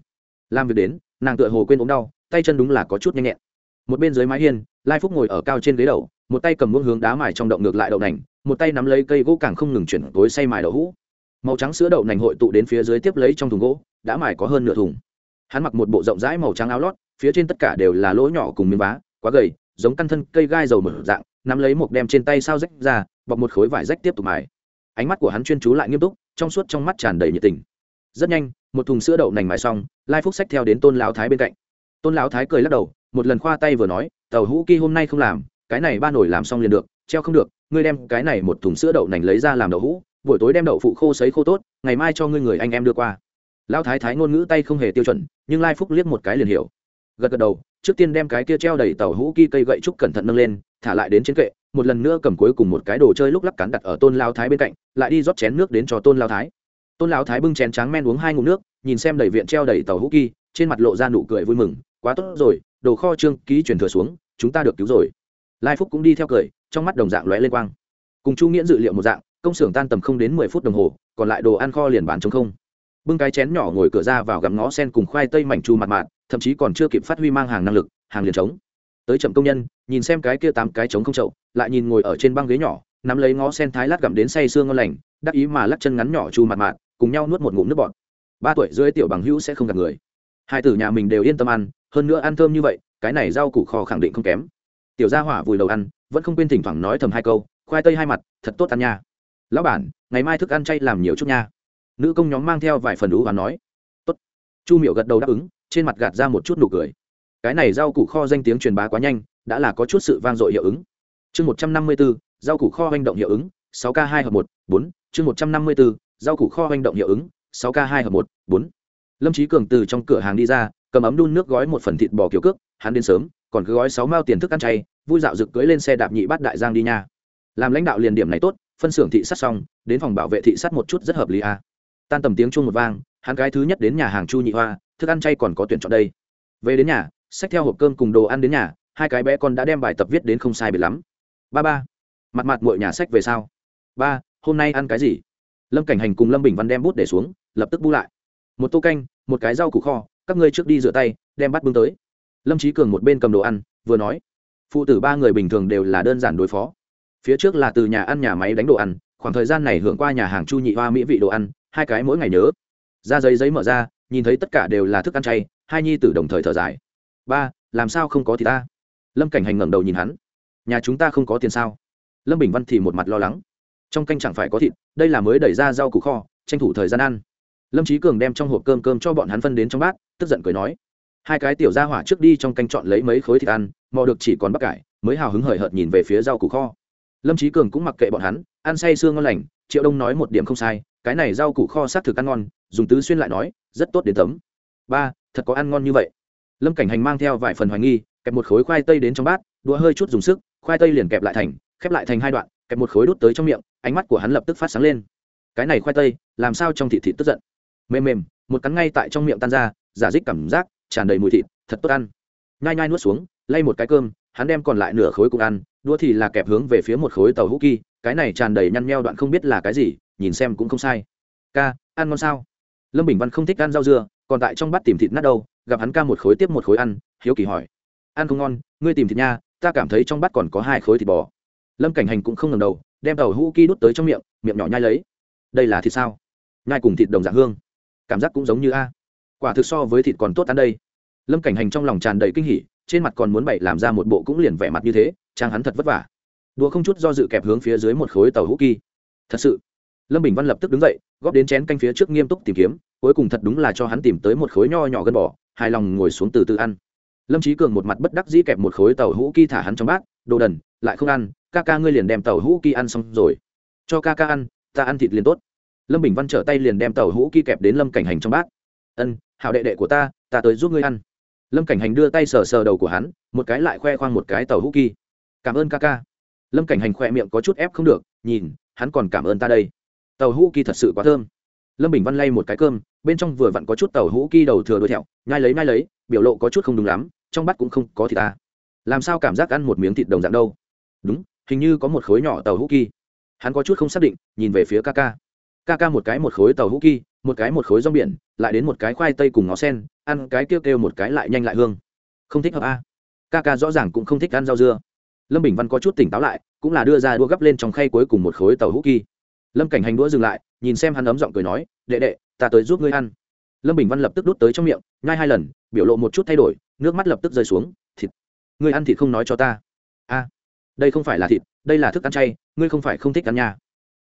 Speaker 1: Làm việc đến, nàng tựa hồ quên ốm đau, tay chân đúng là có chút nhanh nhẹn. Một bên dưới mái hiên, lai phúc ngồi ở cao trên ghế đầu, một tay cầm muỗng hướng đá mài trong động ngược lại đậu nành, một tay nắm lấy cây gỗ càng không ngừng chuyển tối say mài đậu hũ. Màu trắng sữa đậu nành hội tụ đến phía dưới tiếp lấy trong thùng gỗ, đã mài có hơn nửa thùng. Hắn mặc một bộ rộng rãi màu trắng áo lót, phía trên tất cả đều là lỗ nhỏ cùng miếng vá, quá gầy, giống căn thân cây gai dầu mở dạng nắm lấy một đem trên tay sao rách ra, bọc một khối vải rách tiếp tục mài. Ánh mắt của hắn chuyên chú lại nghiêm túc, trong suốt trong mắt tràn đầy nhiệt tình. Rất nhanh, một thùng sữa đậu nành mài xong, lai phúc sách theo đến tôn lão thái bên cạnh. Tôn lão thái cười lắc đầu, một lần khoa tay vừa nói, tàu hũ kỳ hôm nay không làm, cái này ba nổi làm xong liền được, treo không được, ngươi đem cái này một thùng sữa đậu nành lấy ra làm đậu hũ, buổi tối đem đậu phụ khô sấy khô tốt, ngày mai cho ngươi người anh em đưa qua. Lão thái thái ngôn ngữ tay không hề tiêu chuẩn, nhưng lai phúc liếc một cái liền hiểu. Gật gật đầu, trước tiên đem cái kia treo đầy tàu hũ kỳ cây gậy trúc cẩn thận nâng lên thả lại đến trên kệ, một lần nữa cầm cuối cùng một cái đồ chơi lúc lắc cắn đặt ở tôn lao thái bên cạnh, lại đi rót chén nước đến cho tôn lao thái. Tôn lão thái bưng chén tráng men uống hai ngụm nước, nhìn xem đầy viện treo đầy tàu hũ kỳ, trên mặt lộ ra nụ cười vui mừng, quá tốt rồi, đồ kho trương, ký truyền thừa xuống, chúng ta được cứu rồi. Lai phúc cũng đi theo cười, trong mắt đồng dạng lóe lên quang. Cùng chu nghĩa dự liệu một dạng, công xưởng tan tầm không đến mười phút đồng hồ, còn lại đồ ăn kho liền bán chống không. Bưng cái chén nhỏ ngồi cửa ra vào gặm ngó sen cùng khoai tây mảnh chu mặt mạt, thậm chí còn chưa kịp phát huy mang hàng năng lực, hàng liền trống tới chậm công nhân, nhìn xem cái kia tám cái trống không chậu, lại nhìn ngồi ở trên băng ghế nhỏ, nắm lấy ngó sen thái lát gặm đến say sương ngon lành, đắc ý mà lắc chân ngắn nhỏ chu mặt mạt cùng nhau nuốt một ngụm nước bọt. Ba tuổi dưới tiểu bằng hữu sẽ không gặp người. Hai tử nhà mình đều yên tâm ăn, hơn nữa ăn thơm như vậy, cái này rau củ kho khẳng định không kém. Tiểu gia hỏa vùi đầu ăn, vẫn không quên thỉnh thoảng nói thầm hai câu, khoai tây hai mặt, thật tốt ăn nha. Lão bản, ngày mai thức ăn chay làm nhiều chút nha. Nữ công nhóm mang theo vài phần đũ và nói. Tốt. Chu miệu gật đầu đáp ứng, trên mặt gạt ra một chút nụ cười cái này rau củ kho danh tiếng truyền bá quá nhanh, đã là có chút sự vang dội hiệu ứng. Chương một trăm năm mươi bốn rau củ kho hành động hiệu ứng, sáu k hai hợp một, bốn. Chương một trăm năm mươi bốn rau củ kho hành động hiệu ứng, sáu k hai hợp một, bốn. Lâm trí cường từ trong cửa hàng đi ra, cầm ấm đun nước gói một phần thịt bò kiểu cước, hắn đến sớm, còn cứ gói sáu mao tiền thức ăn chay, vui dạo rực cưỡi lên xe đạp nhị bắt đại giang đi nha. Làm lãnh đạo liền điểm này tốt, phân xưởng thị sát xong, đến phòng bảo vệ thị sát một chút rất hợp lý à. tan tầm tiếng chuông một vang, hắn cái thứ nhất đến nhà hàng chu nhị hoa, thức ăn chay còn có tuyển chọn đây. Về đến nhà xách theo hộp cơm cùng đồ ăn đến nhà, hai cái bé con đã đem bài tập viết đến không sai biệt lắm. Ba ba, mặt mặt mọi nhà sách về sao? Ba, hôm nay ăn cái gì? Lâm cảnh hành cùng lâm bình văn đem bút để xuống, lập tức bu lại. Một tô canh, một cái rau củ kho, các ngươi trước đi rửa tay, đem bắt bưng tới. Lâm trí cường một bên cầm đồ ăn, vừa nói. Phụ tử ba người bình thường đều là đơn giản đối phó. Phía trước là từ nhà ăn nhà máy đánh đồ ăn, khoảng thời gian này hưởng qua nhà hàng chu nhị hoa mỹ vị đồ ăn, hai cái mỗi ngày nhớ. Ra giấy giấy mở ra, nhìn thấy tất cả đều là thức ăn chay, hai nhi tử đồng thời thở dài ba, làm sao không có thì ta? Lâm cảnh hành ngẩng đầu nhìn hắn. Nhà chúng ta không có tiền sao? Lâm bình văn thì một mặt lo lắng. Trong canh chẳng phải có thịt, đây là mới đẩy ra rau củ kho, tranh thủ thời gian ăn. Lâm trí cường đem trong hộp cơm cơm cho bọn hắn phân đến trong bát, tức giận cười nói. Hai cái tiểu ra hỏa trước đi trong canh chọn lấy mấy khối thịt ăn, mò được chỉ còn bắp cải, mới hào hứng hời hợt nhìn về phía rau củ kho. Lâm trí cường cũng mặc kệ bọn hắn, ăn say sương ngon lành, triệu đông nói một điểm không sai, cái này rau củ kho s á c thực ăn ngon, dùng tứ xuyên lại nói, rất tốt đến tấm. Ba, thật có ăn ngon như vậy lâm cảnh hành mang theo vài phần hoài nghi, kẹp một khối khoai tây đến trong bát, đũa hơi chút dùng sức, khoai tây liền kẹp lại thành, khép lại thành hai đoạn, kẹp một khối đút tới trong miệng, ánh mắt của hắn lập tức phát sáng lên. Cái này khoai tây, làm sao trong thị thịt tức giận? Mềm mềm, một cắn ngay tại trong miệng tan ra, giả dích cảm giác, tràn đầy mùi thịt, thật tốt ăn. Nhai nhai nuốt xuống, lay một cái cơm, hắn đem còn lại nửa khối cũng ăn, đũa thì là kẹp hướng về phía một khối tàu hũ kỳ cái này tràn đầy nhăn nheo đoạn không biết là cái gì, nhìn xem cũng không sai. Ca, ăn ngon sao? Lâm bình văn không thích ăn rau dưa, còn tại trong bát tìm thịt nát đâu gặp hắn ca một khối tiếp một khối ăn, hiếu kỳ hỏi. Ăn không ngon, ngươi tìm thịt nha, ta cảm thấy trong bát còn có hai khối thịt bò. Lâm cảnh hành cũng không ngần đầu, đem tàu hũ ki đút tới trong miệng miệng nhỏ nhai lấy. Đây là thịt sao? Nhai cùng thịt đồng dạng hương. Cảm giác cũng giống như a. Quả thực so với thịt còn tốt ăn đây. Lâm cảnh hành trong lòng tràn đầy kinh hỉ, trên mặt còn muốn bậy làm ra một bộ cũng liền vẻ mặt như thế, trang hắn thật vất vả. Đùa không chút do dự kẹp hướng phía dưới một khối tàu hũ kỳ thật sự. Lâm bình văn lập tức đứng dậy, góp đến chén canh phía trước nghiêm túc tìm kiếm, cuối cùng thật đúng là cho hắn tìm tới một khối nho nhỏ gân bò hài lòng ngồi xuống từ từ ăn. Lâm trí cường một mặt bất đắc dĩ kẹp một khối tàu hũ ki thả hắn trong bát, đồ đần, lại không ăn, ca ca ngươi liền đem tàu hũ ki ăn xong rồi. Cho ca ca ăn, ta ăn thịt liền tốt. Lâm bình văn trở tay liền đem tàu hũ ki kẹp đến lâm cảnh hành trong bát. Ân, hảo đệ đệ của ta ta tới giúp ngươi ăn. Lâm cảnh hành đưa tay sờ sờ đầu của hắn, một cái lại khoe khoang một cái tàu hũ ki cảm ơn ca ca. Lâm cảnh hành khoe miệng có chút ép không được, nhìn, hắn còn cảm ơn ta đây. Tàu hũ kỳ thật sự quá thơm lâm bình văn lay một cái cơm, bên trong vừa vặn có chút tàu hũ kỳ đầu thừa đuôi thẹo, nhai lấy nhai lấy, biểu lộ có chút không đúng lắm, trong bát cũng không có thịt ta. Làm sao cảm giác ăn một miếng thịt đồng dạng đâu? Đúng, hình như có một khối nhỏ tàu hũ kỳ hắn có chút không xác định, nhìn về phía ca ca. Ca ca một cái một khối tàu hũ kỳ một cái một khối rong biển, lại đến một cái khoai tây cùng ngó sen, ăn cái kêu kêu một cái lại nhanh lại hương. Không thích hợp a. Ca ca rõ ràng cũng không thích ăn rau dưa. Lâm bình văn có chút tỉnh táo lại, cũng là đưa ra đua gấp lên trong khay cuối cùng một khối tàu hũ kỳ lâm cảnh hành đũa dừng lại, nhìn xem hắn ấm giọng cười nói, đệ đệ, ta tới giúp ngươi ăn. Lâm bình văn lập tức đút tới trong miệng, nhai hai lần, biểu lộ một chút thay đổi, nước mắt lập tức rơi xuống, thịt, ngươi ăn thịt không nói cho ta. A, đây không phải là thịt, đây là thức ăn chay, ngươi không phải không thích ăn nha.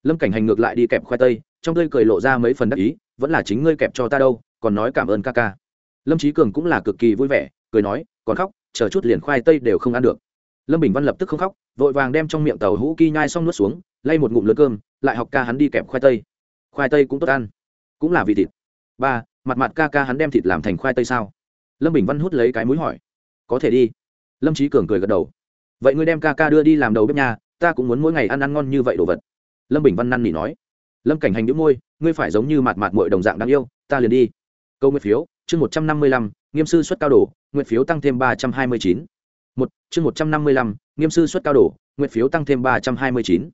Speaker 1: Lâm cảnh hành ngược lại đi kẹp khoai tây, trong tươi cười lộ ra mấy phần đắc ý, vẫn là chính ngươi kẹp cho ta đâu, còn nói cảm ơn ca ca. Lâm trí cường cũng là cực kỳ vui vẻ, cười nói, còn khóc, chờ chút liền khoai tây đều không ăn được. Lâm bình văn lập tức không khóc, vội vàng đem trong miệng tàu hũ ki nhai xong nuốt xuống, lay một ngụm lớn cơm lại học ca hắn đi kẹp khoai tây. Khoai tây cũng tốt ăn. Cũng là vị thịt. Ba, mặt mặt ca ca hắn đem thịt làm thành khoai tây sao? Lâm bình văn hút lấy cái mũi hỏi. Có thể đi. Lâm trí cường cười gật đầu. Vậy ngươi đem ca ca đưa đi làm đầu bếp nhà, ta cũng muốn mỗi ngày ăn ăn ngon như vậy đồ vật. Lâm bình văn năn nỉ nói. Lâm cảnh hành đĩu môi, ngươi phải giống như mặt mặt mội đồng dạng đáng yêu, ta liền đi. Câu nguyện phiếu, chương một trăm năm mươi lăm, nghiêm sư xuất cao đồ nguyện phiếu tăng thêm ba trăm hai mươi chín. Một, chương một trăm năm mươi lăm, nghiêm sư xuất cao đồ nguyện phiếu tăng thêm ba trăm hai mươi chín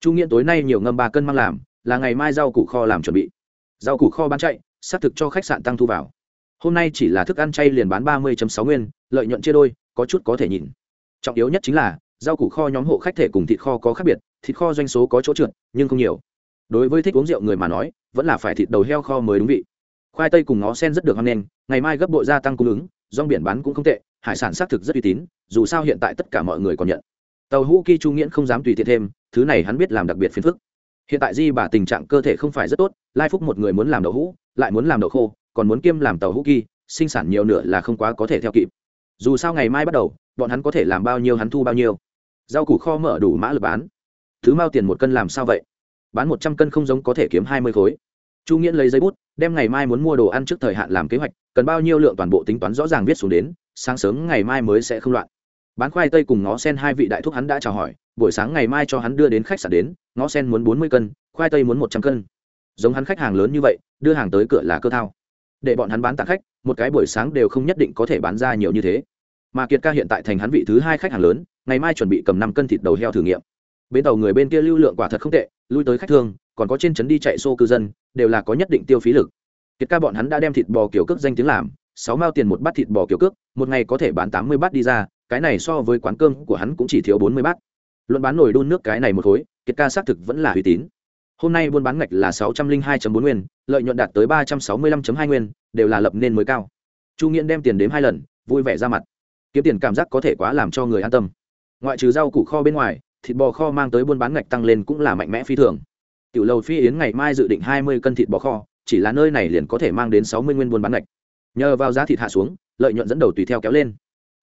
Speaker 1: chu nghiện tối nay nhiều ngâm ba cân mang làm, là ngày mai rau củ kho làm chuẩn bị. Rau củ kho bán chạy, xác thực cho khách sạn tăng thu vào. Hôm nay chỉ là thức ăn chay liền bán ba mươi sáu nguyên, lợi nhuận chia đôi, có chút có thể nhìn. Trọng yếu nhất chính là, rau củ kho nhóm hộ khách thể cùng thịt kho có khác biệt, thịt kho doanh số có chỗ trượt, nhưng không nhiều. Đối với thích uống rượu người mà nói, vẫn là phải thịt đầu heo kho mới đúng vị. Khoai tây cùng ngó sen rất được hăng lên ngày mai gấp bội gia tăng cung ứng, rong biển bán cũng không tệ, hải sản xác thực rất uy tín, dù sao hiện tại tất cả mọi người còn nhận tàu hũ Kỳ chu nghiễn không dám tùy tiện thêm thứ này hắn biết làm đặc biệt phiền phức. Hiện tại di bà tình trạng cơ thể không phải rất tốt lai phúc một người muốn làm đậu hũ lại muốn làm đậu khô còn muốn kiêm làm tàu hũ kỳ, sinh sản nhiều nữa là không quá có thể theo kịp. Dù sao ngày mai bắt đầu bọn hắn có thể làm bao nhiêu hắn thu bao nhiêu. Rau củ kho mở đủ mã lực bán. Thứ mao tiền một cân làm sao vậy? Bán một trăm cân không giống có thể kiếm hai mươi khối. Chu nghiễn lấy giấy bút đem ngày mai muốn mua đồ ăn trước thời hạn làm kế hoạch cần bao nhiêu lượng toàn bộ tính toán rõ ràng viết xuống đến sáng sớm ngày mai mới sẽ không loạn bán khoai tây cùng ngó sen hai vị đại thúc hắn đã chào hỏi, buổi sáng ngày mai cho hắn đưa đến khách sạn đến, ngó sen muốn bốn mươi cân, khoai tây muốn một trăm cân. Giống hắn khách hàng lớn như vậy, đưa hàng tới cửa là cơ thao. Để bọn hắn bán tặng khách, một cái buổi sáng đều không nhất định có thể bán ra nhiều như thế. Mà kiệt ca hiện tại thành hắn vị thứ hai khách hàng lớn, ngày mai chuẩn bị cầm năm cân thịt đầu heo thử nghiệm. Bến tàu người bên kia lưu lượng quả thật không tệ, lui tới khách thương, còn có trên trấn đi chạy xô cư dân, đều là có nhất định tiêu phí lực. Kiệt ca bọn hắn đã đem thịt bò kiểu cước danh tiếng làm, sáu mao tiền một bát thịt bò kiểu cước, một ngày có thể bán tám mươi bát đi ra cái này so với quán cơm của hắn cũng chỉ thiếu bốn mươi bát. Luận bán nồi đun nước cái này một khối, kiệt ca xác thực vẫn là uy tín. Hôm nay buôn bán ngạch là sáu trăm linh hai bốn nguyên, lợi nhuận đạt tới ba trăm sáu mươi lăm hai nguyên, đều là lập nên mới cao. Chu nghiễn đem tiền đếm hai lần, vui vẻ ra mặt. Kiếm tiền cảm giác có thể quá làm cho người an tâm. Ngoại trừ rau củ kho bên ngoài, thịt bò kho mang tới buôn bán ngạch tăng lên cũng là mạnh mẽ phi thường. Tiểu lầu phi yến ngày mai dự định hai mươi cân thịt bò kho, chỉ là nơi này liền có thể mang đến sáu mươi nguyên buôn bán ngạch. Nhờ vào giá thịt hạ xuống, lợi nhuận dẫn đầu tùy theo kéo lên.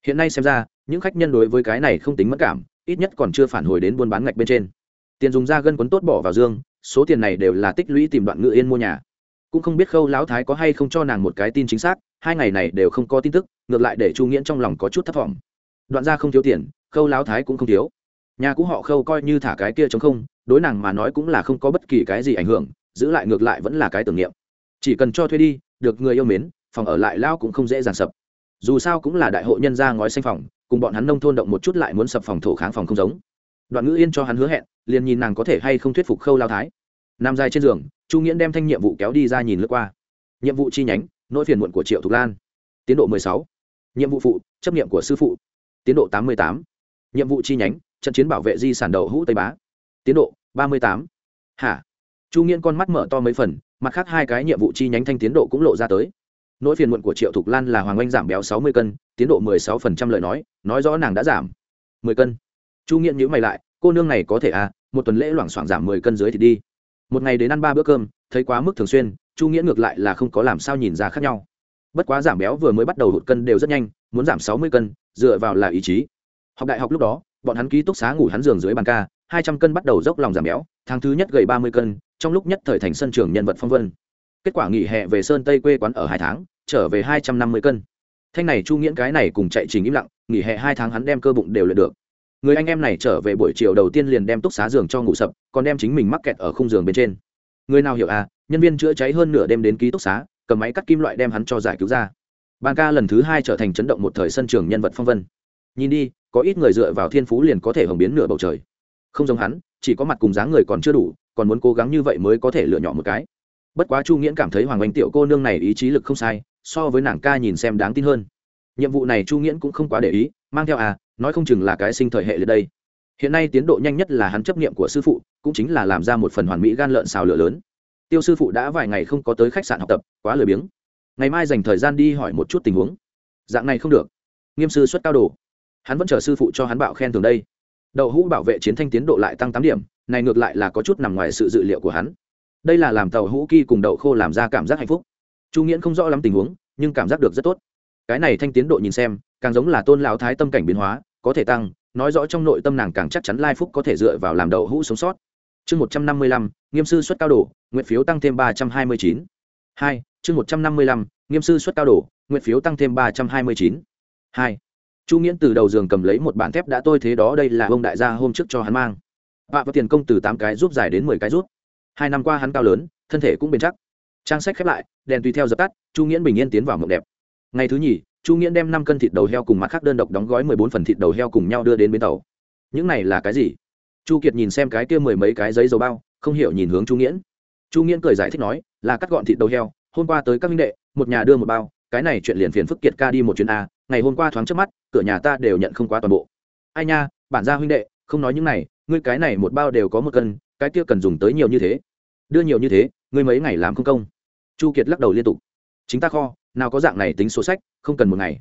Speaker 1: Hiện nay xem ra những khách nhân đối với cái này không tính mất cảm, ít nhất còn chưa phản hồi đến buôn bán ngạch bên trên. Tiền dùng ra gân quấn tốt bỏ vào dương, số tiền này đều là tích lũy tìm đoạn ngự yên mua nhà. Cũng không biết khâu lão thái có hay không cho nàng một cái tin chính xác, hai ngày này đều không có tin tức, ngược lại để chu nghiễn trong lòng có chút thất vọng. Đoạn ra không thiếu tiền, khâu lão thái cũng không thiếu. Nhà cũ họ khâu coi như thả cái kia chống không, đối nàng mà nói cũng là không có bất kỳ cái gì ảnh hưởng, giữ lại ngược lại vẫn là cái tưởng niệm. Chỉ cần cho thuê đi, được người yêu mến, phòng ở lại lao cũng không dễ dàng sập. Dù sao cũng là đại hội nhân ra ngói xanh phòng cùng bọn hắn nông thôn động một chút lại muốn sập phòng thổ kháng phòng không giống. Đoạn ngữ yên cho hắn hứa hẹn, liền nhìn nàng có thể hay không thuyết phục khâu lao thái. Nằm dài trên giường, chu nghiễn đem thanh nhiệm vụ kéo đi ra nhìn lướt qua. Nhiệm vụ chi nhánh, nỗi phiền muộn của triệu thục lan. Tiến độ 16. nhiệm vụ phụ, chấp nhiệm của sư phụ. Tiến độ 88. nhiệm vụ chi nhánh, trận chiến bảo vệ di sản đầu hũ tây bá. Tiến độ 38. hả? Chu nghiễn con mắt mở to mấy phần, mặt khác hai cái nhiệm vụ chi nhánh thanh tiến độ cũng lộ ra tới nỗi phiền muộn của triệu thục lan là hoàng anh giảm béo 60 cân, tiến độ 16% lời nói nói rõ nàng đã giảm 10 cân. Chu nghiện nhữ mày lại, cô nương này có thể à một tuần lễ loảng xoảng giảm 10 cân dưới thì đi. Một ngày đến ăn ba bữa cơm, thấy quá mức thường xuyên, chu nghĩa ngược lại là không có làm sao nhìn ra khác nhau. Bất quá giảm béo vừa mới bắt đầu hụt cân đều rất nhanh, muốn giảm sáu mươi cân, dựa vào là ý chí. Học đại học lúc đó, bọn hắn ký túc xá ngủ hắn giường dưới bàn ca, hai trăm cân bắt đầu dốc lòng giảm béo, tháng thứ nhất gầy ba mươi cân, trong lúc nhất thời thành sân trường nhân vật phong vân. Kết quả nghỉ hè về sơn tây quê quán ở hai tháng trở về hai trăm năm mươi cân. Thanh này chu nghiễn cái này cùng chạy trình im lặng, nghỉ hè hai tháng hắn đem cơ bụng đều luyện được. Người anh em này trở về buổi chiều đầu tiên liền đem túc xá giường cho ngủ sập, còn đem chính mình mắc kẹt ở khung giường bên trên. Người nào hiểu à nhân viên chữa cháy hơn nửa đêm đến ký túc xá, cầm máy cắt kim loại đem hắn cho giải cứu ra. Bàn ca lần thứ hai trở thành chấn động một thời sân trường nhân vật phong vân. Nhìn đi, có ít người dựa vào thiên phú liền có thể hồng biến nửa bầu trời. Không giống hắn, chỉ có mặt cùng dáng người còn chưa đủ, còn muốn cố gắng như vậy mới có thể lựa nhỏ một cái. Bất quá chu nghiễn cảm thấy hoàng Anh tiểu cô nương này ý chí lực không sai so với nàng ca nhìn xem đáng tin hơn. Nhiệm vụ này chu nghiễn cũng không quá để ý, mang theo à nói không chừng là cái sinh thời hệ liệt đây. Hiện nay tiến độ nhanh nhất là hắn chấp nghiệm của sư phụ, cũng chính là làm ra một phần hoàn mỹ gan lợn xào lửa lớn. Tiêu sư phụ đã vài ngày không có tới khách sạn học tập, quá lười biếng. Ngày mai dành thời gian đi hỏi một chút tình huống. Dạng này không được. Nghiêm sư xuất cao đồ. Hắn vẫn chờ sư phụ cho hắn bạo khen thường đây. Đậu hũ bảo vệ chiến thanh tiến độ lại tăng tám điểm, này ngược lại là có chút nằm ngoài sự dự liệu của hắn. Đây là làm tàu hũ kỳ cùng đậu khô làm ra cảm giác hạnh phúc chu nghiễn không rõ lắm tình huống, nhưng cảm giác được rất tốt. Cái này thanh tiến độ nhìn xem, càng giống là tôn lão thái tâm cảnh biến hóa, có thể tăng, nói rõ trong nội tâm nàng càng chắc chắn lai phúc có thể dựa vào làm đậu hũ sống sót. Chương một trăm năm mươi lăm, nghiêm sư xuất cao đồ, nguyện phiếu tăng thêm ba trăm hai mươi chín. Hai, chương một trăm năm mươi lăm, nghiêm sư xuất cao đồ, nguyện phiếu tăng thêm ba trăm hai mươi chín. Hai, chu nghiễn từ đầu giường cầm lấy một bản thép đã tôi thế đó, đây là ông đại gia hôm trước cho hắn mang. Vạ và tiền công từ tám cái rút dài đến mười cái rút hai năm qua hắn cao lớn, thân thể cũng bền chắc trang sách khép lại, đèn tùy theo dập tắt, chu nghiễn bình yên tiến vào mộng đẹp. Ngày thứ nhì, chu nghiễn đem năm cân thịt đầu heo cùng mặt khác đơn độc đóng gói mười bốn phần thịt đầu heo cùng nhau đưa đến bến tàu. Những này là cái gì? Chu kiệt nhìn xem cái kia mười mấy cái giấy dầu bao, không hiểu nhìn hướng chu nghiễn. Chu nghiễn cười giải thích nói, là cắt gọn thịt đầu heo, hôm qua tới các minh đệ, một nhà đưa một bao, cái này chuyện liền phiền phức kiệt ca đi một chuyến a, ngày hôm qua thoáng trước mắt, cửa nhà ta đều nhận không quá toàn bộ. Ai nha, bản gia huynh đệ, không nói những này, ngươi cái này một bao đều có một cân, cái kia cần dùng tới nhiều như thế đưa nhiều như thế, ngươi mấy ngày làm không công. Chu kiệt lắc đầu liên tục. Chính ta kho, nào có dạng này tính số sách, không cần một ngày.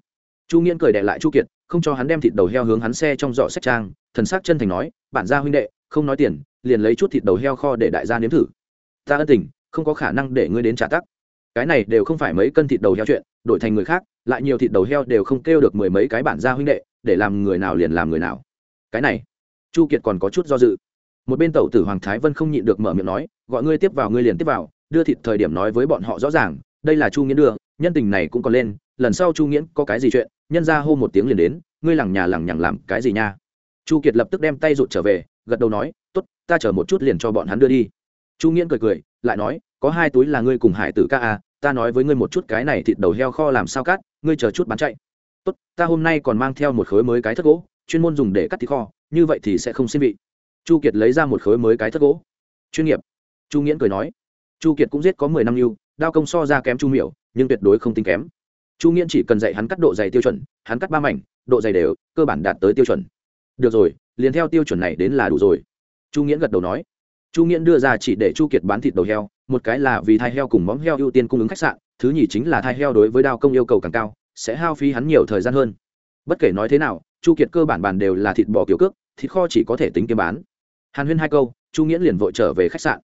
Speaker 1: Chu nghiễn cười đệ lại chu kiệt, không cho hắn đem thịt đầu heo hướng hắn xe trong giỏ sách trang, thần sắc chân thành nói, bản gia huynh đệ, không nói tiền, liền lấy chút thịt đầu heo kho để đại gia nếm thử. Ta ân tình, không có khả năng để ngươi đến trả tắc. Cái này đều không phải mấy cân thịt đầu heo chuyện, đổi thành người khác, lại nhiều thịt đầu heo đều không kêu được mười mấy cái bản gia huynh đệ, để làm người nào liền làm người nào. Cái này, chu kiệt còn có chút do dự một bên tẩu tử hoàng thái vân không nhịn được mở miệng nói, gọi ngươi tiếp vào, ngươi liền tiếp vào, đưa thịt thời điểm nói với bọn họ rõ ràng, đây là chu nghiễn đưa, nhân tình này cũng còn lên, lần sau chu nghiễn có cái gì chuyện, nhân ra hô một tiếng liền đến, ngươi lẳng nhà lẳng nhằng làm cái gì nha? Chu kiệt lập tức đem tay rụt trở về, gật đầu nói t ố t ta chờ một chút liền cho bọn hắn đưa đi. Chu nghiễn cười cười, lại nói, có hai túi là ngươi cùng hải tử ca à ta nói với ngươi một chút cái này thịt đầu heo kho làm sao cắt, ngươi chờ chút bán chạy. Tốt, ta hôm nay còn mang theo một khối mới cái thất gỗ, chuyên môn dùng để cắt thịt kho, như vậy thì sẽ không xin vị chu kiệt lấy ra một khối mới cái thất gỗ. Chuyên nghiệp. Chu nghiễn cười nói. Chu kiệt cũng giết có mười năm lưu, đao công so ra kém chu miểu, nhưng tuyệt đối không tính kém. Chu nghiễn chỉ cần dạy hắn cắt độ dày tiêu chuẩn, hắn cắt ba mảnh, độ dày đều cơ bản đạt tới tiêu chuẩn. Được rồi, liền theo tiêu chuẩn này đến là đủ rồi. Chu nghiễn gật đầu nói. Chu nghiễn đưa ra chỉ để chu kiệt bán thịt đầu heo, một cái là vì thai heo cùng móng heo ưu tiên cung ứng khách sạn, thứ nhì chính là thai heo đối với đao công yêu cầu càng cao, sẽ hao phí hắn nhiều thời gian hơn. Bất kể nói thế nào, chu kiệt cơ bản bàn đều là thịt bò kiểu cước, thịt kho chỉ có thể tính kiếm bán hàn huyên hai câu, chu nghĩa liền vội trở về khách sạn.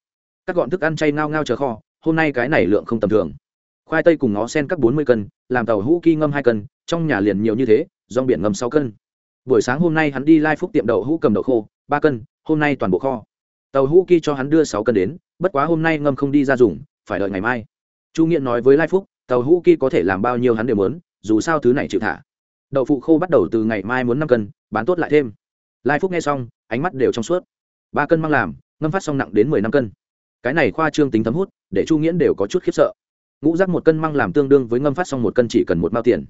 Speaker 1: Các gọn thức ăn chay ngao ngao chờ kho, hôm nay cái này lượng không tầm thường. Khoai tây cùng ngó sen các bốn mươi cân, làm tàu hũ ki ngâm hai cân, trong nhà liền nhiều như thế, rong biển ngâm sáu cân. Buổi sáng hôm nay hắn đi lai phúc tiệm đậu hũ cầm đậu khô, ba cân, hôm nay toàn bộ kho. Tàu hũ ki cho hắn đưa sáu cân đến, bất quá hôm nay ngâm không đi ra dùng, phải đợi ngày mai. Chu nghĩa nói với lai phúc, tàu hũ ki có thể làm bao nhiêu hắn đều muốn, dù sao thứ này chịu thả. Đậu phụ khô bắt đầu từ ngày mai muốn năm cân, bán tốt lại thêm. Lai phúc nghe xong, ánh mắt đều trong suốt ba cân mang làm, ngâm phát xong nặng đến mười năm cân. Cái này khoa trương tính thấm hút, để chu nghiễn đều có chút khiếp sợ. Ngũ rác một cân măng làm tương đương với ngâm phát xong một cân chỉ cần một mao tiền.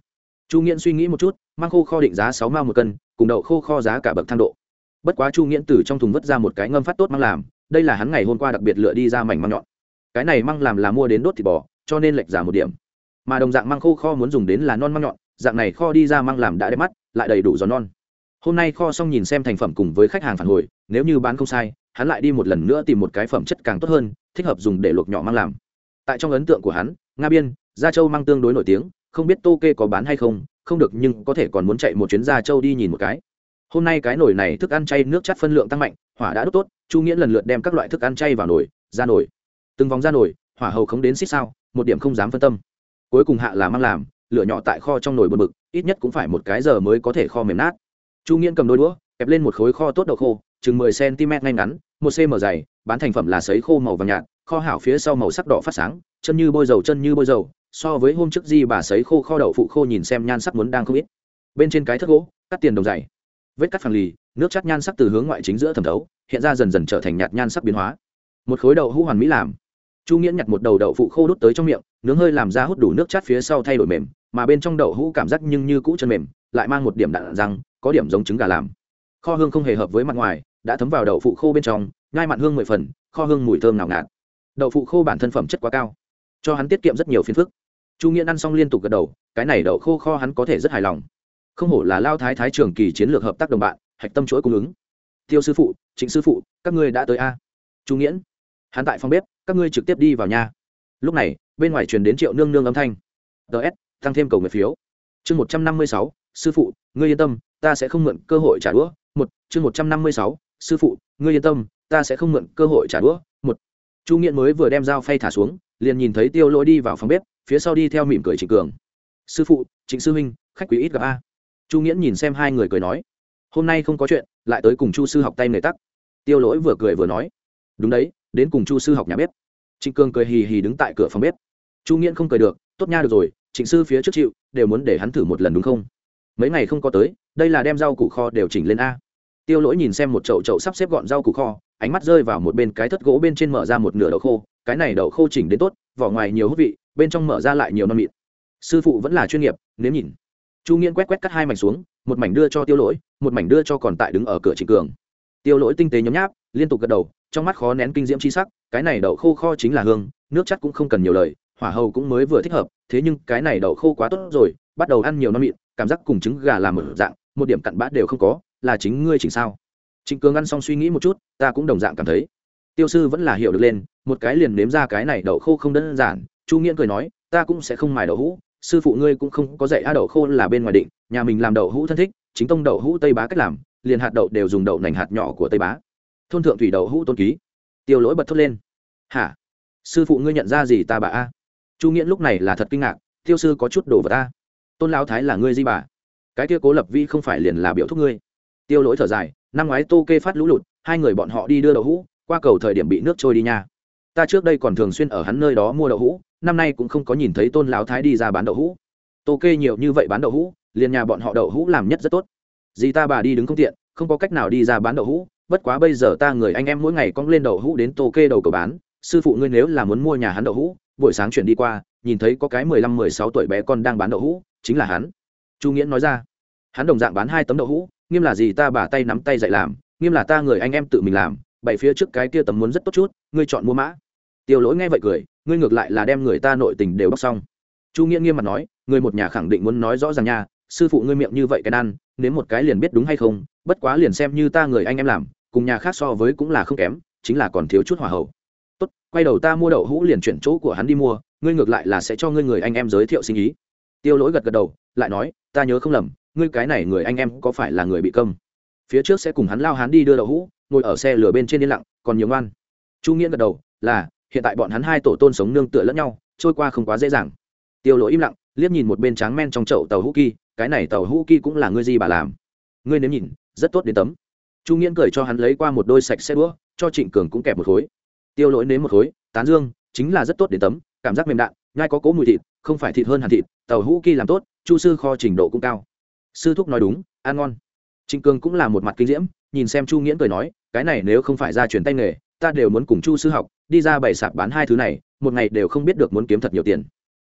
Speaker 1: Chu nghiễn suy nghĩ một chút, Mang khô kho định giá sáu mao một cân, cùng đậu khô kho giá cả bậc thang độ. Bất quá chu nghiễn từ trong thùng vứt ra một cái ngâm phát tốt măng làm, đây là hắn ngày hôm qua đặc biệt lựa đi ra mảnh măng nhọn. Cái này măng làm là mua đến đốt thịt bò, cho nên lệch giả một điểm. Mà đồng dạng măng khô kho muốn dùng đến là non măng nhọn, dạng này kho đi ra măng làm đã đẹp mắt, lại đầy đủ gió non. Hôm nay kho xong nhìn xem thành phẩm cùng với khách hàng phản hồi nếu như bán không sai, hắn lại đi một lần nữa tìm một cái phẩm chất càng tốt hơn, thích hợp dùng để luộc nhỏ mang làm. Tại trong ấn tượng của hắn, nga biên, gia châu mang tương đối nổi tiếng, không biết tô kê có bán hay không không được nhưng có thể còn muốn chạy một chuyến gia châu đi nhìn một cái. Hôm nay cái nồi này thức ăn chay nước chắt phân lượng tăng mạnh, hỏa đã đốt tốt, chu nghĩa lần lượt đem các loại thức ăn chay vào nồi, ra nồi. Từng vòng ra nồi, hỏa hầu không đến xích sao, một điểm không dám phân tâm. Cuối cùng hạ là mang làm, lửa nhỏ tại kho trong nồi bột mực ít nhất cũng phải một cái giờ mới có thể kho mềm nát. Chu nghiễn cầm đôi đũa, kẹp lên một khối kho tốt đậu khô chừng mười cm ngay ngắn, một cm dày, bán thành phẩm là sấy khô màu vàng nhạt, kho hảo phía sau màu sắc đỏ phát sáng, chân như bôi dầu, chân như bôi dầu. So với hôm trước di bà sấy khô kho đậu phụ khô nhìn xem nhan sắc muốn đang không ít. Bên trên cái thất gỗ, cắt tiền đồng dày. Vết cắt phẳng lì, nước chát nhan sắc từ hướng ngoại chính giữa thẩm thấu, hiện ra dần dần trở thành nhạt nhan sắc biến hóa. Một khối đậu hũ hoàn mỹ làm. Chu nghiễn nhặt một đầu đậu phụ khô đút tới trong miệng, nướng hơi làm ra hút đủ nước chát phía sau thay đổi mềm, mà bên trong đậu hũ cảm giác nhưng như cũ chân mềm, lại mang một điểm đạn răng, có điểm giống trứng gà làm kho hương không hề hợp với mặt ngoài, đã thấm vào đậu phụ khô bên trong ngai mặn hương mười phần, kho hương mùi thơm nào ngạt. Đậu phụ khô bản thân phẩm chất quá cao, cho hắn tiết kiệm rất nhiều phiền phức. Chu nghiễn ăn xong liên tục gật đầu, cái này đậu khô kho hắn có thể rất hài lòng. Không hổ là lao thái thái trường kỳ chiến lược hợp tác đồng bạn, hạch tâm chuỗi cung ứng. Tiêu sư phụ, trịnh sư phụ, các ngươi đã tới a? Chu nghiễn, hắn tại phòng bếp, các ngươi trực tiếp đi vào nhà. Lúc này, bên ngoài truyền đến triệu nương nương âm thanh. Ts tăng thêm cầu người phiếu. Chương một trăm năm mươi sáu, sư phụ, ngươi yên tâm, ta sẽ không mượn cơ hội trả đũa một, chương một trăm năm mươi sáu, sư phụ, ngươi yên tâm, ta sẽ không mượn cơ hội trả đũa. Một, chu nghiện mới vừa đem dao phay thả xuống, liền nhìn thấy tiêu lỗi đi vào phòng bếp, phía sau đi theo mỉm cười trịnh cường. Sư phụ, trịnh sư huynh, khách quý ít gặp a. Chu nghiễn nhìn xem hai người cười nói. Hôm nay không có chuyện, lại tới cùng chu sư học tay người tắc. Tiêu lỗi vừa cười vừa nói. Đúng đấy, đến cùng chu sư học nhà bếp. Trịnh cường cười hì hì đứng tại cửa phòng bếp. Chu nghiễn không cười được, tốt nha được rồi, trịnh sư phía trước chịu, đều muốn để hắn thử một lần đúng không? Mấy ngày không có tới, đây là đem rau củ kho đều chỉnh lên a tiêu lỗi nhìn xem một chậu chậu sắp xếp gọn rau củ kho, ánh mắt rơi vào một bên cái thất gỗ bên trên mở ra một nửa đậu khô, cái này đậu khô chỉnh đến tốt, vỏ ngoài nhiều hút vị, bên trong mở ra lại nhiều non mịn. Sư phụ vẫn là chuyên nghiệp, nếu nhìn. Chu nghiễn quét quét cắt hai mảnh xuống, một mảnh đưa cho tiêu lỗi, một mảnh đưa cho còn tại đứng ở cửa trịnh cường. Tiêu lỗi tinh tế nhấm nháp, liên tục gật đầu, trong mắt khó nén kinh diễm chi sắc, cái này đậu khô kho chính là hương, nước chắc cũng không cần nhiều lời, hỏa hầu cũng mới vừa thích hợp, thế nhưng cái này đậu khô quá tốt rồi, bắt đầu ăn nhiều non mịn, cảm giác cùng trứng gà làm một dạng, một điểm cặn bã đều không có là chính ngươi chỉnh sao? Trịnh cường ăn xong suy nghĩ một chút, ta cũng đồng dạng cảm thấy. Tiêu sư vẫn là hiểu được lên, một cái liền nếm ra cái này đậu khô không đơn giản. Chu nghiễn cười nói, ta cũng sẽ không mài đậu hũ, sư phụ ngươi cũng không có dạy a đậu khô là bên ngoài định, nhà mình làm đậu hũ thân thích, chính tông đậu hũ tây bá cách làm, liền hạt đậu đều dùng đậu nành hạt nhỏ của tây bá. Thôn thượng thủy đậu hũ tôn ký. Tiêu lỗi bật thốt lên. Hả? Sư phụ ngươi nhận ra gì ta bà a? Chu nghiễn lúc này là thật kinh ngạc, tiêu sư có chút đồ vật a. Tôn lão thái là ngươi di bà. Cái kia cố lập vi không phải liền là biểu thúc ngươi tiêu lỗi thở dài, năm ngoái tô kê phát lũ lụt, hai người bọn họ đi đưa đậu hũ, qua cầu thời điểm bị nước trôi đi nha. Ta trước đây còn thường xuyên ở hắn nơi đó mua đậu hũ, năm nay cũng không có nhìn thấy tôn lão thái đi ra bán đậu hũ. Tô kê nhiều như vậy bán đậu hũ, liền nhà bọn họ đậu hũ làm nhất rất tốt. Dì ta bà đi đứng không tiện, không có cách nào đi ra bán đậu hũ, bất quá bây giờ ta người anh em mỗi ngày cong lên đậu hũ đến tô kê đầu cầu bán. Sư phụ ngươi nếu là muốn mua nhà hắn đậu hũ, buổi sáng chuyển đi qua, nhìn thấy có cái mười lăm, mười sáu tuổi bé con đang bán đậu hũ, chính là hắn. Chu nghĩa nói ra. Hắn đồng dạng bán hai tấm đậu hũ nghiêm là gì ta bà tay nắm tay dạy làm, nghiêm là ta người anh em tự mình làm, bảy phía trước cái kia tầm muốn rất tốt chút, ngươi chọn mua mã. Tiêu lỗi nghe vậy cười, ngươi ngược lại là đem người ta nội tình đều bóc xong. Chu nghĩa nghiêm mặt nói, người một nhà khẳng định muốn nói rõ ràng nha, sư phụ ngươi miệng như vậy cái ăn nếu một cái liền biết đúng hay không, bất quá liền xem như ta người anh em làm, cùng nhà khác so với cũng là không kém, chính là còn thiếu chút hỏa hậu. Tốt, quay đầu ta mua đậu hũ liền chuyển chỗ của hắn đi mua, ngươi ngược lại là sẽ cho ngươi người anh em giới thiệu sinh ý. Tiêu lỗi gật gật đầu, lại nói, ta nhớ không lầm ngươi cái này người anh em có phải là người bị công phía trước sẽ cùng hắn lao hắn đi đưa đậu hũ, ngồi ở xe lửa bên trên yên lặng, còn nhiều ngoan. Chu nghĩa gật đầu, là, hiện tại bọn hắn hai tổ tôn sống nương tựa lẫn nhau, trôi qua không quá dễ dàng. Tiêu lỗi im lặng, liếc nhìn một bên tráng men trong chậu tàu hũ kỳ, cái này tàu hũ kỳ cũng là ngươi gì bà làm. Ngươi nếm nhìn, rất tốt đến tấm. Chu nghĩa cười cho hắn lấy qua một đôi sạch xe đũa, cho trịnh cường cũng kẹp một khối. Tiêu lỗi nếm một khối, tán dương, chính là rất tốt đến tấm, cảm giác mềm đạn nhai có cố mùi thịt, không phải thịt hơn hàn thịt, tàu hũ kỳ làm tốt, chu sư kho trình độ cũng cao sư thúc nói đúng, ăn ngon. Trịnh cường cũng là một mặt kinh diễm, nhìn xem chu nghiễn cười nói, cái này nếu không phải ra chuyển tay nghề, ta đều muốn cùng chu sư học, đi ra bày sạp bán hai thứ này, một ngày đều không biết được muốn kiếm thật nhiều tiền.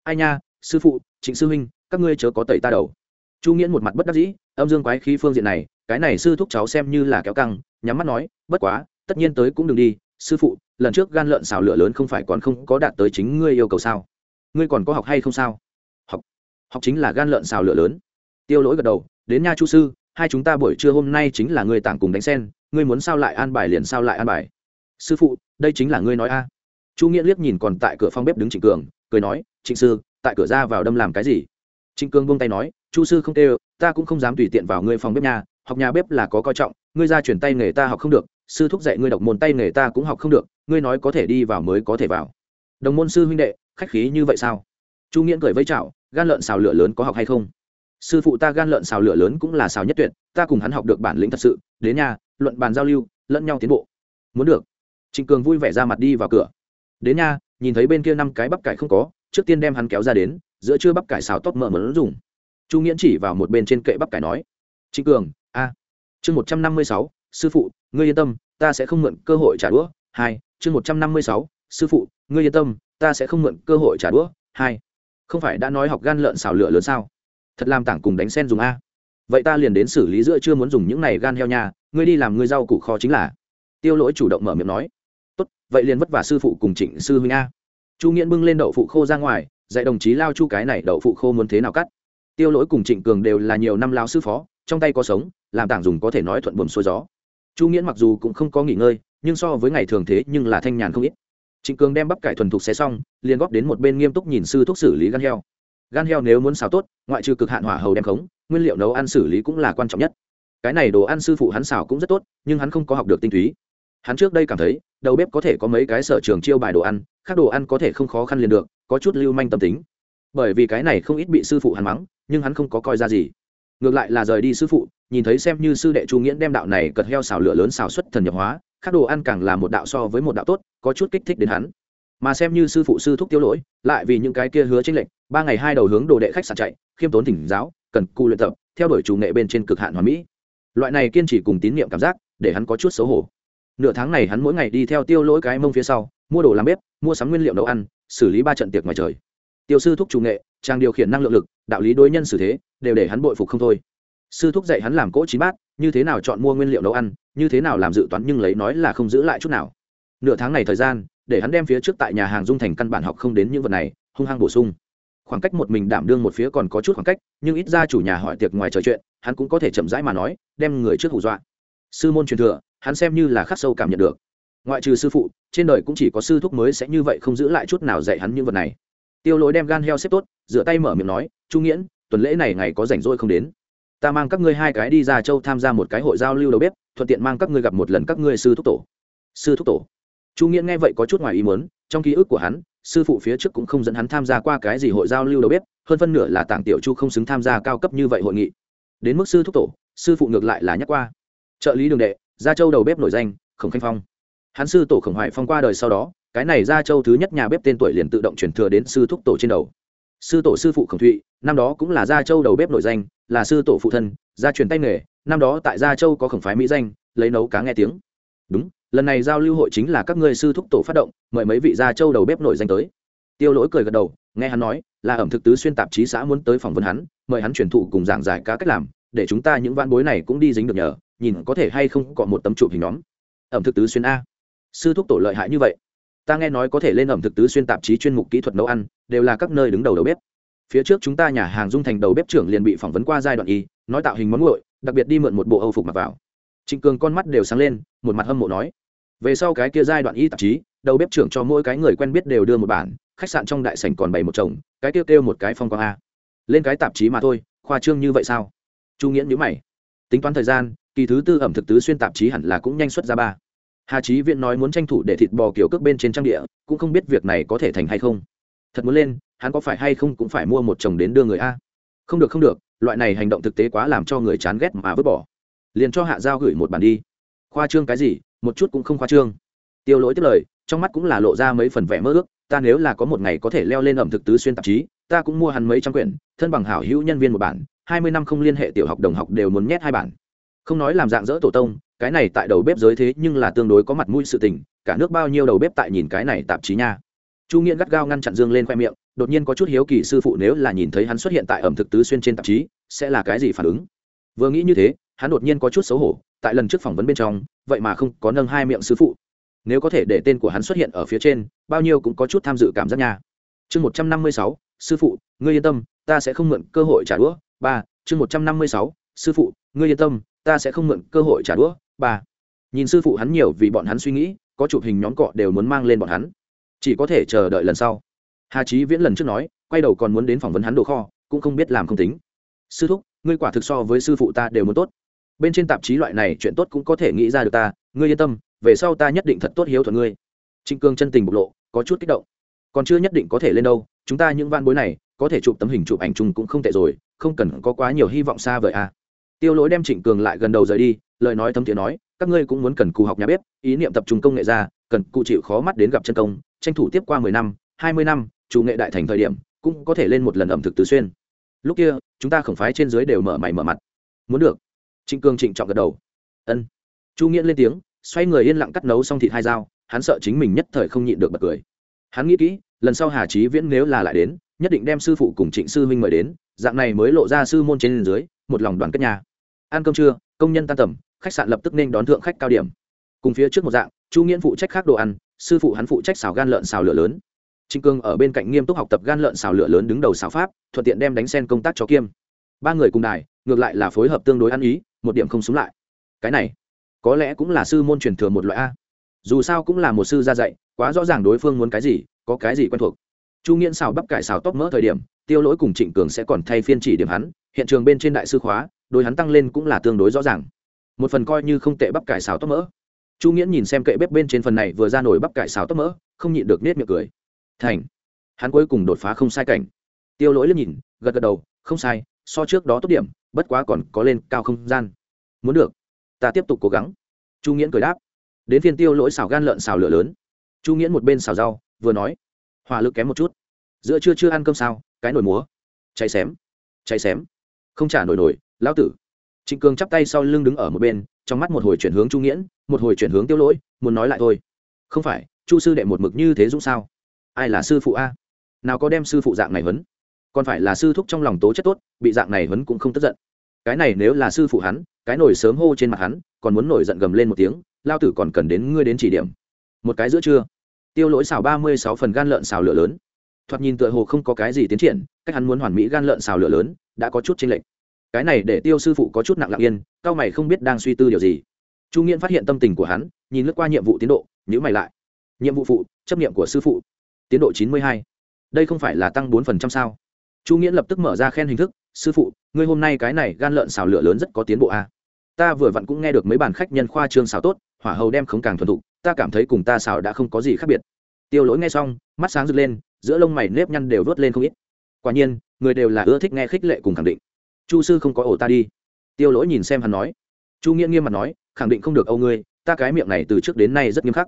Speaker 1: Ai nha, sư phụ, trịnh sư huynh, các ngươi chớ có tẩy ta đầu. Chu nghiễn một mặt bất đắc dĩ, âm dương quái khí phương diện này, cái này sư thúc cháu xem như là kéo căng, nhắm mắt nói, bất quá, tất nhiên tới cũng đừng đi, sư phụ, lần trước gan lợn xào lửa lớn không phải còn không có đạt tới chính ngươi yêu cầu sao? Ngươi còn có học hay không sao? Học. Học chính là gan lợn xào lửa lớn tiêu lỗi gật đầu, đến nha chu sư, hai chúng ta buổi trưa hôm nay chính là người tảng cùng đánh sen, ngươi muốn sao lại an bài liền sao lại an bài. Sư phụ, đây chính là ngươi nói a. Chu nghĩa liếc nhìn còn tại cửa phòng bếp đứng trịnh cường, cười nói, trịnh sư, tại cửa ra vào đâm làm cái gì? Trịnh cường buông tay nói, chu sư không kêu, ta cũng không dám tùy tiện vào ngươi phòng bếp nhà học nhà bếp là có coi trọng, ngươi ra chuyển tay nghề ta học không được, sư thúc dạy ngươi đọc môn tay nghề ta cũng học không được, ngươi nói có thể đi vào mới có thể vào. Đồng môn sư huynh đệ, khách khí như vậy sao? Chu nghĩa cười vây chảo gan lợn xào lửa lớn có học hay không? Sư phụ ta gan lợn xào lửa lớn cũng là xào nhất tuyệt, ta cùng hắn học được bản lĩnh thật sự, đến nhà, luận bàn giao lưu, lẫn nhau tiến bộ. Muốn được. Trịnh cường vui vẻ ra mặt đi vào cửa. Đến nhà, nhìn thấy bên kia năm cái bắp cải không có, trước tiên đem hắn kéo ra đến, giữa trưa bắp cải xào tốt mỡ mỡ dùng. Chu nghiễn chỉ vào một bên trên kệ bắp cải nói, trịnh cường, a, chương một trăm năm mươi sáu, sư phụ, ngươi yên tâm, ta sẽ không mượn cơ hội trả đũa, hai, chương một trăm năm mươi sáu, sư phụ, ngươi yên tâm, ta sẽ không mượn cơ hội trả đũa, hai, không phải đã nói học gan lợn xào lửa lớn sao? Thật làm tảng cùng đánh sen dùng a. Vậy ta liền đến xử lý giữa chưa muốn dùng những này gan heo nha, ngươi đi làm ngươi rau củ kho chính là. Tiêu lỗi chủ động mở miệng nói. Tốt, vậy liền vất vả sư phụ cùng trịnh sư huynh a. Chu nghiễn bưng lên đậu phụ khô ra ngoài, dạy đồng chí lao chu cái này đậu phụ khô muốn thế nào cắt. Tiêu lỗi cùng trịnh cường đều là nhiều năm lao sư phó, trong tay có sống, làm tảng dùng có thể nói thuận buồm xuôi gió. Chu nghiễn mặc dù cũng không có nghỉ ngơi, nhưng so với ngày thường thế nhưng là thanh nhàn không ít. Trịnh cường đem bắp cải thuần thục xé xong, liền góp đến một bên nghiêm túc nhìn sư thuốc xử lý gan heo gan heo nếu muốn xào tốt, ngoại trừ cực hạn hỏa hầu đem khống, nguyên liệu nấu ăn xử lý cũng là quan trọng nhất. Cái này đồ ăn sư phụ hắn xào cũng rất tốt, nhưng hắn không có học được tinh túy. Hắn trước đây cảm thấy, đầu bếp có thể có mấy cái sở trường chiêu bài đồ ăn, khác đồ ăn có thể không khó khăn liền được, có chút lưu manh tâm tính. Bởi vì cái này không ít bị sư phụ hắn mắng, nhưng hắn không có coi ra gì. Ngược lại là rời đi sư phụ, nhìn thấy xem như sư đệ chu nghiễn đem đạo này cật heo xào lửa lớn xào xuất thần nhập hóa, khác đồ ăn càng là một đạo so với một đạo tốt, có chút kích thích đến hắn mà xem như sư phụ sư thúc tiêu lỗi lại vì những cái kia hứa tranh lệnh, ba ngày hai đầu hướng đồ đệ khách sạn chạy khiêm tốn thỉnh giáo cần cù luyện tập theo đuổi chủ nghệ bên trên cực hạn hoàn mỹ. Loại này kiên trì cùng tín nhiệm cảm giác để hắn có chút xấu hổ. Nửa tháng này hắn mỗi ngày đi theo tiêu lỗi cái mông phía sau mua đồ làm bếp mua sắm nguyên liệu nấu ăn xử lý ba trận tiệc ngoài trời. Tiêu sư thúc chủ nghệ trang điều khiển năng lượng lực đạo lý đối nhân xử thế đều để hắn bội phục không thôi. Sư thúc dạy hắn làm cỗ chín bát như thế nào chọn mua nguyên liệu nấu ăn như thế nào làm dự toán nhưng lấy nói là không giữ lại chút nào. Nửa tháng này thời gian để hắn đem phía trước tại nhà hàng dung thành căn bản học không đến những vật này, hung hăng bổ sung. Khoảng cách một mình đảm đương một phía còn có chút khoảng cách, nhưng ít ra chủ nhà hỏi tiệc ngoài trò chuyện, hắn cũng có thể chậm rãi mà nói, đem người trước hù dọa. Sư môn truyền thừa, hắn xem như là khắc sâu cảm nhận được. Ngoại trừ sư phụ, trên đời cũng chỉ có sư thúc mới sẽ như vậy không giữ lại chút nào dạy hắn những vật này. Tiêu lối đem gan heo xếp tốt, rửa tay mở miệng nói, chu nghiễn, tuần lễ này ngày có rảnh rỗi không đến? Ta mang các ngươi hai cái đi ra châu tham gia một cái hội giao lưu đầu bếp, thuận tiện mang các ngươi gặp một lần các ngươi sư thúc tổ. Sư thúc tổ? Chu nghĩa nghe vậy có chút ngoài ý muốn, trong ký ức của hắn, sư phụ phía trước cũng không dẫn hắn tham gia qua cái gì hội giao lưu đầu bếp, hơn phân nửa là tàng tiểu chu không xứng tham gia cao cấp như vậy hội nghị. Đến mức sư thúc tổ, sư phụ ngược lại là nhắc qua. Trợ lý đường đệ, gia châu đầu bếp nổi danh, khổng khanh phong. Hắn sư tổ khổng hoài phong qua đời sau đó, cái này gia châu thứ nhất nhà bếp tên tuổi liền tự động chuyển thừa đến sư thúc tổ trên đầu. Sư tổ sư phụ khổng thụy, năm đó cũng là gia châu đầu bếp nổi danh, là sư tổ phụ thân, gia truyền tay nghề, năm đó tại gia châu có khổng phái mỹ danh, lấy nấu cá nghe tiếng. Đúng lần này giao lưu hội chính là các ngươi sư thúc tổ phát động, mời mấy vị gia châu đầu bếp nổi danh tới. Tiêu lỗi cười gật đầu, nghe hắn nói, là ẩm thực tứ xuyên tạp chí xã muốn tới phỏng vấn hắn, mời hắn truyền thụ cùng giảng giải cá cách làm, để chúng ta những văn bối này cũng đi dính được nhờ, nhìn có thể hay không có một tấm chụp hình nhóm. Ẩm thực tứ xuyên a. Sư thúc tổ lợi hại như vậy. Ta nghe nói có thể lên ẩm thực tứ xuyên tạp chí chuyên mục kỹ thuật nấu ăn, đều là các nơi đứng đầu đầu bếp. Phía trước chúng ta nhà hàng dung thành đầu bếp trưởng liền bị phỏng vấn qua giai đoạn y, nói tạo hình món nguội, đặc biệt đi mượn một bộ âu phục mặc vào. Trịnh cường con mắt đều sáng lên, một mặt hâm mộ nói về sau cái kia giai đoạn y tạp chí, đầu bếp trưởng cho mỗi cái người quen biết đều đưa một bản, khách sạn trong đại sảnh còn bày một chồng, cái kêu kêu một cái phong quang a. Lên cái tạp chí mà thôi, khoa trương như vậy sao? Chu nghĩa nhữ mày. Tính toán thời gian, kỳ thứ tư ẩm thực tứ xuyên tạp chí hẳn là cũng nhanh xuất ra ba. Hà trí viện nói muốn tranh thủ để thịt bò kiểu cước bên trên trang địa, cũng không biết việc này có thể thành hay không. Thật muốn lên, hắn có phải hay không cũng phải mua một chồng đến đưa người a. Không được không được, loại này hành động thực tế quá làm cho người chán ghét mà vứt bỏ. Liền cho hạ giao gửi một bản đi. Khoa trương cái gì một chút cũng không khoa trương. Tiêu lỗi tiếp lời, trong mắt cũng là lộ ra mấy phần vẻ mơ ước, ta nếu là có một ngày có thể leo lên ẩm thực tứ xuyên tạp chí, ta cũng mua hắn mấy trăm quyển, thân bằng hảo hữu nhân viên một bản, hai mươi năm không liên hệ tiểu học đồng học đều muốn nhét hai bản. Không nói làm dạng dỡ tổ tông, cái này tại đầu bếp giới thế nhưng là tương đối có mặt mũi sự tình, cả nước bao nhiêu đầu bếp tại nhìn cái này tạp chí nha. Chu nghiện gắt gao ngăn chặn dương lên khoe miệng, đột nhiên có chút hiếu kỳ sư phụ nếu là nhìn thấy hắn xuất hiện tại ẩm thực tứ xuyên trên tạp chí, sẽ là cái gì phản ứng? Vừa nghĩ như thế, hắn đột nhiên có chút xấu hổ, tại lần trước phỏng vấn bên trong vậy mà không có nâng hai miệng sư phụ. Nếu có thể để tên của hắn xuất hiện ở phía trên, bao nhiêu cũng có chút tham dự cảm giác nha. Chương một trăm năm mươi sáu, sư phụ, ngươi yên tâm, ta sẽ không mượn cơ hội trả đũa. Ba, chương một trăm năm mươi sáu, sư phụ, ngươi yên tâm, ta sẽ không mượn cơ hội trả đũa. Ba, nhìn sư phụ hắn nhiều vì bọn hắn suy nghĩ, có chụp hình nhóm cọ đều muốn mang lên bọn hắn. Chỉ có thể chờ đợi lần sau. Hà trí viễn lần trước nói, quay đầu còn muốn đến phỏng vấn hắn đồ kho, cũng không biết làm không tính. Sư thúc, ngươi quả thực so với sư phụ ta đều muốn tốt bên trên tạp chí loại này chuyện tốt cũng có thể nghĩ ra được ta, ngươi yên tâm, về sau ta nhất định thật tốt hiếu thuận ngươi. Trịnh cương chân tình bộc lộ, có chút kích động. Còn chưa nhất định có thể lên đâu, chúng ta những van bối này, có thể chụp tấm hình chụp ảnh chung cũng không tệ rồi, không cần có quá nhiều hy vọng xa vời à. tiêu lỗi đem trịnh cường lại gần đầu rời đi, lời nói thấm thiện nói, các ngươi cũng muốn cần cù học nhà bếp, ý niệm tập trung công nghệ ra, cần cụ chịu khó mắt đến gặp chân công, tranh thủ tiếp qua mười năm, hai mươi năm, chủ nghệ đại thành thời điểm, cũng có thể lên một lần ẩm thực tứ xuyên. Lúc kia, chúng ta khổng phái trên dưới đều mở mày mở mặt. Muốn được trịnh Cương trịnh trọng gật đầu. Ân. Chu nghiễn lên tiếng, xoay người yên lặng cắt nấu xong thịt hai dao, hắn sợ chính mình nhất thời không nhịn được bật cười. Hắn nghĩ kỹ, lần sau hà trí viễn nếu là lại đến, nhất định đem sư phụ cùng trịnh sư huynh mời đến, dạng này mới lộ ra sư môn trên dưới, một lòng đoàn kết nhà. Ăn cơm trưa, công nhân tan tầm, khách sạn lập tức nên đón thượng khách cao điểm. Cùng phía trước một dạng, chu nghiễn phụ trách khác đồ ăn, sư phụ hắn phụ trách xào gan lợn xào lửa lớn. Trịnh cương ở bên cạnh nghiêm túc học tập gan lợn xào lửa lớn đứng đầu xào pháp, thuận tiện đem đánh sen công tác cho kiêm. Ba người cùng đài, ngược lại là phối hợp tương đối ăn ý một điểm không xuống lại. Cái này, có lẽ cũng là sư môn truyền thừa một loại a. Dù sao cũng là một sư ra dạy, quá rõ ràng đối phương muốn cái gì, có cái gì quen thuộc. Chu nghiễn xào bắp cải xào tóc mỡ thời điểm, tiêu lỗi cùng trịnh cường sẽ còn thay phiên chỉ điểm hắn, hiện trường bên trên đại sư khóa đôi hắn tăng lên cũng là tương đối rõ ràng. Một phần coi như không tệ bắp cải xào tóc mỡ. Chu nghiễn nhìn xem kệ bếp bên trên phần này vừa ra nổi bắp cải xào tóc mỡ, không nhịn được nết miệng cười. Thành, hắn cuối cùng đột phá không sai cảnh. Tiêu lỗi liếc nhìn, gật gật đầu, không sai so trước đó tốt điểm, bất quá còn có lên cao không gian. Muốn được, ta tiếp tục cố gắng. Chu nghiễn cười đáp. Đến phiên tiêu lỗi xào gan lợn xào lửa lớn. Chu nghiễn một bên xào rau, vừa nói. Hỏa lực kém một chút. Giữa trưa chưa ăn cơm sao, cái nồi múa. Cháy xém cháy xém. Không trả nổi nổi, lão tử. Trịnh cường chắp tay sau lưng đứng ở một bên, trong mắt một hồi chuyển hướng chu nghiễn, một hồi chuyển hướng tiêu lỗi, muốn nói lại thôi. Không phải, chu sư đệ một mực như thế dũng sao? Ai là sư phụ a? Nào có đem sư phụ dạng này huấn? Còn phải là sư thúc trong lòng tố chất tốt, bị dạng này huấn cũng không tức giận. Cái này nếu là sư phụ hắn, cái nổi sớm hô trên mặt hắn, còn muốn nổi giận gầm lên một tiếng, lao tử còn cần đến ngươi đến chỉ điểm. Một cái giữa trưa, tiêu lỗi xào ba mươi sáu phần gan lợn xào lửa lớn. Thoạt nhìn tựa hồ không có cái gì tiến triển, cách hắn muốn hoàn mỹ gan lợn xào lửa lớn, đã có chút chênh lệch. Cái này để tiêu sư phụ có chút nặng lặng yên, cao mày không biết đang suy tư điều gì. Chu nghiễn phát hiện tâm tình của hắn, nhìn lướt qua nhiệm vụ tiến độ nhữ mày lại. Nhiệm vụ phụ, chấp nhiệm của sư phụ. Tiến độ chín mươi hai. Đây không phải là tăng bốn phần trăm sao? Chu nghĩa lập tức mở ra khen hình thức, sư phụ, ngươi hôm nay cái này gan lợn xào lửa lớn rất có tiến bộ a. À? ta vừa vặn cũng nghe được mấy bàn khách nhân khoa trương xào tốt, hỏa hầu đem không càng thuần thục, ta cảm thấy cùng ta xào đã không có gì khác biệt. Tiêu lỗi nghe xong, mắt sáng rực lên, giữa lông mày nếp nhăn đều vớt lên không ít. Quả nhiên, người đều là ưa thích nghe khích lệ cùng khẳng định. Chu sư không có ổ ta đi. Tiêu lỗi nhìn xem hắn nói. Chu nghĩa nghiêm mặt nói, khẳng định không được, âu ngươi, ta cái miệng này từ trước đến nay rất nghiêm khắc.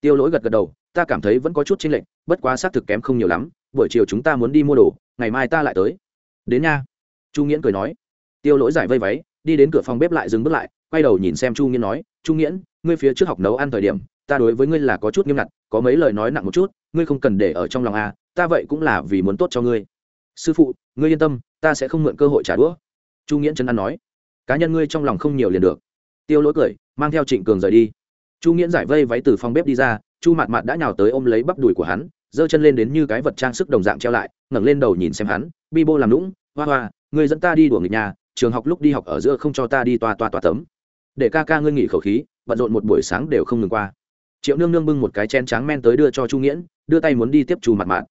Speaker 1: Tiêu lỗi gật gật đầu, ta cảm thấy vẫn có chút chênh lệch, bất quá xác thực kém không nhiều lắm, buổi chiều chúng ta muốn đi mua đồ ngày mai ta lại tới. Đến nha. Chu nghiễn cười nói. Tiêu lỗi giải vây váy, đi đến cửa phòng bếp lại dừng bước lại, quay đầu nhìn xem chu nghiễn nói, chu nghiễn, ngươi phía trước học nấu ăn thời điểm, ta đối với ngươi là có chút nghiêm ngặt, có mấy lời nói nặng một chút, ngươi không cần để ở trong lòng a, ta vậy cũng là vì muốn tốt cho ngươi. Sư phụ, ngươi yên tâm, ta sẽ không mượn cơ hội trả đũa. Chu nghiễn chân ăn nói. Cá nhân ngươi trong lòng không nhiều liền được. Tiêu lỗi cười, mang theo trịnh cường rời đi. Chu nghiễn giải vây váy từ phòng bếp đi ra, chu mạt mạt đã nhào tới ôm lấy bắp đùi của hắn giơ chân lên đến như cái vật trang sức đồng dạng treo lại, ngẩng lên đầu nhìn xem hắn, bi bô làm lũng hoa hoa người dẫn ta đi đùa nghịch nhà, trường học lúc đi học ở giữa không cho ta đi toa toa toa tấm. Để ca ca ngươi nghỉ khẩu khí, bận rộn một buổi sáng đều không ngừng qua. Triệu nương nương bưng một cái chen tráng men tới đưa cho chu nghiễn, đưa tay muốn đi tiếp chu mặt mạn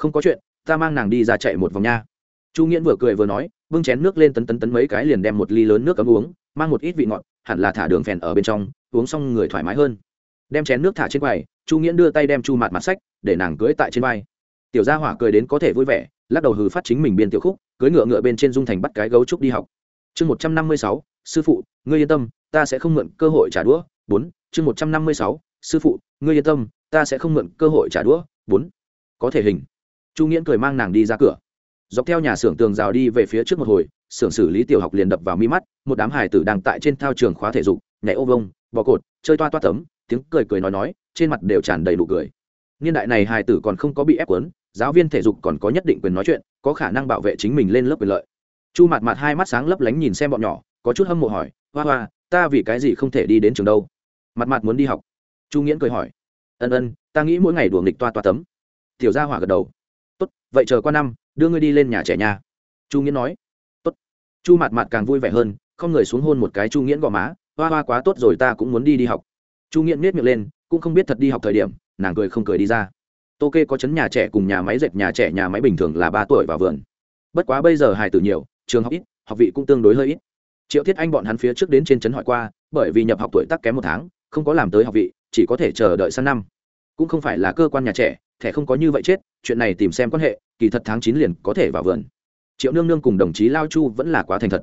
Speaker 1: không có chuyện, ta mang nàng đi ra chạy một vòng nha. Chu nghiễn vừa cười vừa nói, bưng chén nước lên tấn tấn tấn mấy cái liền đem một ly lớn nước cấm uống, mang một ít vị ngọt, hẳn là thả đường phèn ở bên trong, uống xong người thoải mái hơn. Đem chén nước thả trên quầy chu nghiễn đưa tay đem chu mạt mặt sách để nàng cưới tại trên vai. Tiểu gia hỏa cười đến có thể vui vẻ, lắc đầu hừ phát chính mình biên tiểu khúc, cưới ngựa ngựa bên trên dung thành bắt cái gấu trúc đi học. Chương một trăm năm mươi sáu, sư phụ, ngươi yên tâm, ta sẽ không mượn cơ hội trả đũa. Bốn, chương một trăm năm mươi sáu, sư phụ, ngươi yên tâm, ta sẽ không mượn cơ hội trả đũa. Bốn, có thể hình. Chu nghiễn cười mang nàng đi ra cửa. Dọc theo nhà xưởng tường rào đi về phía trước một hồi, xưởng xử lý tiểu học liền đập vào mi mắt, một đám hải tử đang tại trên thao trường khóa thể dục, nhảy ô vông, bò cột, chơi toa toa tấm tiếng cười cười nói nói, trên mặt đều tràn đầy nụ cười. Niên đại này hài tử còn không có bị ép quấn, giáo viên thể dục còn có nhất định quyền nói chuyện, có khả năng bảo vệ chính mình lên lớp quyền lợi. Chu mặt mặt hai mắt sáng lấp lánh nhìn xem bọn nhỏ, có chút hâm mộ hỏi, hoa hoa, ta vì cái gì không thể đi đến trường đâu? Mặt mặt muốn đi học. Chu nghiễn cười hỏi, ân ân, ta nghĩ mỗi ngày đùa nghịch toa toa tấm. Tiểu gia hỏa gật đầu, tốt, vậy chờ qua năm, đưa ngươi đi lên nhà trẻ nhà chu nghiễn nói, tốt. Chu mặt mặt càng vui vẻ hơn, không người xuống hôn một cái chu nghiễn gò má, hoa hoa quá tốt rồi, ta cũng muốn đi đi học chu nghiện miết miệng lên, cũng không biết thật đi học thời điểm, nàng cười không cười đi ra. Tô kê có chấn nhà trẻ cùng nhà máy dệt nhà trẻ nhà máy bình thường là ba tuổi vào vườn. Bất quá bây giờ hài tử nhiều, trường học ít, học vị cũng tương đối hơi ít. Triệu thiết anh bọn hắn phía trước đến trên trấn hỏi qua, bởi vì nhập học tuổi tắc kém một tháng, không có làm tới học vị, chỉ có thể chờ đợi sang năm. Cũng không phải là cơ quan nhà trẻ, thẻ không có như vậy chết, chuyện này tìm xem quan hệ, kỳ thật tháng chín liền có thể vào vườn. Triệu nương nương cùng đồng chí lao chu vẫn là quá thành thật.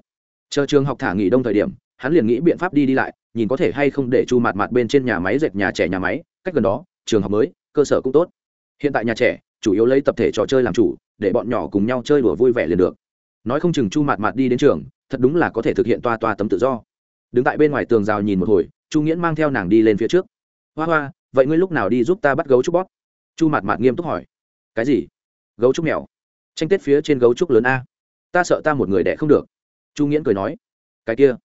Speaker 1: Chờ trường học thả nghỉ đông thời điểm, hắn liền nghĩ biện pháp đi đi lại nhìn có thể hay không để chu Mạt Mạt bên trên nhà máy dệt nhà trẻ nhà máy, cách gần đó, trường học mới, cơ sở cũng tốt. Hiện tại nhà trẻ chủ yếu lấy tập thể trò chơi làm chủ, để bọn nhỏ cùng nhau chơi đùa vui vẻ liền được. Nói không chừng chu Mạt Mạt đi đến trường, thật đúng là có thể thực hiện toa toa tấm tự do. Đứng tại bên ngoài tường rào nhìn một hồi, chu nghiễn mang theo nàng đi lên phía trước. Hoa hoa, vậy ngươi lúc nào đi giúp ta bắt gấu trúc bóp? Chu Mạt Mạt nghiêm túc hỏi. Cái gì? Gấu trúc mèo? Tranh tết phía trên gấu trúc lớn a. Ta sợ ta một người đẻ không được. Chu nghiễn cười nói. Cái kia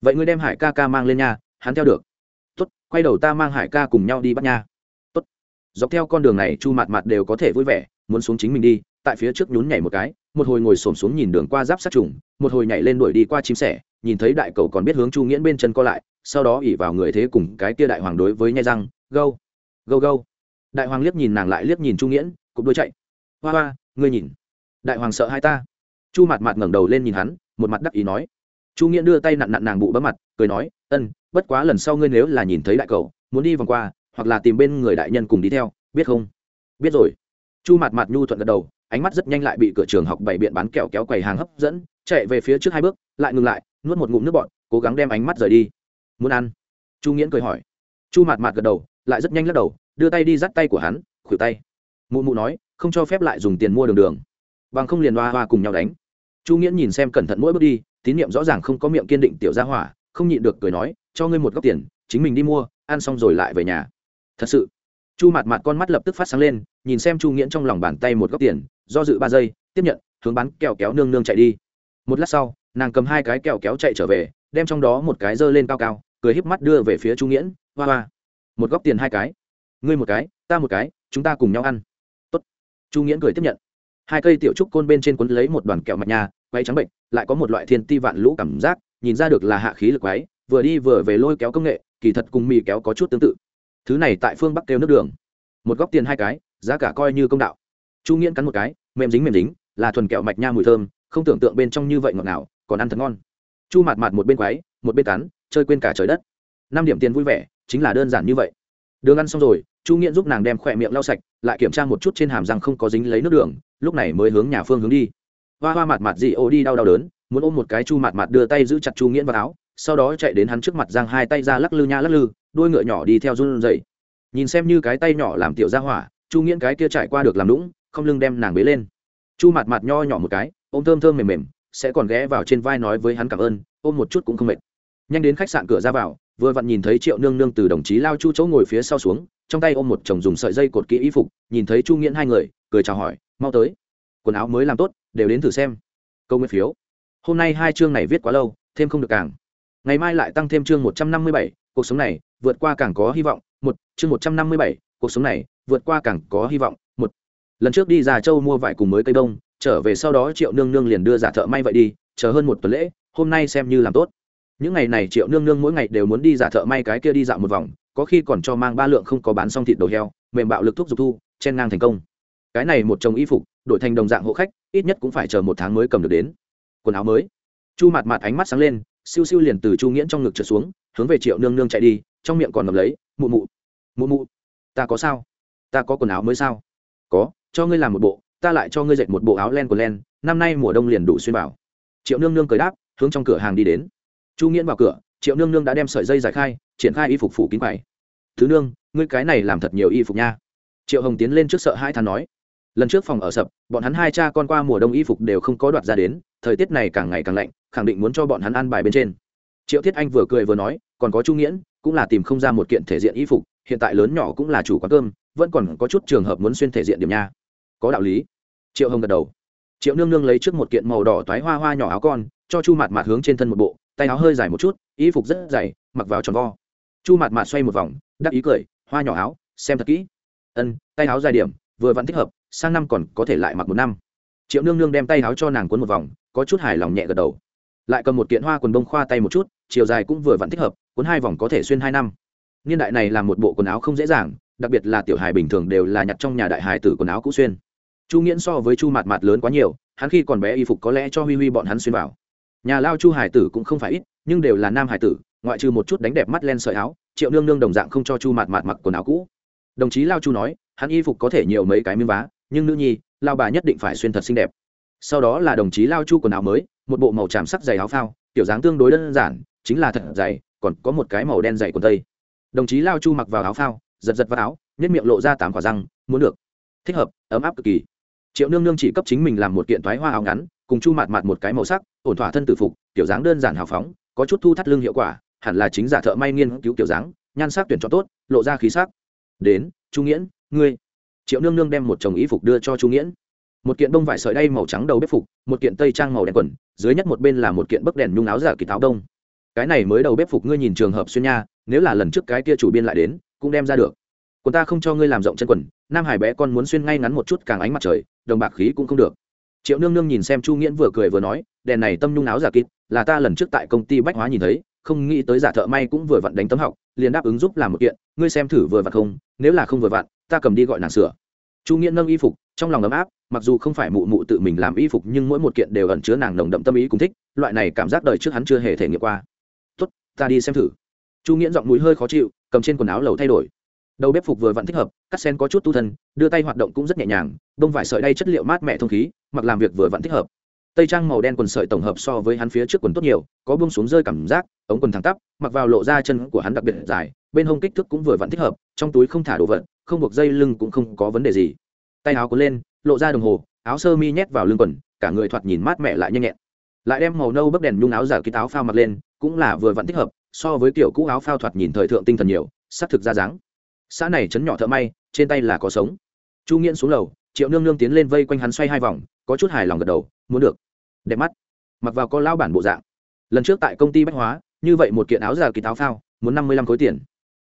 Speaker 1: vậy ngươi đem hải ca ca mang lên nha, hắn theo được. Tốt, quay đầu ta mang hải ca cùng nhau đi bắt nha. Tốt. Dọc theo con đường này, chu mặt mặt đều có thể vui vẻ, muốn xuống chính mình đi, tại phía trước nhún nhảy một cái, một hồi ngồi xổm xuống nhìn đường qua giáp sát trùng, một hồi nhảy lên đuổi đi qua chim sẻ, nhìn thấy đại cầu còn biết hướng chu nghiễn bên chân co lại, sau đó ỉ vào người thế cùng cái kia đại hoàng đối với nhai răng, gâu gâu gâu. Đại hoàng liếc nhìn nàng lại liếc nhìn chu nghiễn, cục đôi chạy. Hoa hoa, ngươi nhìn. Đại hoàng sợ hai ta. Chu mặt mặt ngẩng đầu lên nhìn hắn, một mặt đắc ý nói chu nghĩa đưa tay nặn nặn nàng bụ bấm mặt, cười nói, ân, bất quá lần sau ngươi nếu là nhìn thấy đại cầu muốn đi vòng qua, hoặc là tìm bên người đại nhân cùng đi theo, biết không? Biết rồi. Chu mặt mặt nhu thuận gật đầu, ánh mắt rất nhanh lại bị cửa trường học bày biện bán kẹo kéo quầy hàng hấp dẫn, chạy về phía trước hai bước, lại ngừng lại, nuốt một ngụm nước bọt, cố gắng đem ánh mắt rời đi. Muốn ăn? Chu nghiễn cười hỏi. Chu mặt mặt gật đầu, lại rất nhanh lắc đầu, đưa tay đi dắt tay của hắn, khuỷu tay. Mụ mụ nói, không cho phép lại dùng tiền mua đường đường. Bằng không liền hoa hoa cùng nhau đánh. Chu nghiễn nhìn xem cẩn thận mỗi bước đi tín nhiệm rõ ràng không có miệng kiên định tiểu gia hỏa, không nhịn được cười nói, cho ngươi một góc tiền, chính mình đi mua, ăn xong rồi lại về nhà. Thật sự, chu mặt mặt con mắt lập tức phát sáng lên, nhìn xem chu nghiễn trong lòng bàn tay một góc tiền, do dự ba giây, tiếp nhận, hướng bán kẹo kéo nương nương chạy đi. Một lát sau, nàng cầm hai cái kẹo kéo chạy trở về, đem trong đó một cái giơ lên cao cao, cười híp mắt đưa về phía chu nghiễn, hoa hoa, một góc tiền hai cái, ngươi một cái, ta một cái, chúng ta cùng nhau ăn. Tốt. chu nghiễn cười tiếp nhận. Hai cây tiểu trúc côn bên trên cuốn lấy một đoàn kẹo mạch nhà quay trắng bệnh, lại có một loại thiên ti vạn lũ cảm giác, nhìn ra được là hạ khí lực quái, vừa đi vừa về lôi kéo công nghệ, kỳ thật cùng mì kéo có chút tương tự. Thứ này tại phương bắc kêu nước đường. Một góc tiền hai cái, giá cả coi như công đạo. Chu nghiễn cắn một cái, mềm dính mềm dính, là thuần kẹo mạch nha mùi thơm, không tưởng tượng bên trong như vậy ngọt nào còn ăn thật ngon. Chu mạt mạt một bên quái, một bên cắn, chơi quên cả trời đất. Năm điểm tiền vui vẻ, chính là đơn giản như vậy. Đường ăn xong rồi, chu nghiễn giúp nàng đem khỏe miệng lau sạch, lại kiểm tra một chút trên hàm răng không có dính lấy nước đường, lúc này mới hướng nhà phương hướng đi hoa hoa mặt mặt dị ô đi đau đau đớn, muốn ôm một cái chu mặt mặt đưa tay giữ chặt chu nghiễn vào áo, sau đó chạy đến hắn trước mặt giang hai tay ra lắc lư nha lắc lư, đuôi ngựa nhỏ đi theo run dậy nhìn xem như cái tay nhỏ làm tiểu ra hỏa, chu nghiễn cái kia trải qua được làm lũng không lưng đem nàng bế lên. Chu mặt mặt nho nhỏ một cái, ôm thơm thơm mềm mềm, sẽ còn ghé vào trên vai nói với hắn cảm ơn, ôm một chút cũng không mệt. Nhanh đến khách sạn cửa ra vào, vừa vặn nhìn thấy triệu nương nương từ đồng chí lao chu chỗ ngồi phía sau xuống, trong tay ôm một chồng dùng sợi dây cột kỹ y phục, nhìn thấy chu nghiễn hai người, cười chào hỏi, mau tới, quần áo mới làm tốt đều đến thử xem. Câu nguyên phiếu. Hôm nay hai chương này viết quá lâu, thêm không được càng. Ngày mai lại tăng thêm chương một trăm năm mươi bảy, cuộc sống này vượt qua càng có hy vọng, một, chương một trăm năm mươi bảy, cuộc sống này vượt qua càng có hy vọng, một. Lần trước đi già châu mua vải cùng mới cây bông, trở về sau đó triệu nương nương liền đưa giả thợ may vậy đi, chờ hơn một tuần lễ, hôm nay xem như làm tốt. Những ngày này triệu nương nương mỗi ngày đều muốn đi giả thợ may cái kia đi dạo một vòng, có khi còn cho mang ba lượng không có bán xong thịt đầu heo, mềm bạo lực thuốc dục thu, chen ngang thành công. Cái này một chồng y phục đổi thành đồng dạng hộ khách, ít nhất cũng phải chờ một tháng mới cầm được đến. Quần áo mới. Chu mặt mặt ánh mắt sáng lên, siêu siêu liền từ chu nghiễn trong ngực trượt xuống, hướng về triệu nương nương chạy đi, trong miệng còn ngầm lấy, mụ mụ mụ mụ, ta có sao? Ta có quần áo mới sao? Có, cho ngươi làm một bộ, ta lại cho ngươi dệt một bộ áo len của len, năm nay mùa đông liền đủ xuyên bảo triệu nương nương cười đáp, hướng trong cửa hàng đi đến. Chu nghiễn vào cửa, triệu nương nương đã đem sợi dây giải khai, triển khai y phục phủ kín quầy. Thứ nương, ngươi cái này làm thật nhiều y phục nha. Triệu hồng tiến lên trước sợ hai thằng nói lần trước phòng ở sập, bọn hắn hai cha con qua mùa đông y phục đều không có đoạt ra đến, thời tiết này càng ngày càng lạnh, khẳng định muốn cho bọn hắn ăn bài bên trên. Triệu thiết anh vừa cười vừa nói, còn có chu nghiễn, cũng là tìm không ra một kiện thể diện y phục, hiện tại lớn nhỏ cũng là chủ quán cơm, vẫn còn có chút trường hợp muốn xuyên thể diện điểm nha. Có đạo lý. Triệu hồng gật đầu. Triệu nương nương lấy trước một kiện màu đỏ toái hoa hoa nhỏ áo con, cho chu mạt mạt hướng trên thân một bộ, tay áo hơi dài một chút, y phục rất dày, mặc vào tròn vo. Chu mạt mạt xoay một vòng, đắc ý cười, hoa nhỏ áo, xem thật kỹ. Ân, tay áo dài điểm vừa vẫn thích hợp, sang năm còn có thể lại mặc một năm. Triệu nương nương đem tay áo cho nàng cuốn một vòng, có chút hài lòng nhẹ gật đầu. Lại cầm một kiện hoa quần bông khoa tay một chút, chiều dài cũng vừa vẫn thích hợp, cuốn hai vòng có thể xuyên hai năm. Niên đại này là một bộ quần áo không dễ dàng, đặc biệt là tiểu hài bình thường đều là nhặt trong nhà đại hài tử quần áo cũ xuyên. Chu nghiễn so với chu mạt mạt lớn quá nhiều, hắn khi còn bé y phục có lẽ cho huy huy bọn hắn xuyên vào. Nhà lao chu hải tử cũng không phải ít, nhưng đều là nam hải tử, ngoại trừ một chút đánh đẹp mắt len sợi áo, triệu nương nương đồng dạng không cho chu mạt mạt mặc quần áo cũ. Đồng chí lao chu nói hắn y phục có thể nhiều mấy cái miếng vá, nhưng nữ nhi, lao bà nhất định phải xuyên thật xinh đẹp. Sau đó là đồng chí lao chu quần áo mới, một bộ màu tràm sắc dày áo phao, kiểu dáng tương đối đơn giản, chính là thật dày còn có một cái màu đen dày quần tây. Đồng chí lao chu mặc vào áo phao, giật giật vào áo nhất miệng lộ ra tám quả răng, muốn được. Thích hợp, ấm áp cực kỳ. Triệu nương nương chỉ cấp chính mình làm một kiện thoái hoa áo ngắn, cùng chu mạt mạt một cái màu sắc, ổn thỏa thân tử phục, kiểu dáng đơn giản hào phóng, có chút thu thắt lưng hiệu quả, hẳn là chính giả thợ may nghiên cứu kiểu dáng, nhan sắc tuyển chọn tốt, lộ ra khí sắc. Đến, chu nghiễn ngươi. Triệu nương nương đem một chồng y phục đưa cho chu nghiễn. Một kiện đông vải sợi đay màu trắng đầu bếp phục, một kiện tây trang màu đen quần, dưới nhất một bên là một kiện bấc đèn nhung áo giả kỳ táo đông. Cái này mới đầu bếp phục ngươi nhìn trường hợp xuyên nha, nếu là lần trước cái kia chủ biên lại đến, cũng đem ra được. Còn ta không cho ngươi làm rộng chân quần, nam hải bé con muốn xuyên ngay ngắn một chút càng ánh mặt trời, đồng bạc khí cũng không được. Triệu nương nương nhìn xem chu nghiễn vừa cười vừa nói, đèn này tâm nhung áo giả kịp là ta lần trước tại công ty bách hóa nhìn thấy, không nghĩ tới giả thợ may cũng vừa vặn đánh tấm học, liền đáp ứng giúp làm một kiện, ngươi xem thử vừa vặn không, nếu là không vừa vặn ta cầm đi gọi nàng sửa. Chu nghĩa nâng y phục, trong lòng ấm áp, mặc dù không phải mụ mụ tự mình làm y phục nhưng mỗi một kiện đều ẩn chứa nàng nồng đậm tâm ý cùng thích, loại này cảm giác đời trước hắn chưa hề thể nghiệm qua. Tốt, ta đi xem thử. Chu nghĩa giọng mũi hơi khó chịu, cầm trên quần áo lầu thay đổi. Đầu bếp phục vừa vặn thích hợp, cắt sen có chút tu thân, đưa tay hoạt động cũng rất nhẹ nhàng, bông vải sợi đay chất liệu mát mẻ thông khí, mặc làm việc vừa vặn thích hợp. Tây trang màu đen quần sợi tổng hợp so với hắn phía trước quần tốt nhiều, có bông xuống rơi cảm giác, ống quần thẳng tắp, mặc vào lộ ra chân của hắn đặc biệt dài, bên hông kích thước cũng vừa vặn thích hợp, trong túi không thả đồ vật không buộc dây lưng cũng không có vấn đề gì. Tay áo cuốn lên, lộ ra đồng hồ, áo sơ mi nhét vào lưng quần, cả người thoạt nhìn mát mẻ lại nhanh nhẹn. Lại đem màu nâu bấc đèn nhung áo giả ký áo phao mặt lên, cũng là vừa vặn thích hợp, so với kiểu cũ áo phao thoạt nhìn thời thượng tinh thần nhiều sắc thực ra dáng. Xã này chấn nhỏ thợ may, trên tay là có sống. Chu nghiễn xuống lầu, triệu nương nương tiến lên vây quanh hắn xoay hai vòng, có chút hài lòng gật đầu, muốn được. Đẹp mắt. Mặc vào có lao bản bộ dạng. Lần trước tại công ty bách hóa, như vậy một kiện áo giả kỳ táo phao, muốn năm mươi lăm khối tiền.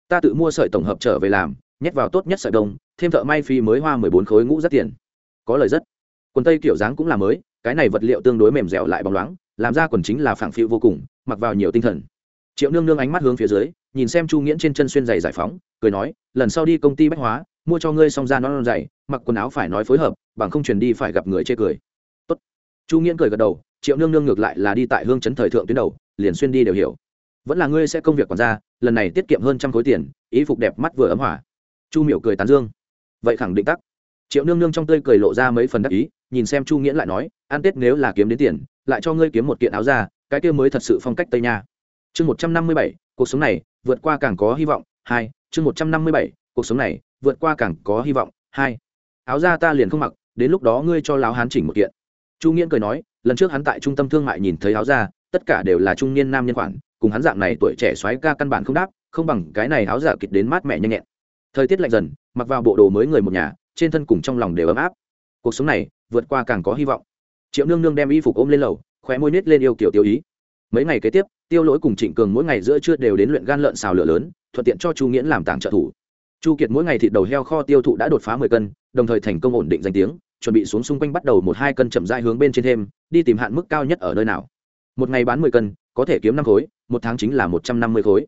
Speaker 1: Ta tự mua sợi tổng hợp trở về làm nhét vào tốt nhất sợi đông thêm thợ may phi mới hoa mười bốn khối ngũ rất tiền. Có lời rất. Quần tây kiểu dáng cũng là mới cái này vật liệu tương đối mềm dẻo lại bóng loáng làm ra quần chính là phảng phiu vô cùng mặc vào nhiều tinh thần. Triệu nương nương ánh mắt hướng phía dưới nhìn xem chu nghiễn trên chân xuyên giày giải phóng cười nói lần sau đi công ty bách hóa mua cho ngươi xong ra non, non dày mặc quần áo phải nói phối hợp bằng không truyền đi phải gặp người chê cười. Tốt. chu nghiễn cười gật đầu triệu nương nương ngược lại là đi tại hương chấn thời thượng tuyến đầu liền xuyên đi đều hiểu. Vẫn là ngươi sẽ công việc còn ra lần này tiết kiệm hơn trăm khối tiền ý phục đẹp mắt vừa ấm hỏa chu miểu cười tán dương. Vậy khẳng định tắc. Triệu nương nương trong tươi cười lộ ra mấy phần đắc ý, nhìn xem chu nghiễn lại nói, ăn tết nếu là kiếm đến tiền, lại cho ngươi kiếm một kiện áo ra cái kia mới thật sự phong cách tây nha. Chương một trăm năm mươi bảy, cuộc sống này, vượt qua càng có hy vọng, hai, chương một trăm năm mươi bảy, cuộc sống này, vượt qua càng có hy vọng, hai. Áo ra ta liền không mặc, đến lúc đó ngươi cho láo hán chỉnh một kiện. Chu nghiễn cười nói, lần trước hắn tại trung tâm thương mại nhìn thấy áo ra tất cả đều là trung niên nam nhân khoản, cùng hắn dạng này tuổi trẻ xoáy ca căn bản không đáp, không bằng cái này áo giả kịch đến mát mẻ nhanh nhẹn thời tiết lạnh dần, mặc vào bộ đồ mới người một nhà, trên thân cùng trong lòng đều ấm áp. Cuộc sống này, vượt qua càng có hy vọng. Triệu nương nương đem y phục ôm lên lầu, khóe môi nít lên yêu kiểu tiêu ý. Mấy ngày kế tiếp, tiêu lỗi cùng trịnh cường mỗi ngày giữa trưa đều đến luyện gan lợn xào lửa lớn, thuận tiện cho chu nghiễn làm tảng trợ thủ. Chu kiệt mỗi ngày thịt đầu heo kho tiêu thụ đã đột phá mười cân, đồng thời thành công ổn định danh tiếng, chuẩn bị xuống xung quanh bắt đầu một hai cân chậm dai hướng bên trên thêm, đi tìm hạn mức cao nhất ở nơi nào. Một ngày bán mười cân, có thể kiếm năm khối, một tháng chính là một trăm năm mươi khối.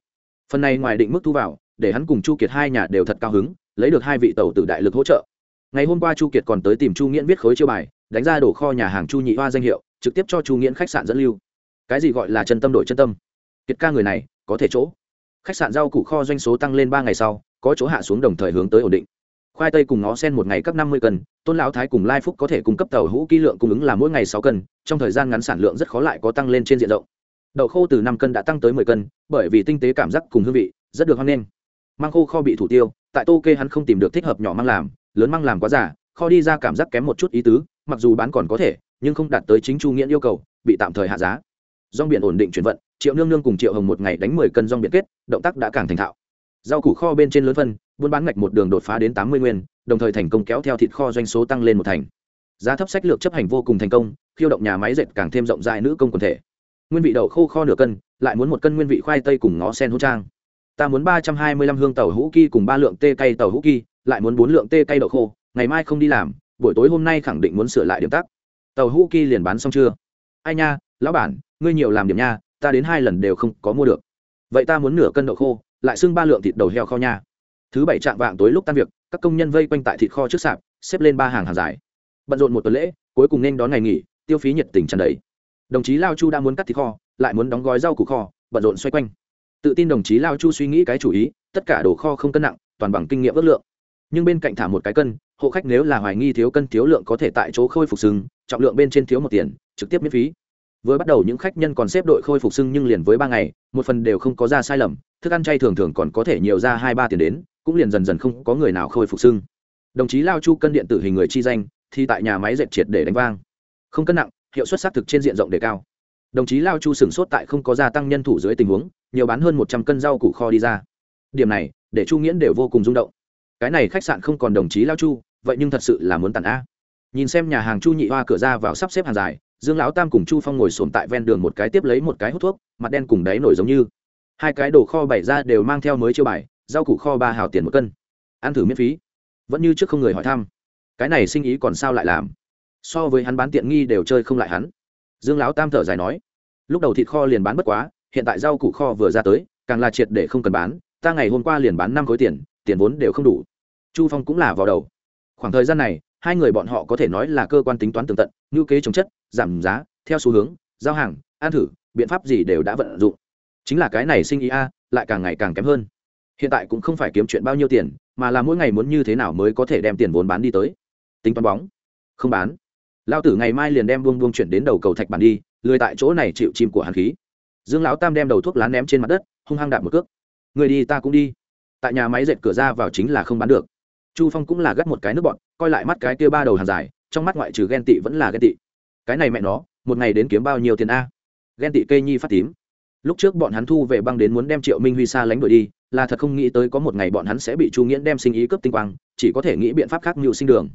Speaker 1: Phần này ngoài định mức thu vào để hắn cùng chu kiệt hai nhà đều thật cao hứng, lấy được hai vị tàu tử đại lực hỗ trợ. Ngày hôm qua chu kiệt còn tới tìm chu nghiễn viết khối chiêu bài, đánh ra đổ kho nhà hàng chu nhị hoa danh hiệu, trực tiếp cho chu nghiễn khách sạn dẫn lưu. Cái gì gọi là chân tâm đổi chân tâm? Kiệt ca người này, có thể chỗ. Khách sạn rau củ kho doanh số tăng lên ba ngày sau, có chỗ hạ xuống đồng thời hướng tới ổn định. Khoai tây cùng ngó sen một ngày cấp năm mươi cân, tôn lão thái cùng lai phúc có thể cung cấp tàu hũ kỹ lượng cung ứng là mỗi ngày sáu cân, trong thời gian ngắn sản lượng rất khó lại có tăng lên trên diện rộng. Đậu khô từ năm cân đã tăng tới mười cân, bởi vì tinh tế cảm giác cùng hương vị, rất được hoan nghênh mang khô kho bị thủ tiêu, tại tô kê hắn không tìm được thích hợp nhỏ mang làm, lớn mang làm quá giả kho đi ra cảm giác kém một chút ý tứ, mặc dù bán còn có thể, nhưng không đạt tới chính chu nghĩa yêu cầu, bị tạm thời hạ giá. Rong biển ổn định chuyển vận, triệu nương nương cùng triệu hồng một ngày đánh mười cân rong biển kết, động tác đã càng thành thạo. Rau củ kho bên trên lớn phân, buôn bán ngạch một đường đột phá đến tám mươi nguyên, đồng thời thành công kéo theo thịt kho doanh số tăng lên một thành. Giá thấp sách lược chấp hành vô cùng thành công, khiêu động nhà máy dệt càng thêm rộng rãi nữ công quần thể. Nguyên vị đậu khô kho nửa cân, lại muốn một cân nguyên vị khoai tây cùng ngó sen hỗ trang ta muốn ba trăm hai mươi lăm hương tàu hũ kỳ cùng ba lượng tê cây tàu hũ kỳ lại muốn bốn lượng tê cây đậu khô, ngày mai không đi làm, buổi tối hôm nay khẳng định muốn sửa lại điểm tắc. Tàu hũ kỳ liền bán xong chưa? Ai nha, lão bản, ngươi nhiều làm điểm nha, ta đến hai lần đều không có mua được. Vậy ta muốn nửa cân đậu khô, lại xưng ba lượng thịt đầu heo kho nha. Thứ bảy trạm vạng tối lúc tan việc, các công nhân vây quanh tại thịt kho trước sạp, xếp lên ba hàng hàng dài. Bận rộn một tuần lễ, cuối cùng nên đón ngày nghỉ, tiêu phí nhiệt tình tràn đầy. Đồng chí lao chu đã muốn cắt thịt kho, lại muốn đóng gói rau củ kho, bận rộn xoay quanh tự tin đồng chí lao chu suy nghĩ cái chủ ý tất cả đồ kho không cân nặng toàn bằng kinh nghiệm ước lượng. Nhưng bên cạnh thả một cái cân hộ khách nếu là hoài nghi thiếu cân thiếu lượng có thể tại chỗ khôi phục sưng, trọng lượng bên trên thiếu một tiền trực tiếp miễn phí. Với bắt đầu những khách nhân còn xếp đội khôi phục sưng nhưng liền với ba ngày một phần đều không có ra sai lầm thức ăn chay thường thường còn có thể nhiều ra hai ba tiền đến cũng liền dần dần không có người nào khôi phục sưng đồng chí lao chu cân điện tử hình người chi danh thì tại nhà máy dệt triệt để đánh vang. Không cân nặng hiệu suất xác thực trên diện rộng đề cao đồng chí lao chu sửng sốt tại không có gia tăng nhân thủ dưới tình huống, nhiều bán hơn một trăm cân rau củ kho đi ra. Điểm này, để chu nghiễn đều vô cùng rung động. Cái này khách sạn không còn đồng chí lao chu, vậy nhưng thật sự là muốn tàn a. Nhìn xem nhà hàng chu nhị hoa cửa ra vào sắp xếp hàng dài, dương lão tam cùng chu phong ngồi sồn tại ven đường một cái tiếp lấy một cái hút thuốc, mặt đen cùng đáy nổi giống như. Hai cái đồ kho bày ra đều mang theo mới chiêu bài, rau củ kho ba hào tiền một cân. Ăn thử miễn phí. Vẫn như trước không người hỏi thăm. Cái này sinh ý còn sao lại làm? So với hắn bán tiện nghi đều chơi không lại hắn dương lão tam thở dài nói, lúc đầu thịt kho liền bán bất quá, hiện tại rau củ kho vừa ra tới, càng là triệt để không cần bán, ta ngày hôm qua liền bán năm khối tiền tiền vốn đều không đủ. Chu phong cũng là vào đầu. Khoảng thời gian này, hai người bọn họ có thể nói là cơ quan tính toán tường tận, ngữ kế chống chất, giảm giá, theo xu hướng, giao hàng an thử, biện pháp gì đều đã vận dụng. Chính là cái này sinh ý a, lại càng ngày càng kém hơn. Hiện tại cũng không phải kiếm chuyện bao nhiêu tiền, mà là mỗi ngày muốn như thế nào mới có thể đem tiền vốn bán đi tới. Tính toán bóng. Không bán lao tử ngày mai liền đem buông buông chuyển đến đầu cầu thạch bản đi, lười tại chỗ này chịu chim của hàn khí. Dương lão tam đem đầu thuốc lá ném trên mặt đất, hung hăng đạp một cước. Người đi ta cũng đi. Tại nhà máy dệt cửa ra vào chính là không bán được. Chu phong cũng là gắt một cái nước bọn, coi lại mắt cái kia ba đầu hàng dài, trong mắt ngoại trừ ghen tị vẫn là ghen tị. Cái này mẹ nó, một ngày đến kiếm bao nhiêu tiền a? Ghen tị cây nhi phát tím. Lúc trước bọn hắn thu về băng đến muốn đem triệu minh huy xa lánh đuổi đi, là thật không nghĩ tới có một ngày bọn hắn sẽ bị chu nghiễn đem sinh ý cướp tinh quang, chỉ có thể nghĩ biện pháp khác mưu sinh đường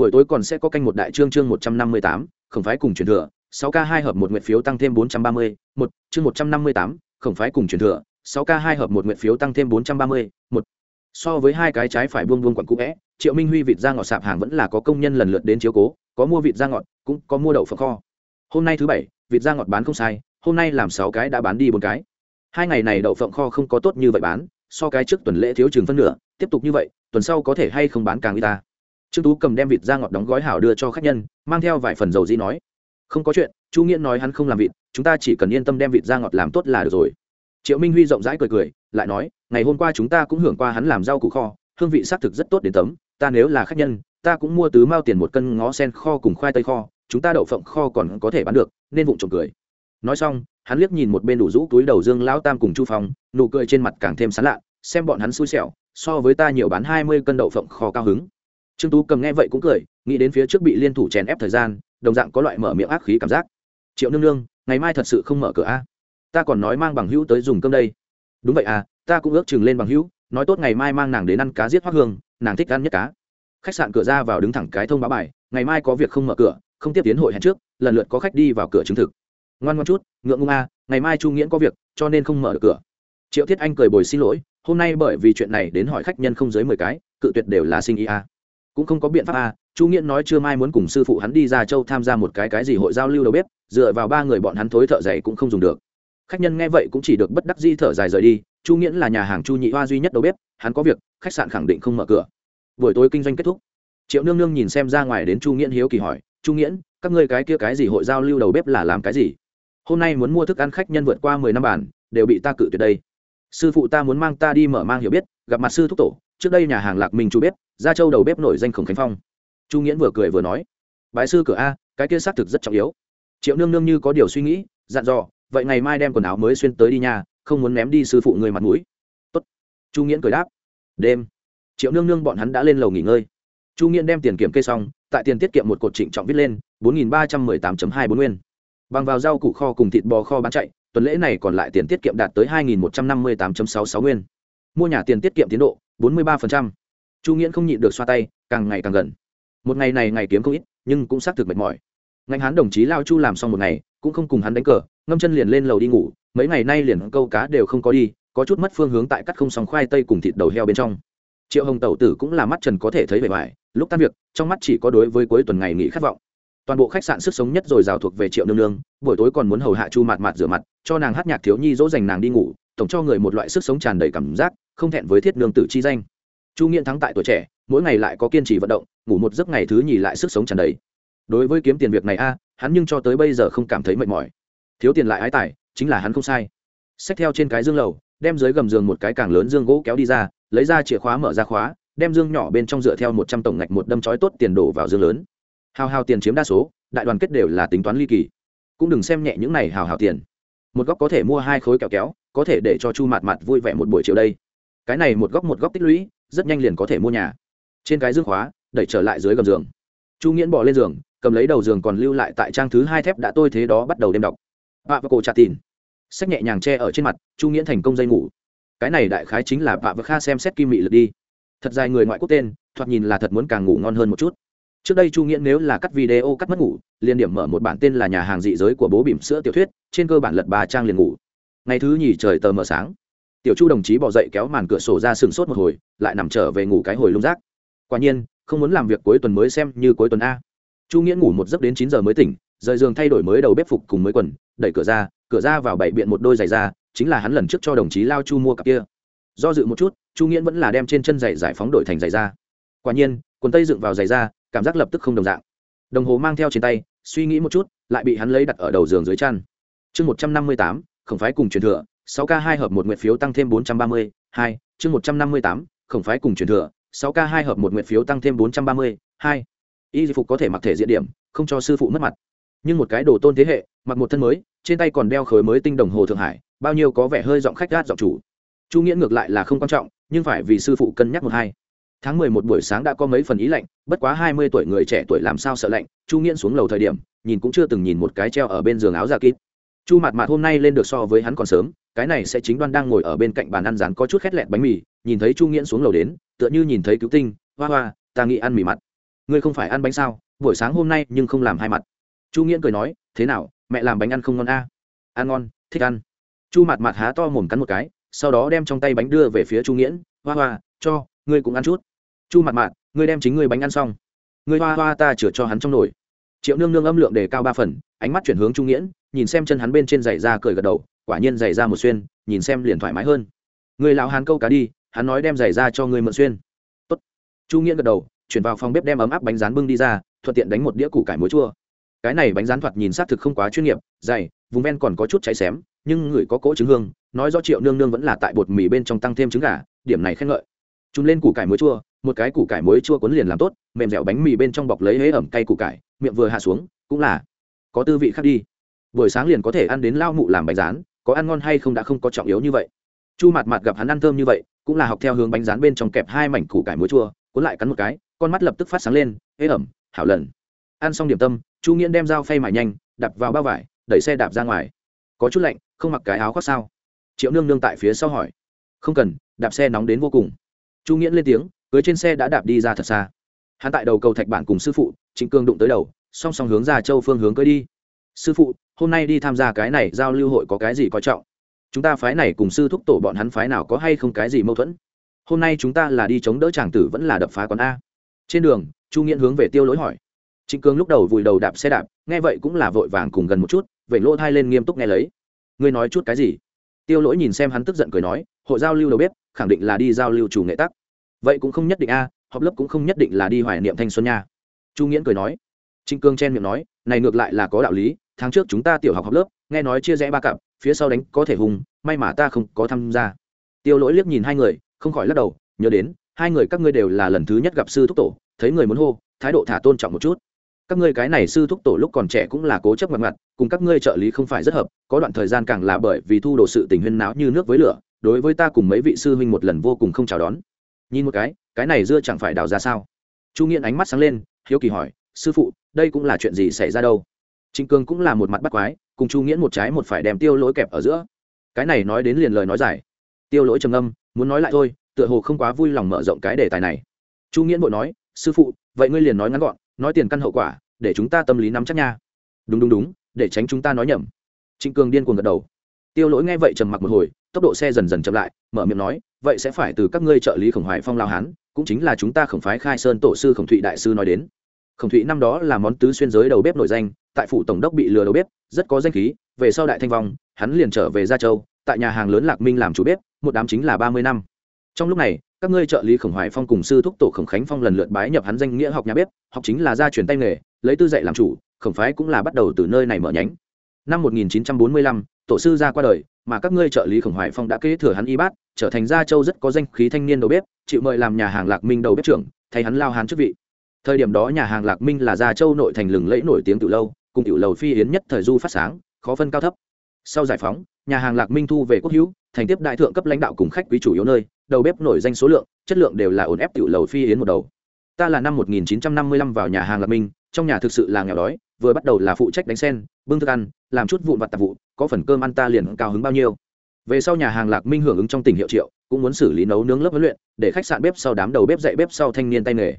Speaker 1: buổi tối còn sẽ có canh một đại trương chương một trăm năm mươi tám, khổng phái cùng truyền thừa, sáu k hai hợp một nguyện phiếu tăng thêm bốn trăm ba mươi, một, chương một trăm năm mươi tám, khổng phái cùng truyền thừa, sáu k hai hợp một nguyện phiếu tăng thêm bốn trăm ba mươi, một. So với hai cái trái phải buông buông quặn cũ vẽ, triệu minh huy vịt ra ngọt sạp hàng vẫn là có công nhân lần lượt đến chiếu cố, có mua vịt da ngọt, cũng có mua đậu phở kho. Hôm nay thứ bảy, vịt da ngọt bán không sai, hôm nay làm sáu cái đã bán đi bốn cái. Hai ngày này đậu phộng kho không có tốt như vậy bán, so cái trước tuần lễ thiếu chừng phân nửa, tiếp tục như vậy, tuần sau có thể hay không bán càng y ta? Trương tú cầm đem vịt da ngọt đóng gói hảo đưa cho khách nhân, mang theo vài phần dầu dĩ nói, không có chuyện, chu nghĩa nói hắn không làm vịt, chúng ta chỉ cần yên tâm đem vịt da ngọt làm tốt là được rồi. Triệu minh huy rộng rãi cười cười, lại nói, ngày hôm qua chúng ta cũng hưởng qua hắn làm rau củ kho, hương vị xác thực rất tốt đến tấm, ta nếu là khách nhân, ta cũng mua tứ mao tiền một cân ngó sen kho cùng khoai tây kho, chúng ta đậu phộng kho còn có thể bán được, nên vụng trộm cười. Nói xong, hắn liếc nhìn một bên đủ rũ túi đầu dương lão tam cùng chu phong, nụ cười trên mặt càng thêm sán lạ, xem bọn hắn xui xẻo, so với ta nhiều bán hai mươi cân đậu phộng kho cao hứng trương tú cầm nghe vậy cũng cười, nghĩ đến phía trước bị liên thủ chèn ép thời gian, đồng dạng có loại mở miệng ác khí cảm giác. Triệu nương nương, ngày mai thật sự không mở cửa a. Ta còn nói mang bằng hữu tới dùng cơm đây. Đúng vậy à ta cũng ước chừng lên bằng hữu, nói tốt ngày mai mang nàng đến ăn cá giết hoác hương, nàng thích ăn nhất cá. Khách sạn cửa ra vào đứng thẳng cái thông báo bài, ngày mai có việc không mở cửa, không tiếp tiến hội hẹn trước, lần lượt có khách đi vào cửa chứng thực. Ngoan ngoan chút, ngượng ngung a ngày mai chu nghiễn có việc, cho nên không mở được cửa. Triệu thiết anh cười bồi xin lỗi, hôm nay bởi vì chuyện này đến hỏi khách nhân không dưới mười cái, cự tuyệt đều là sinh ý a cũng không có biện pháp à? chu nghiễn nói chưa mai muốn cùng sư phụ hắn đi ra châu tham gia một cái cái gì hội giao lưu đầu bếp, dựa vào ba người bọn hắn thối thợ dày cũng không dùng được. Khách nhân nghe vậy cũng chỉ được bất đắc di thở dài rời đi, chu nghiễn là nhà hàng chu nhị hoa duy nhất đầu bếp, hắn có việc, khách sạn khẳng định không mở cửa. Buổi tối kinh doanh kết thúc. Triệu nương nương nhìn xem ra ngoài đến chu nghiễn hiếu kỳ hỏi, chu nghiễn, các ngươi cái kia cái gì hội giao lưu đầu bếp là làm cái gì? Hôm nay muốn mua thức ăn khách nhân vượt qua mười năm bản đều bị ta cự tuyệt đây. Sư phụ ta muốn mang ta đi mở mang hiểu biết, gặp mặt sư thúc tổ, trước đây nhà hàng lạc minh chu bếp gia châu đầu bếp nổi danh khổng khánh phong. Chu nghiễn vừa cười vừa nói, bái sư cửa a, cái kia xác thực rất trọng yếu. Triệu nương nương như có điều suy nghĩ, dặn dò, vậy ngày mai đem quần áo mới xuyên tới đi nhà không muốn ném đi sư phụ người mặt mũi. Tốt. Chu nghiễn cười đáp, đêm. Triệu nương nương bọn hắn đã lên lầu nghỉ ngơi. Chu nghiễn đem tiền kiểm kê xong, tại tiền tiết kiệm một cột trịnh trọng viết lên, bốn nghìn ba trăm mười tám hai bốn nguyên. Bằng vào rau củ kho cùng thịt bò kho bán chạy, tuần lễ này còn lại tiền tiết kiệm đạt tới hai nghìn một trăm năm mươi tám sáu sáu nguyên. Mua nhà tiền tiết kiệm tiến độ, bốn mươi ba chu nghiễn không nhịn được xoa tay, càng ngày càng gần. Một ngày này ngày kiếm không ít, nhưng cũng xác thực mệt mỏi. Ngành hắn đồng chí lao chu làm xong một ngày, cũng không cùng hắn đánh cờ, ngâm chân liền lên lầu đi ngủ, mấy ngày nay liền câu cá đều không có đi, có chút mất phương hướng tại cắt không sóng khoai tây cùng thịt đầu heo bên trong. Triệu hồng tẩu tử cũng là mắt trần có thể thấy vẻ vải lúc tan việc, trong mắt chỉ có đối với cuối tuần ngày nghỉ khát vọng. Toàn bộ khách sạn sức sống nhất rồi rào thuộc về triệu nương nương, buổi tối còn muốn hầu hạ chu mạt mạt rửa mặt, cho nàng hát nhạc thiếu nhi dỗ dành nàng đi ngủ, tổng cho người một loại sức sống tràn đầy cảm giác, không thẹn với thiết nương tử chi danh chu nghiện thắng tại tuổi trẻ, mỗi ngày lại có kiên trì vận động, ngủ một giấc ngày thứ nhì lại sức sống tràn đầy. Đối với kiếm tiền việc này a, hắn nhưng cho tới bây giờ không cảm thấy mệt mỏi. Thiếu tiền lại ái tài, chính là hắn không sai. Xách theo trên cái dương lầu, đem dưới gầm giường một cái càng lớn dương gỗ kéo đi ra, lấy ra chìa khóa mở ra khóa, đem dương nhỏ bên trong dựa theo một trăm tổng ngạch một đâm chói tốt tiền đổ vào dương lớn. Hào hào tiền chiếm đa số, đại đoàn kết đều là tính toán ly kỳ. Cũng đừng xem nhẹ những này hào hào tiền. Một góc có thể mua hai khối kẹo kéo, có thể để cho chu mạt mạt vui vẻ một buổi chiều đây. Cái này một góc một góc tích lũy rất nhanh liền có thể mua nhà. Trên cái dương khóa, đẩy trở lại dưới gầm giường. Chu nghiễn bỏ lên giường, cầm lấy đầu giường còn lưu lại tại trang thứ hai thép đã tôi thế đó bắt đầu đêm đọc. Vạ và cổ trả tin sách nhẹ nhàng che ở trên mặt, chu nghiễn thành công dây ngủ. Cái này đại khái chính là vạ và kha xem xét kim mị lực đi. Thật dài người ngoại quốc tên, thoạt nhìn là thật muốn càng ngủ ngon hơn một chút. Trước đây chu nghiễn nếu là cắt video cắt mất ngủ, liền điểm mở một bản tên là nhà hàng dị giới của bố bỉm sữa tiểu thuyết, trên cơ bản lật ba trang liền ngủ. Ngày thứ nhì trời tờ mờ sáng tiểu chu đồng chí bỏ dậy kéo màn cửa sổ ra sừng sốt một hồi, lại nằm trở về ngủ cái hồi lung rác. Quả nhiên, không muốn làm việc cuối tuần mới xem như cuối tuần a. Chu nghĩa ngủ một giấc đến chín giờ mới tỉnh, rời giường thay đổi mới đầu bếp phục cùng mới quần, đẩy cửa ra cửa ra vào bảy biện một đôi giày ra chính là hắn lần trước cho đồng chí lao chu mua cặp kia. Do dự một chút, chu nghĩa vẫn là đem trên chân giày giải phóng đổi thành giày ra quả nhiên, quần tây dựng vào giày ra cảm giác lập tức không đồng dạng. Đồng hồ mang theo trên tay, suy nghĩ một chút, lại bị hắn lấy đặt ở đầu giường dưới chăn. Chương một trăm năm mươi tám khổng phái cùng truyền thừa sáu k hai hợp một nguyện phiếu tăng thêm bốn trăm ba mươi, hai, chương một trăm năm mươi tám, khổng phái cùng truyền thừa, sáu k hai hợp một nguyện phiếu tăng thêm bốn trăm ba mươi, hai. Y phục có thể mặc thể diện điểm, không cho sư phụ mất mặt. Nhưng một cái đồ tôn thế hệ, mặc một thân mới, trên tay còn đeo khối mới tinh đồng hồ thượng hải, bao nhiêu có vẻ hơi giọng khách gát giọng chủ. Chu nghĩa ngược lại là không quan trọng, nhưng phải vì sư phụ cân nhắc một hai. Tháng mười một buổi sáng đã có mấy phần ý lạnh, bất quá hai mươi tuổi người trẻ tuổi làm sao sợ lạnh, chu nghiễn xuống lầu thời điểm, nhìn cũng chưa từng nhìn một cái treo ở bên giường áo da kít chu Mạt Mạt hôm nay lên được so với hắn còn sớm cái này sẽ chính đoan đang ngồi ở bên cạnh bàn ăn rán có chút khét lẹt bánh mì nhìn thấy chu nghiễn xuống lầu đến tựa như nhìn thấy cứu tinh hoa hoa ta nghĩ ăn mì mặt. Ngươi không phải ăn bánh sao? Buổi sáng hôm nay nhưng không làm hai mặt. Chu nghiễn cười nói thế nào mẹ làm bánh ăn không ngon a? À? ăn ngon thích ăn. Chu Mạt Mạt há to mồm cắn một cái sau đó đem trong tay bánh đưa về phía chu nghiễn hoa hoa cho ngươi cũng ăn chút. Chu Mạt Mạt, ngươi đem chính ngươi bánh ăn xong. Ngươi hoa hoa ta chửa cho hắn trong nồi. Triệu nương nương âm lượng đề cao ba phần ánh mắt chuyển hướng chu nghiễn nhìn xem chân hắn bên trên giày da cười gật đầu, quả nhiên giày da một xuyên, nhìn xem liền thoải mái hơn. Người lão hắn câu cá đi, hắn nói đem giày da cho ngươi mượn xuyên. Tốt. chu nghĩa gật đầu, chuyển vào phòng bếp đem ấm áp bánh rán bưng đi ra, thuận tiện đánh một đĩa củ cải muối chua. Cái này bánh rán thoạt nhìn xác thực không quá chuyên nghiệp, dày, vùng ven còn có chút cháy xém, nhưng người có cỗ trứng hương, nói do triệu nương nương vẫn là tại bột mì bên trong tăng thêm trứng gà, điểm này khen ngợi. Chúng lên củ cải muối chua, một cái củ cải muối chua cuốn liền làm tốt, mềm dẻo bánh mì bên trong bọc lấy hế ẩm cay củ cải, miệng vừa hạ xuống, cũng là có tư vị khác đi buổi sáng liền có thể ăn đến lao mụ làm bánh rán, có ăn ngon hay không đã không có trọng yếu như vậy. Chu mặt mặt gặp hắn ăn thơm như vậy, cũng là học theo hướng bánh rán bên trong kẹp hai mảnh củ cải muối chua, cuốn lại cắn một cái, con mắt lập tức phát sáng lên ế ẩm, hảo lần. Ăn xong điểm tâm, chu nghiễn đem dao phay mải nhanh, đập vào bao vải, đẩy xe đạp ra ngoài. Có chút lạnh, không mặc cái áo khoác sao? Triệu nương nương tại phía sau hỏi. Không cần, đạp xe nóng đến vô cùng. Chu nghiễn lên tiếng, cưới trên xe đã đạp đi ra thật xa. Hắn tại đầu cầu thạch bản cùng sư phụ, trịnh cương đụng tới đầu, song song hướng ra châu phương hướng cưới đi. Sư phụ hôm nay đi tham gia cái này giao lưu hội có cái gì coi trọng? Chúng ta phái này cùng sư thúc tổ bọn hắn phái nào có hay không cái gì mâu thuẫn? Hôm nay chúng ta là đi chống đỡ tràng tử vẫn là đập phá quán a. Trên đường, chu nghiễn hướng về tiêu lỗi hỏi. Trịnh cương lúc đầu vùi đầu đạp xe đạp, nghe vậy cũng là vội vàng cùng gần một chút vậy lỗ thai lên nghiêm túc nghe lấy. Ngươi nói chút cái gì? Tiêu lỗi nhìn xem hắn tức giận cười nói, hội giao lưu đầu bếp, khẳng định là đi giao lưu chủ nghệ tắc. Vậy cũng không nhất định a, họp lớp cũng không nhất định là đi hoài niệm thanh xuân nha. Chu nghiễn cười nói trịnh cương chen miệng nói, này ngược lại là có đạo lý, tháng trước chúng ta tiểu học học lớp, nghe nói chia rẽ ba cặp, phía sau đánh có thể hùng, may mà ta không có tham gia. Tiêu lỗi liếc nhìn hai người, không khỏi lắc đầu, nhớ đến, hai người các ngươi đều là lần thứ nhất gặp sư thúc tổ, thấy người muốn hô, thái độ thả tôn trọng một chút. Các ngươi cái này sư thúc tổ lúc còn trẻ cũng là cố chấp mặt mặt cùng các ngươi trợ lý không phải rất hợp, có đoạn thời gian càng là bởi vì thu đồ sự tình huyên náo như nước với lửa, đối với ta cùng mấy vị sư huynh một lần vô cùng không chào đón. Nhìn một cái cái này dưa chẳng phải đào ra sao? Chu nghiện ánh mắt sáng lên, hiếu kỳ hỏi sư phụ, đây cũng là chuyện gì xảy ra đâu? Trịnh cương cũng là một mặt bắt quái, cùng chu nghiễn một trái một phải đem tiêu lỗi kẹp ở giữa. Cái này nói đến liền lời nói dài. Tiêu lỗi trầm âm muốn nói lại thôi, tựa hồ không quá vui lòng mở rộng cái đề tài này. Chu nghiễn bội nói, sư phụ, vậy ngươi liền nói ngắn gọn, nói tiền căn hậu quả, để chúng ta tâm lý nắm chắc nha. Đúng đúng đúng, để tránh chúng ta nói nhầm. Trịnh cường điên cuồng gật đầu. Tiêu lỗi nghe vậy trầm mặc một hồi, tốc độ xe dần dần chậm lại, mở miệng nói, vậy sẽ phải từ các ngươi trợ lý khổng hoài phong lao hán, cũng chính là chúng ta khổng phái khai sơn tổ sư khổng thụy đại sư nói đến khổng thụy năm đó là món tứ xuyên giới đầu bếp nổi danh tại phủ tổng đốc bị lừa đầu bếp rất có danh khí về sau đại thanh vong hắn liền trở về gia châu tại nhà hàng lớn lạc minh làm chủ bếp một đám chính là ba mươi năm. Trong lúc này các ngươi trợ lý khổng hoài phong cùng sư thúc tổ khổng khánh phong lần lượt bái nhập hắn danh nghĩa học nhà bếp học chính là gia truyền tay nghề lấy tư dạy làm chủ khổng phái cũng là bắt đầu từ nơi này mở nhánh. Năm 1945, tổ sư ra qua đời mà các ngươi trợ lý khổng hoài phong đã kế thừa hắn y bát trở thành gia châu rất có danh khí thanh niên đầu bếp chịu mời làm nhà hàng lạc minh đầu bếp trưởng thay hắn lao hán chức vị thời điểm đó nhà hàng lạc minh là gia châu nội thành lừng lẫy nổi tiếng từ lâu, cùng tiểu lầu phi yến nhất thời du phát sáng, khó phân cao thấp. Sau giải phóng, nhà hàng lạc minh thu về quốc hữu, thành tiếp đại thượng cấp lãnh đạo cùng khách quý chủ yếu nơi, đầu bếp nổi danh số lượng, chất lượng đều là ổn ép tiểu lầu phi yến một đầu. Ta là năm 1955 vào nhà hàng lạc minh, trong nhà thực sự là nghèo đói, vừa bắt đầu là phụ trách đánh sen, bưng thức ăn, làm chút vụn vặt tạp vụ, có phần cơm ăn ta liền cao hứng bao nhiêu. Về sau nhà hàng lạc minh hưởng ứng trong tỉnh hiệu triệu, cũng muốn xử lý nấu nướng lớp huấn luyện, để khách sạn bếp sau đám đầu bếp dạy bếp sau thanh niên tay nghề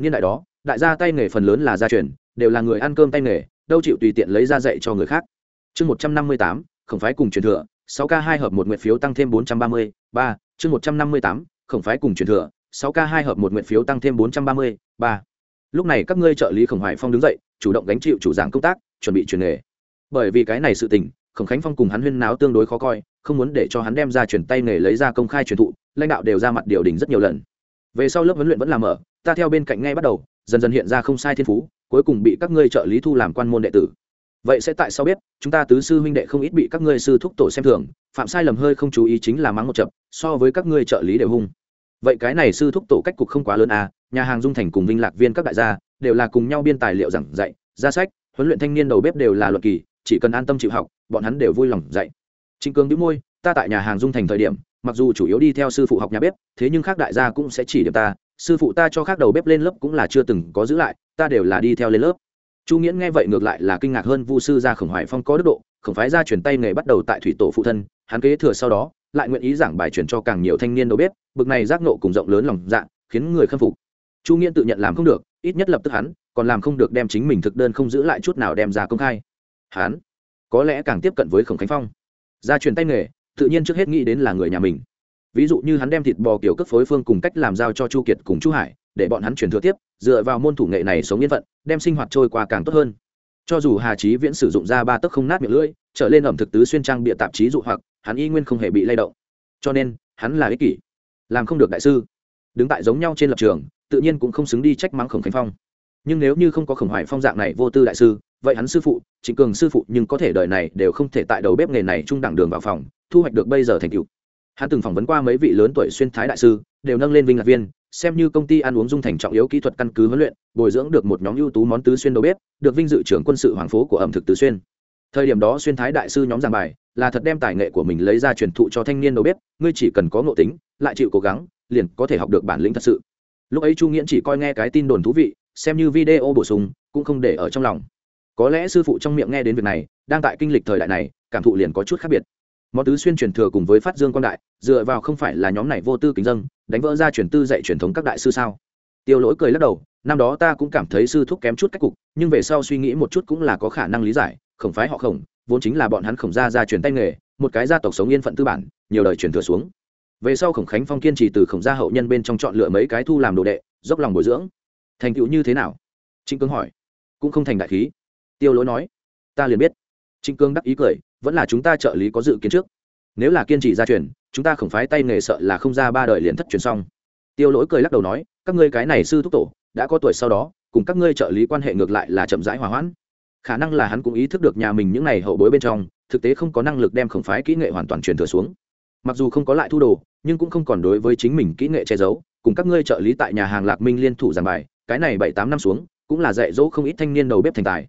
Speaker 1: niên đại đó, đại gia tay nghề phần lớn là gia truyền, đều là người ăn cơm tay nghề, đâu chịu tùy tiện lấy ra dạy cho người khác. Chương một trăm năm mươi tám, khổng phái cùng truyền thừa, sáu k hai hợp một nguyện phiếu tăng thêm bốn trăm ba mươi, ba, chương một trăm năm mươi tám, khổng phái cùng truyền thừa, sáu k hai hợp một nguyện phiếu tăng thêm bốn trăm ba mươi, ba. Lúc này các ngươi trợ lý khổng hoài phong đứng dậy, chủ động gánh chịu chủ giảng công tác, chuẩn bị truyền nghề. Bởi vì cái này sự tình, khổng khánh phong cùng hắn huyên náo tương đối khó coi, không muốn để cho hắn đem ra truyền tay nghề lấy ra công khai truyền thụ, lãnh đạo đều ra mặt điều đình rất nhiều lần. Về sau lớp huấn luyện vẫn làm ở ta theo bên cạnh ngay bắt đầu, dần dần hiện ra không sai thiên phú, cuối cùng bị các ngươi trợ lý thu làm quan môn đệ tử. Vậy sẽ tại sao biết, chúng ta tứ sư huynh đệ không ít bị các ngươi sư thúc tổ xem thường, phạm sai lầm hơi không chú ý chính là mắng một chập, so với các ngươi trợ lý đều hung. Vậy cái này sư thúc tổ cách cục không quá lớn à nhà hàng dung thành cùng vinh lạc viên các đại gia, đều là cùng nhau biên tài liệu giảng dạy ra sách, huấn luyện thanh niên đầu bếp đều là luật kỳ, chỉ cần an tâm chịu học, bọn hắn đều vui lòng dạy. Trịnh cường đĩu môi, ta tại nhà hàng dung thành thời điểm, mặc dù chủ yếu đi theo sư phụ học nhà bếp, thế nhưng khác đại gia cũng sẽ chỉ điểm ta sư phụ ta cho khác đầu bếp lên lớp cũng là chưa từng có giữ lại, ta đều là đi theo lên lớp. Chu nghiễn nghe vậy ngược lại là kinh ngạc hơn, vu sư gia khổng hoài phong có đức độ, khổng phái gia truyền tay nghề bắt đầu tại thủy tổ phụ thân, hắn kế thừa sau đó, lại nguyện ý giảng bài truyền cho càng nhiều thanh niên đầu bếp, bực này giác nộ cùng rộng lớn lòng dạ khiến người khâm phục. Chu nghiễn tự nhận làm không được, ít nhất lập tức hắn, còn làm không được đem chính mình thực đơn không giữ lại chút nào đem ra công khai. Hắn có lẽ càng tiếp cận với khổng khánh phong. Gia truyền tay nghề, tự nhiên trước hết nghĩ đến là người nhà mình ví dụ như hắn đem thịt bò kiểu cất phối phương cùng cách làm giao cho chu kiệt cùng chu hải, để bọn hắn truyền thừa tiếp, dựa vào môn thủ nghệ này sống yên phận, đem sinh hoạt trôi qua càng tốt hơn. Cho dù hà trí viễn sử dụng ra ba tấc không nát miệng lưỡi, trở lên ẩm thực tứ xuyên trang bịa tạp chí dụ hoặc, hắn y nguyên không hề bị lay động. Cho nên, hắn là ích kỷ, làm không được đại sư. Đứng tại giống nhau trên lập trường, tự nhiên cũng không xứng đi trách mắng khổng khánh phong. Nhưng nếu như không có khổng hoài phong dạng này vô tư đại sư, vậy hắn sư phụ, trịnh cường sư phụ nhưng có thể đời này đều không thể tại đầu bếp nghề này trung đẳng đường vào phòng, thu hoạch được bây giờ thành tựu hắn từng phỏng vấn qua mấy vị lớn tuổi xuyên thái đại sư, đều nâng lên vinh lạc viên, xem như công ty ăn uống dung thành trọng yếu kỹ thuật căn cứ huấn luyện, bồi dưỡng được một nhóm ưu tú món tứ xuyên đầu bếp, được vinh dự trưởng quân sự hoàng phố của ẩm thực tứ xuyên. Thời điểm đó xuyên thái đại sư nhóm giảng bài, là thật đem tài nghệ của mình lấy ra truyền thụ cho thanh niên đầu bếp, ngươi chỉ cần có ngộ tính, lại chịu cố gắng, liền có thể học được bản lĩnh thật sự. Lúc ấy chu nghiễn chỉ coi nghe cái tin đồn thú vị, xem như video bổ sung, cũng không để ở trong lòng. Có lẽ sư phụ trong miệng nghe đến việc này, đang tại kinh lịch thời đại này, cảm thụ liền có chút khác biệt món tứ xuyên truyền thừa cùng với phát dương quan đại, dựa vào không phải là nhóm này vô tư kính dân, đánh vỡ ra truyền tư dạy truyền thống các đại sư sao? Tiêu lỗi cười lắc đầu, năm đó ta cũng cảm thấy sư thúc kém chút cách cục, nhưng về sau suy nghĩ một chút cũng là có khả năng lý giải khổng phái họ khổng, vốn chính là bọn hắn khổng gia gia truyền tay nghề, một cái gia tộc sống yên phận tư bản, nhiều đời truyền thừa xuống. Về sau khổng khánh phong kiên trì từ khổng gia hậu nhân bên trong chọn lựa mấy cái thu làm đồ đệ, dốc lòng bồi dưỡng. Thành tựu như thế nào? Trịnh cương hỏi. Cũng không thành đại khí. Tiêu lỗi nói. Ta liền biết. Trịnh cương đắc ý cười vẫn là chúng ta trợ lý có dự kiến trước. Nếu là kiên trì gia truyền, chúng ta không phái tay nghề sợ là không ra ba đời liền thất truyền xong. Tiêu lỗi cười lắc đầu nói, các ngươi cái này sư thúc tổ, đã có tuổi sau đó, cùng các ngươi trợ lý quan hệ ngược lại là chậm rãi hòa hoãn. Khả năng là hắn cũng ý thức được nhà mình những n à y hậu bối bên trong, thực tế không có năng lực đem khổng phái kỹ nghệ hoàn toàn truyền thừa xuống. Mặc dù không có lại thu đồ, nhưng cũng không còn đối với chính mình kỹ nghệ che giấu, cùng các ngươi trợ lý tại nhà hàng lạc minh liên thủ giảng bài, cái này bảy tám năm xuống, cũng là dạy dỗ không ít thanh niên đầu bếp thành tài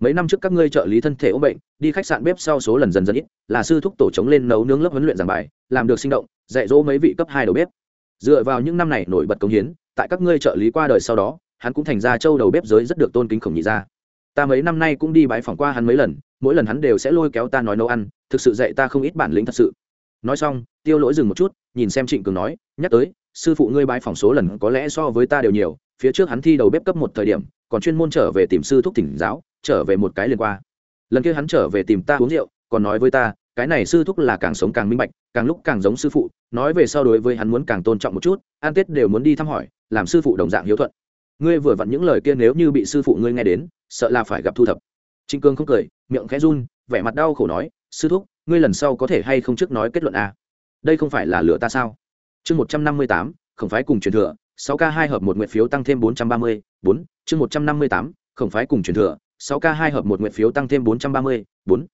Speaker 1: mấy năm trước các ngươi trợ lý thân thể ốm bệnh, đi khách sạn bếp sau số lần dần dần ít, là sư thúc tổ chống lên nấu nướng lớp huấn luyện giảng bài, làm được sinh động, dạy dỗ mấy vị cấp hai đầu bếp. Dựa vào những năm này nổi bật công hiến, tại các ngươi trợ lý qua đời sau đó, hắn cũng thành ra châu đầu bếp giới rất được tôn kính khổng nhị ra ta mấy năm nay cũng đi bãi phỏng qua hắn mấy lần, mỗi lần hắn đều sẽ lôi kéo ta nói nấu ăn, thực sự dạy ta không ít bản lĩnh thật sự. Nói xong, tiêu lỗi dừng một chút, nhìn xem trịnh cường nói, nhắc tới, sư phụ ngươi bãi phỏng số lần có lẽ so với ta đều nhiều, phía trước hắn thi đầu bếp cấp một thời điểm, còn chuyên môn trở về tìm sư thúc thỉnh giáo trở về một cái liên qua. Lần kia hắn trở về tìm ta uống rượu, còn nói với ta, cái này sư thúc là càng sống càng minh bạch, càng lúc càng giống sư phụ, nói về sau đối với hắn muốn càng tôn trọng một chút, an tết đều muốn đi thăm hỏi, làm sư phụ đồng dạng hiếu thuận. Ngươi vừa vặn những lời kia nếu như bị sư phụ ngươi nghe đến, sợ là phải gặp thu thập. Trịnh cương không cười, miệng khẽ run, vẻ mặt đau khổ nói, sư thúc, ngươi lần sau có thể hay không trước nói kết luận a? Đây không phải là lửa ta sao? Chương một trăm năm mươi tám, khổng phái cùng truyền thừa, sáu k hai hợp một nguyện phiếu tăng thêm bốn trăm ba mươi, bốn, chương một trăm năm mươi tám, khổng phái cùng truyền thừa sáu k hai hợp một nguyện phiếu tăng thêm bốn trăm ba mươi, bốn.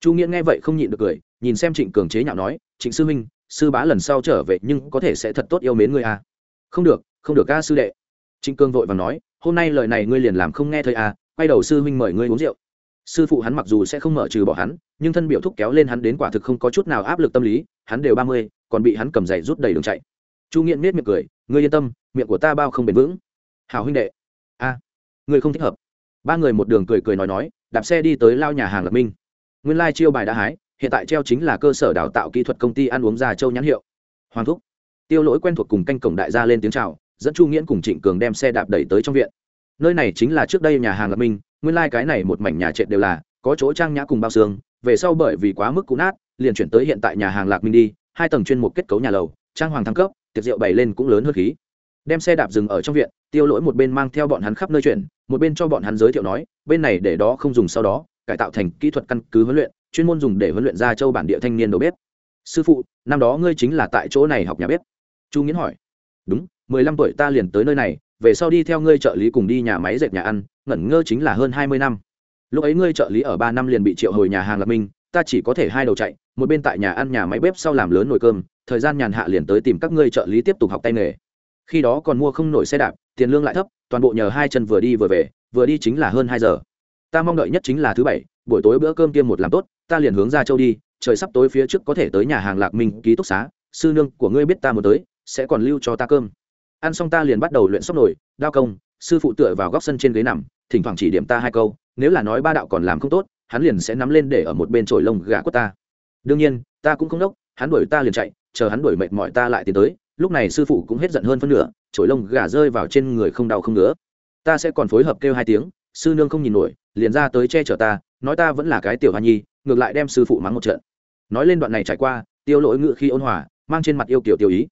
Speaker 1: Chu nghĩa nghe vậy không nhịn được cười, nhìn xem trịnh cường chế nhạo nói, trịnh sư minh sư bá lần sau trở về nhưng có thể sẽ thật tốt yêu mến ngươi à. không được không được, ca sư đệ. Trịnh cường vội và nói, hôm nay lời này ngươi liền làm không nghe thấy à quay đầu sư huynh mời ngươi uống rượu. Sư phụ hắn mặc dù sẽ không mở trừ bỏ hắn, nhưng thân biểu thúc kéo lên hắn đến quả thực không có chút nào áp lực tâm lý, hắn đều ba mươi, còn bị hắn cầm giày rút đầy đường chạy. Chu nghiện miết miệng cười, ngươi yên tâm, miệng của ta bao không bền vững. Hào huynh đệ. A, ngươi không thích hợp ba người một đường cười cười nói nói, đạp xe đi tới lao nhà hàng lập minh. Nguyên lai chiêu bài đã hái, hiện tại treo chính là cơ sở đào tạo kỹ thuật công ty ăn uống già châu nhãn hiệu. Hoàng thúc, tiêu lỗi quen thuộc cùng canh cổng đại gia lên tiếng chào, dẫn chu nghiễn cùng trịnh cường đem xe đạp đẩy tới trong viện. Nơi này chính là trước đây nhà hàng lập minh, nguyên lai、like、cái này một mảnh nhà trệt đều là, có chỗ trang nhã cùng bao xương, về sau bởi vì quá mức cũ nát, liền chuyển tới hiện tại nhà hàng lạc minh đi, hai tầng chuyên một kết cấu nhà lầu, trang hoàng thăng cấp, tiệc rượu bày lên cũng lớn hơn khí đem xe đạp dừng ở trong viện, tiêu lỗi một bên mang theo bọn hắn khắp nơi chuyển, một bên cho bọn hắn giới thiệu nói, bên này để đó không dùng sau đó, cải tạo thành kỹ thuật căn cứ huấn luyện, chuyên môn dùng để huấn luyện ra châu bản địa thanh niên đầu bếp. Sư phụ, năm đó ngươi chính là tại chỗ này học nhà bếp. Chu nghiến hỏi. Đúng, mười lăm tuổi ta liền tới nơi này, về sau đi theo ngươi trợ lý cùng đi nhà máy dệt nhà ăn, ngẩn ngơ chính là hơn hai mươi năm. Lúc ấy ngươi trợ lý ở ba năm liền bị triệu hồi nhà hàng lập minh, ta chỉ có thể hai đầu chạy, một bên tại nhà ăn nhà máy bếp sau làm lớn nồi cơm, thời gian nhàn hạ liền tới tìm các ngươi trợ lý tiếp tục học tay nghề khi đó còn mua không nổi xe đạp, tiền lương lại thấp, toàn bộ nhờ hai chân vừa đi vừa về, vừa đi chính là hơn hai giờ. Ta mong đợi nhất chính là thứ bảy, buổi tối bữa cơm tiêm một làm tốt, ta liền hướng ra châu đi, trời sắp tối phía trước có thể tới nhà hàng lạc minh ký túc xá, sư nương của ngươi biết ta muốn tới, sẽ còn lưu cho ta cơm. Ăn xong ta liền bắt đầu luyện sóc nổi đao công, sư phụ tựa vào góc sân trên ghế nằm, thỉnh thoảng chỉ điểm ta hai câu, nếu là nói ba đạo còn làm không tốt, hắn liền sẽ nắm lên để ở một bên trồi lông gà của ta. Đương nhiên, ta cũng không đốc, hắn đuổi ta liền chạy, chờ hắn đuổi mệt mỏi ta lại tiến tới lúc này sư phụ cũng hết giận hơn phân nửa trổi lông gà rơi vào trên người không đau không nữa ta sẽ còn phối hợp kêu hai tiếng, sư nương không nhìn nổi, liền ra tới che chở ta, nói ta vẫn là cái tiểu hoa nhi, ngược lại đem sư phụ mắng một trận. Nói lên đoạn này trải qua, tiêu lỗi ngự khi ôn hòa, mang trên mặt yêu kiểu tiêu ý.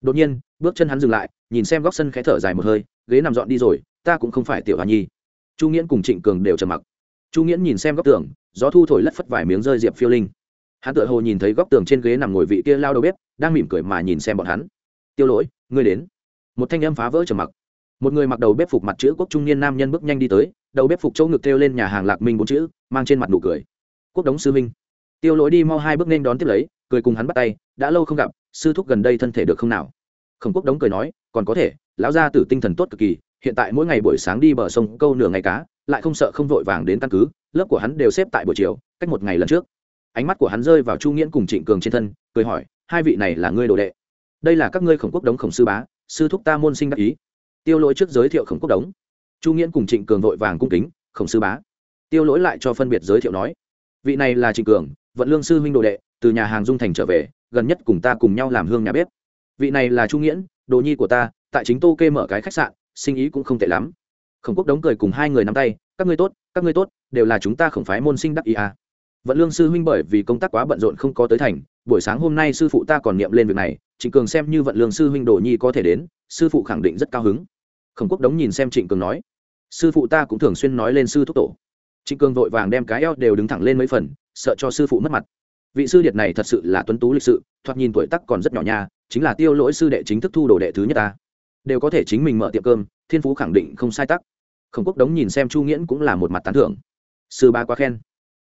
Speaker 1: Đột nhiên, bước chân hắn dừng lại, nhìn xem góc sân khẽ thở dài một hơi, ghế nằm dọn đi rồi, ta cũng không phải tiểu hoa nhi. Chu nghiễn cùng trịnh cường đều trầm mặc. Chu nghiễn nhìn xem góc tường, gió thu thổi lất phất vài miếng rơi diệp phiêu linh. Hắn tự hồ nhìn thấy góc tường trên ghế nằm ngồi vị kia lao đầu bếp, đang mỉm cười mà nhìn xem bọn hắn tiêu lỗi, ngươi đến. Một thanh âm phá vỡ trầm mặc. Một người mặc đầu bếp phục mặt chữ quốc trung niên nam nhân bước nhanh đi tới, đầu bếp phục chỗ ngực kêu lên nhà hàng lạc minh bốn chữ, mang trên mặt nụ cười. Quốc đống sư minh tiêu lỗi đi mau hai bước nên đón tiếp lấy, cười cùng hắn bắt tay, đã lâu không gặp, sư thúc gần đây thân thể được không nào? Khổng quốc đống cười nói, còn có thể, lão gia tử tinh thần tốt cực kỳ, hiện tại mỗi ngày buổi sáng đi bờ sông câu nửa ngày cá, lại không sợ không vội vàng đến căn cứ, lớp của hắn đều xếp tại buổi chiều, cách một ngày lần trước. Ánh mắt của hắn rơi vào chu nghiễn cùng trịnh cường trên thân, cười hỏi, hai vị này là ngươi đồ đệ? Đây là các ngươi khổng quốc đống khổng sư bá, sư thúc ta môn sinh đắc ý. Tiêu lỗi trước giới thiệu khổng quốc đống. Chu nghiễn cùng trịnh cường vội vàng cung kính, khổng sư bá. Tiêu lỗi lại cho phân biệt giới thiệu nói, vị này là trịnh cường, vận lương sư huynh đồ đệ, từ nhà hàng dung thành trở về, gần nhất cùng ta cùng nhau làm hương nhà bếp. Vị này là chu nghiễn, đồ nhi của ta, tại chính tô kê mở cái khách sạn, sinh ý cũng không tệ lắm. Khổng quốc đống cười cùng hai người nắm tay, các ngươi tốt, các ngươi tốt, đều là chúng ta khổng phái môn sinh đắc ý à vận lương sư huynh bởi vì công tác quá bận rộn không có tới thành, buổi sáng hôm nay sư phụ ta còn niệm lên việc này, trịnh cường xem như vận lương sư huynh đồ nhi có thể đến, sư phụ khẳng định rất cao hứng. Khổng quốc đống nhìn xem trịnh cường nói, sư phụ ta cũng thường xuyên nói lên sư thúc tổ. Trịnh cường vội vàng đem cái eo đều đứng thẳng lên mấy phần, sợ cho sư phụ mất mặt. Vị sư điệt này thật sự là tuấn tú lịch sự, thoạt nhìn tuổi tắc còn rất nhỏ nha, chính là tiêu lỗi sư đệ chính thức thu đồ đệ thứ nhất ta. Đều có thể chính mình mở tiệm cơm, thiên phú khẳng định không sai tắc. Khổng quốc đống nhìn xem chu nghiễn cũng là một mặt tán thưởng. Sư ba quá khen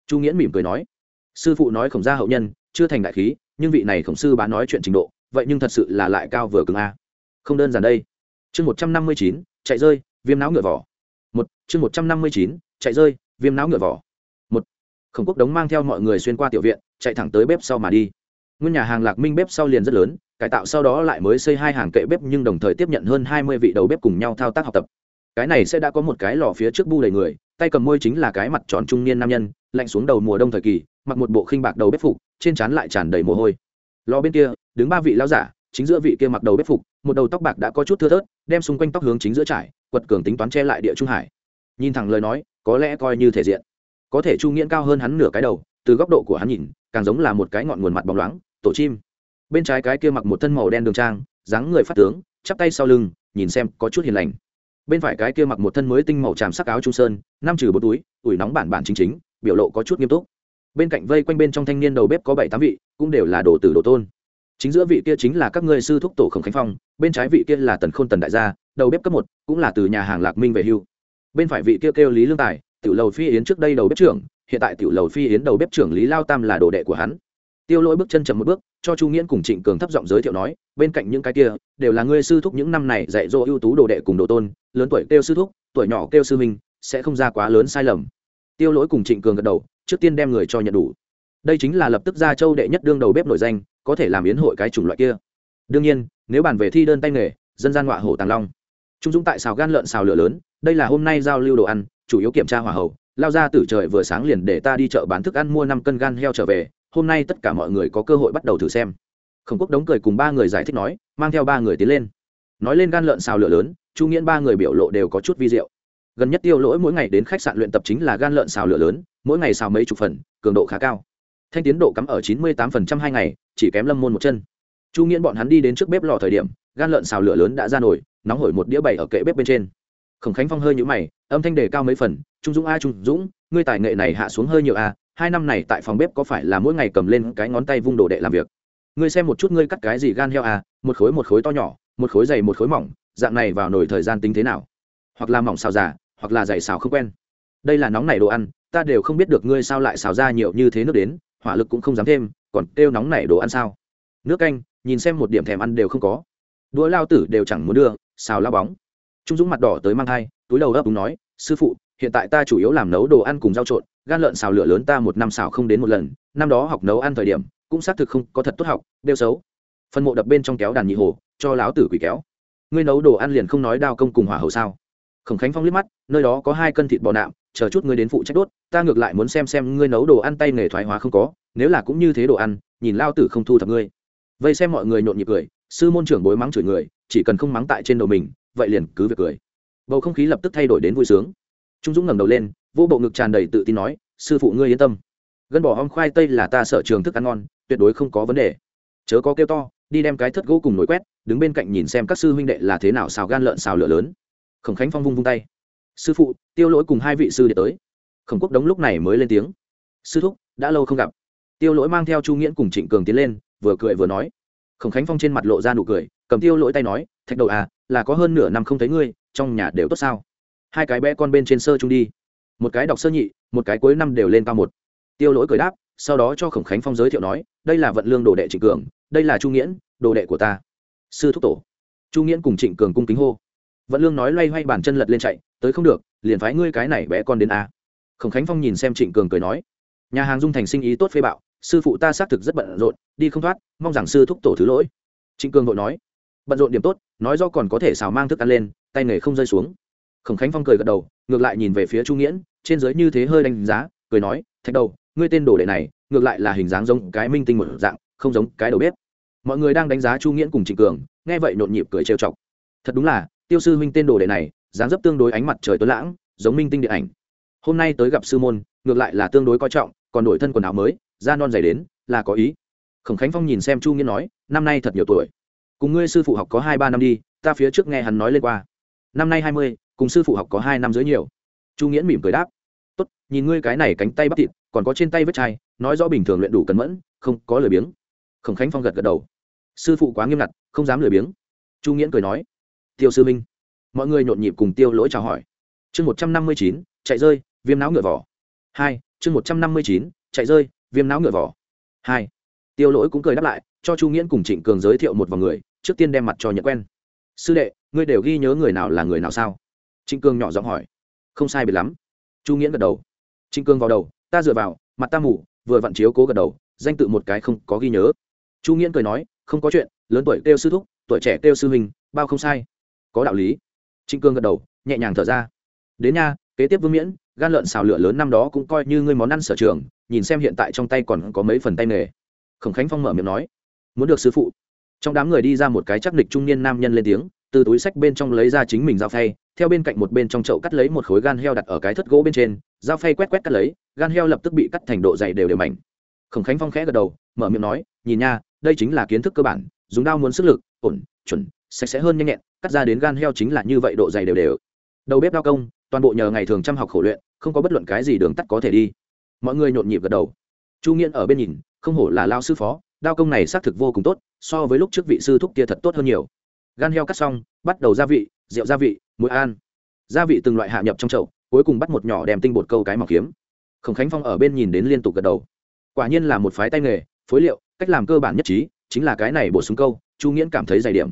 Speaker 1: chu nghiễn mỉm cười nói, sư phụ nói khổng gia hậu nhân chưa thành đại khí, nhưng vị này khổng sư bán nói chuyện trình độ, vậy nhưng thật sự là lại cao vừa cứng a. Không đơn giản đây. Chương một trăm năm mươi chín, chạy rơi, viêm não ngựa vỏ. Một, chương một trăm năm mươi chín, chạy rơi, viêm não ngựa vỏ. Một, khổng quốc đống mang theo mọi người xuyên qua tiểu viện, chạy thẳng tới bếp sau mà đi. Nguyên nhà hàng lạc minh bếp sau liền rất lớn, cải tạo sau đó lại mới xây hai hàng kệ bếp nhưng đồng thời tiếp nhận hơn hai mươi vị đầu bếp cùng nhau thao tác học tập. Cái này sẽ đã có một cái lò phía trước bu đầy người, tay cầm môi chính là cái mặt tròn trung niên nam nhân lạnh xuống đầu mùa đông thời kỳ, mặc một bộ khinh bạc đầu bếp phục, trên trán lại tràn đầy mồ hôi. Lò bên kia, đứng ba vị lao giả, chính giữa vị kia mặc đầu bếp phục, một đầu tóc bạc đã có chút thưa thớt, đem xung quanh tóc hướng chính giữa trải, quật cường tính toán che lại địa trung hải. Nhìn thẳng lời nói, có lẽ coi như thể diện. Có thể chu nghiễn cao hơn hắn nửa cái đầu, từ góc độ của hắn nhìn, càng giống là một cái ngọn nguồn mặt bóng loáng, tổ chim. Bên trái cái kia mặc một thân màu đen đường trang, dáng người phát tướng, chắp tay sau lưng, nhìn xem có chút hiền lành. Bên phải cái kia mặc một thân mới tinh màu tràm sắc áo trung sơn, năm trừ bốn túi, ủi nóng bản bản chính chính biểu lộ có chút nghiêm túc. Bên cạnh vây quanh bên trong thanh niên đầu bếp có bảy tám vị cũng đều là đồ tử đồ tôn. Chính giữa vị kia chính là các ngươi sư thúc tổ khổng khánh phong bên trái vị kia là tần khôn tần đại gia đầu bếp cấp một cũng là từ nhà hàng lạc minh về hưu. Bên phải vị kia kêu, kêu lý lương tài tiểu lầu phi yến trước đây đầu bếp trưởng hiện tại tiểu lầu phi yến đầu bếp trưởng lý lao tam là đồ đệ của hắn. Tiêu lỗi bước chân chậm một bước cho chu nghiễn cùng trịnh cường thấp giọng giới thiệu nói bên cạnh những cái kia đều là ngươi sư thúc những năm này dạy dỗ ưu tú đồ đệ cùng đồ tôn lớn tuổi kêu sư thúc tuổi nhỏ kêu sư minh sẽ không ra quá lớn sai lầm tiêu lỗi cùng trịnh cường gật đầu, trước tiên đem người cho nhận đủ. Đây chính là lập tức ra châu đệ nhất đương đầu bếp nổi danh, có thể làm yến hội cái chủng loại kia. Đương nhiên, nếu bàn về thi đơn tay nghề, dân gian họa hổ tàng long. Trung dũng tại xào gan lợn xào lửa lớn, đây là hôm nay giao lưu đồ ăn, chủ yếu kiểm tra hỏa hậu, lao ra từ trời vừa sáng liền để ta đi chợ bán thức ăn mua năm cân gan heo trở về, hôm nay tất cả mọi người có cơ hội bắt đầu thử xem. Khổng quốc đống cười cùng ba người giải thích nói, mang theo ba người tiến lên. Nói lên gan lợn xào lửa lớn, chu nghiễn ba người biểu lộ đều có chút vi diệu gần nhất tiêu lỗi mỗi ngày đến khách sạn luyện tập chính là gan lợn xào lửa lớn, mỗi ngày xào mấy chục phần, cường độ khá cao. Thanh tiến độ cắm ở chín mươi tám phần trăm hai ngày, chỉ kém lâm môn một chân. Chu nghiễn bọn hắn đi đến trước bếp lò thời điểm, gan lợn xào lửa lớn đã ra nổi nóng hổi một đĩa bày ở kệ bếp bên trên. Khổng khánh phong hơi nhũ mày, âm thanh đề cao mấy phần, trung dũng a, trung dũng, ngươi tài nghệ này hạ xuống hơi nhiều a, hai năm này tại phòng bếp có phải là mỗi ngày cầm lên cái ngón tay vung đồ đệ làm việc? Ngươi xem một chút ngươi cắt cái gì gan heo a, một khối một khối to nhỏ, một khối dày một khối mỏng, dạng này vào nổi thời gian tính thế nào? Hoặc là mỏng xào giả hoặc là giày xào không quen. Đây là nóng này đồ ăn, ta đều không biết được ngươi sao lại xào ra nhiều như thế nước đến, hỏa lực cũng không dám thêm, còn kêu nóng này đồ ăn sao? Nước canh, nhìn xem một điểm thèm ăn đều không có. Đũa lao tử đều chẳng muốn đưa, xào lao bóng. Trung dũng mặt đỏ tới mang thai, túi đầu ấp đúng nói, sư phụ, hiện tại ta chủ yếu làm nấu đồ ăn cùng rau trộn, gan lợn xào lửa lớn ta một năm xào không đến một lần, năm đó học nấu ăn thời điểm, cũng xác thực không có thật tốt học đeo xấu. Phân mộ đập bên trong kéo đàn nhị hồ, cho láo tử quỷ kéo. Ngươi nấu đồ ăn liền không nói đao công cùng hỏa hầu sao? Khổng khánh phong liếc mắt, nơi đó có hai cân thịt bò nạm, chờ chút ngươi đến phụ trách đốt, ta ngược lại muốn xem xem ngươi nấu đồ ăn tay nghề thoái hóa không có, nếu là cũng như thế đồ ăn, nhìn lao tử không thu thập ngươi. Vây xem mọi người nhộn nhịp cười, sư môn trưởng bối mắng chửi người, chỉ cần không mắng tại trên đầu mình, vậy liền cứ việc cười. Bầu không khí lập tức thay đổi đến vui sướng. Trung dũng ngẩng đầu lên, vô bộ ngực tràn đầy tự tin nói, sư phụ ngươi yên tâm. Gân bỏ hong khoai tây là ta sợ trường thức ăn ngon, tuyệt đối không có vấn đề. Chớ có kêu to, đi đem cái thất gỗ cùng nổi quét, đứng bên cạnh nhìn xem các sư huynh đệ là thế nào xào gan lợn xào lửa lớn khổng khánh phong vung vung tay. Sư phụ, tiêu lỗi cùng hai vị sư đệ tới. Khổng quốc đống lúc này mới lên tiếng. Sư thúc, đã lâu không gặp. Tiêu lỗi mang theo chu nghiễn cùng trịnh cường tiến lên, vừa cười vừa nói. Khổng khánh phong trên mặt lộ ra nụ cười, cầm tiêu lỗi tay nói, thạch đầu à là có hơn nửa năm không thấy ngươi, trong nhà đều tốt sao? Hai cái bé con bên trên sơ trung đi. Một cái đọc sơ nhị, một cái cuối năm đều lên cao một. Tiêu lỗi cười đáp, sau đó cho khổng khánh phong giới thiệu nói, đây là vận lương đồ đệ trịnh cường, đây là chu nghiễn, đồ đệ của ta. Sư thúc tổ. Chu nghiễn cùng trịnh cường cung kính hô vận lương nói loay hoay bàn chân lật lên chạy, tới không được, liền phái ngươi cái này bé con đến a. Khổng khánh phong nhìn xem trịnh cường cười nói, nhà hàng dung thành sinh ý tốt phê bạo, sư phụ ta xác thực rất bận rộn, đi không thoát, mong rằng sư thúc tổ thứ lỗi. Trịnh Cường vội nói, bận rộn điểm tốt, nói do còn có thể xào mang thức ăn lên, tay nghề không rơi xuống. Khổng khánh phong cười gật đầu, ngược lại nhìn về phía chu nghiễn, trên giới như thế hơi đánh giá, cười nói, thạch đầu, ngươi tên đồ đệ này, ngược lại là hình dáng giống cái minh tinh một dạng, không giống cái đầu bếp. Mọi người đang đánh giá chu nghiễn cùng trịnh cường, nghe vậy nhộn nhịp cười trêu chọc. Thật đúng là tiêu sư huynh tên đồ đệ này, dáng dấp tương đối ánh mặt trời tối lãng, giống minh tinh điện ảnh. Hôm nay tới gặp sư môn, ngược lại là tương đối coi trọng, còn đổi thân quần áo mới, da non dày đến, là có ý. Khổng khánh phong nhìn xem chu nghĩa nói, năm nay thật nhiều tuổi. Cùng ngươi sư phụ học có hai ba năm đi, ta phía trước nghe hắn nói lên qua. Năm nay hai mươi, cùng sư phụ học có hai năm dưới nhiều. Chu nghĩa mỉm cười đáp. Tốt, nhìn ngươi cái này cánh tay bắp thịt, còn có trên tay vết chai, nói rõ bình thường luyện đủ cẩn mẫn, không có lười biếng. Khổng khánh phong gật gật đầu. Sư phụ quá nghiêm ngặt, không dám lười biếng. Chu nghĩa cười nói tiêu sư minh. Mọi người nhộn nhịp cùng tiêu lỗi chào hỏi. Chương một trăm năm mươi chín, chạy rơi, viêm não ngựa vỏ. Hai, chương một trăm năm mươi chín, chạy rơi, viêm não ngựa vỏ. Hai, tiêu lỗi cũng cười đáp lại, cho chu nghiễn cùng trịnh cường giới thiệu một vòng người, trước tiên đem mặt cho nhận quen. Sư đệ, ngươi đều ghi nhớ người nào là người nào sao? Trịnh cường nhỏ giọng hỏi. Không sai biệt lắm. Chu nghiễn gật đầu. Trịnh cường vào đầu, ta dựa vào, mặt ta mù, vừa vặn chiếu cố gật đầu, danh tự một cái không có ghi nhớ. Chu nghiễn cười nói, không có chuyện, lớn tuổi kêu sư thúc, tuổi trẻ kêu sư huynh bao không sai có đạo lý. Trịnh Cương gật đầu, nhẹ nhàng thở ra. Đến nha, kế tiếp vương miễn, gan lợn xào lửa lớn năm đó cũng coi như ngươi món ăn sở trường, nhìn xem hiện tại trong tay còn có mấy phần tay nghề. Khổng khánh phong mở miệng nói, muốn được sư phụ. Trong đám người đi ra một cái chắc địch trung niên nam nhân lên tiếng, từ túi sách bên trong lấy ra chính mình dao phay, theo bên cạnh một bên trong chậu cắt lấy một khối gan heo đặt ở cái thất gỗ bên trên, dao phay quét quét cắt lấy, gan heo lập tức bị cắt thành độ dày đều đều mảnh. Khổng khánh phong khẽ gật đầu, mở miệng nói, nhìn nha, đây chính là kiến thức cơ bản, dùng đao muốn sức lực, ổn, chuẩn, sạch sẽ hơn nhanh nhẹn cắt ra đến gan heo chính là như vậy độ dày đều đều. Đầu bếp đao công, toàn bộ nhờ ngày thường chăm học khổ luyện, không có bất luận cái gì đường tắt có thể đi. Mọi người nhộn nhịp gật đầu. Chu nghiên ở bên nhìn, không hổ là lao sư phó, đao công này xác thực vô cùng tốt, so với lúc trước vị sư thúc kia thật tốt hơn nhiều. Gan heo cắt xong, bắt đầu gia vị, rượu gia vị, muối an gia vị từng loại hạ nhập trong chậu, cuối cùng bắt một nhỏ đem tinh bột câu cái mỏng kiếm. Khổng khánh phong ở bên nhìn đến liên tục gật đầu. Quả nhiên là một phái tay nghề, phối liệu, cách làm cơ bản nhất trí, chính là cái này bổ sung câu, chu nghiễn cảm thấy dày điểm.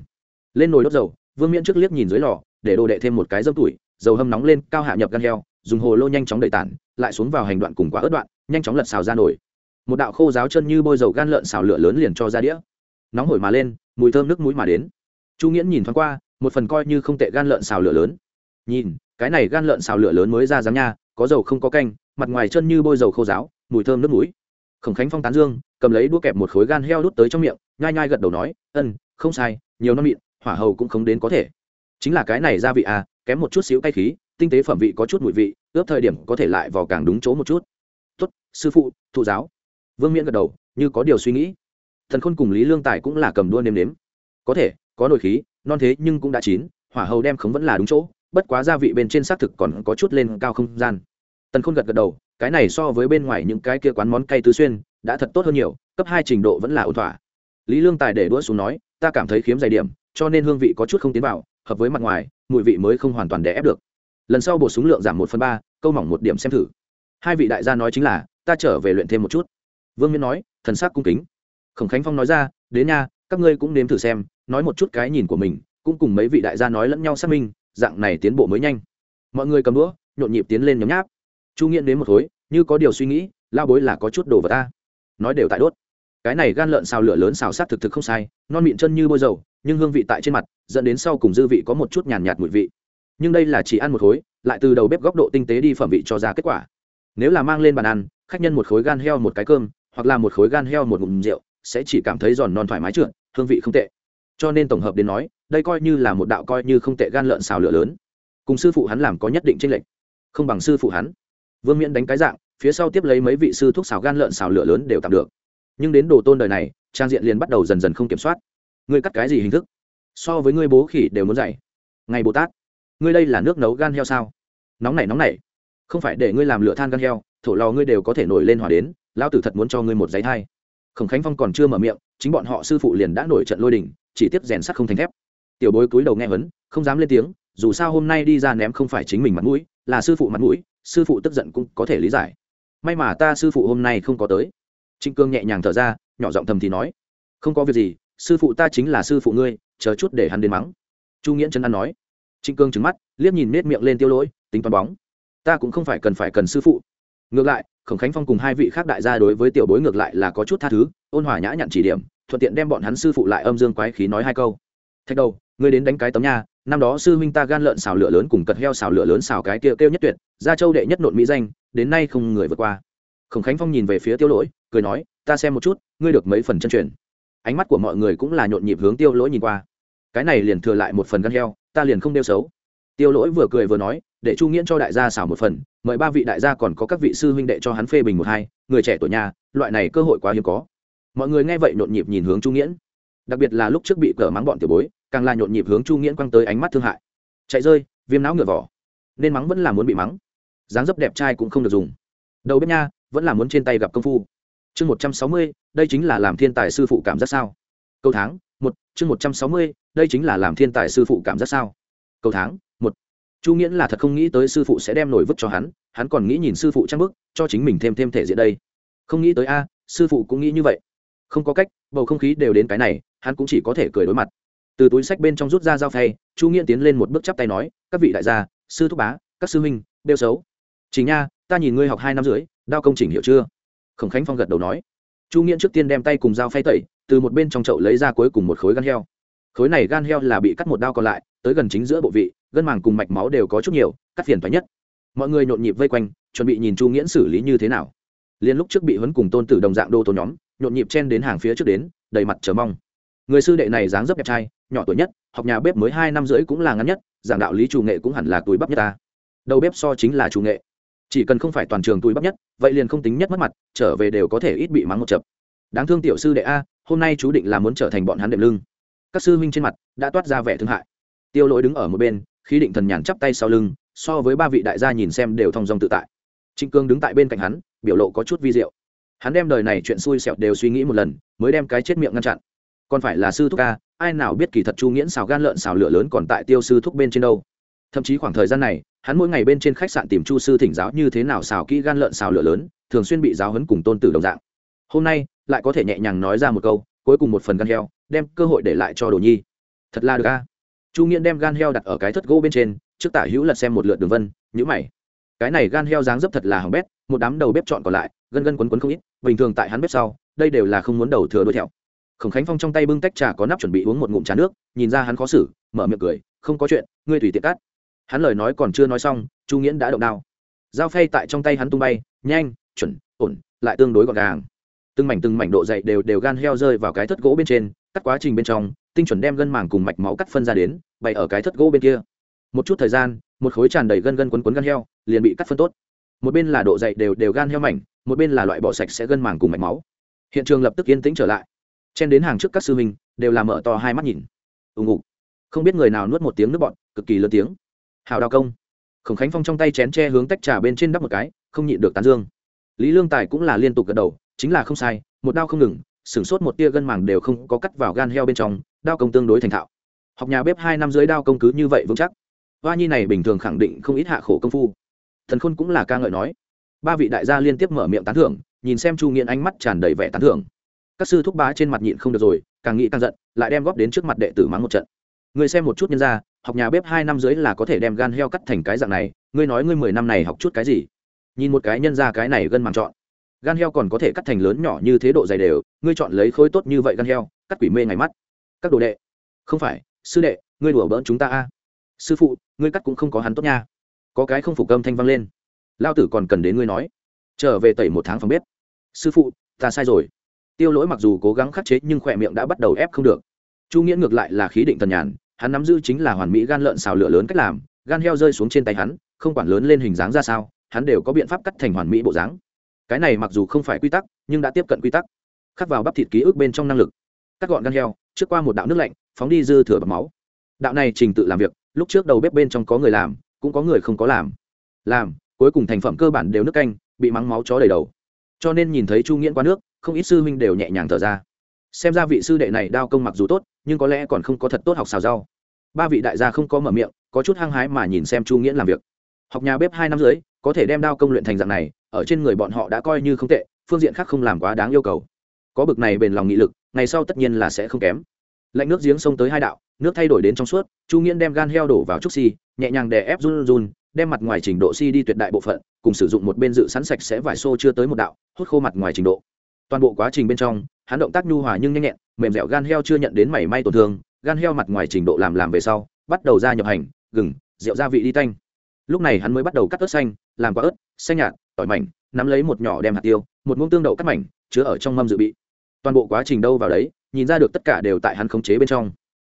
Speaker 1: Lên nồi đốt dầu vương miễn trước liếc nhìn dưới lò, để đồ đệ thêm một cái dâm tuổi, dầu hâm nóng lên, cao hạ nhập gan heo, dùng hồ lô nhanh chóng đầy tản, lại xuống vào hành đoạn cùng quả ớt đoạn, nhanh chóng lật xào ra nổi một đạo khô giáo chân như bôi dầu gan lợn xào lửa lớn liền cho ra đĩa. Nóng hổi mà lên, mùi thơm nước mũi mà đến. Chu nghiễn nhìn thoáng qua, một phần coi như không tệ gan lợn xào lửa lớn. Nhìn, cái này gan lợn xào lửa lớn mới ra dáng nha, có dầu không có canh, mặt ngoài chân như bôi dầu khô giáo, mùi thơm nước mũi. Khổng khánh phong tán dương, cầm lấy đũa kẹp một khối gan heo đút tới trong miệng, nhai nhai gật đầu nói ân không sai, nhiều non mịn hỏa hầu cũng không đến có thể. Chính là cái này gia vị à kém một chút xíu cay khí, tinh tế phẩm vị có chút mùi vị, ướp thời điểm có thể lại vào càng đúng chỗ một chút. Tuất sư phụ, thụ giáo. Vương miễn gật đầu, như có điều suy nghĩ. Thần khôn cùng lý lương tài cũng là cầm đua nêm nếm. Có thể, có nồi khí, non thế nhưng cũng đã chín, hỏa hầu đem khống vẫn là đúng chỗ, bất quá gia vị bên trên xác thực còn có chút lên cao không gian. Tần khôn gật gật đầu, cái này so với bên ngoài những cái kia quán món cay tứ xuyên, đã thật tốt hơn nhiều, cấp hai trình độ vẫn là ổn thỏa. Lý lương tài để đũa xuống nói, ta cảm thấy khiếm dày điểm cho nên hương vị có chút không tiến vào, hợp với mặt ngoài, mùi vị mới không hoàn toàn đè ép được. Lần sau bổ súng lượng giảm một phần ba, câu mỏng một điểm xem thử. Hai vị đại gia nói chính là, ta trở về luyện thêm một chút. Vương miên nói, thần sắc cung kính. Khổng khánh phong nói ra, đến nha, các ngươi cũng nếm thử xem, nói một chút cái nhìn của mình, cũng cùng mấy vị đại gia nói lẫn nhau xác minh, dạng này tiến bộ mới nhanh. Mọi người cầm đũa, nhộn nhịp tiến lên nhấm nháp. Chu nghiện đến một khối, như có điều suy nghĩ, lao bối là có chút đồ vật ta. Nói đều tại đốt. Cái này gan lợn xào lửa lớn xào sát thực thực không sai, non mịn chân như bôi dầu nhưng hương vị tại trên mặt dẫn đến sau cùng dư vị có một chút nhàn nhạt, nhạt mùi vị. Nhưng đây là chỉ ăn một khối lại từ đầu bếp góc độ tinh tế đi phẩm vị cho ra kết quả. Nếu là mang lên bàn ăn khách nhân một khối gan heo một cái cơm hoặc là một khối gan heo một ngụm rượu sẽ chỉ cảm thấy giòn non thoải mái trượt hương vị không tệ. Cho nên tổng hợp đến nói đây coi như là một đạo coi như không tệ gan lợn xào lửa lớn. Cùng sư phụ hắn làm có nhất định tranh lệch. Không bằng sư phụ hắn. Vương miễn đánh cái dạng phía sau tiếp lấy mấy vị sư thuốc xào gan lợn xào lửa lớn đều tạm được. Nhưng đến đồ tôn đời này trang diện liền bắt đầu dần dần không kiểm soát ngươi cắt cái gì hình thức? So với ngươi bố khỉ đều muốn dạy. Ngày bồ tát, ngươi đây là nước nấu gan heo sao? Nóng này nóng này không phải để ngươi làm lửa than gan heo, thổ lò ngươi đều có thể nổi lên hỏa đến, lão tử thật muốn cho ngươi một giấy thai. Khổng khánh phong còn chưa mở miệng, chính bọn họ sư phụ liền đã nổi trận lôi đình, chỉ tiếp rèn sắt không thành thép. Tiểu bối cúi đầu nghe vấn không dám lên tiếng, dù sao hôm nay đi ra ném không phải chính mình mặt mũi, là sư phụ mặt mũi, sư phụ tức giận cũng có thể lý giải. May mà ta sư phụ hôm nay không có tới. Trịnh cương nhẹ nhàng thở ra, nhỏ giọng thầm thì nói, không có việc gì sư phụ ta chính là sư phụ ngươi, chờ chút để hắn đến mắng. Chu nghiễn trấn ăn nói. Trịnh cương trứng mắt, liếc nhìn nết miệng lên tiêu lỗi, tính toán bóng. Ta cũng không phải cần phải cần sư phụ. Ngược lại, khổng khánh phong cùng hai vị khác đại gia đối với tiểu bối ngược lại là có chút tha thứ, ôn hòa nhã nhặn chỉ điểm, thuận tiện đem bọn hắn sư phụ lại âm dương quái khí nói hai câu. Thách đầu, ngươi đến đánh cái tấm nha, năm đó sư huynh ta gan lợn xào lửa lớn cùng cật heo xào lửa lớn xào cái kêu kêu nhất tuyệt, gia châu đệ nhất nộn mỹ danh, đến nay không người vượt qua. Khổng khánh phong nhìn về phía tiêu lỗi, cười nói, ta xem một chút, ngươi được mấy phần chân truyền ánh mắt của mọi người cũng là nhộn nhịp hướng tiêu lỗi nhìn qua. Cái này liền thừa lại một phần gan heo, ta liền không đeo xấu. Tiêu lỗi vừa cười vừa nói, để chu nghiễn cho đại gia xảo một phần, mời ba vị đại gia còn có các vị sư huynh đệ cho hắn phê bình một hai, người trẻ tuổi nhà, loại này cơ hội quá hiếm có. Mọi người nghe vậy nhộn nhịp nhìn hướng chu nghiễn. Đặc biệt là lúc trước bị cờ mắng bọn tiểu bối, càng là nhộn nhịp hướng chu nghiễn quăng tới ánh mắt thương hại. Chạy rơi, viêm não ngựa vỏ. Nên mắng vẫn là muốn bị mắng. Dáng dấp đẹp trai cũng không được dùng. Đầu bếp nha, vẫn là muốn trên tay gặp công phu chương một trăm sáu mươi, đây chính là làm thiên tài sư phụ cảm giác sao? Câu tháng, một, chương một trăm sáu mươi, đây chính là làm thiên tài sư phụ cảm giác sao? Câu tháng, một, chu nghiễn là thật không nghĩ tới sư phụ sẽ đem nổi vứt cho hắn hắn còn nghĩ nhìn sư phụ trang bức, cho chính mình thêm thêm thể diện đây. Không nghĩ tới a, sư phụ cũng nghĩ như vậy. Không có cách, bầu không khí đều đến cái này, hắn cũng chỉ có thể cười đối mặt. Từ túi sách bên trong rút ra dao phay, chu nghiễn tiến lên một bước chắp tay nói, các vị đại gia, sư thúc bá, các sư huynh đeo xấu. Chính nha, ta nhìn ngươi học hai năm dưới đao công trình hiểu chưa? Khổng khánh phong gật đầu nói. Chu nghiễn trước tiên đem tay cùng dao phay tẩy, từ một bên trong chậu lấy ra cuối cùng một khối gan heo. Khối này gan heo là bị cắt một đao còn lại, tới gần chính giữa bộ vị, gân màng cùng mạch máu đều có chút nhiều, cắt phiền thoái nhất. Mọi người nhộn nhịp vây quanh, chuẩn bị nhìn chu nghiễn xử lý như thế nào. Liên lúc trước bị huấn cùng tôn tử đồng dạng đô tổ nhóm, nhộn nhịp chen đến hàng phía trước đến, đầy mặt chờ mong. Người sư đệ này dáng dấp đẹp trai, nhỏ tuổi nhất, học nhà bếp mới hai năm rưỡi cũng là ngắn nhất giảng đạo lý chủ nghệ cũng hẳn là túi bắp nhất ta. Đầu bếp so chính là chủ nghệ chỉ cần không phải toàn trường túi bắp nhất, vậy liền không tính nhất mất mặt, trở về đều có thể ít bị mắng một chập. Đáng thương tiểu sư đệ a, hôm nay chú định là muốn trở thành bọn hắn đệm lưng. Các sư huynh trên mặt đã toát ra vẻ thương hại. Tiêu lỗi đứng ở một bên, khí định thần nhàn chắp tay sau lưng, so với ba vị đại gia nhìn xem đều thong dong tự tại. Trịnh cương đứng tại bên cạnh hắn, biểu lộ có chút vi diệu. Hắn đem đời này chuyện xui xẹo đều suy nghĩ một lần, mới đem cái chết miệng ngăn chặn. Còn phải là sư thúc ca ai nào biết kỳ thật chu nghiễn xào gan lợn xào lửa lớn còn tại tiêu sư thúc bên trên đâu thậm chí khoảng thời gian này, hắn mỗi ngày bên trên khách sạn tìm chu sư thỉnh giáo như thế nào xào kỹ gan lợn xào lửa lớn, thường xuyên bị giáo hấn cùng tôn tử đồng dạng. Hôm nay, lại có thể nhẹ nhàng nói ra một câu, cuối cùng một phần gan heo, đem cơ hội để lại cho đồ nhi. Thật là được a. Chu nghiễn đem gan heo đặt ở cái thất gỗ bên trên, trước tả hữu lật xem một lượt đường vân nhữ mày. Cái này gan heo dáng dấp thật là hỏng bét, một đám đầu bếp chọn còn lại, gân gân quấn quấn không ít, bình thường tại hắn bếp sau, đây đều là không muốn đầu thừa đuôi thẹo. Khổng khánh phong trong tay bưng tách trà có nắp chuẩn bị uống một ngụm trà nước, nhìn ra hắn khó xử, mở miệng cười, không có chuyện, ngươi tùy tiện cắt hắn lời nói còn chưa nói xong, chu nghiễn đã động đao. Dao phay tại trong tay hắn tung bay, nhanh, chuẩn, ổn, lại tương đối gọn gàng. Từng mảnh từng mảnh độ dậy đều đều gan heo rơi vào cái thất gỗ bên trên, cắt quá trình bên trong, tinh chuẩn đem gân màng cùng mạch máu cắt phân ra đến, bày ở cái thất gỗ bên kia. Một chút thời gian, một khối tràn đầy gân gân quấn quấn gan heo, liền bị cắt phân tốt. Một bên là độ dậy đều đều gan heo mảnh, một bên là loại bỏ sạch sẽ gân màng cùng mạch máu. Hiện trường lập tức yên tĩnh trở lại. Chen đến hàng trước các sư huynh, đều làm mở to hai mắt nhìn. Ù ngục. Không biết người nào nuốt một tiếng nước bọn cực kỳ lớn tiếng hào đao công. Khổng khánh phong trong tay chén tre hướng tách trà bên trên đắp một cái, không nhịn được tán dương. Lý lương tài cũng là liên tục gật đầu, chính là không sai, một đao không ngừng, sửng sốt một tia gân màng đều không có cắt vào gan heo bên trong, đao công tương đối thành thạo. Học nhà bếp hai năm dưới đao công cứ như vậy vững chắc. Hoa nhi này bình thường khẳng định không ít hạ khổ công phu. Thần khôn cũng là ca ngợi nói. Ba vị đại gia liên tiếp mở miệng tán thưởng, nhìn xem chu nghiện ánh mắt tràn đầy vẻ tán thưởng. Các sư thúc bá trên mặt nhịn không được rồi, càng nghĩ càng giận, lại đem góp đến trước mặt đệ tử mắng một trận. Người xem một chút nhân ra học nhà bếp hai năm dưới là có thể đem gan heo cắt thành cái dạng này, ngươi nói ngươi mười năm này học chút cái gì? Nhìn một cái nhân ra cái này gân màng chọn. Gan heo còn có thể cắt thành lớn nhỏ như thế độ dày đều, ngươi chọn lấy khối tốt như vậy gan heo, cắt quỷ mê ngày mắt. Các đồ đệ. Không phải, sư đệ, ngươi đùa bỡn chúng ta a. Sư phụ, ngươi cắt cũng không có hắn tốt nha. Có cái không phục âm thanh vang lên. Lao tử còn cần đến ngươi nói. Trở về tẩy một tháng phòng bếp. Sư phụ, ta sai rồi. Tiêu lỗi mặc dù cố gắng khắc chế nhưng khỏe miệng đã bắt đầu ép không được. Chu nghĩa ngược lại là khí định tần nhàn hắn nắm giữ chính là hoàn mỹ gan lợn xào lửa lớn cách làm, gan heo rơi xuống trên tay hắn, không quản lớn lên hình dáng ra sao, hắn đều có biện pháp cắt thành hoàn mỹ bộ dáng. Cái này mặc dù không phải quy tắc, nhưng đã tiếp cận quy tắc. Khắc vào bắp thịt ký ức bên trong năng lực. Cắt gọn gan heo, trước qua một đạo nước lạnh, phóng đi dư thừa bọc máu. Đạo này trình tự làm việc, lúc trước đầu bếp bên trong có người làm, cũng có người không có làm. Làm, cuối cùng thành phẩm cơ bản đều nước canh, bị mắng máu chó đầy đầu. Cho nên nhìn thấy chu nghiễn qua nước, không ít sư huynh đều nhẹ nhàng thở ra xem ra vị sư đệ này đao công mặc dù tốt, nhưng có lẽ còn không có thật tốt học xào rau. Ba vị đại gia không có mở miệng, có chút hăng hái mà nhìn xem chu nghĩa làm việc. Học nhà bếp hai năm dưới có thể đem đao công luyện thành dạng này, ở trên người bọn họ đã coi như không tệ, phương diện khác không làm quá đáng yêu cầu. Có bực này bền lòng nghị lực, ngày sau tất nhiên là sẽ không kém. Lạnh nước giếng sông tới hai đạo, nước thay đổi đến trong suốt, chu nghiễn đem gan heo đổ vào trúc xi nhẹ nhàng đè ép run run, đem mặt ngoài trình độ si đi tuyệt đại bộ phận, cùng sử dụng một bên dự sẵn sạch sẽ vải xô chưa tới một đạo, hút khô mặt ngoài trình độ toàn bộ quá trình bên trong, hắn động tác nhu hòa nhưng nhanh nhẹn, mềm dẻo gan heo chưa nhận đến mảy may tổn thương, gan heo mặt ngoài trình độ làm làm về sau, bắt đầu ra nhập hành, gừng, rượu gia vị đi tanh. Lúc này hắn mới bắt đầu cắt ớt xanh, làm quả ớt, xanh nhạt, tỏi mảnh, nắm lấy một nhỏ đem hạt tiêu, một muỗng tương đậu cắt mảnh, chứa ở trong mâm dự bị. Toàn bộ quá trình đâu vào đấy, nhìn ra được tất cả đều tại hắn khống chế bên trong.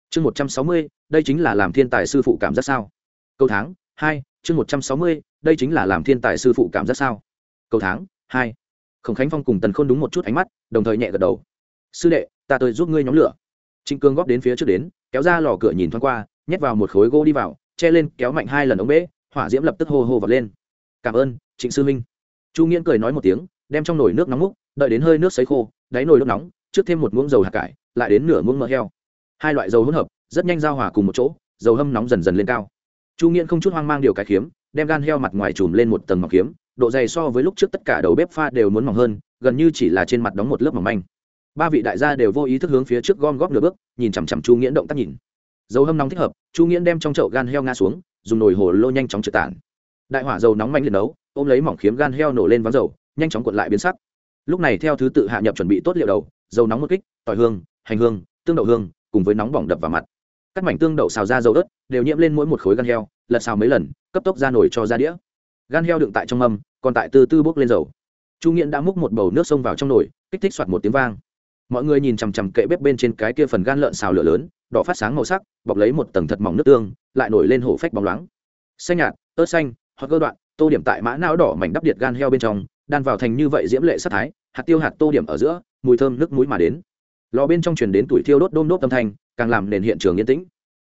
Speaker 1: Chương một trăm sáu mươi, đây chính là làm thiên tài sư phụ cảm giác sao? Câu tháng hai, chương một trăm sáu mươi, đây chính là làm thiên tài sư phụ cảm giác sao? Câu tháng hai khổng khánh phong cùng tần khôn đúng một chút ánh mắt, đồng thời nhẹ gật đầu. Sư đệ, ta tới giúp ngươi nhóm lửa. Trịnh cương góp đến phía trước đến, kéo ra lò cửa nhìn thoáng qua, nhét vào một khối gỗ đi vào, che lên, kéo mạnh hai lần ống bể hỏa diễm lập tức hô hô vật lên. Cảm ơn, trịnh sư minh chu nghiễn cười nói một tiếng, đem trong nồi nước nóng múc, đợi đến hơi nước sấy khô, đáy nồi nước nóng, trước thêm một muỗng dầu hạt cải, lại đến nửa muỗng mỡ heo. Hai loại dầu hỗn hợp, rất nhanh giao hòa cùng một chỗ, dầu hâm nóng dần dần lên cao. Chu nghiễn không chút hoang mang điều cái khiếm, đem gan heo mặt ngoài chùm lên một tầng mỏng kiếm độ dày so với lúc trước tất cả đầu bếp pha đều muốn mỏng hơn, gần như chỉ là trên mặt đóng một lớp mỏng manh. Ba vị đại gia đều vô ý thức hướng phía trước gom góp nửa bước, nhìn chằm chằm chu nghiễn động tác nhìn. Dầu hâm nóng thích hợp, chu nghiễn đem trong chậu gan heo nga xuống, dùng nồi hồ lô nhanh chóng trượt tản đại hỏa dầu nóng mạnh liền nấu, ôm lấy mỏng khiếm gan heo nổ lên vắng dầu, nhanh chóng cuộn lại biến sắc. Lúc này theo thứ tự hạ nhập chuẩn bị tốt liệu đầu, dầu nóng một kích, tỏi hương, hành hương, tương đậu hương, cùng với nóng bỏng đập vào mặt. Các mảnh tương đậu xào ra dầu ớt, đều nhiễm lên mỗi một khối gan heo, lật xào mấy lần, cấp tốc ra nồi cho ra đĩa gan heo đựng tại trong mâm, còn tại từ tư bốc lên dầu. Chu nghiện đã múc một bầu nước sông vào trong nồi, kích thích soạt một tiếng vang. Mọi người nhìn chằm chằm kệ bếp bên trên cái kia phần gan lợn xào lửa lớn, đỏ phát sáng màu sắc, bọc lấy một tầng thật mỏng nước tương, lại nổi lên hổ phách bóng loáng. Xanh nhạt, ớt xanh, hoặc cơ đoạn, tô điểm tại mã não đỏ mảnh đắp điện gan heo bên trong, đan vào thành như vậy diễm lệ sắc thái, hạt tiêu hạt tô điểm ở giữa, mùi thơm nước mũi mà đến. Lò bên trong truyền đến tuổi thiêu đốt đôm đốt âm thanh, càng làm nền hiện trường yên tĩnh.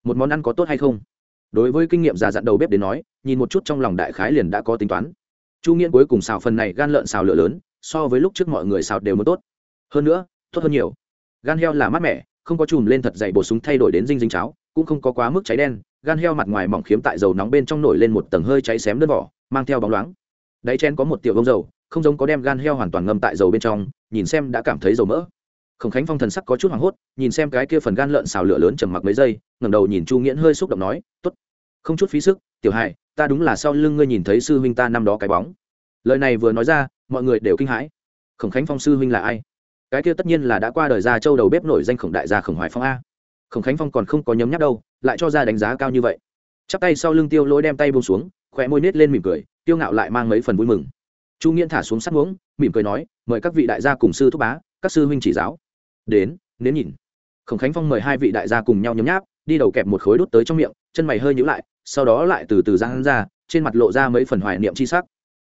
Speaker 1: Một món ăn có tốt hay không? Đối với kinh nghiệm già dặn đầu bếp đến nói, nhìn một chút trong lòng đại khái liền đã có tính toán. Chu nghiễn cuối cùng xào phần này gan lợn xào lửa lớn, so với lúc trước mọi người xào đều muốn tốt. Hơn nữa, tốt hơn nhiều. Gan heo là mát mẻ, không có chùm lên thật dày bổ súng thay đổi đến dinh dinh cháo, cũng không có quá mức cháy đen. Gan heo mặt ngoài mỏng khiếm tại dầu nóng bên trong nổi lên một tầng hơi cháy xém đơn vỏ, mang theo bóng loáng. Đáy chen có một tiểu bông dầu, không giống có đem gan heo hoàn toàn ngâm tại dầu bên trong, nhìn xem đã cảm thấy dầu mỡ khổng khánh phong thần sắc có chút hoảng hốt, nhìn xem cái kia phần gan lợn xào lửa lớn trầm mặc mấy giây, ngẩng đầu nhìn chu nghiễn hơi xúc động nói t ố t không chút phí sức, tiểu hài, ta đúng là sau lưng ngươi nhìn thấy sư huynh ta năm đó cái bóng. Lời này vừa nói ra, mọi người đều kinh hãi. Khổng khánh phong sư huynh là ai? Cái kia tất nhiên là đã qua đời ra châu đầu bếp nổi danh khổng đại gia khổng hoài phong a. Khổng khánh phong còn không có nhấm nhắc đâu, lại cho ra đánh giá cao như vậy. Chắp tay sau lưng tiêu lỗi đem tay bông xuống khỏe môi nết lên mỉm cười, tiêu ngạo lại mang mấy phần vui mừng. Chu nghiễn thả xuống sắt muỗng, mỉm cười nói, mời các vị đại gia cùng sư thúc bá, các sư huynh chỉ giáo đến nếm nhìn. Khổng khánh phong mời hai vị đại gia cùng nhau nhấm nháp, đi đầu kẹp một khối đốt tới trong miệng, chân mày hơi nhữ lại, sau đó lại từ từ giang ra, trên mặt lộ ra mấy phần hoài niệm chi sắc.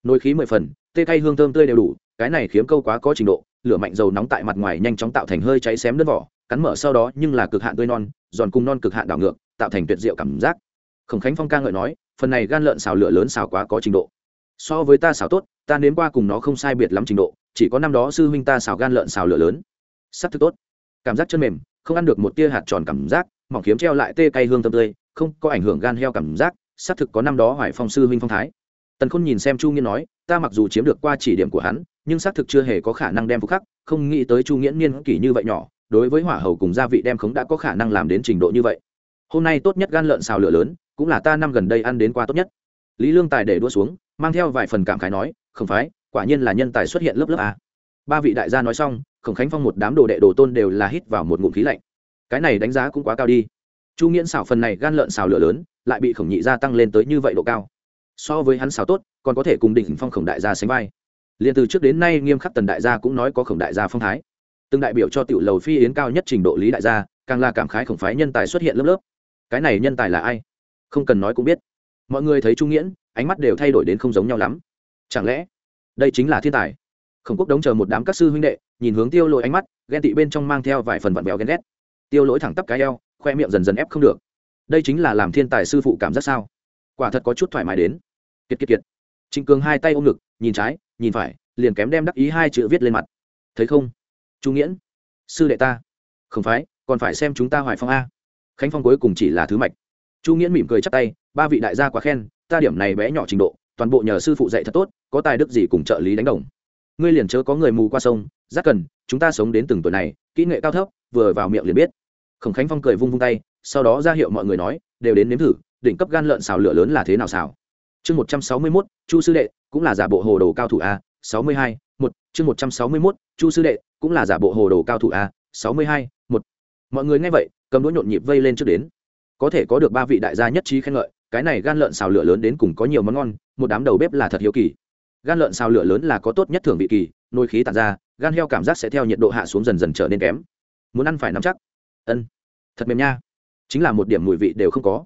Speaker 1: Nồi khí mười phần, tê cay hương thơm tươi đều đủ, cái này khiếm câu quá có trình độ, lửa mạnh dầu nóng tại mặt ngoài nhanh chóng tạo thành hơi cháy xém đất vỏ, cắn mở sau đó nhưng là cực hạn tươi non, giòn cung non cực hạn đảo ngược, tạo thành tuyệt diệu cảm giác. Khổng khánh phong ca ngợi nói, phần này gan lợn xào lửa lớn xào quá có trình độ. So với ta xào tốt, ta nếm qua cùng nó không sai biệt lắm trình độ, chỉ có năm đó sư huynh ta xào gan lợn xào lửa lớn sắc thực tốt. Cảm giác chân mềm, không ăn được một tia hạt tròn cảm giác, mỏng kiếm treo lại tê cay hương thơm tươi, không có ảnh hưởng gan heo cảm giác xác thực có năm đó hoài phong sư huynh phong thái. Tần khôn nhìn xem chu nghiễn nói, ta mặc dù chiếm được qua chỉ điểm của hắn, nhưng xác thực chưa hề có khả năng đem phục khắc, không nghĩ tới chu nghiễn niên kỷ như vậy nhỏ, đối với hỏa hầu cùng gia vị đem khống đã có khả năng làm đến trình độ như vậy. Hôm nay tốt nhất gan lợn xào lửa lớn, cũng là ta năm gần đây ăn đến qua tốt nhất. Lý lương tài để đua xuống, mang theo vài phần cảm khái nói, không phái quả nhiên là nhân tài xuất hiện lớp lớp a ba vị đại gia nói xong khổng khánh phong một đám đồ đệ đồ tôn đều là hít vào một ngụm khí lạnh. Cái này đánh giá cũng quá cao đi. Chu nghiễn xào phần này gan lợn xào lửa lớn, lại bị khổng nhị gia tăng lên tới như vậy độ cao. So với hắn xào tốt, còn có thể cùng đỉnh phong khổng đại gia sánh vai. Liền từ trước đến nay nghiêm khắc tần đại gia cũng nói có khổng đại gia phong thái. Từng đại biểu cho tiểu lầu phi yến cao nhất trình độ lý đại gia, càng là cảm khái khổng phái nhân tài xuất hiện lớp lớp. Cái này nhân tài là ai? Không cần nói cũng biết. Mọi người thấy trung nghiễn, ánh mắt đều thay đổi đến không giống nhau lắm. Chẳng lẽ đây chính là thiên tài? Khổng quốc đống chờ một đám các sư huynh đệ, nhìn hướng tiêu lỗi ánh mắt, ghen tị bên trong mang theo vài phần vặn vẹo ghen ghét. Tiêu lỗi thẳng tắp cái eo, khoe miệng dần dần ép không được. Đây chính là làm thiên tài sư phụ cảm giác sao? Quả thật có chút thoải mái đến. Kiệt kiệt kiệt. Trịnh cường hai tay ôm ngực, nhìn trái, nhìn phải, liền kém đem đắc ý hai chữ viết lên mặt. Thấy không? Trung nghiễn. Sư đệ ta. Không phải, còn phải xem chúng ta hoài phong a. Khánh phong cuối cùng chỉ là thứ mạch. Chu nghiễn mỉm cười chắp tay, ba vị đại gia quá khen, ta điểm này bé nhỏ trình độ, toàn bộ nhờ sư phụ dạy thật tốt, có tài đức gì cùng trợ lý đánh đồng ngươi liền chớ có người mù qua sông rất cần, chúng ta sống đến từng tuổi này, kỹ nghệ cao thấp, vừa vào miệng liền biết. Khổng khánh phong cười vung vung tay, sau đó ra hiệu mọi người nói, đều đến nếm thử, đỉnh cấp gan lợn xào lửa lớn là thế nào xào? Chương một trăm sáu mươi mốt, chu sư đệ, cũng là giả bộ hồ đồ cao thủ a, sáu mươi hai, một, chương một trăm sáu mươi mốt, chu sư đệ, cũng là giả bộ hồ đồ cao thủ a, sáu mươi hai, một. Mọi người nghe vậy, cầm đũa nhộn nhịp vây lên trước đến. Có thể có được ba vị đại gia nhất trí khen ngợi, cái này gan lợn xào lửa lớn đến cùng có nhiều món ngon, một đám đầu bếp là thật hiếu kỳ gan lợn xào lửa lớn là có tốt nhất thường vị kỳ, nôi khí tàn ra, gan heo cảm giác sẽ theo nhiệt độ hạ xuống dần dần trở nên kém. Muốn ăn phải nắm chắc. Ân. Thật mềm nha. Chính là một điểm mùi vị đều không có.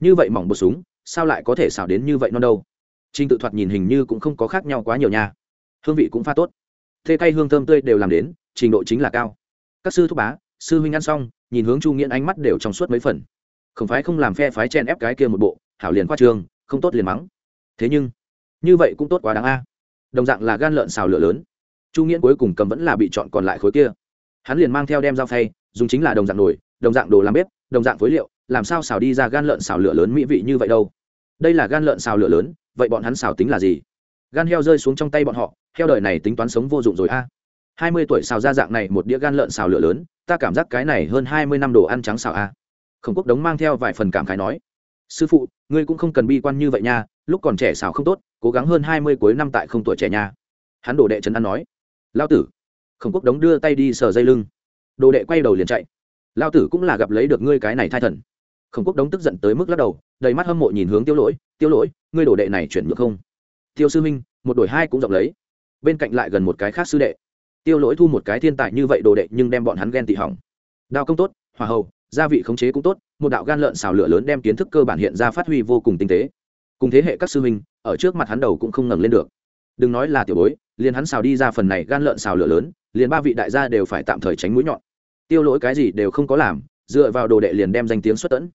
Speaker 1: Như vậy mỏng bột súng, sao lại có thể xào đến như vậy non đâu? Trinh tự thoạt nhìn hình như cũng không có khác nhau quá nhiều nha. Hương vị cũng pha tốt. Thê cay hương thơm tươi đều làm đến, trình độ chính là cao. Các sư thúc bá, sư huynh ăn xong, nhìn hướng chu nghiễn ánh mắt đều trong suốt mấy phần. Không phải không làm phe phái chen ép cái kia một bộ, hảo liền qua trường, không tốt liền mắng. Thế nhưng như vậy cũng tốt quá đáng a. Đồng dạng là gan lợn xào lửa lớn. Chu nghiễn cuối cùng cầm vẫn là bị chọn còn lại khối kia. Hắn liền mang theo đem dao phay, dùng chính là đồng dạng nồi, đồng dạng đồ làm bếp, đồng dạng phối liệu, làm sao xào đi ra gan lợn xào lửa lớn mỹ vị như vậy đâu? Đây là gan lợn xào lửa lớn, vậy bọn hắn xào tính là gì? Gan heo rơi xuống trong tay bọn họ, heo đời này tính toán sống vô dụng rồi a. Hai mươi tuổi xào ra dạng này một đĩa gan lợn xào lửa lớn, ta cảm giác cái này hơn hai mươi năm đồ ăn trắng xào a. Khổng quốc đống mang theo vài phần cảm khái nói sư phụ, ngươi cũng không cần bi quan như vậy nha, lúc còn trẻ xào không tốt, cố gắng hơn hai mươi cuối năm tại không tuổi trẻ nha. Hắn đồ đệ trấn an nói. Lao tử. Khổng quốc đống đưa tay đi sờ dây lưng. Đồ đệ quay đầu liền chạy. Lao tử cũng là gặp lấy được ngươi cái này thai thần. Khổng quốc đống tức giận tới mức lắc đầu, đầy mắt hâm mộ nhìn hướng tiêu lỗi. Tiêu lỗi, ngươi đồ đệ này chuyển ngược không? Tiêu sư minh một đổi hai cũng dọc lấy. Bên cạnh lại gần một cái khác sư đệ. Tiêu lỗi thu một cái thiên tài như vậy đồ đệ nhưng đem bọn hắn ghen tị hỏng. Đao công tốt, hòa hậu, gia vị khống chế cũng tốt một đạo gan lợn xào lửa lớn đem kiến thức cơ bản hiện ra phát huy vô cùng tinh tế. Cùng thế hệ các sư minh ở trước mặt hắn đầu cũng không ngẩng lên được. Đừng nói là tiểu bối, liền hắn xào đi ra phần này gan lợn xào lửa lớn, liền ba vị đại gia đều phải tạm thời tránh mũi nhọn. Tiêu lỗi cái gì đều không có làm, dựa vào đồ đệ liền đem danh tiếng xuất tẫn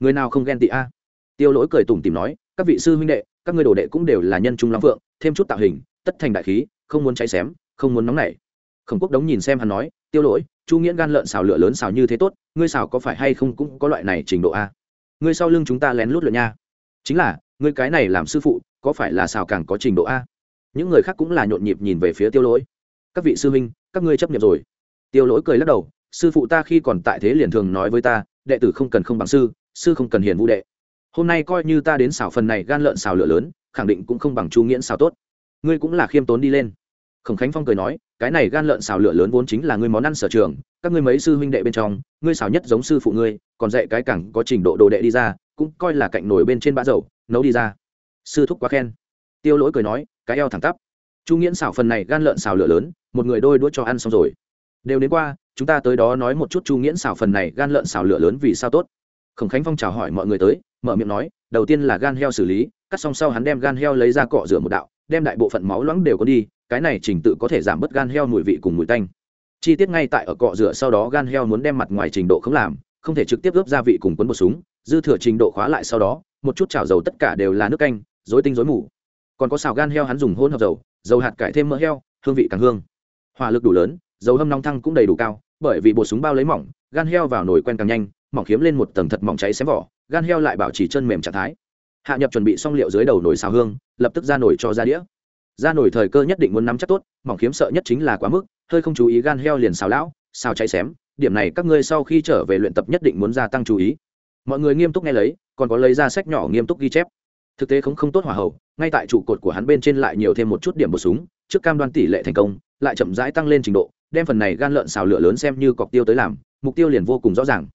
Speaker 1: người nào không ghen tị a? Tiêu lỗi cười tủm tìm nói, các vị sư huynh đệ, các ngươi đồ đệ cũng đều là nhân trung long phượng, thêm chút tạo hình, tất thành đại khí, không muốn cháy xém, không muốn nóng nảy. Khổng quốc đống nhìn xem hắn nói, tiêu lỗi chu nghiễn gan lợn xào lửa lớn xào như thế tốt, ngươi xào có phải hay không cũng có loại này trình độ a? Ngươi sau lưng chúng ta lén lút lượn nha. Chính là, ngươi cái này làm sư phụ, có phải là xào càng có trình độ a? Những người khác cũng là nhộn nhịp nhìn về phía tiêu lỗi. Các vị sư huynh, các ngươi chấp nhận rồi. Tiêu lỗi cười lắc đầu, sư phụ ta khi còn tại thế liền thường nói với ta, đệ tử không cần không bằng sư sư không cần hiền vũ đệ. Hôm nay coi như ta đến xào phần này gan lợn xào lửa lớn, khẳng định cũng không bằng chu nghiễn xào tốt. Ngươi cũng là khiêm tốn đi lên khổng khánh phong cười nói, cái này gan lợn xào lửa lớn vốn chính là ngươi món ăn sở trường, các ngươi mấy sư huynh đệ bên trong, ngươi xào nhất giống sư phụ ngươi, còn dạy cái cẳng có trình độ đồ đệ đi ra, cũng coi là cạnh nổi bên trên bã dầu, nấu đi ra. Sư thúc quá khen. Tiêu lỗi cười nói, cái eo thẳng tắp. Chu nghiễn xào phần này gan lợn xào lửa lớn, một người đôi đuốt cho ăn xong rồi. Đều đến qua, chúng ta tới đó nói một chút chu nghiễn xào phần này gan lợn xào lửa lớn vì sao tốt. Khổng khánh phong chào hỏi mọi người tới, mở miệng nói, đầu tiên là gan heo xử lý, cắt xong sau hắn đem gan heo lấy ra cọ rửa một đạo, đem đại bộ phận máu loãng đều có đi cái này trình tự có thể giảm bớt gan heo mùi vị cùng mùi tanh. Chi tiết ngay tại ở cọ rửa sau đó gan heo muốn đem mặt ngoài trình độ không làm, không thể trực tiếp ướp gia vị cùng quấn bột súng, dư thừa trình độ khóa lại sau đó, một chút chảo dầu tất cả đều là nước canh dối tinh dối mù. Còn có xào gan heo hắn dùng hôn hợp dầu dầu hạt cải thêm mỡ heo, hương vị càng hương. Hỏa lực đủ lớn, dầu hâm nóng thăng cũng đầy đủ cao, bởi vì bột súng bao lấy mỏng, gan heo vào nồi quen càng nhanh, mỏng khiếm lên một tầng thật mỏng cháy xém vỏ, gan heo lại bảo trì chân mềm trạng thái. Hạ nhập chuẩn bị xong liệu dưới đầu nồi xào hương, lập tức ra nồi cho ra đĩa ra nổi thời cơ nhất định muốn nắm chắc tốt, mỏng khiếm sợ nhất chính là quá mức, hơi không chú ý gan heo liền xào lão, xào cháy xém, điểm này các ngươi sau khi trở về luyện tập nhất định muốn gia tăng chú ý. Mọi người nghiêm túc nghe lấy, còn có lấy ra sách nhỏ nghiêm túc ghi chép. Thực tế không không tốt hỏa hậu, ngay tại trụ cột của hắn bên trên lại nhiều thêm một chút điểm bổ súng trước cam đoan tỷ lệ thành công, lại chậm rãi tăng lên trình độ, đem phần này gan lợn xào lửa lớn xem như cọc tiêu tới làm, mục tiêu liền vô cùng rõ ràng.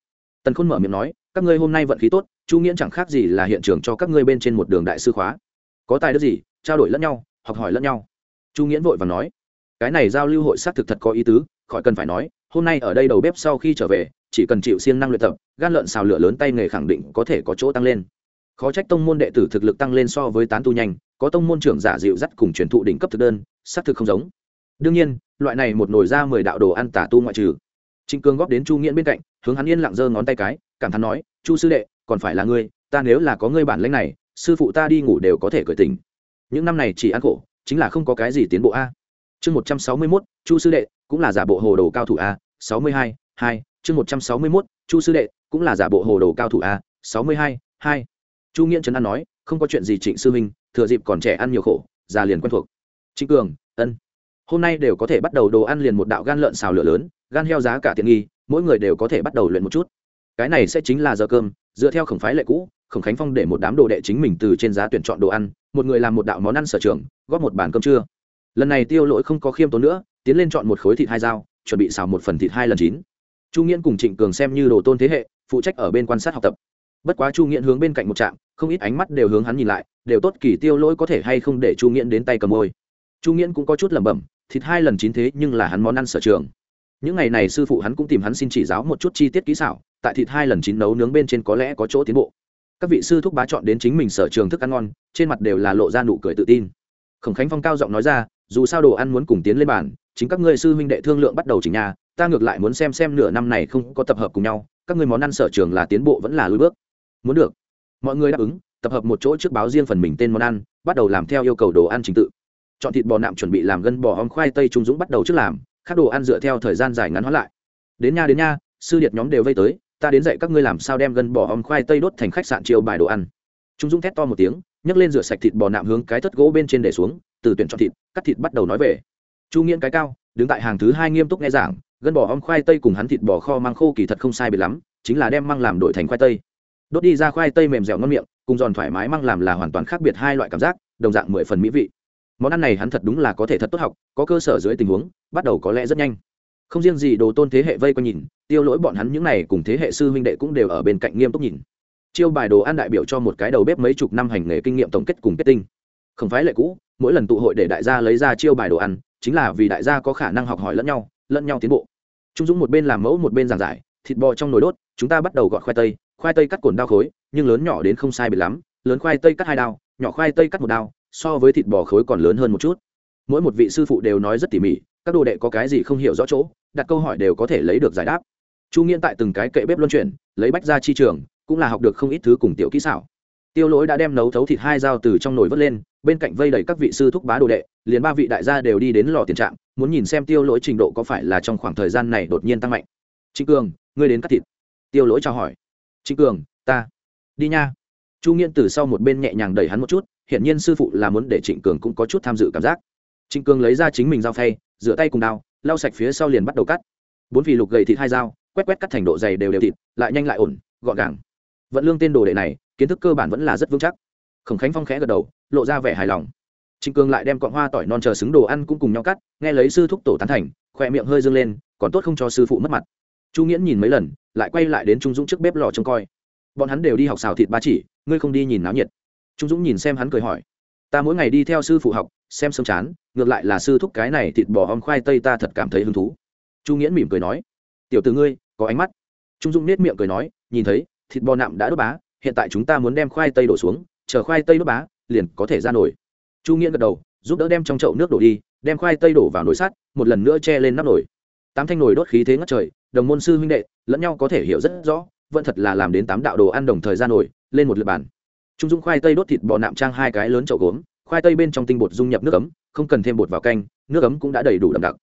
Speaker 1: Tần khôn mở miệng nói, các ngươi hôm nay vận khí tốt, chu nghiễn chẳng khác gì là hiện trường cho các ngươi bên trên một đường đại sư khóa. Có tài đức gì, trao đổi lẫn nhau học hỏi lẫn nhau. Chu nghiễn vội và nói, cái này giao lưu hội xác thực thật có ý tứ, khỏi cần phải nói, hôm nay ở đây đầu bếp sau khi trở về, chỉ cần chịu siêng năng luyện tập, gan lợn xào lửa lớn tay nghề khẳng định có thể có chỗ tăng lên. Khó trách tông môn đệ tử thực lực tăng lên so với tán tu nhanh, có tông môn trưởng giả dịu dắt cùng truyền thụ đỉnh cấp thực đơn, xác thực không giống. Đương nhiên, loại này một nồi ra mười đạo đồ ăn tả tu ngoại trừ. Trịnh cương góp đến chu nghiễn bên cạnh, hướng hắn yên lặng giơ ngón tay cái, cảm thán nói, chu sư đệ, còn phải là ngươi, ta nếu là có ngươi bản lãnh này, sư phụ ta đi ngủ đều có thể cởi tình những năm này chỉ ăn khổ, chính là không có cái gì tiến bộ a. Chương một trăm sáu mươi mốt, chu sư đệ, cũng là giả bộ hồ đồ cao thủ a. sáu mươi hai hai, chương một trăm sáu mươi mốt, chu sư đệ, cũng là giả bộ hồ đồ cao thủ a. sáu mươi hai hai. Chu nghiễn trấn an nói, không có chuyện gì trịnh sư minh thừa dịp còn trẻ ăn nhiều khổ, già liền quen thuộc. Trịnh cường, ân. Hôm nay đều có thể bắt đầu đồ ăn liền một đạo gan lợn xào lửa lớn, gan heo giá cả tiện nghi, mỗi người đều có thể bắt đầu luyện một chút. Cái này sẽ chính là giờ cơm, dựa theo khổng phái lệ cũ khổng khánh phong để một đám đồ đệ chính mình từ trên giá tuyển chọn đồ ăn, một người làm một đạo món ăn sở trường, góp một bàn cơm trưa. Lần này tiêu lỗi không có khiêm tốn nữa, tiến lên chọn một khối thịt hai dao, chuẩn bị xào một phần thịt hai lần chín. Chu nghiễn cùng trịnh cường xem như đồ tôn thế hệ, phụ trách ở bên quan sát học tập. Bất quá chu nghiễn hướng bên cạnh một trạm, không ít ánh mắt đều hướng hắn nhìn lại, đều tốt kỳ tiêu lỗi có thể hay không để chu nghiễn đến tay cầm môi. Chu nghiễn cũng có chút lẩm bẩm, thịt hai lần chín thế nhưng là hắn món ăn sở trường. Những ngày này sư phụ hắn cũng tìm hắn xin chỉ giáo một chút chi tiết kỹ xảo, tại thịt hai lần chín nấu nướng bên trên có lẽ có chỗ tiến bộ các vị sư thúc bá chọn đến chính mình sở trường thức ăn ngon, trên mặt đều là lộ ra nụ cười tự tin. Khổng khánh phong cao giọng nói ra, dù sao đồ ăn muốn cùng tiến lên bàn, chính các ngươi sư huynh đệ thương lượng bắt đầu chỉnh nhà, ta ngược lại muốn xem xem nửa năm này không có tập hợp cùng nhau, các ngươi món ăn sở trường là tiến bộ vẫn là lùi bước. Muốn được. Mọi người đáp ứng, tập hợp một chỗ trước báo riêng phần mình tên món ăn, bắt đầu làm theo yêu cầu đồ ăn trình tự. Chọn thịt bò nạm chuẩn bị làm gân bò om khoai tây trung dũng bắt đầu trước làm các đồ ăn dựa theo thời gian dài ngắn hóa lại. Đến nha đến nha sư điệt nhóm đều vây tới ta đến dạy các ngươi làm sao đem gân bò om khoai tây đốt thành khách sạn chiều bài đồ ăn. Trung dũng thét to một tiếng, nhấc lên rửa sạch thịt bò nạm hướng cái thất gỗ bên trên để xuống, từ tuyển chọn thịt, cắt thịt bắt đầu nói về. Chu nghiễn cái cao, đứng tại hàng thứ hai nghiêm túc nghe giảng, gân bò om khoai tây cùng hắn thịt bò kho mang khô kỳ thật không sai biệt lắm, chính là đem măng làm đổi thành khoai tây. Đốt đi ra khoai tây mềm dẻo ngon miệng, cùng giòn thoải mái măng làm là hoàn toàn khác biệt hai loại cảm giác, đồng dạng mười phần mỹ vị. Món ăn này hắn thật đúng là có thể thật tốt học, có cơ sở dưới tình huống, bắt đầu có lẽ rất nhanh không riêng gì đồ tôn thế hệ vây quanh nhìn, tiêu lỗi bọn hắn những này cùng thế hệ sư huynh đệ cũng đều ở bên cạnh nghiêm túc nhìn. Chiêu bài đồ ăn đại biểu cho một cái đầu bếp mấy chục năm hành nghề kinh nghiệm tổng kết cùng kết tinh. Không phải lệ cũ, mỗi lần tụ hội để đại gia lấy ra chiêu bài đồ ăn, chính là vì đại gia có khả năng học hỏi lẫn nhau lẫn nhau tiến bộ. Trung dũng một bên làm mẫu một bên giảng giải, thịt bò trong nồi đốt, chúng ta bắt đầu gọt khoai tây. Khoai tây cắt cồn đao khối, nhưng lớn nhỏ đến không sai biệt lắm, lớn khoai tây cắt hai đao, nhỏ khoai tây cắt một đao, so với thịt bò khối còn lớn hơn một chút. Mỗi một vị sư phụ đều nói rất tỉ mỉ các đồ đệ có cái gì không hiểu rõ chỗ, đặt câu hỏi đều có thể lấy được giải đáp. Chu nghiễn tại từng cái kệ bếp luân chuyển, lấy bách ra chi trường, cũng là học được không ít thứ cùng tiểu kỹ xảo. Tiêu lỗi đã đem nấu thấu thịt hai dao từ trong nồi vớt lên, bên cạnh vây đầy các vị sư thúc bá đồ đệ, liền ba vị đại gia đều đi đến lò tiền trạng, muốn nhìn xem tiêu lỗi trình độ có phải là trong khoảng thời gian này đột nhiên tăng mạnh. Trịnh cường, ngươi đến cắt thịt. Tiêu lỗi chào hỏi. Trịnh cường, ta đi nha. Chu nghiễn từ sau một bên nhẹ nhàng đẩy hắn một chút hiện nhiên sư phụ là muốn để trịnh cường cũng có chút tham dự cảm giác trịnh Cương lấy ra chính mình dao phay, rửa tay cùng đao, lau sạch phía sau liền bắt đầu cắt. Bốn phì lục gầy thịt hai dao, quét quét cắt thành độ dày đều đều thịt, lại nhanh lại ổn, gọn gàng. Vận lương tên đồ đệ này, kiến thức cơ bản vẫn là rất vững chắc. Khổng khánh phong khẽ gật đầu, lộ ra vẻ hài lòng. Trịnh Cương lại đem cọn hoa tỏi non chờ xứng đồ ăn cũng cùng nhau cắt, nghe lấy sư thúc tổ tán thành khoe miệng hơi dâng lên, còn tốt không cho sư phụ mất mặt. Chu nghiễn nhìn mấy lần, lại quay lại đến trung dũng trước bếp lò trông coi. Bọn hắn đều đi học xào thịt ba chỉ, ngươi không đi nhìn náo nhiệt. Trung dũng nhìn xem hắn cười hỏi ta mỗi ngày đi theo sư phụ học, xem sớm chán, ngược lại là sư thúc cái này thịt bò om khoai tây ta thật cảm thấy hứng thú. Chu nghiễn mỉm cười nói, tiểu từ ngươi, có ánh mắt. Trung Dung nết miệng cười nói, nhìn thấy, thịt bò nạm đã đốt bá, hiện tại chúng ta muốn đem khoai tây đổ xuống, chờ khoai tây đốt bá, liền có thể ra nổi chu nghiễn gật đầu, giúp đỡ đem trong chậu nước đổ đi, đem khoai tây đổ vào nồi sắt, một lần nữa che lên nắp nồi. Tám thanh nồi đốt khí thế ngất trời, đồng môn sư huynh đệ, lẫn nhau có thể hiểu rất rõ, vẫn thật là làm đến tám đạo đồ ăn đồng thời ra nổi lên một lượt bàn trung dung khoai tây đốt thịt bò nạm trang hai cái lớn chậu gốm, khoai tây bên trong tinh bột dung nhập nước ấm, không cần thêm bột vào canh, nước ấm cũng đã đầy đủ đậm đặc.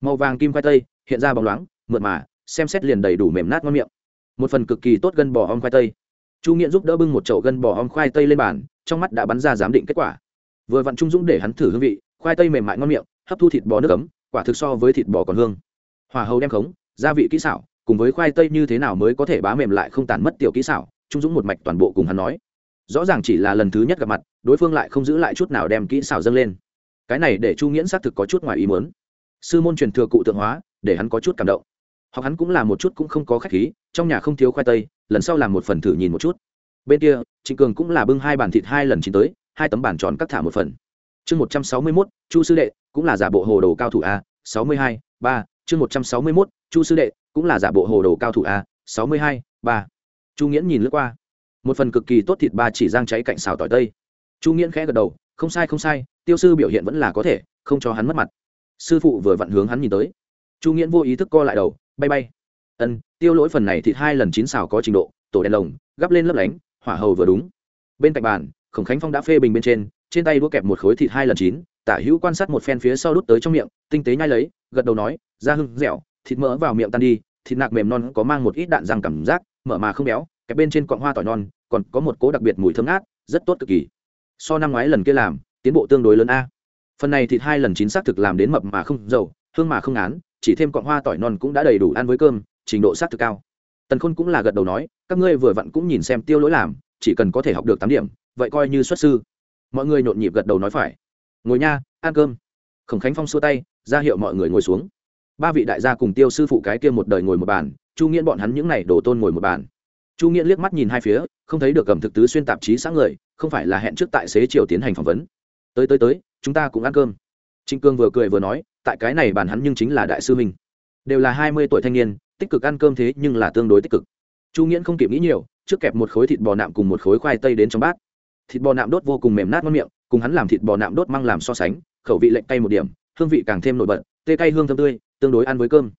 Speaker 1: Màu vàng kim khoai tây, hiện ra bóng loáng, mượt mà, xem xét liền đầy đủ mềm nát ngon miệng. Một phần cực kỳ tốt gân bò om khoai tây. Chu nghiện giúp đỡ bưng một chậu gân bò om khoai tây lên bàn, trong mắt đã bắn ra giám định kết quả. Vừa vặn trung dũng để hắn thử hương vị, khoai tây mềm mại ngon miệng, hấp thu thịt bò nước ấm, quả thực so với thịt bò còn hương. Hòa hầu đem khống, gia vị kỹ xảo, cùng với khoai tây như thế nào mới có thể bá mềm lại không tàn mất tiểu kỹ xảo, trung dũng một mạch toàn bộ cùng hắn nói rõ ràng chỉ là lần thứ nhất gặp mặt, đối phương lại không giữ lại chút nào đem kỹ xảo dâng lên. Cái này để chu nghiễn xác thực có chút ngoài ý muốn. Sư môn truyền thừa cụ tượng hóa, để hắn có chút cảm động. Hoặc hắn cũng là một chút cũng không có khách khí, trong nhà không thiếu khoai tây, lần sau làm một phần thử nhìn một chút. Bên kia, trịnh cường cũng là bưng hai bàn thịt hai lần chín tới, hai tấm bản tròn cắt thả một phần. Chương một trăm sáu mươi mốt, chu sư đệ, cũng là giả bộ hồ đồ cao thủ a, sáu mươi hai, ba, chương một trăm sáu mươi mốt, chu sư đệ, cũng là giả bộ hồ đồ cao thủ a, sáu mươi hai, ba. Chu nghiễn nhìn lướt qua một phần cực kỳ tốt thịt ba chỉ giang cháy cạnh xào tỏi tây. Chu nghiễn khẽ gật đầu, không sai không sai, tiêu sư biểu hiện vẫn là có thể, không cho hắn mất mặt. Sư phụ vừa vặn hướng hắn nhìn tới. Chu nghiễn vô ý thức co lại đầu, bay bay. Ân, tiêu lỗi phần này thịt hai lần chín xào có trình độ, tổ đèn lồng, gắp lên lấp lánh, hỏa hầu vừa đúng. Bên cạnh bàn, khổng khánh phong đã phê bình bên trên trên tay đũa kẹp một khối thịt hai lần chín, tả hữu quan sát một phen phía sau đút tới trong miệng, tinh tế nhai lấy, gật đầu nói da hưng, dẻo, thịt mỡ vào miệng tan đi, thịt nạc mềm non có mang một ít đạn răng cảm giác, mở mà không béo kẹp bên trên cọng hoa tỏi non, còn có một cố đặc biệt mùi thơm ngát, rất tốt cực kỳ. So năm ngoái lần kia làm, tiến bộ tương đối lớn a. Phần này thịt hai lần chín xác thực làm đến mập mà không dầu, hương mà không án chỉ thêm cọng hoa tỏi non cũng đã đầy đủ ăn với cơm, trình độ xác thực cao. Tần khôn cũng là gật đầu nói, các ngươi vừa vặn cũng nhìn xem tiêu lỗi làm, chỉ cần có thể học được tám điểm, vậy coi như xuất sư. Mọi người nhộn nhịp gật đầu nói phải. Ngồi nha, ăn cơm. Khổng khánh phong xua tay, ra hiệu mọi người ngồi xuống. Ba vị đại gia cùng tiêu sư phụ cái kia một đời ngồi một bàn, chu nghiễn bọn hắn những n à y đổ tôn ngồi một bàn chu nghĩa liếc mắt nhìn hai phía không thấy được cầm thực tứ xuyên tạp chí sáng người không phải là hẹn trước tại xế chiều tiến hành phỏng vấn. Tới tới tới chúng ta cũng ăn cơm. Trịnh cương vừa cười vừa nói tại cái này bàn hắn nhưng chính là đại sư mình, đều là hai mươi tuổi thanh niên tích cực ăn cơm thế nhưng là tương đối tích cực. Chu nghĩa không kịp nghĩ nhiều trước kẹp một khối thịt bò nạm cùng một khối khoai tây đến trong bát. Thịt bò nạm đốt vô cùng mềm nát ngon miệng cùng hắn làm thịt bò nạm đốt mang làm so sánh khẩu vị lệnh cay một điểm hương vị càng thêm nổi bật tê cay hương thơm tươi tương đối ăn với cơm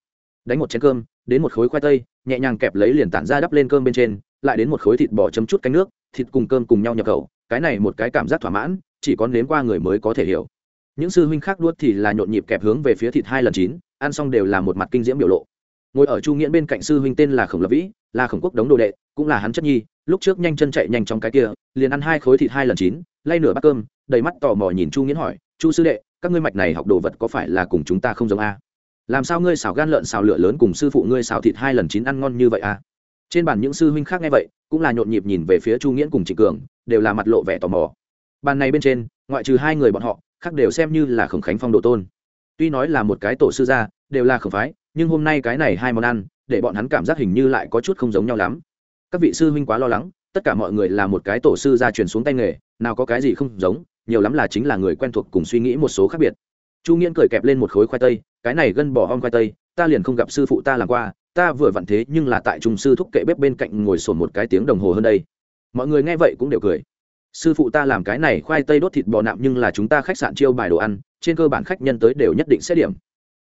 Speaker 1: đánh một chén cơm, đến một khối khoai tây, nhẹ nhàng kẹp lấy liền tản ra đắp lên cơm bên trên, lại đến một khối thịt bò chấm chút canh nước, thịt cùng cơm cùng nhau nhập khẩu, cái này một cái cảm giác thỏa mãn, chỉ có nếm qua người mới có thể hiểu. Những sư huynh khác đuốt thì là nhộn nhịp kẹp hướng về phía thịt hai lần chín, ăn xong đều là một mặt kinh diễm biểu lộ. Ngồi ở chu nghĩa bên cạnh sư huynh tên là khổng lập vĩ, là khổng quốc đống đồ đệ, cũng là hắn chất nhi, lúc trước nhanh chân chạy nhanh trong cái kia, liền ăn hai khối thịt hai lần chín, lay nửa bát cơm, đầy mắt tò mò nhìn chu nghĩa hỏi, chu sư đệ, các ngươi mạch này học đồ vật có phải là cùng chúng ta không giống a? Làm sao ngươi xào gan lợn xào lửa lớn cùng sư phụ ngươi xào thịt hai lần chín ăn ngon như vậy à? trên bàn những sư huynh khác nghe vậy, cũng là nhộn nhịp nhìn về phía chu nghiễn cùng trịnh cường, đều là mặt lộ vẻ tò mò. Bàn này bên trên, ngoại trừ hai người bọn họ, khác đều xem như là khổng khánh phong độ tôn. Tuy nói là một cái tổ sư gia, đều là khổng phái, nhưng hôm nay cái này hai món ăn, để bọn hắn cảm giác hình như lại có chút không giống nhau lắm. Các vị sư huynh quá lo lắng, tất cả mọi người là một cái tổ sư gia truyền xuống tay nghề, nào có cái gì không giống, nhiều lắm là chính là người quen thuộc cùng suy nghĩ một số khác biệt chu nghiễn cười kẹp lên một khối khoai tây, cái này gân bỏ hom khoai tây, ta liền không gặp sư phụ ta làm qua, ta vừa vặn thế nhưng là tại trung sư thúc kệ bếp bên cạnh ngồi sồn một cái tiếng đồng hồ hơn đây. Mọi người nghe vậy cũng đều cười. Sư phụ ta làm cái này khoai tây đốt thịt bò nạm nhưng là chúng ta khách sạn chiêu bài đồ ăn, trên cơ bản khách nhân tới đều nhất định xét điểm.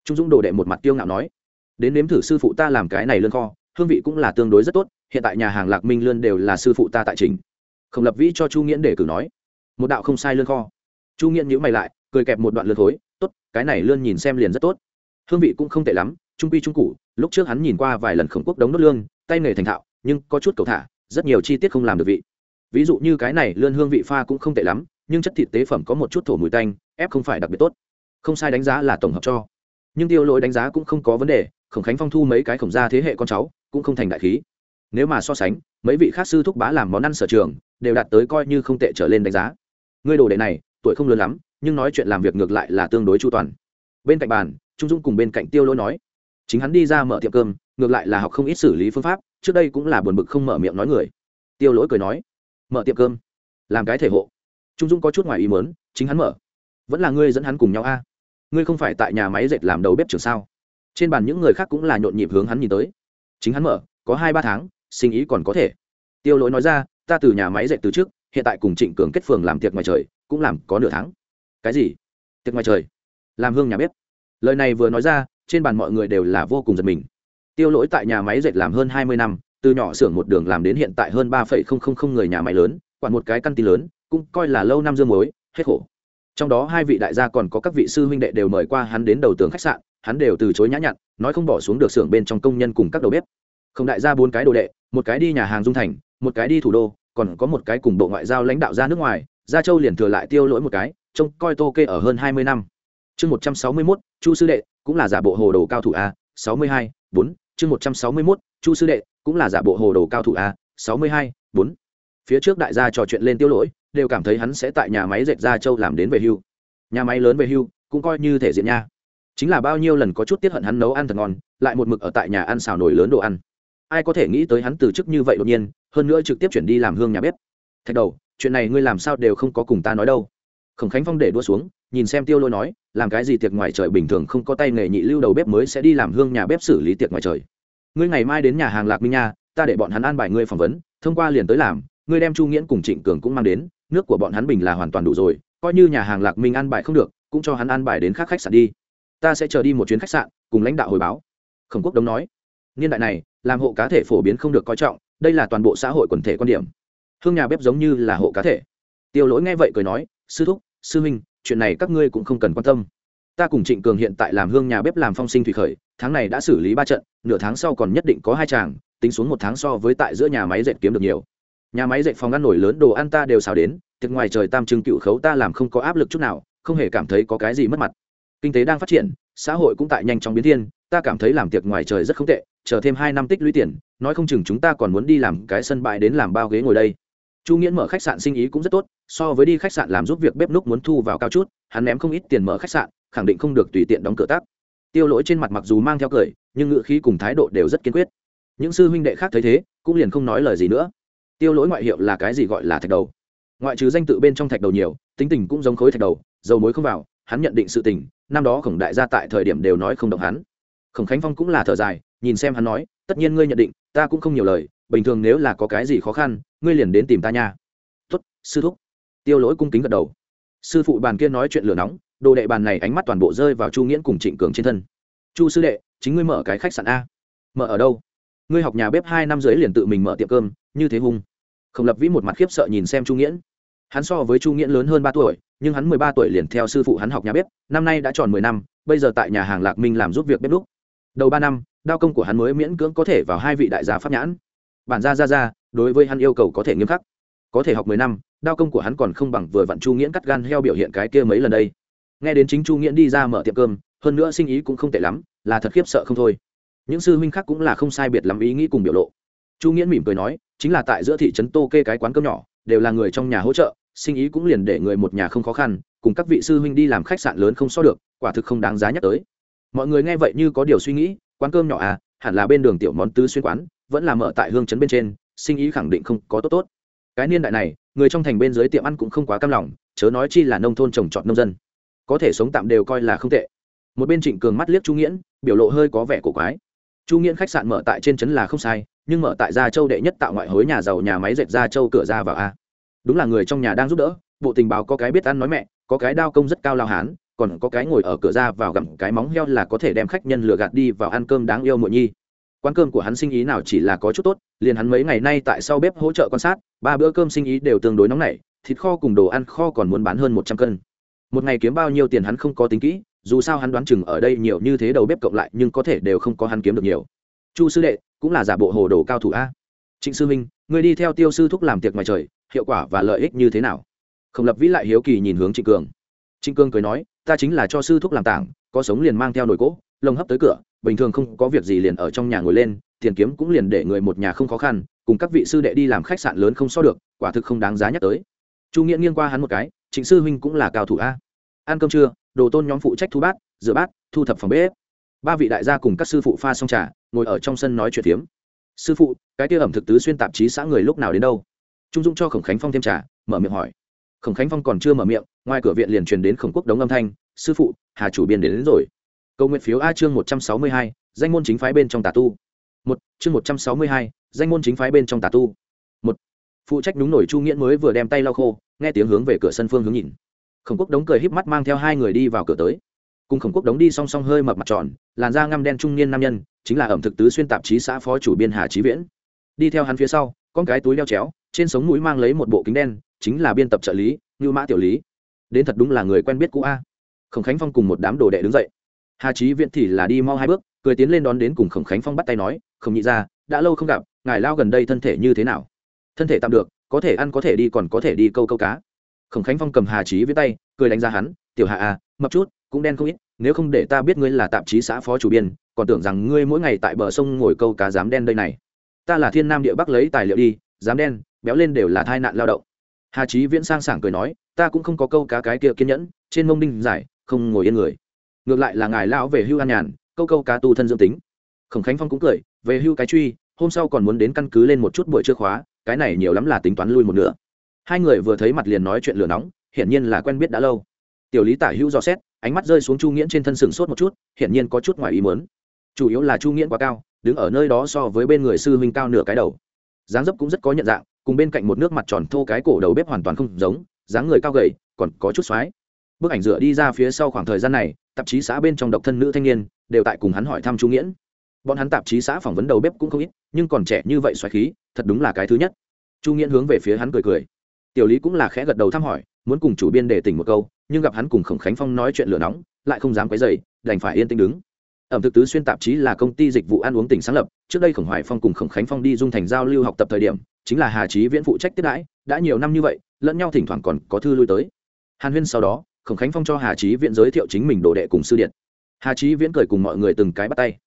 Speaker 1: Trung dũng đồ đệ một mặt tiêu ngạo nói. Đến nếm thử sư phụ ta làm cái này lươn kho, hương vị cũng là tương đối rất tốt, hiện tại nhà hàng lạc minh lươn đều là sư phụ ta tại trình không lập vĩ cho chu nghiễn để cử nói. Một đạo không sai lươn kho. Chu nghiễn nhữ mày lại, cười kẹp một đoạn lươn khối cái này lươn nhìn xem liền rất tốt. Hương vị cũng không tệ lắm, trung quy trung cụ lúc trước hắn nhìn qua vài lần khổng quốc đống nốt lương, tay nghề thành thạo, nhưng có chút cầu thả, rất nhiều chi tiết không làm được vị. Ví dụ như cái này lươn hương vị pha cũng không tệ lắm, nhưng chất thịt tế phẩm có một chút thổ mùi tanh, ép không phải đặc biệt tốt. Không sai đánh giá là tổng hợp cho. Nhưng tiêu lỗi đánh giá cũng không có vấn đề, khổng khánh phong thu mấy cái khổng gia thế hệ con cháu, cũng không thành đại khí. Nếu mà so sánh, mấy vị khác sư thúc bá làm món ăn sở trường, đều đạt tới coi như không tệ trở lên đánh giá. Ngươi đồ đệ này, tuổi không lớn lắm nhưng nói chuyện làm việc ngược lại là tương đối chu toàn. Bên cạnh bàn, trung dung cùng bên cạnh tiêu lỗi nói, chính hắn đi ra mở tiệm cơm, ngược lại là học không ít xử lý phương pháp, trước đây cũng là buồn bực không mở miệng nói người. Tiêu lỗi cười nói, mở tiệm cơm, làm cái thể hộ. Trung dung có chút ngoài ý mớn chính hắn mở. Vẫn là ngươi dẫn hắn cùng nhau a? Ngươi không phải tại nhà máy dệt làm đầu bếp trường sao? Trên bàn những người khác cũng là nhộn nhịp hướng hắn nhìn tới. Chính hắn mở, có hai ba tháng, sinh ý còn có thể. Tiêu lỗi nói ra, ta từ nhà máy dệt từ trước, hiện tại cùng trịnh cường kết phường làm tiệc ngoài trời, cũng làm có nửa tháng cái gì? Tiệc ngoài trời. Làm hương nhà bếp. Lời này vừa nói ra, trên bàn mọi người đều là vô cùng giật mình. Tiêu lỗi tại nhà máy dệt làm hơn hai mươi năm, từ nhỏ xưởng một đường làm đến hiện tại hơn ba người nhà máy lớn, quản một cái căn tin lớn, cũng coi là lâu năm dương mối hết khổ. Trong đó hai vị đại gia còn có các vị sư huynh đệ đều mời qua hắn đến đầu tường khách sạn, hắn đều từ chối nhã nhặn, nói không bỏ xuống được xưởng bên trong công nhân cùng các đầu bếp. Không đại gia bốn cái đồ đệ, một cái đi nhà hàng dung thành, một cái đi thủ đô, còn có một cái cùng bộ ngoại giao lãnh đạo ra nước ngoài gia châu liền thừa lại tiêu lỗi một cái, trông coi tô kê ở hơn hai mươi năm. Chương một trăm sáu mươi mốt, chu sư đệ, cũng là giả bộ hồ đồ cao thủ a, sáu mươi hai, bốn, chương một trăm sáu mươi mốt, chu sư đệ, cũng là giả bộ hồ đồ cao thủ a, sáu mươi hai, bốn. Phía trước đại gia trò chuyện lên tiêu lỗi, đều cảm thấy hắn sẽ tại nhà máy dệt gia châu làm đến về hưu. Nhà máy lớn về hưu, cũng coi như thể diện nha. Chính là bao nhiêu lần có chút tiết hận hắn nấu ăn thật ngon, lại một mực ở tại nhà ăn xào nổi lớn đồ ăn. Ai có thể nghĩ tới hắn từ chức như vậy đột nhiên, hơn nữa trực tiếp chuyển đi làm hương nhà bếp. Thạch đầu chuyện này ngươi làm sao đều không có cùng ta nói đâu. Khổng khánh phong để đua xuống, nhìn xem tiêu lôi nói, làm cái gì tiệc ngoài trời bình thường không có tay nghề nhị lưu đầu bếp mới sẽ đi làm hương nhà bếp xử lý tiệc ngoài trời. Ngươi ngày mai đến nhà hàng lạc minh nha, ta để bọn hắn an bài ngươi phỏng vấn, thông qua liền tới làm, ngươi đem chu nghiễn cùng trịnh cường cũng mang đến, nước của bọn hắn bình là hoàn toàn đủ rồi, coi như nhà hàng lạc minh an bài không được, cũng cho hắn an bài đến khác khách sạn đi. Ta sẽ chờ đi một chuyến khách sạn, cùng lãnh đạo hồi báo. Khổng quốc đông nói. Niên đại này, làm hộ cá thể phổ biến không được coi trọng, đây là toàn bộ xã hội quần thể quan điểm hương nhà bếp giống như là hộ cá thể. Tiêu lỗi nghe vậy cười nói, sư thúc, sư minh chuyện này các ngươi cũng không cần quan tâm. Ta cùng trịnh cường hiện tại làm hương nhà bếp làm phong sinh thủy khởi, tháng này đã xử lý ba trận, nửa tháng sau còn nhất định có hai chàng tính xuống một tháng so với tại giữa nhà máy dệt kiếm được nhiều. Nhà máy dệt phòng ăn nổi lớn đồ ăn ta đều xào đến, tiệc ngoài trời tam trưng cựu khấu ta làm không có áp lực chút nào, không hề cảm thấy có cái gì mất mặt. Kinh tế đang phát triển, xã hội cũng tại nhanh chóng biến thiên, ta cảm thấy làm tiệc ngoài trời rất không tệ, chờ thêm hai năm tích lũy tiền, nói không chừng chúng ta còn muốn đi làm cái sân bãi đến làm bao ghế ngồi đây chu nghiễn mở khách sạn sinh ý cũng rất tốt, so với đi khách sạn làm giúp việc bếp núc muốn thu vào cao chút, hắn ném không ít tiền mở khách sạn, khẳng định không được tùy tiện đóng cửa tắt. tiêu lỗi trên mặt mặc dù mang theo cười, nhưng ngữ khí cùng thái độ đều rất kiên quyết. Những sư huynh đệ khác thấy thế, cũng liền không nói lời gì nữa. Tiêu lỗi ngoại hiệu là cái gì gọi là thạch đầu? Ngoại trừ danh tự bên trong thạch đầu nhiều, tính tình cũng giống khối thạch đầu, dầu mối không vào, hắn nhận định sự tình, năm đó khổng đại gia tại thời điểm đều nói không động hắn. Khổng khánh phong cũng là thở dài, nhìn xem hắn nói, tất nhiên ngươi nhận định, ta cũng không nhiều lời bình thường nếu là có cái gì khó khăn, ngươi liền đến tìm ta nha. Tuất sư thúc. Tiêu lỗi cung kính gật đầu. Sư phụ bàn kia nói chuyện lửa nóng, đồ đệ bàn này ánh mắt toàn bộ rơi vào chu nghiễn cùng trịnh cường trên thân. Chu sư đệ, chính ngươi mở cái khách sạn a. Mở ở đâu? Ngươi học nhà bếp hai năm dưới liền tự mình mở tiệm cơm, như thế hung. Khổng lập vĩ một mặt khiếp sợ nhìn xem chu nghiễn. Hắn so với chu nghiễn lớn hơn ba tuổi, nhưng hắn mười ba tuổi liền theo sư phụ hắn học nhà bếp, năm nay đã tròn mười năm, bây giờ tại nhà hàng lạc minh làm giúp việc bếp đúc. Đầu ba năm, đao công của hắn mới miễn cưỡng có thể vào hai vị đại gia pháp nhãn bản gia ra ra, đối với hắn yêu cầu có thể nghiêm khắc. Có thể học mười năm, đao công của hắn còn không bằng vừa vặn chu nghiễn cắt gan heo biểu hiện cái kia mấy lần đây. Nghe đến chính chu nghiễn đi ra mở tiệm cơm, hơn nữa sinh ý cũng không tệ lắm, là thật khiếp sợ không thôi. Những sư huynh khác cũng là không sai biệt lắm ý nghĩ cùng biểu lộ. Chu nghiễn mỉm cười nói, chính là tại giữa thị trấn tô kê cái quán cơm nhỏ, đều là người trong nhà hỗ trợ, sinh ý cũng liền để người một nhà không khó khăn, cùng các vị sư huynh đi làm khách sạn lớn không so được, quả thực không đáng giá nhắc tới. Mọi người nghe vậy như có điều suy nghĩ, quán cơm nhỏ à hẳn là bên đường tiểu món tứ xuyên quán vẫn là mở tại hương trấn bên trên, sinh ý khẳng định không có tốt tốt. Cái niên đại này, người trong thành bên dưới tiệm ăn cũng không quá cam lòng, chớ nói chi là nông thôn trồng trọt nông dân. Có thể sống tạm đều coi là không tệ. Một bên trịnh cường mắt liếc chu nghiễn, biểu lộ hơi có vẻ cổ quái. Chu nghiễn khách sạn mở tại trên trấn là không sai, nhưng mở tại gia châu đệ nhất tạo ngoại hối nhà giàu nhà máy dệt gia châu cửa ra vào a. Đúng là người trong nhà đang giúp đỡ, bộ tình báo có cái biết ăn nói mẹ, có cái đao công rất cao lao hán, còn có cái ngồi ở cửa ra vào gặm cái móng heo là có thể đem khách nhân lừa gạt đi vào ăn cơm đáng yêu muội nhi quán cơm của hắn sinh ý nào chỉ là có chút tốt, liền hắn mấy ngày nay tại sau bếp hỗ trợ quan sát, ba bữa cơm sinh ý đều tương đối nóng nảy, thịt kho cùng đồ ăn kho còn muốn bán hơn một trăm cân. Một ngày kiếm bao nhiêu tiền hắn không có tính kỹ, dù sao hắn đoán chừng ở đây nhiều như thế đầu bếp cộng lại nhưng có thể đều không có hắn kiếm được nhiều. Chu sư đệ, cũng là giả bộ hồ đồ cao thủ a. Trịnh sư minh người đi theo tiêu sư thúc làm tiệc ngoài trời, hiệu quả và lợi ích như thế nào? Không lập vĩ lại hiếu kỳ nhìn hướng trịnh cường. Trịnh cường cười nói, ta chính là cho sư thúc làm tảng, có sống liền mang theo nồi cỗ, lồng hấp tới cửa bình thường không có việc gì liền ở trong nhà ngồi lên tiền kiếm cũng liền để người một nhà không khó khăn cùng các vị sư đệ đi làm khách sạn lớn không so được quả thực không đáng giá nhắc tới. Chu nghĩa nghiêng qua hắn một cái trịnh sư huynh cũng là cao thủ a. Ăn cơm trưa đồ tôn nhóm phụ trách thu bát rửa bát thu thập phòng bếp. Ba vị đại gia cùng các sư phụ pha xong trà ngồi ở trong sân nói chuyện phiếm. Sư phụ cái tiêu ẩm thực tứ xuyên tạp chí xã người lúc nào đến đâu? Trung dung cho khổng khánh phong thêm trà mở miệng hỏi. Khổng khánh phong còn chưa mở miệng ngoài cửa viện liền truyền đến khổng quốc đống âm thanh. Sư phụ hà chủ biên đến, đến rồi câu nguyện phiếu a chương một trăm sáu mươi hai, danh môn chính phái bên trong tà tu. Một, chương một trăm sáu mươi hai, danh môn chính phái bên trong tà tu. Một, phụ trách đúng nổi chu nghiễn mới vừa đem tay lau khô, nghe tiếng hướng về cửa sân phương hướng nhìn. Khổng quốc đống cười híp mắt mang theo hai người đi vào cửa tới. Cùng khổng quốc đống đi song song hơi mập mặt tròn, làn da ngăm đen trung niên nam nhân, chính là ẩm thực tứ xuyên tạp chí xã phó chủ biên hà trí viễn. Đi theo hắn phía sau, con cái túi đeo chéo, trên sống mũi mang lấy một bộ kính đen, chính là biên tập trợ lý như mã tiểu lý. Đến thật đúng là người quen biết cũ a. Khổng khánh phong cùng một đám đồ đệ đứng dậy hà trí viễn thì là đi mau hai bước, cười tiến lên đón đến cùng khổng khánh phong bắt tay nói không nhị ra đã lâu không gặp, ngài lao gần đây thân thể như thế nào? Thân thể tạm được, có thể ăn có thể đi còn có thể đi câu câu cá. Khổng khánh phong cầm hà trí viễn tay, cười đánh ra hắn, tiểu hạ à mập chút, cũng đen không ít, nếu không để ta biết ngươi là tạp chí xã phó chủ biên, còn tưởng rằng ngươi mỗi ngày tại bờ sông ngồi câu cá dám đen đây này. Ta là thiên nam địa bắc lấy tài liệu đi, dám đen, béo lên đều là thai nạn lao động. Hà trí viễn sang sảng cười nói, ta cũng không có câu cá cái kia kiên nhẫn, trên mông đinh giải không ngồi yên người ngược lại là ngài lão về hưu an nhàn câu câu cá tu thân dương tính. Khổng khánh phong cũng cười về hưu cái truy hôm sau còn muốn đến căn cứ lên một chút buổi trưa khóa cái này nhiều lắm là tính toán lui một nửa. Hai người vừa thấy mặt liền nói chuyện lửa nóng hiển nhiên là quen biết đã lâu. Tiểu lý tả hữu dò xét ánh mắt rơi xuống chu nghiễn trên thân sừng sốt một chút hiển nhiên có chút ngoài ý muốn, chủ yếu là chu nghiễn quá cao đứng ở nơi đó so với bên người sư huynh cao nửa cái đầu. Dáng dấp cũng rất có nhận dạng cùng bên cạnh một nước mặt tròn thô cái cổ đầu bếp hoàn toàn không giống dáng người cao gầy còn có chút xoái. Bức ảnh dựa đi ra phía sau khoảng thời gian này tạp chí xã bên trong độc thân nữ thanh niên đều tại cùng hắn hỏi thăm chu nghiễn. Bọn hắn tạp chí xã phỏng vấn đầu bếp cũng không ít, nhưng còn trẻ như vậy xoáy khí, thật đúng là cái thứ nhất. Chu nghiễn hướng về phía hắn cười cười. Tiểu lý cũng là khẽ gật đầu thăm hỏi, muốn cùng chủ biên để tỉnh một câu, nhưng gặp hắn cùng khổng khánh phong nói chuyện lửa nóng, lại không dám quấy dày đành phải yên tĩnh đứng. Ẩm thực tứ xuyên tạp chí là công ty dịch vụ ăn uống tỉnh sáng lập, trước đây khổng hoài phong cùng khổng khánh phong đi dung thành giao lưu học tập thời điểm, chính là hà trí viễn phụ trách tiếp đãi, đã nhiều năm như vậy, lẫn nhau thỉnh thoảng còn có thư lui tới. Hàn huyên sau đó khổng khánh phong cho hà trí viễn giới thiệu chính mình đồ đệ cùng sư điện. hà trí viễn cười cùng mọi người từng cái bắt tay.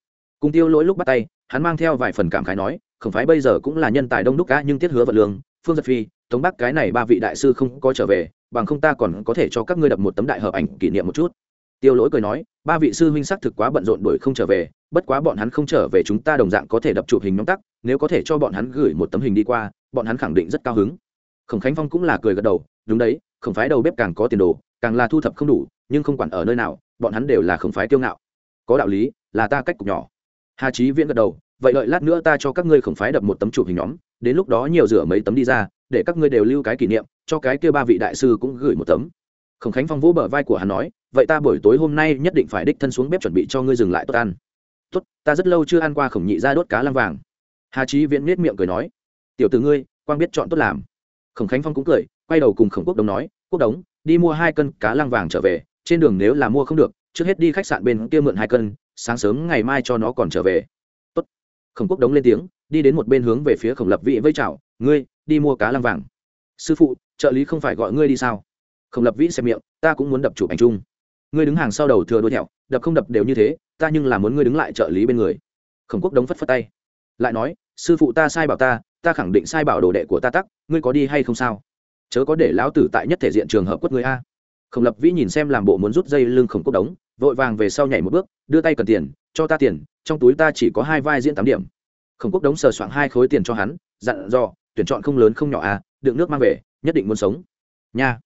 Speaker 1: cùng tiêu lỗi lúc bắt tay, hắn mang theo vài phần cảm khái nói, khổng phái bây giờ cũng là nhân tài đông đúc cá nhưng tiết hứa vật lương, phương giật phi, tống bắc cái này ba vị đại sư không có trở về, bằng không ta còn có thể cho các ngươi đập một tấm đại hợp ảnh kỷ niệm một chút. tiêu lỗi cười nói, ba vị sư huynh xác thực quá bận rộn đuổi không trở về, bất quá bọn hắn không trở về chúng ta đồng dạng có thể đập chụp hình nhóm tắc, nếu có thể cho bọn hắn gửi một tấm hình đi qua, bọn hắn khẳng định rất cao hứng. khổng khánh phong cũng là cười gật đầu, đúng đấy, khổng phái đầu bếp càng có tiền đồ càng là thu thập không đủ, nhưng không quản ở nơi nào, bọn hắn đều là khổng phái kiêu ngạo. Có đạo lý, là ta cách cục nhỏ. Hà trí viễn gật đầu, vậy đợi lát nữa ta cho các ngươi khổng phái đập một tấm chụp hình nhóm, đến lúc đó nhiều rửa mấy tấm đi ra, để các ngươi đều lưu cái kỷ niệm, cho cái kia ba vị đại sư cũng gửi một tấm. Khổng khánh phong vỗ bờ vai của hắn nói, vậy ta buổi tối hôm nay nhất định phải đích thân xuống bếp chuẩn bị cho ngươi dừng lại tốt ăn. Tốt, ta rất lâu chưa ăn qua khổng nhị ra đốt cá lăng vàng. Hà trí viễn nết miệng cười nói, tiểu từ ngươi, quang biết chọn tốt làm. Khổng khánh phong cũng cười, quay đầu cùng khổng quốc đồng nói, quốc đống đi mua hai cân cá lăng vàng trở về, trên đường nếu là mua không được, trước hết đi khách sạn bên kia mượn hai cân, sáng sớm ngày mai cho nó còn trở về. Tốt. khổng quốc đống lên tiếng, đi đến một bên hướng về phía khổng lập Vĩ vây chào, ngươi, đi mua cá lăng vàng. Sư phụ, trợ lý không phải gọi ngươi đi sao? Khổng lập vĩ xem miệng, ta cũng muốn đập chụp ảnh chung. Ngươi đứng hàng sau đầu thừa đuôi thẹo, đập không đập đều như thế, ta nhưng là muốn ngươi đứng lại trợ lý bên người. Khổng quốc đống phất phất tay, lại nói, sư phụ ta sai bảo ta ta khẳng định sai bảo đồ đệ của ta tắc, ngươi có đi hay không sao? Chớ có để lão tử tại nhất thể diện trường hợp quất ngươi a. Khổng lập vĩ nhìn xem làm bộ muốn rút dây lưng khổng quốc đống, vội vàng về sau nhảy một bước, đưa tay cần tiền, cho ta tiền, trong túi ta chỉ có hai vai diễn tám điểm. Khổng quốc đống sờ soạng hai khối tiền cho hắn, dặn dò, tuyển chọn không lớn không nhỏ à đựng nước mang về, nhất định muốn sống. Nha.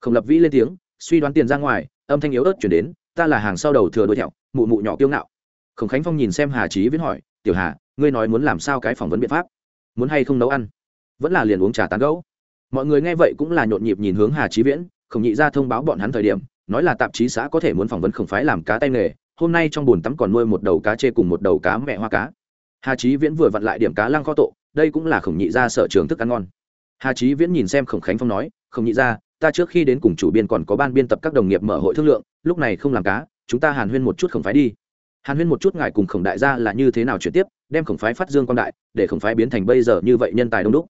Speaker 1: Khổng lập vĩ lên tiếng, suy đoán tiền ra ngoài, âm thanh yếu ớt chuyển đến, ta là hàng sau đầu thừa đuôi thẹo, mụ mụ nhỏ kiêu ngạo. Khổng khánh phong nhìn xem hà trí viễn hỏi, tiểu hà, ngươi nói muốn làm sao cái phỏng vấn biện pháp? Muốn hay không nấu ăn? Vẫn là liền uống trà tán gấu mọi người nghe vậy cũng là nhộn nhịp nhìn hướng hà trí viễn khổng nhị ra thông báo bọn hắn thời điểm, nói là tạp chí xã có thể muốn phỏng vấn khổng phái làm cá tay nghề, hôm nay trong bồn tắm còn nuôi một đầu cá chê cùng một đầu cá mẹ hoa cá. Hà trí viễn vừa vặn lại điểm cá lăng kho tộ đây cũng là khổng nhị ra sở trường thức ăn ngon. Hà trí viễn nhìn xem khổng khánh phong nói, khổng nhị ra, ta trước khi đến cùng chủ biên còn có ban biên tập các đồng nghiệp mở hội thương lượng, lúc này không làm cá, chúng ta hàn huyên một chút khổng phái đi. Hàn huyên một chút ngài cùng khổng đại gia là như thế nào chuyển tiếp, đem khổng phái phát dương quan đại, để khổng phái biến thành bây giờ như vậy nhân tài đông đúc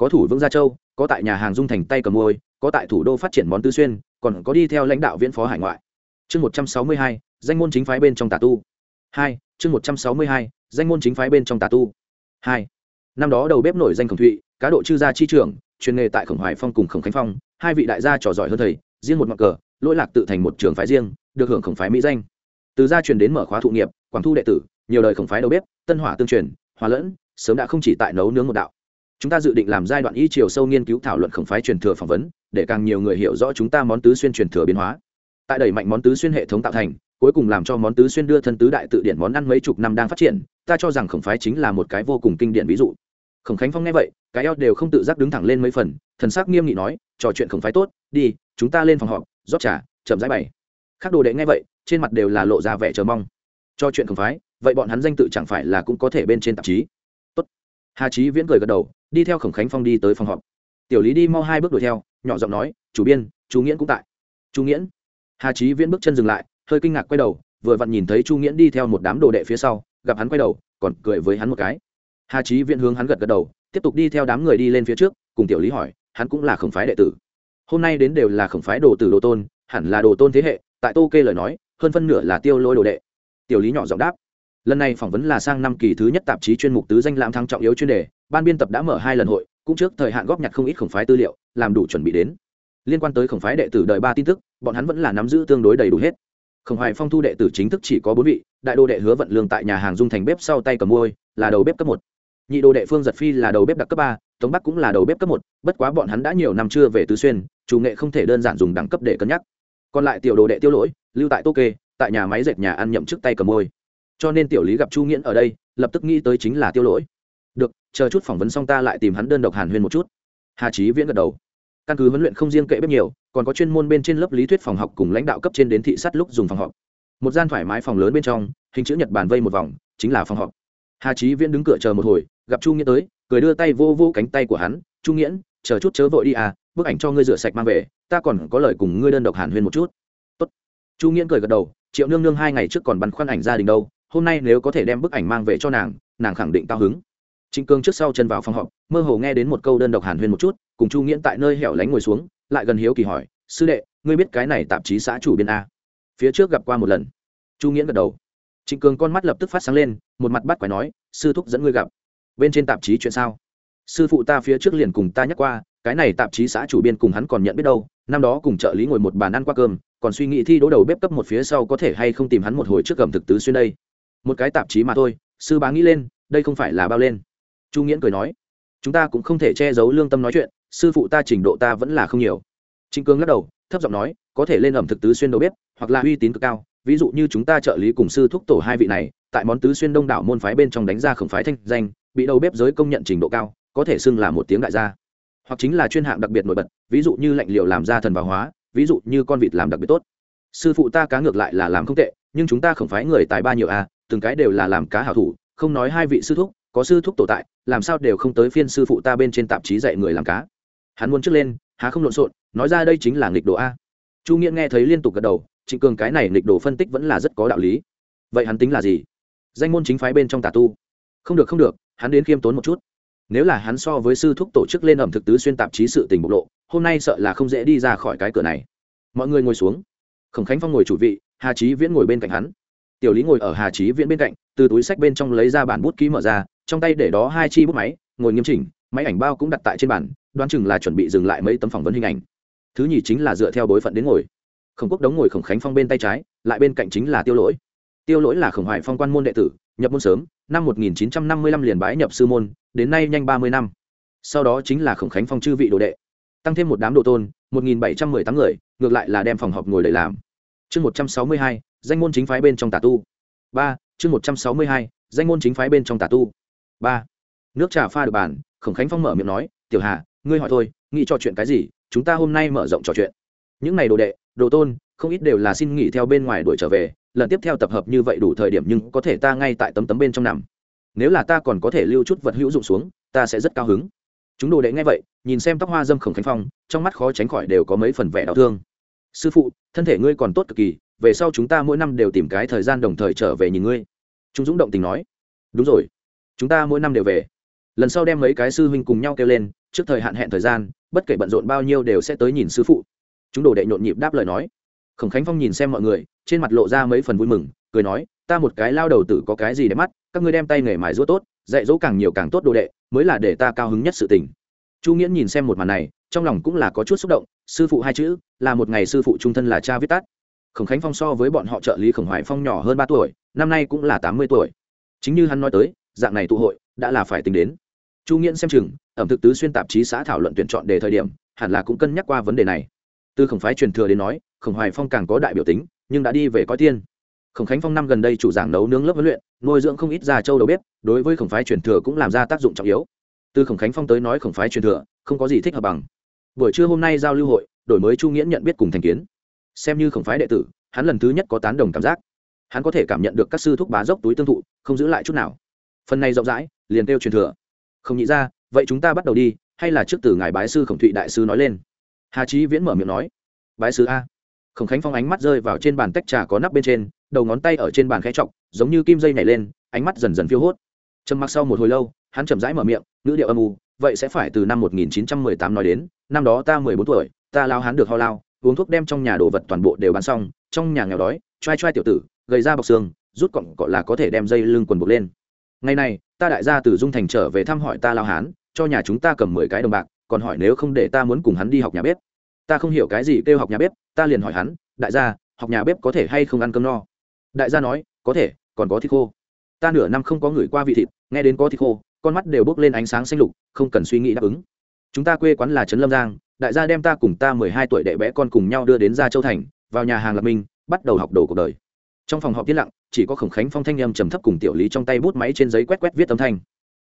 Speaker 1: có thủ vương gia châu, có tại nhà hàng dung thành tay cầm môi, có tại thủ đô phát triển món tư xuyên, còn có đi theo lãnh đạo viễn phó hải ngoại. Chương một trăm sáu mươi hai, danh môn chính phái bên trong tà tu. Hai, chương một trăm sáu mươi hai, danh môn chính phái bên trong tà tu. Hai, năm đó đầu bếp nổi danh khổng thụy, cá độ chư gia chi trưởng, chuyên nghề tại khổng hoài phong cùng khổng khánh phong, hai vị đại gia trò giỏi hơn thầy, riêng một mặt cờ, lỗi lạc tự thành một trường phái riêng, được hưởng khổng phái mỹ danh. Từ gia truyền đến mở khóa thụ nghiệp, quảng thu đệ tử, nhiều đời khổng phái đầu bếp, tân hỏa tương truyền, hòa lẫn, sớm đã không chỉ tại nấu nướng một đạo chúng ta dự định làm giai đoạn y chiều sâu nghiên cứu thảo luận khổng phái truyền thừa phỏng vấn, để càng nhiều người hiểu rõ chúng ta món tứ xuyên truyền thừa biến hóa. Tại đẩy mạnh món tứ xuyên hệ thống tạo thành, cuối cùng làm cho món tứ xuyên đưa thân tứ đại tự điển món ăn mấy chục năm đang phát triển, ta cho rằng khổng phái chính là một cái vô cùng kinh điển ví dụ. Khổng khánh phong nghe vậy, cái eo đều không tự giác đứng thẳng lên mấy phần, thần sắc nghiêm nghị nói, trò chuyện khổng phái tốt, đi, chúng ta lên phòng họp, rót trà, chậm rãi bày. Khác đồ đệ nghe vậy, trên mặt đều là lộ ra vẻ chờ mong. Cho chuyện khổng phái, vậy bọn hắn danh tự chẳng phải là cũng có thể bên trên tạp chí. Tốt. Hà chí viễn cười gật đầu đi theo khổng khánh phong đi tới phòng họp. Tiểu lý đi mau hai bước đuổi theo, nhỏ giọng nói, chủ biên chú nghiễn cũng tại. Chú nghiễn? Hà trí viễn bước chân dừng lại, hơi kinh ngạc quay đầu, vừa vặn nhìn thấy chu nghiễn đi theo một đám đồ đệ phía sau, gặp hắn quay đầu, còn cười với hắn một cái. Hà trí viễn hướng hắn gật gật đầu, tiếp tục đi theo đám người đi lên phía trước, cùng tiểu lý hỏi, hắn cũng là khổng phái đệ tử. Hôm nay đến đều là khổng phái đồ tử đồ tôn, hẳn là đồ tôn thế hệ, tại tô kê lời nói, hơn phân nửa là tiêu lôi đồ đệ. Tiểu lý nhỏ giọng đáp. Lần này phỏng vấn là sang năm kỳ thứ nhất tạp chí chuyên mục tứ danh lãm thắng trọng yếu chuyên đề ban biên tập đã mở hai lần hội, cũng trước thời hạn góp nhặt không ít khổng phái tư liệu, làm đủ chuẩn bị đến. Liên quan tới khổng phái đệ tử đời ba tin tức, bọn hắn vẫn là nắm giữ tương đối đầy đủ hết. Khổng hoài phong thu đệ tử chính thức chỉ có bốn vị, đại đô đệ hứa vận lương tại nhà hàng dung thành bếp sau tay cầm môi là đầu bếp cấp một. Nhị đô đệ phương giật phi là đầu bếp đặc cấp ba, tống bắc cũng là đầu bếp cấp một, bất quá bọn hắn đã nhiều năm chưa về tứ xuyên, chủ nghệ không thể đơn giản dùng đẳng cấp để cân nhắc. Còn lại tiểu đồ đệ tiêu lỗi, lưu tại tô kê, tại nhà máy dệt nhà ăn nhậm trước tay cầm môi cho nên tiểu lý gặp chu nghiễn ở đây, lập tức nghĩ tới chính là tiêu lỗi được, chờ chút phỏng vấn xong ta lại tìm hắn đơn độc hàn huyên một chút. Hà trí viễn gật đầu. Căn cứ huấn luyện không riêng kệ bếp nhiều, còn có chuyên môn bên trên lớp lý thuyết phòng học cùng lãnh đạo cấp trên đến thị sát lúc dùng phòng họp. Một gian thoải mái phòng lớn bên trong, hình chữ nhật bản vây một vòng, chính là phòng họp. Hà trí viễn đứng cửa chờ một hồi, gặp chu nghĩa tới, cười đưa tay vô vô cánh tay của hắn. Chu nghiễn, chờ chút chớ vội đi à bức ảnh cho ngươi rửa sạch mang về, ta còn có lời cùng ngươi đơn độc hàn huyên một chút. Tốt. chu nghiễn cười gật đầu. Triệu nương nương hai ngày trước còn băn khoăn ảnh gia đình đâu, hôm nay nếu có thể đem bức ảnh mang về cho nàng nàng khẳng định cao hứng trịnh cương trước sau chân vào phòng họp, mơ hồ nghe đến một câu đơn độc hàn huyên một chút, cùng chu nghiễn tại nơi hẻo lánh ngồi xuống, lại gần hiếu kỳ hỏi, sư đệ, ngươi biết cái này tạp chí xã chủ biên a? Phía trước gặp qua một lần. Chu nghiễn gật đầu. Trịnh Cương con mắt lập tức phát sáng lên, một mặt bắt quái nói, sư thúc dẫn ngươi gặp bên trên tạp chí chuyện sao? Sư phụ ta phía trước liền cùng ta nhắc qua, cái này tạp chí xã chủ biên cùng hắn còn nhận biết đâu, năm đó cùng trợ lý ngồi một bàn ăn qua cơm, còn suy nghĩ thi đấu đầu bếp cấp một phía sau có thể hay không tìm hắn một hồi trước cầm thực tứ xuyên đây. Một cái tạp chí mà thôi, sư bá nghĩ lên, đây không phải là bao lên chu nghiễn cười nói chúng ta cũng không thể che giấu lương tâm nói chuyện sư phụ ta trình độ ta vẫn là không nhiều. Trịnh cương lắc đầu thấp giọng nói có thể lên ẩm thực tứ xuyên đầu bếp hoặc là uy tín cực cao ví dụ như chúng ta trợ lý cùng sư thúc tổ hai vị này tại món tứ xuyên đông đảo môn phái bên trong đánh ra khổng phái thanh danh bị đầu bếp giới công nhận trình độ cao có thể xưng là một tiếng đại gia. Hoặc chính là chuyên hạng đặc biệt nổi bật ví dụ như lạnh liệu làm ra thần và hóa ví dụ như con vịt làm đặc biệt tốt. Sư phụ ta cá ngược lại là làm không tệ nhưng chúng ta không phái người tài ba nhiều a à, từng cái đều là làm cá hảo thủ không nói hai vị sư thúc có sư thúc tổ tại, làm sao đều không tới phiên sư phụ ta bên trên tạp chí dạy người làm cá. Hắn muốn trước lên, há không lộn xộn, nói ra đây chính là nghịch đồ a. Chu nghĩa nghe thấy liên tục gật đầu, trịnh cường cái này nghịch đồ phân tích vẫn là rất có đạo lý. Vậy hắn tính là gì? Danh môn chính phái bên trong tà tu. Không được không được, hắn đến khiêm tốn một chút. Nếu là hắn so với sư thúc tổ chức lên ẩm thực tứ xuyên tạp chí sự tình bộc lộ, hôm nay sợ là không dễ đi ra khỏi cái cửa này. Mọi người ngồi xuống. Khổng khánh phong ngồi chủ vị, hà trí viễn ngồi bên cạnh hắn. Tiểu lý ngồi ở hà trí viễn bên cạnh, từ túi sách bên trong lấy ra bản bút ký mở ra trong tay để đó hai chi bút máy ngồi nghiêm chỉnh máy ảnh bao cũng đặt tại trên bàn đoán chừng là chuẩn bị dừng lại mấy tấm phỏng vấn hình ảnh. Thứ nhì chính là dựa theo bối phận đến ngồi. Khổng quốc đống ngồi khổng khánh phong bên tay trái lại bên cạnh chính là tiêu lỗi. Tiêu lỗi là khổng hoài phong quan môn đệ tử nhập môn sớm năm 1955 liền bái nhập sư môn đến nay nhanh ba mươi năm. Sau đó chính là khổng khánh phong chư vị đồ đệ. Tăng thêm một đám đồ tôn 1718 người ngược lại là đem phòng họp ngồi đầy làm. Chương 162, danh môn chính phái bên trong tà tu. Ba chương 162, danh môn chính phái bên trong tà tu ba. Nước trà pha được bàn, khổng khánh phong mở miệng nói, tiểu hà, ngươi hỏi thôi, nghĩ trò chuyện cái gì? Chúng ta hôm nay mở rộng trò chuyện. Những này đồ đệ, đồ tôn, không ít đều là xin nghỉ theo bên ngoài đuổi trở về, lần tiếp theo tập hợp như vậy đủ thời điểm nhưng có thể ta ngay tại tấm tấm bên trong nằm. Nếu là ta còn có thể lưu chút vật hữu dụng xuống, ta sẽ rất cao hứng. Chúng đồ đệ nghe vậy, nhìn xem tóc hoa dâm khổng khánh phong, trong mắt khó tránh khỏi đều có mấy phần vẻ đau thương. Sư phụ, thân thể ngươi còn tốt cực kỳ, về sau chúng ta mỗi năm đều tìm cái thời gian đồng thời trở về nhìn ngươi. Chúng dũng động tình nói, đúng rồi chúng ta mỗi năm đều về. Lần sau đem mấy cái sư huynh cùng nhau kêu lên, trước thời hạn hẹn thời gian, bất kể bận rộn bao nhiêu đều sẽ tới nhìn sư phụ. Chúng đồ đệ nhộn nhịp đáp lời nói. Khổng khánh phong nhìn xem mọi người, trên mặt lộ ra mấy phần vui mừng, cười nói, ta một cái lao đầu tử có cái gì để mắt, các ngươi đem tay nghề mài rũa tốt, dạy dỗ càng nhiều càng tốt đồ đệ, mới là để ta cao hứng nhất sự tình. Chu nghiễn nhìn xem một màn này, trong lòng cũng là có chút xúc động, sư phụ hai chữ, là một ngày sư phụ trung thân là cha viết tắt. Khổng khánh phong so với bọn họ trợ lý khổng hoài phong nhỏ hơn ba tuổi, năm nay cũng là tám mươi tuổi. Chính như hắn nói tới dạng này tụ hội đã là phải tính đến. Chu nghiễn xem chừng, ẩm thực tứ xuyên tạp chí xã thảo luận tuyển chọn đề thời điểm, hẳn là cũng cân nhắc qua vấn đề này. Từ khổng phái truyền thừa đến nói, khổng hoài phong càng có đại biểu tính, nhưng đã đi về coi tiên. Khổng khánh phong năm gần đây chủ giảng nấu nướng lớp huấn luyện, nuôi dưỡng không ít già châu đầu bếp, đối với khổng phái truyền thừa cũng làm ra tác dụng trọng yếu. Từ khổng khánh phong tới nói khổng phái truyền thừa, không có gì thích hợp bằng. Buổi trưa hôm nay giao lưu hội, đổi mới chu nghiễn nhận biết cùng thành kiến. Xem như khổng phái đệ tử, hắn lần thứ nhất có tán đồng cảm giác. Hắn có thể cảm nhận được các sư thúc bá dốc túi tương thụ, không giữ lại chút nào phần này rộng rãi, liền kêu truyền thừa. Không nghĩ ra, vậy chúng ta bắt đầu đi, hay là trước từ ngài bái sư khổng thụy đại sư nói lên? Hà trí viễn mở miệng nói. Bái sư a. Khổng khánh phong ánh mắt rơi vào trên bàn tách trà có nắp bên trên, đầu ngón tay ở trên bàn khẽ trọc giống như kim dây nhảy lên, ánh mắt dần dần phiêu hốt. Trầm mặc sau một hồi lâu, hắn chậm rãi mở miệng, ngữ điệu âm u, vậy sẽ phải từ năm 1918 nói đến, năm đó ta mười bốn tuổi, ta lao hắn được ho lao, uống thuốc đem trong nhà đồ vật toàn bộ đều bán xong, trong nhà nghèo đói, trai trai tiểu tử, gầy ra bọc xương, rút cọng cọ là có thể đem dây lưng quần buộc lên ngày này, ta đại gia từ dung thành trở về thăm hỏi ta lao hán, cho nhà chúng ta cầm mười cái đồng bạc, còn hỏi nếu không để ta muốn cùng hắn đi học nhà bếp. Ta không hiểu cái gì kêu học nhà bếp, ta liền hỏi hắn, đại gia, học nhà bếp có thể hay không ăn cơm no? Đại gia nói, có thể, còn có thịt khô. Ta nửa năm không có người qua vị thịt, nghe đến có thịt khô, con mắt đều bốc lên ánh sáng xanh lục, không cần suy nghĩ đáp ứng. Chúng ta quê quán là trấn lâm giang, đại gia đem ta cùng ta mười hai tuổi đệ bé con cùng nhau đưa đến gia châu thành, vào nhà hàng lập minh, bắt đầu học đồ cuộc đời trong phòng họp yên lặng, chỉ có khổng khánh phong thanh âm trầm thấp cùng tiểu lý trong tay bút máy trên giấy quét quét viết âm thanh.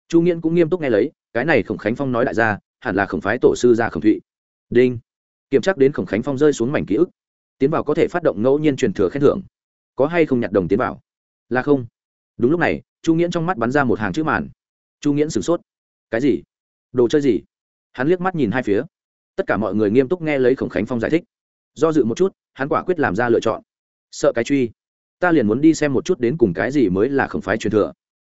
Speaker 1: Chu nghiễn cũng nghiêm túc nghe lấy, cái này khổng khánh phong nói đại gia, hẳn là khổng phái tổ sư gia khổng thụy. Đinh. Kiểm tra đến khổng khánh phong rơi xuống mảnh ký ức. Tiến vào có thể phát động ngẫu nhiên truyền thừa khen thưởng. Có hay không nhặt đồng tiến vào? Là không. Đúng lúc này, chu nghiễn trong mắt bắn ra một hàng chữ màn. Chu nghiễn sửng sốt. Cái gì? Đồ chơi gì? Hắn liếc mắt nhìn hai phía. Tất cả mọi người nghiêm túc nghe lấy khổng khánh phong giải thích. Do dự một chút, hắn quả quyết làm ra lựa chọn. Sợ cái truy ta liền muốn đi xem một chút đến cùng cái gì mới là khổng phái truyền thừa.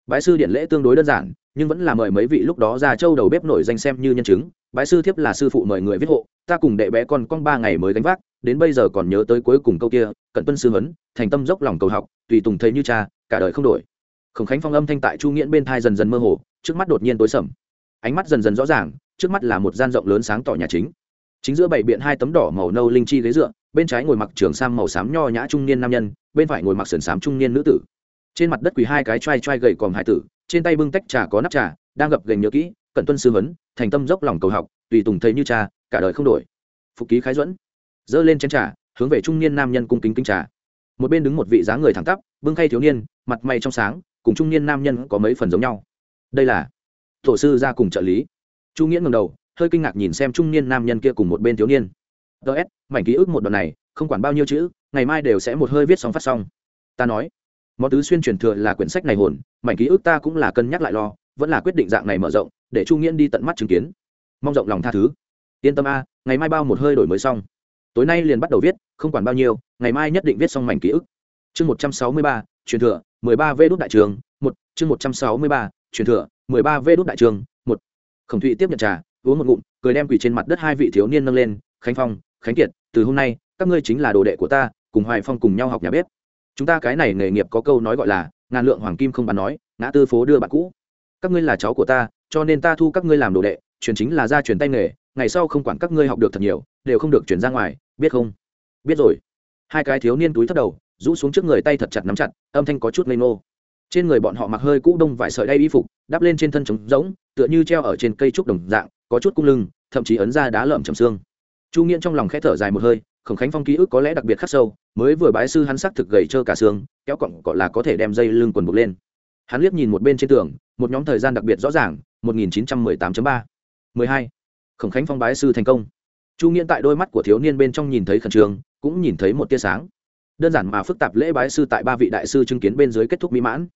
Speaker 1: Bái sư điện lễ tương đối đơn giản, nhưng vẫn là mời mấy vị lúc đó ra châu đầu bếp nổi danh xem như nhân chứng. Bái sư thiếp là sư phụ mời người viết hộ, ta cùng đệ bé con con ba ngày mới gánh vác, đến bây giờ còn nhớ tới cuối cùng câu kia, cận tuân sư huấn, thành tâm dốc lòng cầu học, tùy tùng thầy như cha, cả đời không đổi. Khổng khánh phong âm thanh tại chu nghiễn bên thai dần dần mơ hồ, trước mắt đột nhiên tối sầm. Ánh mắt dần dần rõ ràng, trước mắt là một gian rộng lớn sáng tỏ nhà chính. Chính giữa bảy biện hai tấm đỏ màu nâu linh chi ghế dựa bên trái ngồi mặc trường sam màu xám nho nhã trung niên nam nhân, bên phải ngồi mặc sườn xám trung niên nữ tử. Trên mặt đất quỳ hai cái trai trai gầy còm hải tử, trên tay bưng tách trà có nắp trà, đang gập gành nhớ kỹ, cận tuân sư huấn, thành tâm dốc lòng cầu học, tùy tùng thầy như cha, cả đời không đổi. Phục ký khái duẫn. Dơ lên chén trà, hướng về trung niên nam nhân cung kính kính trà. Một bên đứng một vị dáng người thẳng tắp, bưng khay thiếu niên, mặt mày trong sáng, cùng trung niên nam nhân có mấy phần giống nhau. Đây là tổ sư ra cùng trợ lý. Chu nghĩa ngầm đầu, hơi kinh ngạc nhìn xem trung niên nam nhân kia cùng một bên thiếu niên ts mảnh ký ức một đoạn này, không quản bao nhiêu chữ, ngày mai đều sẽ một hơi viết xong phát xong. Ta nói, món tứ xuyên truyền thừa là quyển sách này hồn, mảnh ký ức ta cũng là cân nhắc lại lo, vẫn là quyết định dạng này mở rộng, để chu nghiễn đi tận mắt chứng kiến. Mong rộng lòng tha thứ. Yên tâm a, ngày mai bao một hơi đổi mới xong. Tối nay liền bắt đầu viết, không quản bao nhiêu, ngày mai nhất định viết xong mảnh ký ức. Chương một trăm sáu mươi ba, truyền thừa, mười ba v đốt đại trường, một, chương một trăm sáu mươi ba, truyền thừa, mười ba v đốt đại trường, một. Khổng thụy tiếp nhận trà, uống một ngụm, cười đem quỳ trên mặt đất hai vị thiếu niên nâng lên, khánh phong khánh kiệt, từ hôm nay, các ngươi chính là đồ đệ của ta, cùng hoài phong cùng nhau học nhà bếp. Chúng ta cái này nghề nghiệp có câu nói gọi là, ngàn lượng hoàng kim không bán nói, ngã tư phố đưa bạn cũ. Các ngươi là cháu của ta, cho nên ta thu các ngươi làm đồ đệ truyền chính là gia truyền tay nghề, ngày sau không quản các ngươi học được thật nhiều, đều không được chuyển ra ngoài, biết không? Biết rồi. Hai cái thiếu niên túi thấp đầu, rũ xuống trước người tay thật chặt nắm chặt, âm thanh có chút ngây nô trên người bọn họ mặc hơi cũ đông vải sợi đay y phục, đắp lên trên thân trống rỗng, tựa như treo ở trên cây trúc đồng dạng, có chút cung lưng, thậm chí ấn ra đá lợm chầm xương chu nghiễn trong lòng khẽ thở dài một hơi, khổng khánh phong ký ức có lẽ đặc biệt khắc sâu, mới vừa bái sư hắn sắc thực gầy trơ cả xương, kéo cọng cọ là có thể đem dây lưng quần buộc lên. Hắn liếc nhìn một bên trên tường, một nhóm thời gian đặc biệt rõ ràng 1918.3 12. khổng khánh phong bái sư thành công. Chu nghiễn tại đôi mắt của thiếu niên bên trong nhìn thấy khẩn trương, cũng nhìn thấy một tia sáng. Đơn giản mà phức tạp lễ bái sư tại ba vị đại sư chứng kiến bên dưới kết thúc mỹ mãn.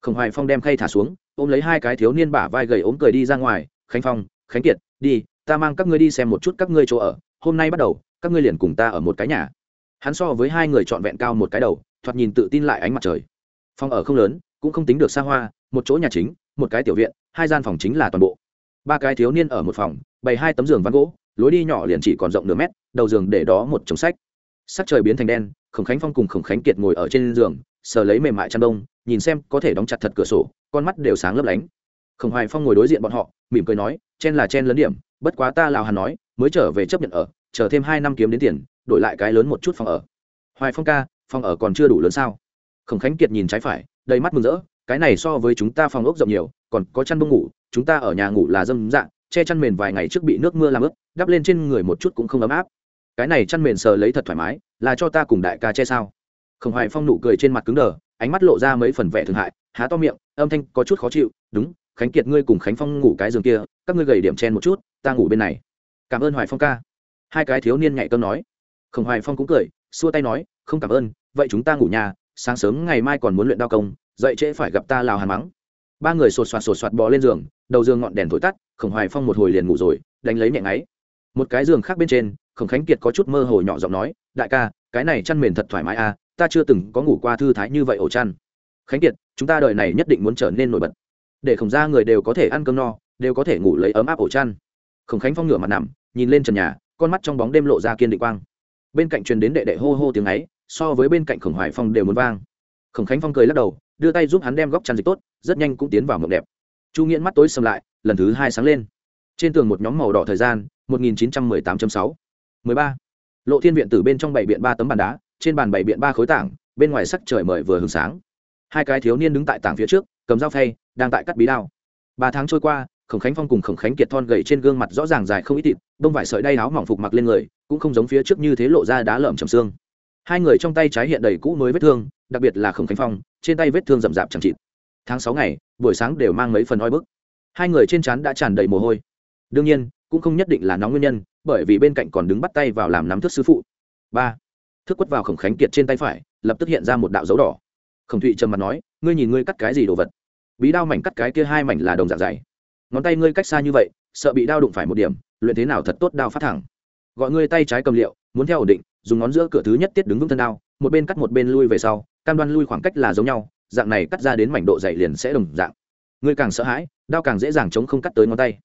Speaker 1: Khổng hoài phong đem khay thả xuống, ôm lấy hai cái thiếu niên bả vai gầy ốm cười đi ra ngoài. Khánh phong, khánh kiệt, đi, ta mang các ngươi đi xem một chút các ngươi chỗ ở hôm nay bắt đầu, các ngươi liền cùng ta ở một cái nhà. Hắn so với hai người trọn vẹn cao một cái đầu, thoạt nhìn tự tin lại ánh mặt trời. Phòng ở không lớn, cũng không tính được xa hoa, một chỗ nhà chính, một cái tiểu viện, hai gian phòng chính là toàn bộ. Ba cái thiếu niên ở một phòng, bày hai tấm giường ván gỗ, lối đi nhỏ liền chỉ còn rộng nửa mét, đầu giường để đó một chồng sách. Sắc trời biến thành đen, khổng khánh phong cùng khổng khánh kiệt ngồi ở trên giường, sờ lấy mềm mại chăn đông, nhìn xem có thể đóng chặt thật cửa sổ, con mắt đều sáng lấp lánh. Khổng hoài phong ngồi đối diện bọn họ, mỉm cười nói, chen là chen lớn điểm, bất quá ta lào hàn nói mới trở về chấp nhận ở, chờ thêm hai năm kiếm đến tiền, đổi lại cái lớn một chút phòng ở. Hoài phong ca, phòng ở còn chưa đủ lớn sao? Khổng khánh kiệt nhìn trái phải, đầy mắt mừng rỡ, cái này so với chúng ta phòng ốc rộng nhiều, còn có chăn bông ngủ, chúng ta ở nhà ngủ là dâm dạng, che chăn mền vài ngày trước bị nước mưa làm ướt, đắp lên trên người một chút cũng không ấm áp. Cái này chăn mền sờ lấy thật thoải mái, là cho ta cùng đại ca che sao? Khổng hoài phong nụ cười trên mặt cứng đờ, ánh mắt lộ ra mấy phần vẻ thương hại, há to miệng, âm thanh có chút khó chịu, đúng, khánh kiệt ngươi cùng khánh phong ngủ cái giường kia, các ngươi gầy điểm chen một chút, ta ngủ bên này cảm ơn hoài phong ca hai cái thiếu niên nhạy cơm nói khổng hoài phong cũng cười xua tay nói không cảm ơn vậy chúng ta ngủ nhà sáng sớm ngày mai còn muốn luyện đao công dậy trễ phải gặp ta lào hàn mắng ba người sột soạt sột soạt bò lên giường đầu giường ngọn đèn thổi tắt khổng hoài phong một hồi liền ngủ rồi đánh lấy nhẹ ngáy một cái giường khác bên trên khổng khánh kiệt có chút mơ hồ nhỏ giọng nói đại ca cái này chăn mền thật thoải mái à ta chưa từng có ngủ qua thư thái như vậy ổ chăn khánh kiệt chúng ta đợi này nhất định muốn trở nên nổi bật để khổng ra người đều có thể ăn cơm no đều có thể ngủ lấy ấm áp ổ chăn khổng khánh phong ngửa mặt nằm, nhìn lên trần nhà, con mắt trong bóng đêm lộ ra kiên định quang. Bên cạnh truyền đến đệ đệ hô hô tiếng ấy, so với bên cạnh khổng hoài phong đều muốn vang. Khổng khánh phong cười lắc đầu, đưa tay giúp hắn đem góc chăn dịch tốt, rất nhanh cũng tiến vào mộng đẹp. Chu nghiễn mắt tối xâm lại, lần thứ hai sáng lên. Trên tường một nhóm màu đỏ thời gian 1918.6 13. lộ thiên viện từ bên trong bảy biện ba tấm bàn đá, trên bàn bảy biện ba khối tảng, bên ngoài sắc trời mời vừa hừng sáng. Hai cái thiếu niên đứng tại tảng phía trước, cầm dao phay, đang tại cắt bí đao. Ba tháng trôi qua khổng khánh phong cùng khổng khánh kiệt thon gầy trên gương mặt rõ ràng dài không ít thịt đông vải sợi đay áo mỏng phục mặc lên người, cũng không giống phía trước như thế lộ ra đá lởm chầm xương. Hai người trong tay trái hiện đầy cũ mới vết thương, đặc biệt là khổng khánh phong, trên tay vết thương rậm rạp chẳng chịt. Tháng sáu ngày, buổi sáng đều mang mấy phần oi bức. Hai người trên trán đã tràn đầy mồ hôi. Đương nhiên, cũng không nhất định là nóng nguyên nhân, bởi vì bên cạnh còn đứng bắt tay vào làm nắm thước sư phụ. Ba thước quất vào khổng khánh kiệt trên tay phải, lập tức hiện ra một đạo dấu đỏ. Khổng thụy trầm mặt nói, ngươi nhìn ngươi cắt cái gì đồ vật? Bí đao mảnh cắt cái kia hai mảnh là đồng dạng dày ngón tay ngươi cách xa như vậy, sợ bị đao đụng phải một điểm, luyện thế nào thật tốt đao phát thẳng. Gọi ngươi tay trái cầm liệu, muốn theo ổn định, dùng ngón giữa cửa thứ nhất tiết đứng vững thân đao, một bên cắt một bên lui về sau, cam đoan lui khoảng cách là giống nhau, dạng này cắt ra đến mảnh độ dày liền sẽ đồng dạng. Ngươi càng sợ hãi, đao càng dễ dàng chống không cắt tới ngón tay.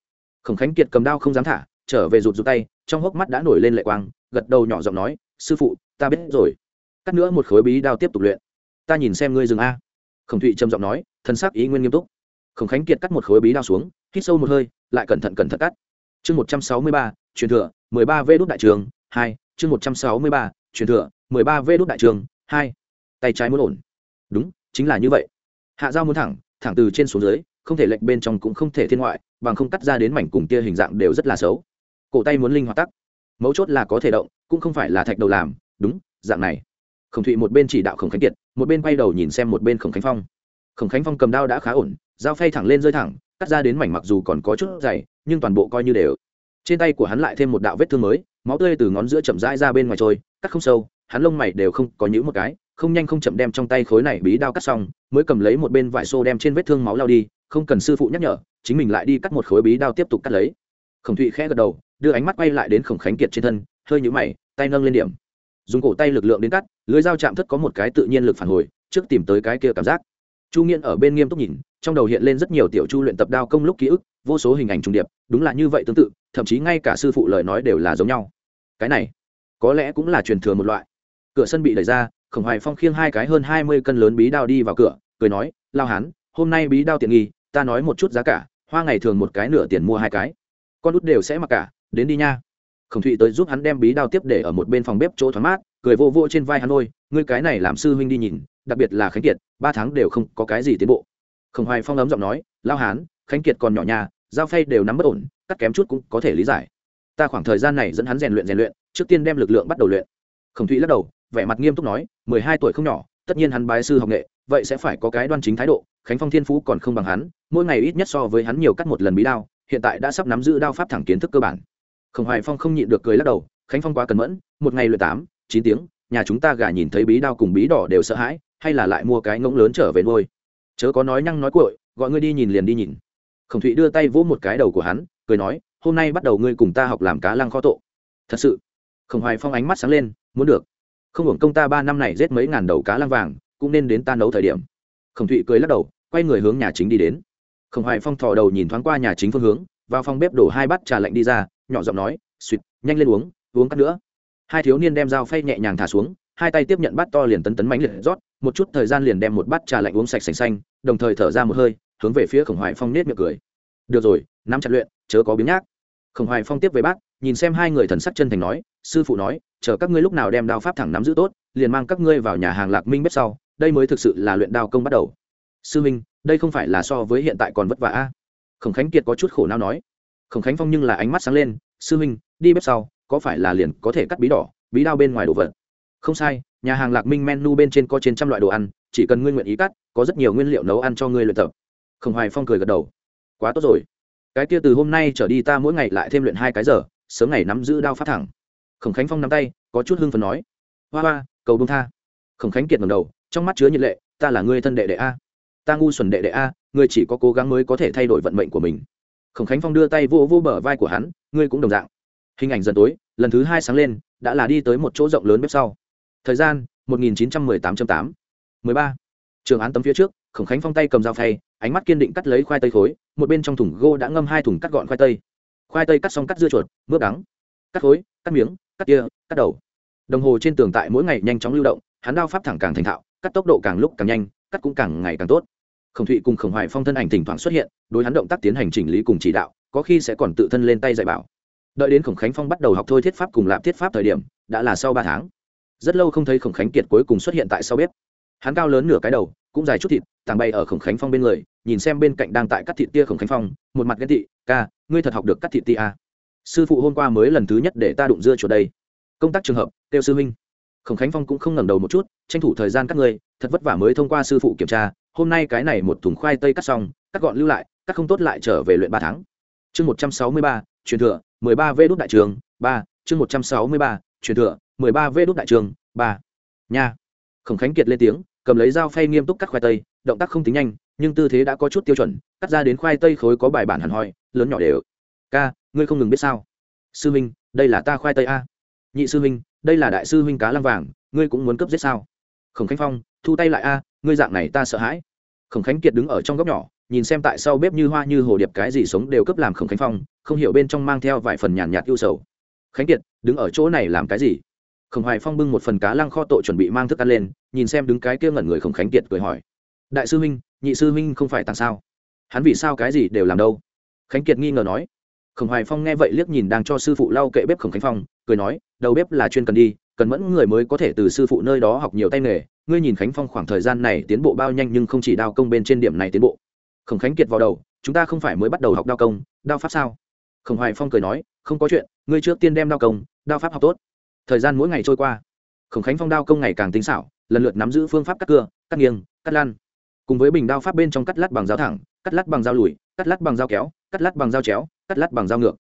Speaker 1: Khổng khánh kiệt cầm đao không dám thả, trở về rụt rụt tay, trong hốc mắt đã nổi lên lệ quang, gật đầu nhỏ giọng nói, sư phụ, ta biết rồi. Cắt nữa một khối bí đao tiếp tục luyện. Ta nhìn xem ngươi dừng a. Khổng thụy trầm giọng nói thân xác ý nguyên nghiêm túc khổng khánh kiệt cắt một khối bí đao xuống, hít sâu một hơi, lại cẩn thận cẩn thận cắt. Chương một trăm sáu mươi ba, truyền thừa, mười ba v đốt đại trường, hai, chương một trăm sáu mươi ba, truyền thừa, mười ba v đốt đại trường, hai. Tay trái muốn ổn. Đúng, chính là như vậy. Hạ dao muốn thẳng thẳng từ trên xuống dưới, không thể lệch bên trong cũng không thể thiên ngoại, bằng không cắt ra đến mảnh cùng kia hình dạng đều rất là xấu. Cổ tay muốn linh hoạt tắc. Mấu chốt là có thể động, cũng không phải là thạch đầu làm. Đúng, dạng này. Khổng thụy một bên chỉ đạo khổng khánh kiệt, một bên quay đầu nhìn xem một bên khổng khánh phong khổng khánh phong cầm đao đã khá ổn, dao phay thẳng lên rơi thẳng, cắt ra đến mảnh mặc dù còn có chút dày, nhưng toàn bộ coi như đều. Trên tay của hắn lại thêm một đạo vết thương mới, máu tươi từ ngón giữa chậm rãi ra bên ngoài trôi, cắt không sâu, hắn lông mày đều không có nhữ một cái, không nhanh không chậm đem trong tay khối này bí đao cắt xong, mới cầm lấy một bên vải xô đem trên vết thương máu lao đi, không cần sư phụ nhắc nhở, chính mình lại đi cắt một khối bí đao tiếp tục cắt lấy. Khổng thụy khẽ gật đầu, đưa ánh mắt quay lại đến khổng khánh kiệt trên thân, hơi nhũ mày, tay nâng lên điểm. Dùng cổ tay lực lượng đến cắt lưới dao chạm thất có một cái tự nhiên lực phản hồi, trước tìm tới cái kia cảm giác chu nghiên ở bên nghiêm túc nhìn, trong đầu hiện lên rất nhiều tiểu chu luyện tập đao công lúc ký ức, vô số hình ảnh trùng điệp, đúng là như vậy tương tự, thậm chí ngay cả sư phụ lời nói đều là giống nhau. Cái này, có lẽ cũng là truyền thừa một loại. Cửa sân bị đẩy ra, khổng hoài phong khiêng hai cái hơn hai mươi cân lớn bí đao đi vào cửa, cười nói, lao hán, hôm nay bí đao tiện nghi, ta nói một chút giá cả, hoa ngày thường một cái nửa tiền mua hai cái. Con út đều sẽ mặc cả, đến đi nha. Khổng thụy tới giúp hắn đem bí đao tiếp để ở một bên phòng bếp chỗ thoáng mát, cười vô vô trên vai hắn ôi ngươi cái này làm sư huynh đi nhìn, đặc biệt là khánh kiệt, ba tháng đều không có cái gì tiến bộ. Khổng hoài phong ấm giọng nói lao hán, khánh kiệt còn nhỏ nhà, giao phay đều nắm bất ổn, cắt kém chút cũng có thể lý giải. Ta khoảng thời gian này dẫn hắn rèn luyện rèn luyện, trước tiên đem lực lượng bắt đầu luyện. Khổng thụy lắc đầu, vẻ mặt nghiêm túc nói, mười hai tuổi không nhỏ, tất nhiên hắn bái sư học nghệ, vậy sẽ phải có cái đoan chính thái độ, khánh phong thiên phú còn không bằng hắn, mỗi ngày ít nhất so với hắn nhiều cắt một lần bí đao, hiện tại đã sắp nắm giữ đao pháp thẳng kiến thức cơ bản. Khổng hoài phong không nhịn được cười lắc đầu, khánh phong quá cẩn mẫn, một ngày luyện tám, chín tiếng nhà chúng ta gà nhìn thấy bí đao cùng bí đỏ đều sợ hãi, hay là lại mua cái ngỗng lớn trở về nuôi? Chớ có nói nhăng nói cội gọi ngươi đi nhìn liền đi nhìn. Khổng thụy đưa tay vỗ một cái đầu của hắn, cười nói, hôm nay bắt đầu ngươi cùng ta học làm cá lăng kho tộ thật sự? Khổng hoài phong ánh mắt sáng lên, muốn được. Không hưởng công ta ba năm này giết mấy ngàn đầu cá lăng vàng, cũng nên đến ta nấu thời điểm. Khổng thụy cười lắc đầu, quay người hướng nhà chính đi đến. Khổng hoài phong thò đầu nhìn thoáng qua nhà chính phương hướng, vào phòng bếp đổ hai bát trà lạnh đi ra, nhỏ giọng nói suỵt nhanh lên uống uống cắt nữa hai thiếu niên đem dao phay nhẹ nhàng thả xuống, hai tay tiếp nhận bát to liền tấn tấn mánh liệt rót, một chút thời gian liền đem một bát trà lạnh uống sạch sành xanh, đồng thời thở ra một hơi, hướng về phía khổng hoài phong nết miệng cười. Được rồi, nắm chặt luyện, chớ có biếng nhác. Khổng hoài phong tiếp với bác nhìn xem hai người thần sắc chân thành nói, sư phụ nói, chờ các ngươi lúc nào đem đao pháp thẳng nắm giữ tốt, liền mang các ngươi vào nhà hàng lạc minh bếp sau, đây mới thực sự là luyện đao công bắt đầu. Sư minh đây không phải là so với hiện tại còn vất vả a? Khổng khánh kiệt có chút khổ não nói. Khổng khánh phong nhưng là ánh mắt sáng lên, sư minh đi bếp sau có phải là liền có thể cắt bí đỏ, bí đao bên ngoài đồ vật? Không sai, nhà hàng lạc minh menu bên trên có trên trăm loại đồ ăn, chỉ cần ngươi nguyện ý cắt, có rất nhiều nguyên liệu nấu ăn cho ngươi luyện tập. Khổng hoài phong cười gật đầu. Quá tốt rồi. Cái kia từ hôm nay trở đi ta mỗi ngày lại thêm luyện hai cái giờ, sớm ngày nắm giữ đao phát thẳng. Khổng khánh phong nắm tay, có chút hưng phần nói. Hoa hoa, cầu đông tha. Khổng khánh kiệt ngầm đầu, trong mắt chứa nhiệt lệ, ta là ngươi thân đệ đệ a. Ta ngu xuẩn đệ đệ a, ngươi chỉ có cố gắng mới có thể thay đổi vận mệnh của mình. Khổng khánh phong đưa tay vô vô bờ vai của hắn, ngươi cũng đồng dạng hình ảnh dần tối, lần thứ hai sáng lên, đã là đi tới một chỗ rộng lớn bếp sau. Thời gian 1918.8 13. trường án tấm phía trước, khổng khánh phong tay cầm dao phay, ánh mắt kiên định cắt lấy khoai tây khối, một bên trong thùng gô đã ngâm hai thùng cắt gọn khoai tây. Khoai tây cắt xong cắt dưa chuột, mướp đắng. Cắt khối, cắt miếng, cắt tia cắt đầu. Đồng hồ trên tường tại mỗi ngày nhanh chóng lưu động, hắn đao pháp thẳng càng thành thạo, cắt tốc độ càng lúc càng nhanh, cắt cũng càng ngày càng tốt. Khổng thụy cùng khổng hoài phong thân ảnh thỉnh thoảng xuất hiện, đối hắn động tác tiến hành chỉnh lý cùng chỉ đạo, có khi sẽ còn tự thân lên tay dạy bảo đợi đến khổng khánh phong bắt đầu học thôi thiết pháp cùng lạp thiết pháp thời điểm, đã là sau ba tháng. Rất lâu không thấy khổng khánh kiệt cuối cùng xuất hiện tại sau bếp. Hắn cao lớn nửa cái đầu, cũng dài chút thịt tàng bay ở khổng khánh phong bên người, nhìn xem bên cạnh đang tại cắt thịt tia khổng khánh phong, một mặt ghen tị, ca, ngươi thật học được cắt thịt tia à. sư phụ hôm qua mới lần thứ nhất để ta đụng dưa chuột đây. Công tác trường hợp, kêu sư huynh. Khổng khánh phong cũng không ngẩng đầu một chút, tranh thủ thời gian các ngươi, thật vất vả mới thông qua sư phụ kiểm tra, hôm nay cái này một thùng khoai tây cắt xong, cắt gọn lưu lại, cắt không tốt lại trở về luyện ba tháng. Chương một trăm sáu mươi ba, truyền thừa mười ba v đốt đại trường, ba, chương một trăm sáu mươi ba, truyền thừa, mười ba v đốt đại trường, ba. Nha. Khổng khánh kiệt lên tiếng, cầm lấy dao phay nghiêm túc cắt khoai tây, động tác không tính nhanh, nhưng tư thế đã có chút tiêu chuẩn, cắt ra đến khoai tây khối có bài bản hẳn hoi, lớn nhỏ đều. Ca, ngươi không ngừng biết sao? Sư huynh, đây là ta khoai tây a. Nhị sư huynh, đây là đại sư huynh cá lăng vàng, ngươi cũng muốn cướp giết sao? Khổng khánh phong, thu tay lại a, ngươi dạng này ta sợ hãi. Khổng khánh kiệt đứng ở trong góc nhỏ nhìn xem tại sau bếp như hoa như hồ điệp cái gì sống đều cấp làm khổng khánh phong, không hiểu bên trong mang theo vài phần nhàn nhạt ưu sầu. Khánh kiệt, đứng ở chỗ này làm cái gì? Khổng hoài phong bưng một phần cá lăng kho tội chuẩn bị mang thức ăn lên, nhìn xem đứng cái kia ngẩn người khổng khánh kiệt cười hỏi. Đại sư huynh, nhị sư huynh không phải tặng sao? Hắn vì sao cái gì đều làm đâu? Khánh kiệt nghi ngờ nói. Khổng hoài phong nghe vậy liếc nhìn đang cho sư phụ lau kệ bếp khổng khánh phong, cười nói, đầu bếp là chuyên cần đi, cần mẫn người mới có thể từ sư phụ nơi đó học nhiều tay nghề. Ngươi nhìn khánh phong khoảng thời gian này tiến bộ bao nhanh nhưng không chỉ đao công bên trên điểm này tiến bộ khổng khánh kiệt vào đầu, chúng ta không phải mới bắt đầu học đao công, đao pháp sao? Khổng hoài phong cười nói, không có chuyện, ngươi trước tiên đem đao công, đao pháp học tốt. Thời gian mỗi ngày trôi qua, khổng khánh phong đao công ngày càng tinh xảo, lần lượt nắm giữ phương pháp cắt cưa, cắt nghiêng, cắt lan cùng với bình đao pháp bên trong cắt lát bằng dao thẳng, cắt lát bằng dao lùi, cắt lát bằng dao kéo, cắt lát bằng dao chéo, cắt lát bằng dao ngược.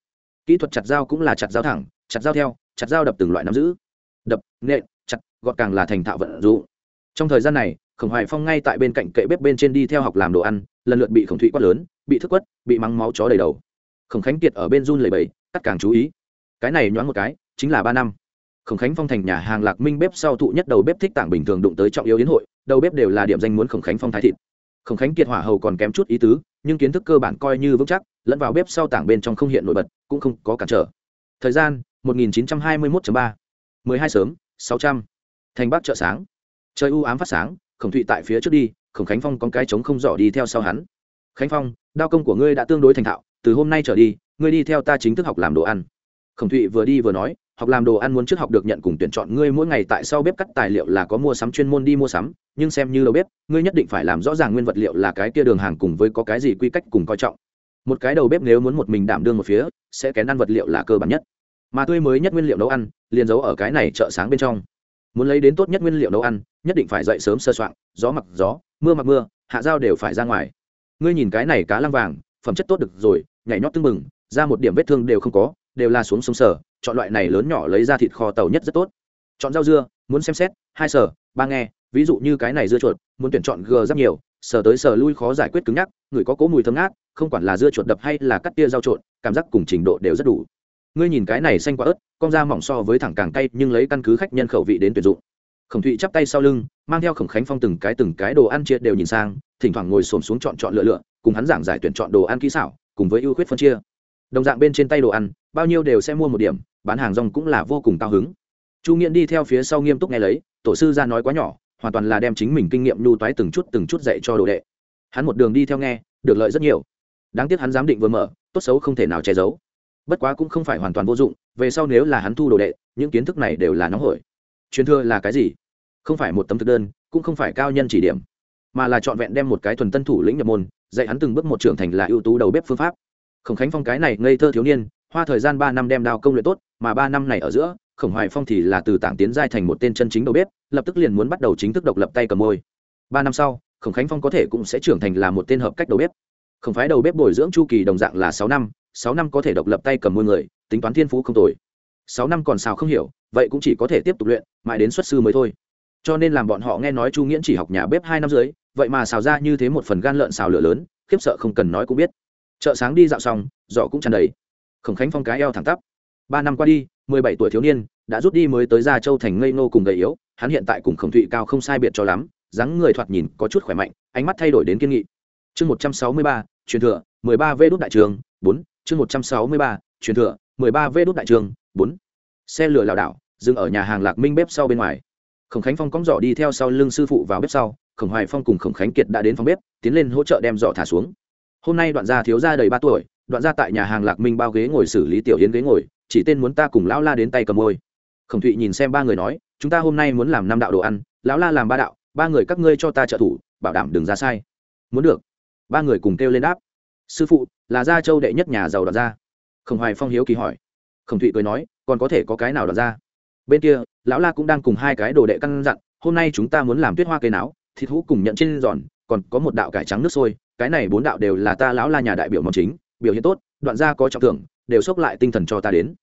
Speaker 1: Kỹ thuật chặt dao cũng là chặt dao thẳng, chặt dao theo, chặt dao đập từng loại nắm giữ. Đập, nện, chặt, gọt càng là thành thạo vận dụng. Trong thời gian này khổng hoài phong ngay tại bên cạnh kệ bếp bên trên đi theo học làm đồ ăn, lần lượt bị khổng thụy quát lớn, bị thức quất, bị mắng máu chó đầy đầu. Khổng khánh kiệt ở bên run lầy bầy cắt càng chú ý. Cái này nhoáng một cái, chính là ba năm. Khổng khánh phong thành nhà hàng lạc minh bếp sau thụ nhất đầu bếp thích tảng bình thường đụng tới trọng yếu đến hội, đầu bếp đều là điểm danh muốn khổng khánh phong thái thịt. Khổng khánh kiệt hỏa hầu còn kém chút ý tứ, nhưng kiến thức cơ bản coi như vững chắc, lẫn vào bếp sau tảng bên trong không hiện nổi bật, cũng không có cản trở. Thời gian 1921.3 12 sớm 600 thành bắc chợ sáng. Trời u ám phát sáng khổng thụy tại phía trước đi, khổng khánh phong con cái trống không giỏ đi theo sau hắn. Khánh phong, đao công của ngươi đã tương đối thành thạo, từ hôm nay trở đi, ngươi đi theo ta chính thức học làm đồ ăn. Khổng thụy vừa đi vừa nói, học làm đồ ăn muốn trước học được nhận cùng tuyển chọn ngươi mỗi ngày tại sau bếp cắt tài liệu là có mua sắm chuyên môn đi mua sắm, nhưng xem như đầu bếp, ngươi nhất định phải làm rõ ràng nguyên vật liệu là cái kia đường hàng cùng với có cái gì quy cách cùng coi trọng. Một cái đầu bếp nếu muốn một mình đảm đương một phía, sẽ kén ăn vật liệu là cơ bản nhất. Mà tươi mới nhất nguyên liệu nấu ăn, liền giấu ở cái này chợ sáng bên trong muốn lấy đến tốt nhất nguyên liệu nấu ăn, nhất định phải dậy sớm sơ soạn, gió mặc gió, mưa mặc mưa, hạ dao đều phải ra ngoài. Ngươi nhìn cái này cá lăng vàng, phẩm chất tốt được rồi, nhảy nhót tưng bừng, ra một điểm vết thương đều không có, đều là xuống sông sở chọn loại này lớn nhỏ lấy ra thịt kho tàu nhất rất tốt. Chọn rau dưa, muốn xem xét, hai sở ba nghe, ví dụ như cái này dưa chuột, muốn tuyển chọn g rất nhiều sở tới sở lui khó giải quyết cứng nhắc, người có cố mùi thơm ngát, không quản là dưa chuột đập hay là cắt tia rau trộn cảm giác cùng trình độ đều rất đủ ngươi nhìn cái này xanh quả ớt, con da mỏng so với thẳng càng cay, nhưng lấy căn cứ khách nhân khẩu vị đến tuyển dụng. Khổng thụy chắp tay sau lưng, mang theo khổng khánh phong từng cái từng cái đồ ăn chia đều nhìn sang, thỉnh thoảng ngồi xổm xuống chọn chọn lựa lựa, cùng hắn giảng giải tuyển chọn đồ ăn kỹ xảo, cùng với ưu khuyết phân chia. Đồng dạng bên trên tay đồ ăn, bao nhiêu đều sẽ mua một điểm, bán hàng rong cũng là vô cùng cao hứng. Chu nghiễn đi theo phía sau nghiêm túc nghe lấy, tổ sư ra nói quá nhỏ, hoàn toàn là đem chính mình kinh nghiệm nhu toái từng chút từng chút dạy cho đồ đệ. Hắn một đường đi theo nghe, được lợi rất nhiều. Đáng tiếc hắn giám định vừa mở, tốt xấu không thể nào che giấu bất quá cũng không phải hoàn toàn vô dụng, về sau nếu là hắn thu đồ đệ, những kiến thức này đều là nóng hổi. Truyền thừa là cái gì? Không phải một tấm thực đơn, cũng không phải cao nhân chỉ điểm, mà là trọn vẹn đem một cái thuần tân thủ lĩnh nhập môn, dạy hắn từng bước một trưởng thành là ưu tú đầu bếp phương pháp. Khổng khánh phong cái này ngây thơ thiếu niên, hoa thời gian ba năm đem đao công luyện tốt, mà ba năm này ở giữa, khổng hoài phong thì là từ tảng tiến giai thành một tên chân chính đầu bếp, lập tức liền muốn bắt đầu chính thức độc lập tay cầm môi. Ba năm sau, khổng khánh phong có thể cũng sẽ trưởng thành là một tên hợp cách đầu bếp. Không phái đầu bếp bồi dưỡng chu kỳ đồng dạng là sáu năm sáu năm có thể độc lập tay cầm môi người, tính toán thiên phú không tồi. Sáu năm còn sao không hiểu, vậy cũng chỉ có thể tiếp tục luyện, mãi đến xuất sư mới thôi. Cho nên làm bọn họ nghe nói chu nghiễn chỉ học nhà bếp hai năm dưới vậy mà xào ra như thế một phần gan lợn xào lửa lớn, khiếp sợ không cần nói cũng biết. Chợ sáng đi dạo xong, giỏ cũng tràn đầy. Khổng khánh phong cái eo thẳng tắp. Ba năm qua đi, mười bảy tuổi thiếu niên, đã rút đi mới tới ra châu thành ngây nô cùng gầy yếu, hắn hiện tại cùng khổng thụy cao không sai biệt cho lắm, dáng người thoạt nhìn có chút khỏe mạnh, ánh mắt thay đổi đến kiên nghị. Chương một trăm sáu mươi ba, truyền thừa, mười ba v đốt đại trường bốn, chương một trăm sáu mươi ba, truyền thừa, mười ba v đốt đại trường, bốn. Xe lửa lảo đảo, dừng ở nhà hàng lạc minh bếp sau bên ngoài. Khổng khánh phong cóng giỏ đi theo sau lưng sư phụ vào bếp sau, khổng hoài phong cùng khổng khánh kiệt đã đến phòng bếp, tiến lên hỗ trợ đem giỏ thả xuống. Hôm nay đoạn gia thiếu gia đầy ba tuổi, đoạn gia tại nhà hàng lạc minh bao ghế ngồi xử lý tiểu yến ghế ngồi, chỉ tên muốn ta cùng lão la đến tay cầm môi. Khổng thụy nhìn xem ba người nói, chúng ta hôm nay muốn làm năm đạo đồ ăn, lão la làm ba đạo, ba người các ngươi cho ta trợ thủ, bảo đảm đừng ra sai. Muốn được. Ba người cùng kêu lên đáp sư phụ là gia châu đệ nhất nhà giàu đoạt gia khổng hoài phong hiếu kỳ hỏi. Khổng thụy cười nói còn có thể có cái nào đoạt gia bên kia lão la cũng đang cùng hai cái đồ đệ căn dặn hôm nay chúng ta muốn làm tuyết hoa cây não, thịt hũ cùng nhận trên giòn còn có một đạo cải trắng nước sôi cái này bốn đạo đều là ta lão la nhà đại biểu mầm chính biểu hiện tốt đoạn gia có trọng thưởng đều xốc lại tinh thần cho ta đến.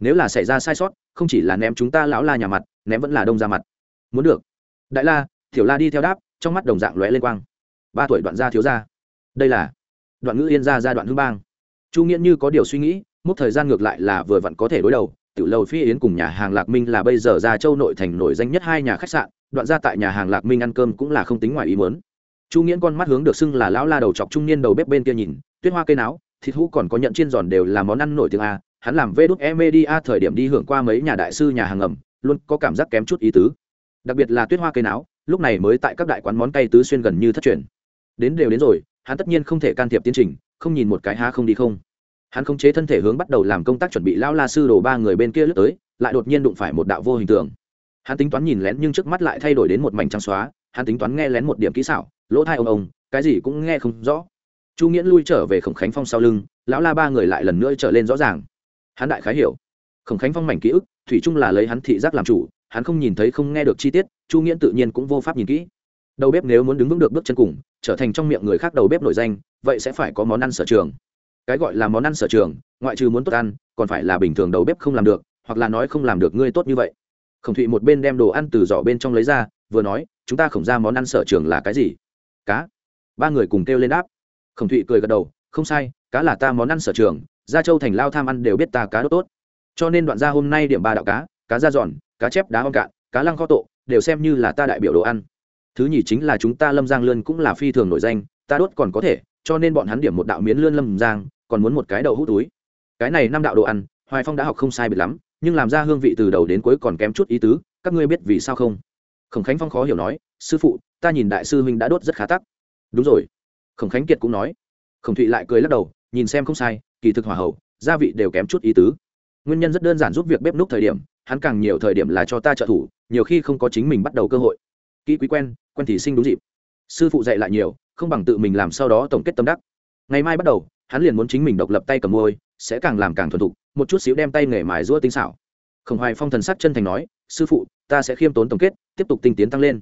Speaker 1: Nếu là xảy ra sai sót không chỉ là ném chúng ta lão la nhà mặt ném vẫn là đông ra mặt. Muốn được. Đại la tiểu la đi theo đáp trong mắt đồng dạng lóe lên quang. Ba tuổi đoạn gia thiếu gia. Đây là đoạn ngữ yên ra giai đoạn hưng bang. Chu nghiễn như có điều suy nghĩ mốc thời gian ngược lại là vừa vặn có thể đối đầu tiểu lầu phi yến cùng nhà hàng lạc minh là bây giờ ra châu nội thành nổi danh nhất hai nhà khách sạn đoạn ra tại nhà hàng lạc minh ăn cơm cũng là không tính ngoài ý muốn. Chu nghiễn con mắt hướng được xưng là lão la đầu chọc trung niên đầu bếp bên kia nhìn tuyết hoa cây não, thịt hũ còn có nhận chiên giòn đều là món ăn nổi tiếng a hắn làm vê đút e media thời điểm đi hưởng qua mấy nhà đại sư nhà hàng ẩm luôn có cảm giác kém chút ý tứ. Đặc biệt là tuyết hoa cây não, lúc này mới tại các đại quán món cay tứ xuyên gần như thất truyền. Đến đều đến rồi hắn tất nhiên không thể can thiệp tiến trình, không nhìn một cái há không đi không. Hắn khống chế thân thể hướng bắt đầu làm công tác chuẩn bị lao la sư đồ ba người bên kia lướt tới, lại đột nhiên đụng phải một đạo vô hình tượng. Hắn tính toán nhìn lén nhưng trước mắt lại thay đổi đến một mảnh trắng xóa, hắn tính toán nghe lén một điểm kỹ xảo, lỗ thai ông ông, cái gì cũng nghe không rõ. Chu nghiễn lui trở về khổng khánh phong sau lưng, lão la ba người lại lần nữa trở lên rõ ràng. Hắn đại khái hiểu. Khổng khánh phong mảnh ký ức, thủy chung là lấy hắn thị giác làm chủ, hắn không nhìn thấy không nghe được chi tiết, chu nghiễn tự nhiên cũng vô pháp nhìn kỹ đầu bếp nếu muốn đứng vững được bước chân cùng, trở thành trong miệng người khác đầu bếp nổi danh, vậy sẽ phải có món ăn sở trường. Cái gọi là món ăn sở trường, ngoại trừ muốn tốt ăn, còn phải là bình thường đầu bếp không làm được, hoặc là nói không làm được ngươi tốt như vậy. Khổng thụy một bên đem đồ ăn từ giỏ bên trong lấy ra, vừa nói, chúng ta khổng ra món ăn sở trường là cái gì? Cá. Ba người cùng kêu lên đáp. Khổng thụy cười gật đầu, không sai, cá là ta món ăn sở trường, gia châu thành lao tham ăn đều biết ta cá đốt tốt. Cho nên đoạn gia hôm nay điểm ba đạo cá cá da giòn, cá chép, đá om cạn, cá lăng kho tộ đều xem như là ta đại biểu đồ ăn thứ nhì chính là chúng ta lâm giang lươn cũng là phi thường nổi danh, ta đốt còn có thể, cho nên bọn hắn điểm một đạo miến lươn lâm giang, còn muốn một cái đậu hút túi. Cái này năm đạo đồ ăn, hoài phong đã học không sai biệt lắm, nhưng làm ra hương vị từ đầu đến cuối còn kém chút ý tứ, các ngươi biết vì sao không? Khổng khánh phong khó hiểu nói, sư phụ, ta nhìn đại sư huynh đã đốt rất khá tắc. Đúng rồi. Khổng khánh kiệt cũng nói. Khổng thụy lại cười lắc đầu, nhìn xem không sai, kỳ thực hòa hậu, gia vị đều kém chút ý tứ. Nguyên nhân rất đơn giản giúp việc bếp núc thời điểm, hắn càng nhiều thời điểm là cho ta trợ thủ, nhiều khi không có chính mình bắt đầu cơ hội kỹ quý quen quen thì sinh đúng dịp. Sư phụ dạy lại nhiều, không bằng tự mình làm sau đó tổng kết tâm đắc. Ngày mai bắt đầu, hắn liền muốn chính mình độc lập tay cầm môi, sẽ càng làm càng thuần thục, một chút xíu đem tay nghề mài rũa tinh xảo. Khổng hoài phong thần sắc chân thành nói, sư phụ, ta sẽ khiêm tốn tổng kết, tiếp tục tinh tiến tăng lên.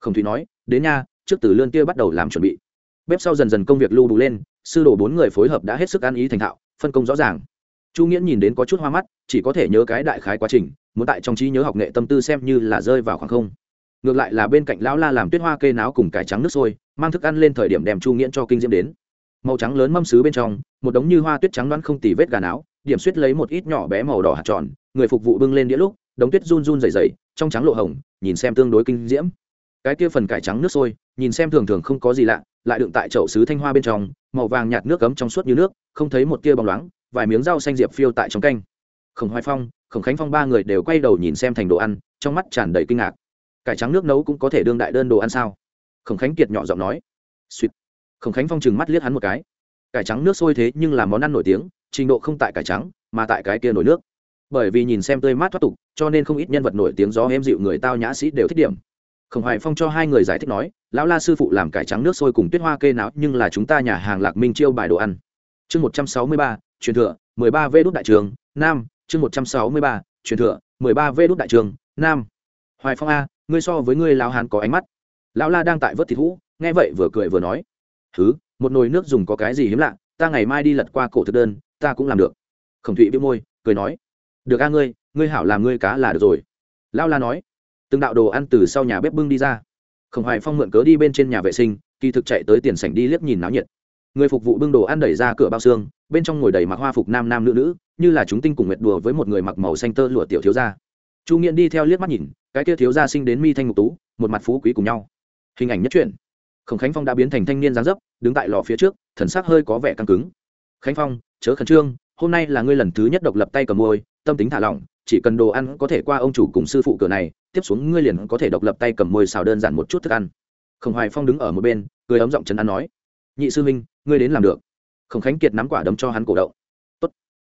Speaker 1: Khổng thủy nói, đến nha, trước từ lươn kia bắt đầu làm chuẩn bị. Bếp sau dần dần công việc lưu đủ lên, sư đồ bốn người phối hợp đã hết sức ăn ý thành thạo, phân công rõ ràng. Chu nghĩa nhìn đến có chút hoa mắt, chỉ có thể nhớ cái đại khái quá trình, muốn tại trong trí nhớ học nghệ tâm tư xem như là rơi vào khoảng không ngược lại là bên cạnh lão la làm tuyết hoa kê náo cùng cải trắng nước sôi, mang thức ăn lên thời điểm đem chu nghiễn cho kinh diễm đến. Màu trắng lớn mâm xứ bên trong, một đống như hoa tuyết trắng đoán không tì vết gà náo, điểm suýt lấy một ít nhỏ bé màu đỏ hạt tròn, người phục vụ bưng lên đĩa lúc, đống tuyết run run dày dày trong trắng lộ hồng, nhìn xem tương đối kinh diễm. Cái kia phần cải trắng nước sôi, nhìn xem thường thường không có gì lạ, lại đựng tại chậu sứ thanh hoa bên trong, màu vàng nhạt nước cấm trong suốt như nước, không thấy một tia bóng loáng, vài miếng rau xanh diệp phiêu tại trong canh. Khổng hoài phong, khổng khánh phong ba người đều quay đầu nhìn xem thành đồ ăn, trong mắt tràn đầy kinh ngạc cải trắng nước nấu cũng có thể đương đại đơn đồ ăn sao? Khổng khánh kiệt nhỏ giọng nói. Suýt khổng khánh phong chừng mắt liếc hắn một cái. Cải trắng nước sôi thế nhưng là món ăn nổi tiếng, trình độ không tại cải trắng, mà tại cái kia nổi nước. Bởi vì nhìn xem tươi mát thoát tục, cho nên không ít nhân vật nổi tiếng gió em dịu người tao nhã sĩ đều thích điểm. Khổng hoài phong cho hai người giải thích nói, lão la sư phụ làm cải trắng nước sôi cùng tuyết hoa kê náo, nhưng là chúng ta nhà hàng lạc minh chiêu bài đồ ăn. Chương một trăm sáu mươi ba, truyền thừa, mười ba v đốt đại trường, nam. Chương một trăm sáu mươi ba, truyền thừa, mười ba v đốt đại trường, nam. Hoài phong a ngươi so với ngươi lão hán có ánh mắt. Lão la đang tại vớt thịt hũ, nghe vậy vừa cười vừa nói thứ một nồi nước dùng có cái gì hiếm lạ, ta ngày mai đi lật qua cổ thực đơn, ta cũng làm được. Khổng thụy biếu môi, cười nói, được a ngươi ngươi hảo làm ngươi cá là được rồi. Lão la nói, từng đạo đồ ăn từ sau nhà bếp bưng đi ra. Khổng hoài phong mượn cớ đi bên trên nhà vệ sinh, kỳ thực chạy tới tiền sảnh đi liếc nhìn náo nhiệt. Người phục vụ bưng đồ ăn đẩy ra cửa bao xương, bên trong ngồi đầy mặc hoa phục nam nam nữ nữ, như là chúng tinh cùng nguyệt đùa với một người mặc màu xanh tơ lụa tiểu thiếu gia chu nghiện đi theo liếc mắt nhìn, cái kia thiếu gia sinh đến mi thanh ngục tú, một mặt phú quý cùng nhau. Hình ảnh nhất truyện. Khổng khánh phong đã biến thành thanh niên dáng dấp, đứng tại lò phía trước, thần sắc hơi có vẻ căng cứng. Khánh phong, chớ khẩn trương, hôm nay là ngươi lần thứ nhất độc lập tay cầm môi tâm tính thả lỏng, chỉ cần đồ ăn có thể qua ông chủ cùng sư phụ cửa này, tiếp xuống ngươi liền có thể độc lập tay cầm môi xào đơn giản một chút thức ăn. Khổng hoài phong đứng ở một bên, cười ấm giọng trấn an nói, nhị sư minh ngươi đến làm được. Khổng khánh kiệt nắm quả đấm cho hắn cổ động. Tốt.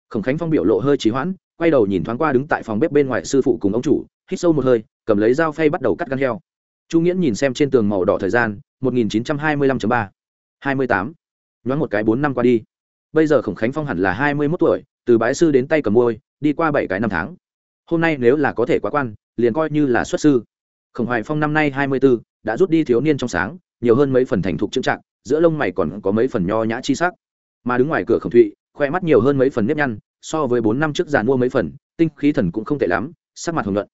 Speaker 1: khổng khánh phong biểu lộ hơi trí hoãn quay đầu nhìn thoáng qua đứng tại phòng bếp bên ngoài sư phụ cùng ông chủ, hít sâu một hơi, cầm lấy dao phay bắt đầu cắt gan heo. Chu nghĩa nhìn xem trên tường màu đỏ thời gian 1925.3 28 nhoáng một cái bốn năm qua đi. Bây giờ khổng khánh phong hẳn là hai mươi mốt tuổi, từ bái sư đến tay cầm môi đi qua bảy cái năm tháng. Hôm nay nếu là có thể quá quan, liền coi như là xuất sư. Khổng hoài phong năm nay hai mươi b ố đã rút đi thiếu niên trong sáng, nhiều hơn mấy phần thành thục trưng trạng giữa lông mày còn có mấy phần nho nhã chi sắc. Mà đứng ngoài cửa khổng thụy, khoe mắt nhiều hơn mấy phần nếp nhăn so với bốn năm trước giàn mua mấy phần, tinh khí thần cũng không tệ lắm, sắc mặt hồng luận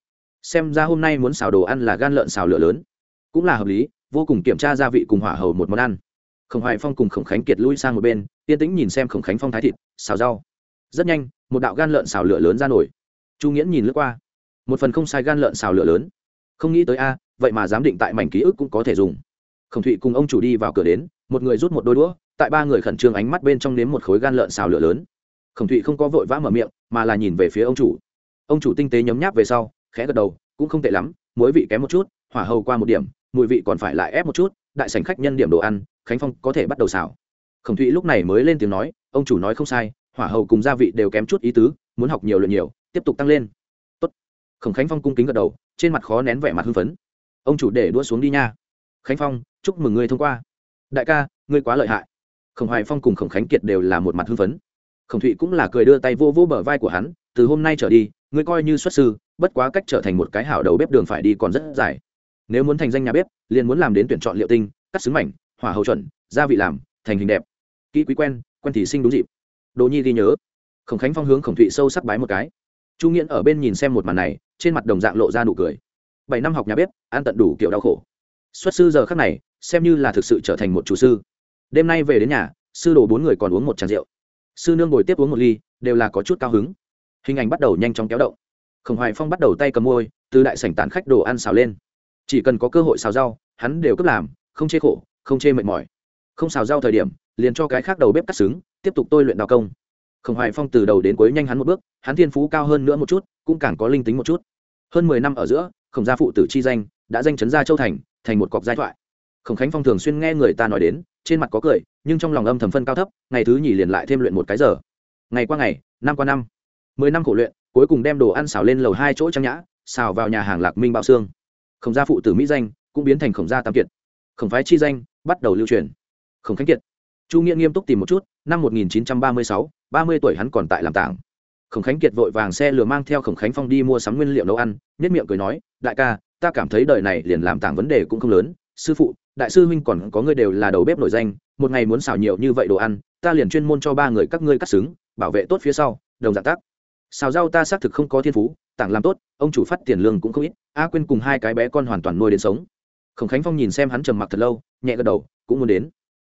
Speaker 1: xem ra hôm nay muốn xào đồ ăn là gan lợn xào lửa lớn. Cũng là hợp lý, vô cùng kiểm tra gia vị cùng hỏa hầu một món ăn. Khổng hoài phong cùng khổng khánh kiệt lui sang một bên, yên tĩnh nhìn xem khổng khánh phong thái thịt, xào rau. Rất nhanh, một đạo gan lợn xào lửa lớn ra nổi. Chu nghiễn nhìn lướt qua. Một phần không sai gan lợn xào lửa lớn. Không nghĩ tới a, vậy mà giám định tại mảnh ký ức cũng có thể dùng. Khổng thụy cùng ông chủ đi vào cửa đến, một người rút một đôi đũa, tại ba người khẩn trương ánh mắt bên trong nếm một khối gan lợn xào lửa lớn khổng thụy không có vội vã mở miệng, mà là nhìn về phía ông chủ. Ông chủ tinh tế nhấm nháp về sau, khẽ gật đầu, cũng không tệ lắm, muối vị kém một chút, hỏa hầu qua một điểm, mùi vị còn phải lại ép một chút, đại sành khách nhân điểm đồ ăn, khánh phong có thể bắt đầu xào. Khổng thụy lúc này mới lên tiếng nói, ông chủ nói không sai, hỏa hầu cùng gia vị đều kém chút ý tứ, muốn học nhiều luyện nhiều, tiếp tục tăng lên. Tốt. khổng khánh phong cung kính gật đầu, trên mặt khó nén vẻ mặt hưng phấn. Ông chủ để đua xuống đi nha. Khánh phong, chúc mừng ngươi thông qua. Đại ca, ngươi quá lợi hại. Khổng hoài phong cùng khổng khánh kiệt đều là một mặt hưng phấn khổng thụy cũng là cười đưa tay vô vô bờ vai của hắn, từ hôm nay trở đi, ngươi coi như xuất sư, bất quá cách trở thành một cái hảo đầu bếp đường phải đi còn rất dài. Nếu muốn thành danh nhà bếp, liền muốn làm đến tuyển chọn liệu tinh, cắt xứng mảnh, hỏa hậu chuẩn, gia vị làm, thành hình đẹp. Kỹ quý quen quen thì sinh đúng dịp. Đồ nhi ghi nhớ. Khổng khánh phong hướng khổng thụy sâu sắc bái một cái. Chu nghiễn ở bên nhìn xem một màn này, trên mặt đồng dạng lộ ra nụ cười. Bảy năm học nhà bếp ăn tận đủ kiểu đau khổ. Xuất sư giờ khắc này, xem như là thực sự trở thành một chủ sư. Đêm nay về đến nhà, sư đồ bốn người còn uống một tràng rượu sư nương ngồi tiếp uống một ly, đều là có chút cao hứng. Hình ảnh bắt đầu nhanh chóng kéo động. Khổng hoài phong bắt đầu tay cầm môi, từ đại sảnh tán khách đồ ăn xào lên. Chỉ cần có cơ hội xào rau, hắn đều cướp làm, không chê khổ, không chê mệt mỏi. Không xào rau thời điểm, liền cho cái khác đầu bếp cắt xứng, tiếp tục tôi luyện đào công. Khổng hoài phong từ đầu đến cuối nhanh hắn một bước, hắn thiên phú cao hơn nữa một chút, cũng càng có linh tính một chút. Hơn mười năm ở giữa, khổng gia phụ tử chi danh đã danh chấn gia châu thành thành một cọc giai thoại. Khổng khánh phong thường xuyên nghe người ta nói đến trên mặt có cười, nhưng trong lòng âm thầm phân cao thấp, ngày thứ nhì liền lại thêm luyện một cái giờ. Ngày qua ngày, năm qua năm. Mười năm khổ luyện, cuối cùng đem đồ ăn xào lên lầu hai chỗ trang nhã, xào vào nhà hàng lạc minh bạo xương khổng gia phụ tử mỹ danh cũng biến thành khổng gia tam kiệt. Khổng phái chi danh bắt đầu lưu truyền. Khổng khánh kiệt. Chu nghĩa nghiêm túc tìm một chút, năm một nghìn chín trăm ba mươi sáu, ba mươi tuổi hắn còn tại làm tảng. Khổng khánh kiệt vội vàng xe lừa mang theo khổng khánh phong đi mua sắm nguyên liệu nấu ăn, nhất miệng cười nói, đại ca, ta cảm thấy đời này liền làm tảng vấn đề cũng không lớn, sư phụ đại sư huynh còn có ngươi đều là đầu bếp nổi danh, một ngày muốn xào nhiều như vậy đồ ăn, ta liền chuyên môn cho ba người các ngươi cắt xứng, bảo vệ tốt phía sau, đồng dạng tác. Xào rau ta xác thực không có thiên phú tặng làm tốt, ông chủ phát tiền lương cũng không ít, a quên cùng hai cái bé con hoàn toàn nuôi đến sống. Khổng khánh phong nhìn xem hắn trầm mặc thật lâu, nhẹ gật đầu, cũng muốn đến.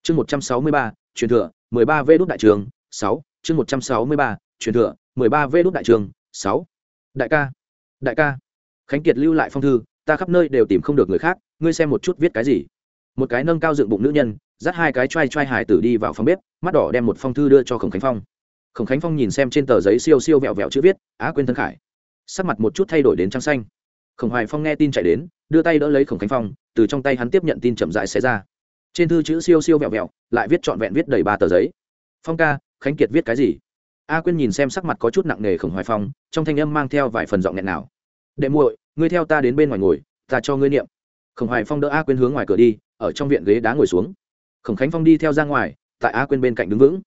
Speaker 1: Chương một trăm sáu mươi ba, truyền thừa, mười ba v đốt đại trường, sáu, chương một trăm sáu mươi ba, truyền thừa, mười ba v đốt đại trường, sáu. Đại ca đại ca. Khánh kiệt lưu lại phong thư, ta khắp nơi đều tìm không được người khác, ngươi xem một chút viết cái gì một cái nâng cao dựng bụng nữ nhân, dắt hai cái t r a i t r a i hải tử đi vào phòng bếp, mắt đỏ đem một phong thư đưa cho khổng khánh phong. Khổng khánh phong nhìn xem trên tờ giấy siêu siêu vẹo vẹo chữ viết, á quên thân khải. Sắc mặt một chút thay đổi đến trắng xanh. Khổng hoài phong nghe tin chạy đến, đưa tay đỡ lấy khổng khánh phong, từ trong tay hắn tiếp nhận tin chậm dại xé ra. Trên thư chữ siêu siêu vẹo vẹo, lại viết trọn vẹn viết đầy ba tờ giấy. Phong ca, khánh kiệt viết cái gì? A quyên nhìn xem sắc mặt có chút nặng nề khổng hoài phong, trong thanh âm mang theo vài phần giọng nghẹn nào. Đệ muội, ngươi theo ta đến bên ngoài ngồi, ta cho ngươi niệm. Khổng hoài phong đỡ a quyên hướng ngoài cửa đi ở trong viện ghế đá ngồi xuống. Khổng khánh phong đi theo ra ngoài, tại a quyên bên cạnh đứng vững.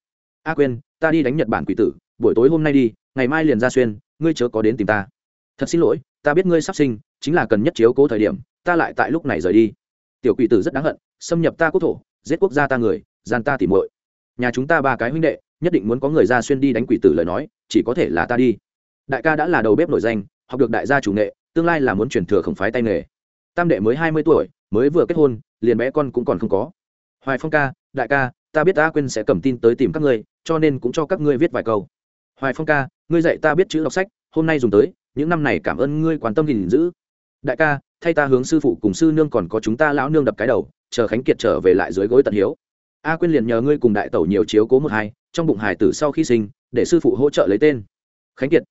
Speaker 1: A quyên, ta đi đánh nhật bản quỷ tử, buổi tối hôm nay đi, ngày mai liền ra xuyên, ngươi chớ có đến tìm ta. Thật xin lỗi, ta biết ngươi sắp sinh, chính là cần nhất chiếu cố thời điểm, ta lại tại lúc này rời đi. Tiểu quỷ tử rất đáng hận, xâm nhập ta quốc thổ, giết quốc gia ta người, gian ta tỉ muội. Nhà chúng ta ba cái huynh đệ, nhất định muốn có người ra xuyên đi đánh quỷ tử lời nói, chỉ có thể là ta đi. Đại ca đã là đầu bếp nổi danh, học được đại gia chủ nghệ, tương lai là muốn chuyển thừa khổng phái tay nghề tam đệ mới hai mươi tuổi, mới vừa kết hôn, liền bé con cũng còn không có. Hoài phong ca, đại ca, ta biết ta quên sẽ cầm tin tới tìm các ngươi, cho nên cũng cho các ngươi viết vài câu. Hoài phong ca, ngươi dạy ta biết chữ đọc sách, hôm nay dùng tới, những năm này cảm ơn ngươi quan tâm gìn giữ. Đại ca, thay ta hướng sư phụ cùng sư nương còn có chúng ta lão nương đập cái đầu, chờ khánh kiệt trở về lại dưới gối tận hiếu. A quyên liền nhờ ngươi cùng đại tẩu nhiều chiếu cố một hai, trong bụng hải tử sau khi sinh, để sư phụ hỗ trợ lấy tên. Khánh kiệt.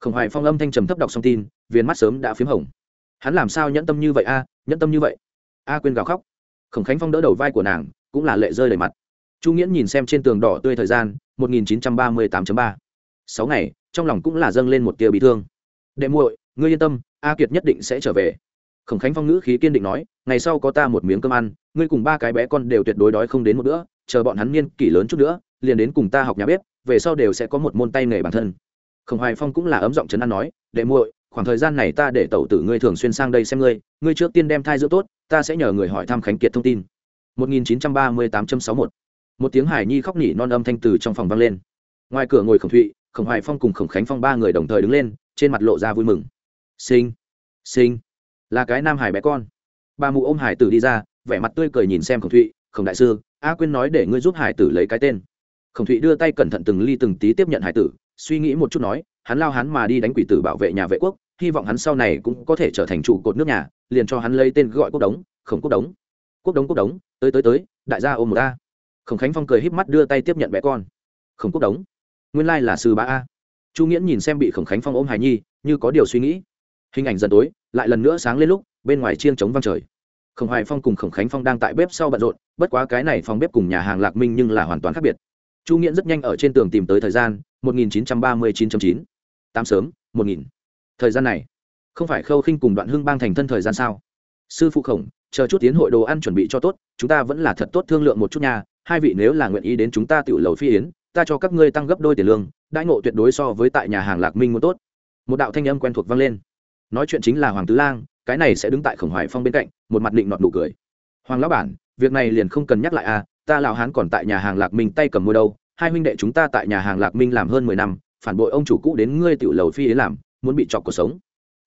Speaker 1: Khổng hoài phong âm thanh trầm thấp đọc xong tin viên mắt sớm đã p h í m hồng hắn làm sao nhẫn tâm như vậy a, nhẫn tâm như vậy? A quyên gào khóc. Khổng khánh phong đỡ đầu vai của nàng, cũng là lệ rơi đầy mặt. Chu nghiễn nhìn xem trên tường đỏ tươi thời gian, một nghìn chín trăm ba mươi tám ba. Sáu ngày, trong lòng cũng là dâng lên một tia bị thương. Đệ muội, ngươi yên tâm, a kiệt nhất định sẽ trở về. Khổng khánh phong ngữ khí kiên định nói, ngày sau có ta một miếng cơm ăn, ngươi cùng ba cái bé con đều tuyệt đối đói không đến một bữa, chờ bọn hắn niên kỷ lớn chút nữa, liền đến cùng ta học nhà bếp, về sau đều sẽ có một môn tay nghề bản thân. Khổng hoài phong cũng là ấm giọng chấn an nói, đệ muội khoảng thời gian này ta để tẩu tử ngươi thường xuyên sang đây xem ngươi ngươi trước tiên đem thai giữ tốt, ta sẽ nhờ người hỏi thăm khánh kiệt thông tin. 1938.61 một. Tiếng hải nhi khóc nhỉ non âm thanh từ trong phòng vang lên. Ngoài cửa ngồi khổng thụy, khổng hoài phong cùng khổng khánh phong ba người đồng thời đứng lên, trên mặt lộ ra vui mừng. Sinh sinh, là cái nam hải bé con. Bà mụ ôm hải tử đi ra, vẻ mặt tươi cười nhìn xem khổng thụy, khổng đại sư, a quyên nói để ngươi giúp hải tử lấy cái tên. Khổng thụy đưa tay cẩn thận từng ly từng tí tiếp nhận hải tử, suy nghĩ một chút nói hắn lao hắn mà đi đánh quỷ tử bảo vệ nhà vệ quốc, hy vọng hắn sau này cũng có thể trở thành trụ cột nước nhà, liền cho hắn lấy tên gọi quốc đống, khổng quốc đống. Quốc đống quốc đống, tới tới tới, đại gia ôm một a. Khổng khánh phong cười híp mắt đưa tay tiếp nhận bé con. Khổng quốc đống, nguyên lai là sư bá a. Chu nghiễn nhìn xem bị khổng khánh phong ôm hài nhi, như có điều suy nghĩ. Hình ảnh dần tối, lại lần nữa sáng lên lúc, bên ngoài chiêng trống văng trời. Khổng hoài phong cùng khổng khánh phong đang tại bếp sau bận rộn, bất quá cái này phòng bếp cùng nhà hàng lạc minh nhưng là hoàn toàn khác biệt. Chu nghiễn rất nhanh ở trên tường tìm tới thời gian 1939.9 tám sớm, một nghìn. Thời gian này, không phải khâu khinh cùng đoạn hưng bang thành thân thời gian sao? Sư phụ khổng, chờ chút tiến hội đồ ăn chuẩn bị cho tốt, chúng ta vẫn là thật tốt thương lượng một chút nha. Hai vị nếu là nguyện ý đến chúng ta tự lầu phi yến, ta cho các ngươi tăng gấp đôi tiền lương, đãi ngộ tuyệt đối so với tại nhà hàng lạc minh muốn tốt. Một đạo thanh âm quen thuộc vang lên. Nói chuyện chính là hoàng tứ lang, cái này sẽ đứng tại khổng hoài phong bên cạnh, một mặt định nọt nụ cười. Hoàng lão bản, việc này liền không cần nhắc lại à ta lão hán còn tại nhà hàng lạc minh tay cầm môi đâu, hai huynh đệ chúng ta tại nhà hàng lạc minh làm hơn mười năm phản bội ông chủ cũ đến ngươi tiểu lầu phi yến làm, muốn bị chọc cuộc sống.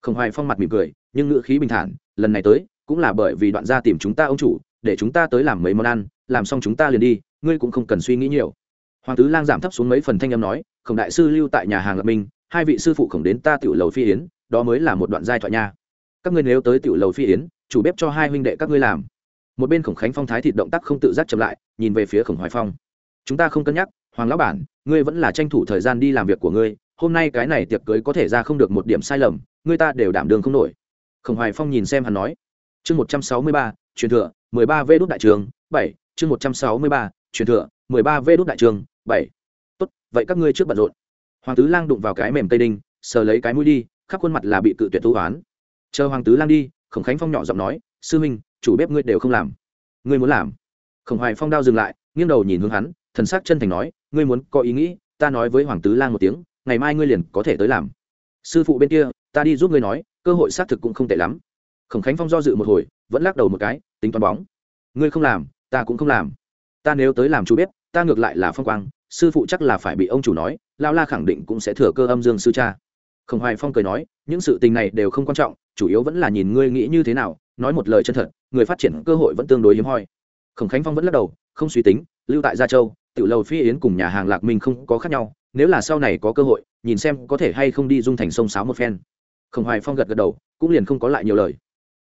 Speaker 1: Khổng hoài phong mặt mỉm cười, nhưng ngữ khí bình thản, lần này tới, cũng là bởi vì đoạn gia tìm chúng ta ông chủ, để chúng ta tới làm mấy món ăn, làm xong chúng ta liền đi, ngươi cũng không cần suy nghĩ nhiều. Hoàng tứ lang giảm thấp xuống mấy phần thanh âm nói, khổng đại sư lưu tại nhà hàng lập minh, hai vị sư phụ khổng đến ta tiểu lầu phi yến, đó mới là một đoạn giai thoại nha. Các ngươi nếu tới tiểu lầu phi yến, chủ bếp cho hai huynh đệ các ngươi làm. Một bên khổng khánh phong thái thịt động tác không tự giác chậm lại, nhìn về phía khổng hoài phong. Chúng ta không cân nhắc hoàng lão bản, ngươi vẫn là tranh thủ thời gian đi làm việc của ngươi, hôm nay cái này tiệc cưới có thể ra không được một điểm sai lầm, ngươi ta đều đảm đường không nổi. Khổng hoài phong nhìn xem hắn nói. Chương một trăm sáu mươi ba, truyền thừa, mười ba vê đốt đại trường, bảy, chương một trăm sáu mươi ba, truyền thừa, mười ba vê đốt đại trường, bảy. Tốt, vậy các ngươi trước bận rộn. Hoàng tứ lang đụng vào cái mềm tây đinh, sờ lấy cái mũi đi, khắp khuôn mặt là bị cự tuyệt thú oán. Chờ hoàng tứ lang đi, khổng khánh phong nhỏ giọng nói, sư minh chủ bếp ngươi đều không làm. Ngươi muốn làm? Khổng hoài phong đao dừng lại, nghiêng đầu nhìn hướng hắn, thần sắc chân thành nói ngươi muốn có ý nghĩ ta nói với hoàng tứ lang một tiếng ngày mai ngươi liền có thể tới làm. Sư phụ bên kia ta đi giúp ngươi nói cơ hội xác thực cũng không tệ lắm. Khổng khánh phong do dự một hồi vẫn lắc đầu một cái tính toán bóng. Ngươi không làm ta cũng không làm. Ta nếu tới làm chú biết, ta ngược lại là phong quang sư phụ chắc là phải bị ông chủ nói lao la khẳng định cũng sẽ thừa cơ âm dương sư cha. Khổng hoài phong cười nói những sự tình này đều không quan trọng chủ yếu vẫn là nhìn ngươi nghĩ như thế nào nói một lời chân thật người phát triển cơ hội vẫn tương đối hiếm hoi. Khổng khánh phong vẫn lắc đầu không suy tính lưu tại gia châu Tiểu lầu phi yến cùng nhà hàng lạc minh không có khác nhau, nếu là sau này có cơ hội, nhìn xem có thể hay không đi dung thành sông sáo một phen. Khổng hoài phong gật gật đầu, cũng liền không có lại nhiều lời.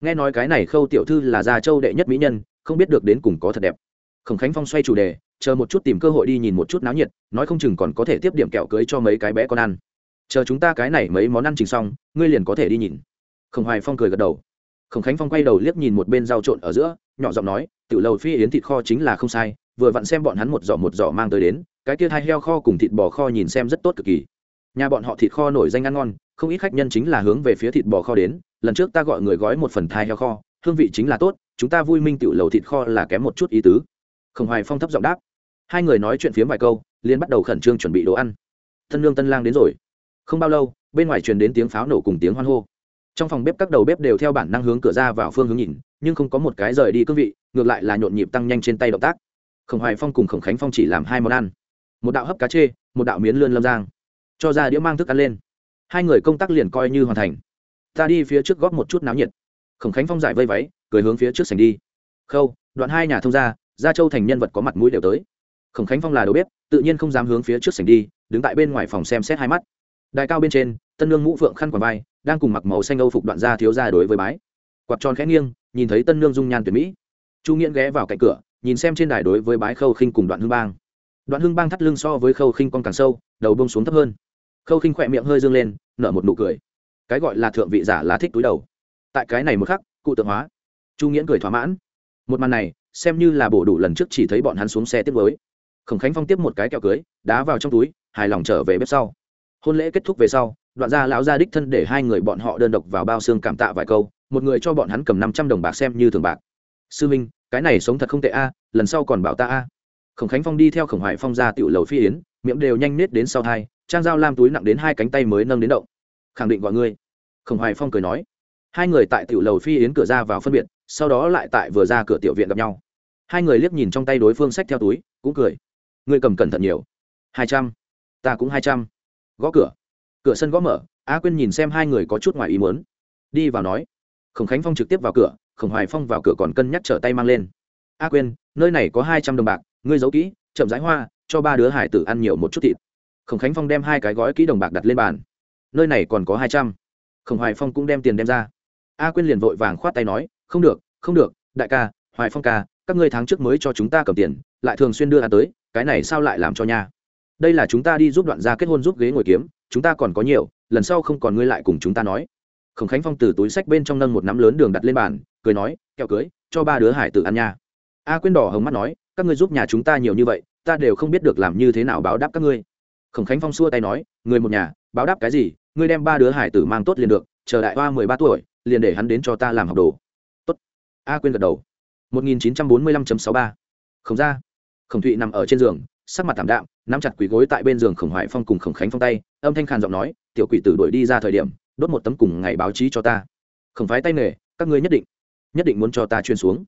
Speaker 1: Nghe nói cái này khâu tiểu thư là gia châu đệ nhất mỹ nhân, không biết được đến cùng có thật đẹp. Khổng khánh phong xoay chủ đề, chờ một chút tìm cơ hội đi nhìn một chút náo nhiệt, nói không chừng còn có thể tiếp điểm kẹo cưới cho mấy cái bé con ăn. Chờ chúng ta cái này mấy món ăn trình xong, ngươi liền có thể đi nhìn. Khổng hoài phong cười gật đầu. Khổng khánh phong quay đầu liếc nhìn một bên dao trộn ở giữa, nhỏ giọng nói tự lầu phi yến thịt kho chính là không sai vừa vặn xem bọn hắn một giỏ một giỏ mang tới đến, cái kia hai heo kho cùng thịt bò kho nhìn xem rất tốt cực kỳ. Nhà bọn họ thịt kho nổi danh ăn ngon, không ít khách nhân chính là hướng về phía thịt bò kho đến, lần trước ta gọi người gói một phần thai heo kho, hương vị chính là tốt, chúng ta vui minh tiểu lầu thịt kho là kém một chút ý tứ. Khổng hoài phong thấp giọng đáp. Hai người nói chuyện phiếm vài câu liên bắt đầu khẩn trương chuẩn bị đồ ăn. Thân lương tân lang đến rồi. Không bao lâu, bên ngoài truyền đến tiếng pháo nổ cùng tiếng hoan hô. Trong phòng bếp các đầu bếp đều theo bản năng hướng cửa ra vào phương hướng nhìn, nhưng không có một cái rời đi cương vị, ngược lại là nhộn nhịp tăng nhanh trên tay động tác khổng hoài phong cùng khổng khánh phong chỉ làm hai món ăn. Một đạo hấp cá chê, một đạo miến lươn lâm giang. Cho ra đĩa mang thức ăn lên. Hai người công tác liền coi như hoàn thành. Ta đi phía trước góp một chút náo nhiệt. Khổng khánh phong giải vây váy, cười hướng phía trước sành đi. Khâu, đoạn hai nhà thông gia gia châu thành nhân vật có mặt mũi đều tới. Khổng khánh phong là đầu bếp, tự nhiên không dám hướng phía trước sành đi, đứng tại bên ngoài phòng xem xét hai mắt. Đài cao bên trên, tân lương mũ phượng khăn quả vai, đang cùng mặc màu xanh âu phục đoạn gia thiếu gia đối với bái. Quạt tròn khẽ nghiêng, nhìn thấy tân lương dung nhan tuyệt mỹ. Chu nghiễn ghé vào cạnh cửa nhìn xem trên đài đối với bái khâu khinh cùng đoạn hương bang. Đoạn hương bang thắt lưng so với khâu khinh con càng sâu, đầu bông xuống thấp hơn. Khâu khinh khỏe miệng hơi dương lên, nở một nụ cười. Cái gọi là thượng vị giả là thích túi đầu. Tại cái này một khắc, cụ tượng hóa. Chu nghiễn cười thỏa mãn. Một màn này, xem như là bổ đủ lần trước chỉ thấy bọn hắn xuống xe tiếp với khổng khánh phong tiếp một cái kẹo cưới, đá vào trong túi, hài lòng trở về bếp sau. Hôn lễ kết thúc về sau, đoạn gia lão gia đích thân để hai người bọn họ đơn độc vào bao xương cảm tạ vài câu, một người cho bọn hắn cầm năm trăm đồng bạc xem như thường bạc. Sư minh cái này sống thật không tệ a, lần sau còn bảo ta a. Khổng khánh phong đi theo khổng hoài phong ra tiểu lầu phi yến, miệng đều nhanh nết đến sau thai, trang dao lam túi nặng đến hai cánh tay mới nâng đến động. Khẳng định gọi ngươi. Khổng hoài phong cười nói. Hai người tại tiểu lầu phi yến cửa ra vào phân biệt, sau đó lại tại vừa ra cửa tiểu viện gặp nhau. Hai người liếc nhìn trong tay đối phương sách theo túi, cũng cười. Ngươi cầm cẩn thận nhiều. Hai trăm. Ta cũng hai trăm. Gõ cửa. Cửa sân gõ mở, a quyên nhìn xem hai người có chút ngoài ý muốn. Đi vào nói. Khổng khánh phong trực tiếp vào cửa khổng hoài phong vào cửa còn cân nhắc trở tay mang lên. A quyên, nơi này có hai trăm đồng bạc, ngươi giấu kỹ, chậm rãi hoa, cho ba đứa hải tử ăn nhiều một chút thịt. Khổng khánh phong đem hai cái gói kỹ đồng bạc đặt lên bàn. Nơi này còn có hai trăm. Khổng hoài phong cũng đem tiền đem ra. A quyên liền vội vàng khoát tay nói, không được không được, đại ca, hoài phong ca, các ngươi tháng trước mới cho chúng ta cầm tiền, lại thường xuyên đưa ăn tới, cái này sao lại làm cho nha? Đây là chúng ta đi giúp đoạn gia kết hôn giúp ghế ngồi kiếm, chúng ta còn có nhiều, lần sau không còn ngươi lại cùng chúng ta nói khổng khánh phong từ túi sách bên trong nâng một nắm lớn đường đặt lên bàn, cười nói, kẹo cưới, cho ba đứa hải tử ăn nha. A quyên đỏ hồng mắt nói, các ngươi giúp nhà chúng ta nhiều như vậy, ta đều không biết được làm như thế nào báo đáp các ngươi. Khổng khánh phong xua tay nói, người một nhà, báo đáp cái gì? Ngươi đem ba đứa hải tử mang tốt liền được, chờ đại hoa mười ba tuổi, liền để hắn đến cho ta làm học đồ. Tốt. A Quyên gật đầu. 1945.63. khổng ra khổng thụy nằm ở trên giường, sắc mặt thảm đạm, nắm chặt quỷ gối tại bên giường khổng hoài phong cùng khổng khánh phong tay, âm thanh khàn giọng nói, tiểu quỷ tử đuổi đi ra thời điểm đốt một tấm cùng ngày báo chí cho ta. Khổng phái tay nghề, các ngươi nhất định nhất định muốn cho ta chuyên xuống.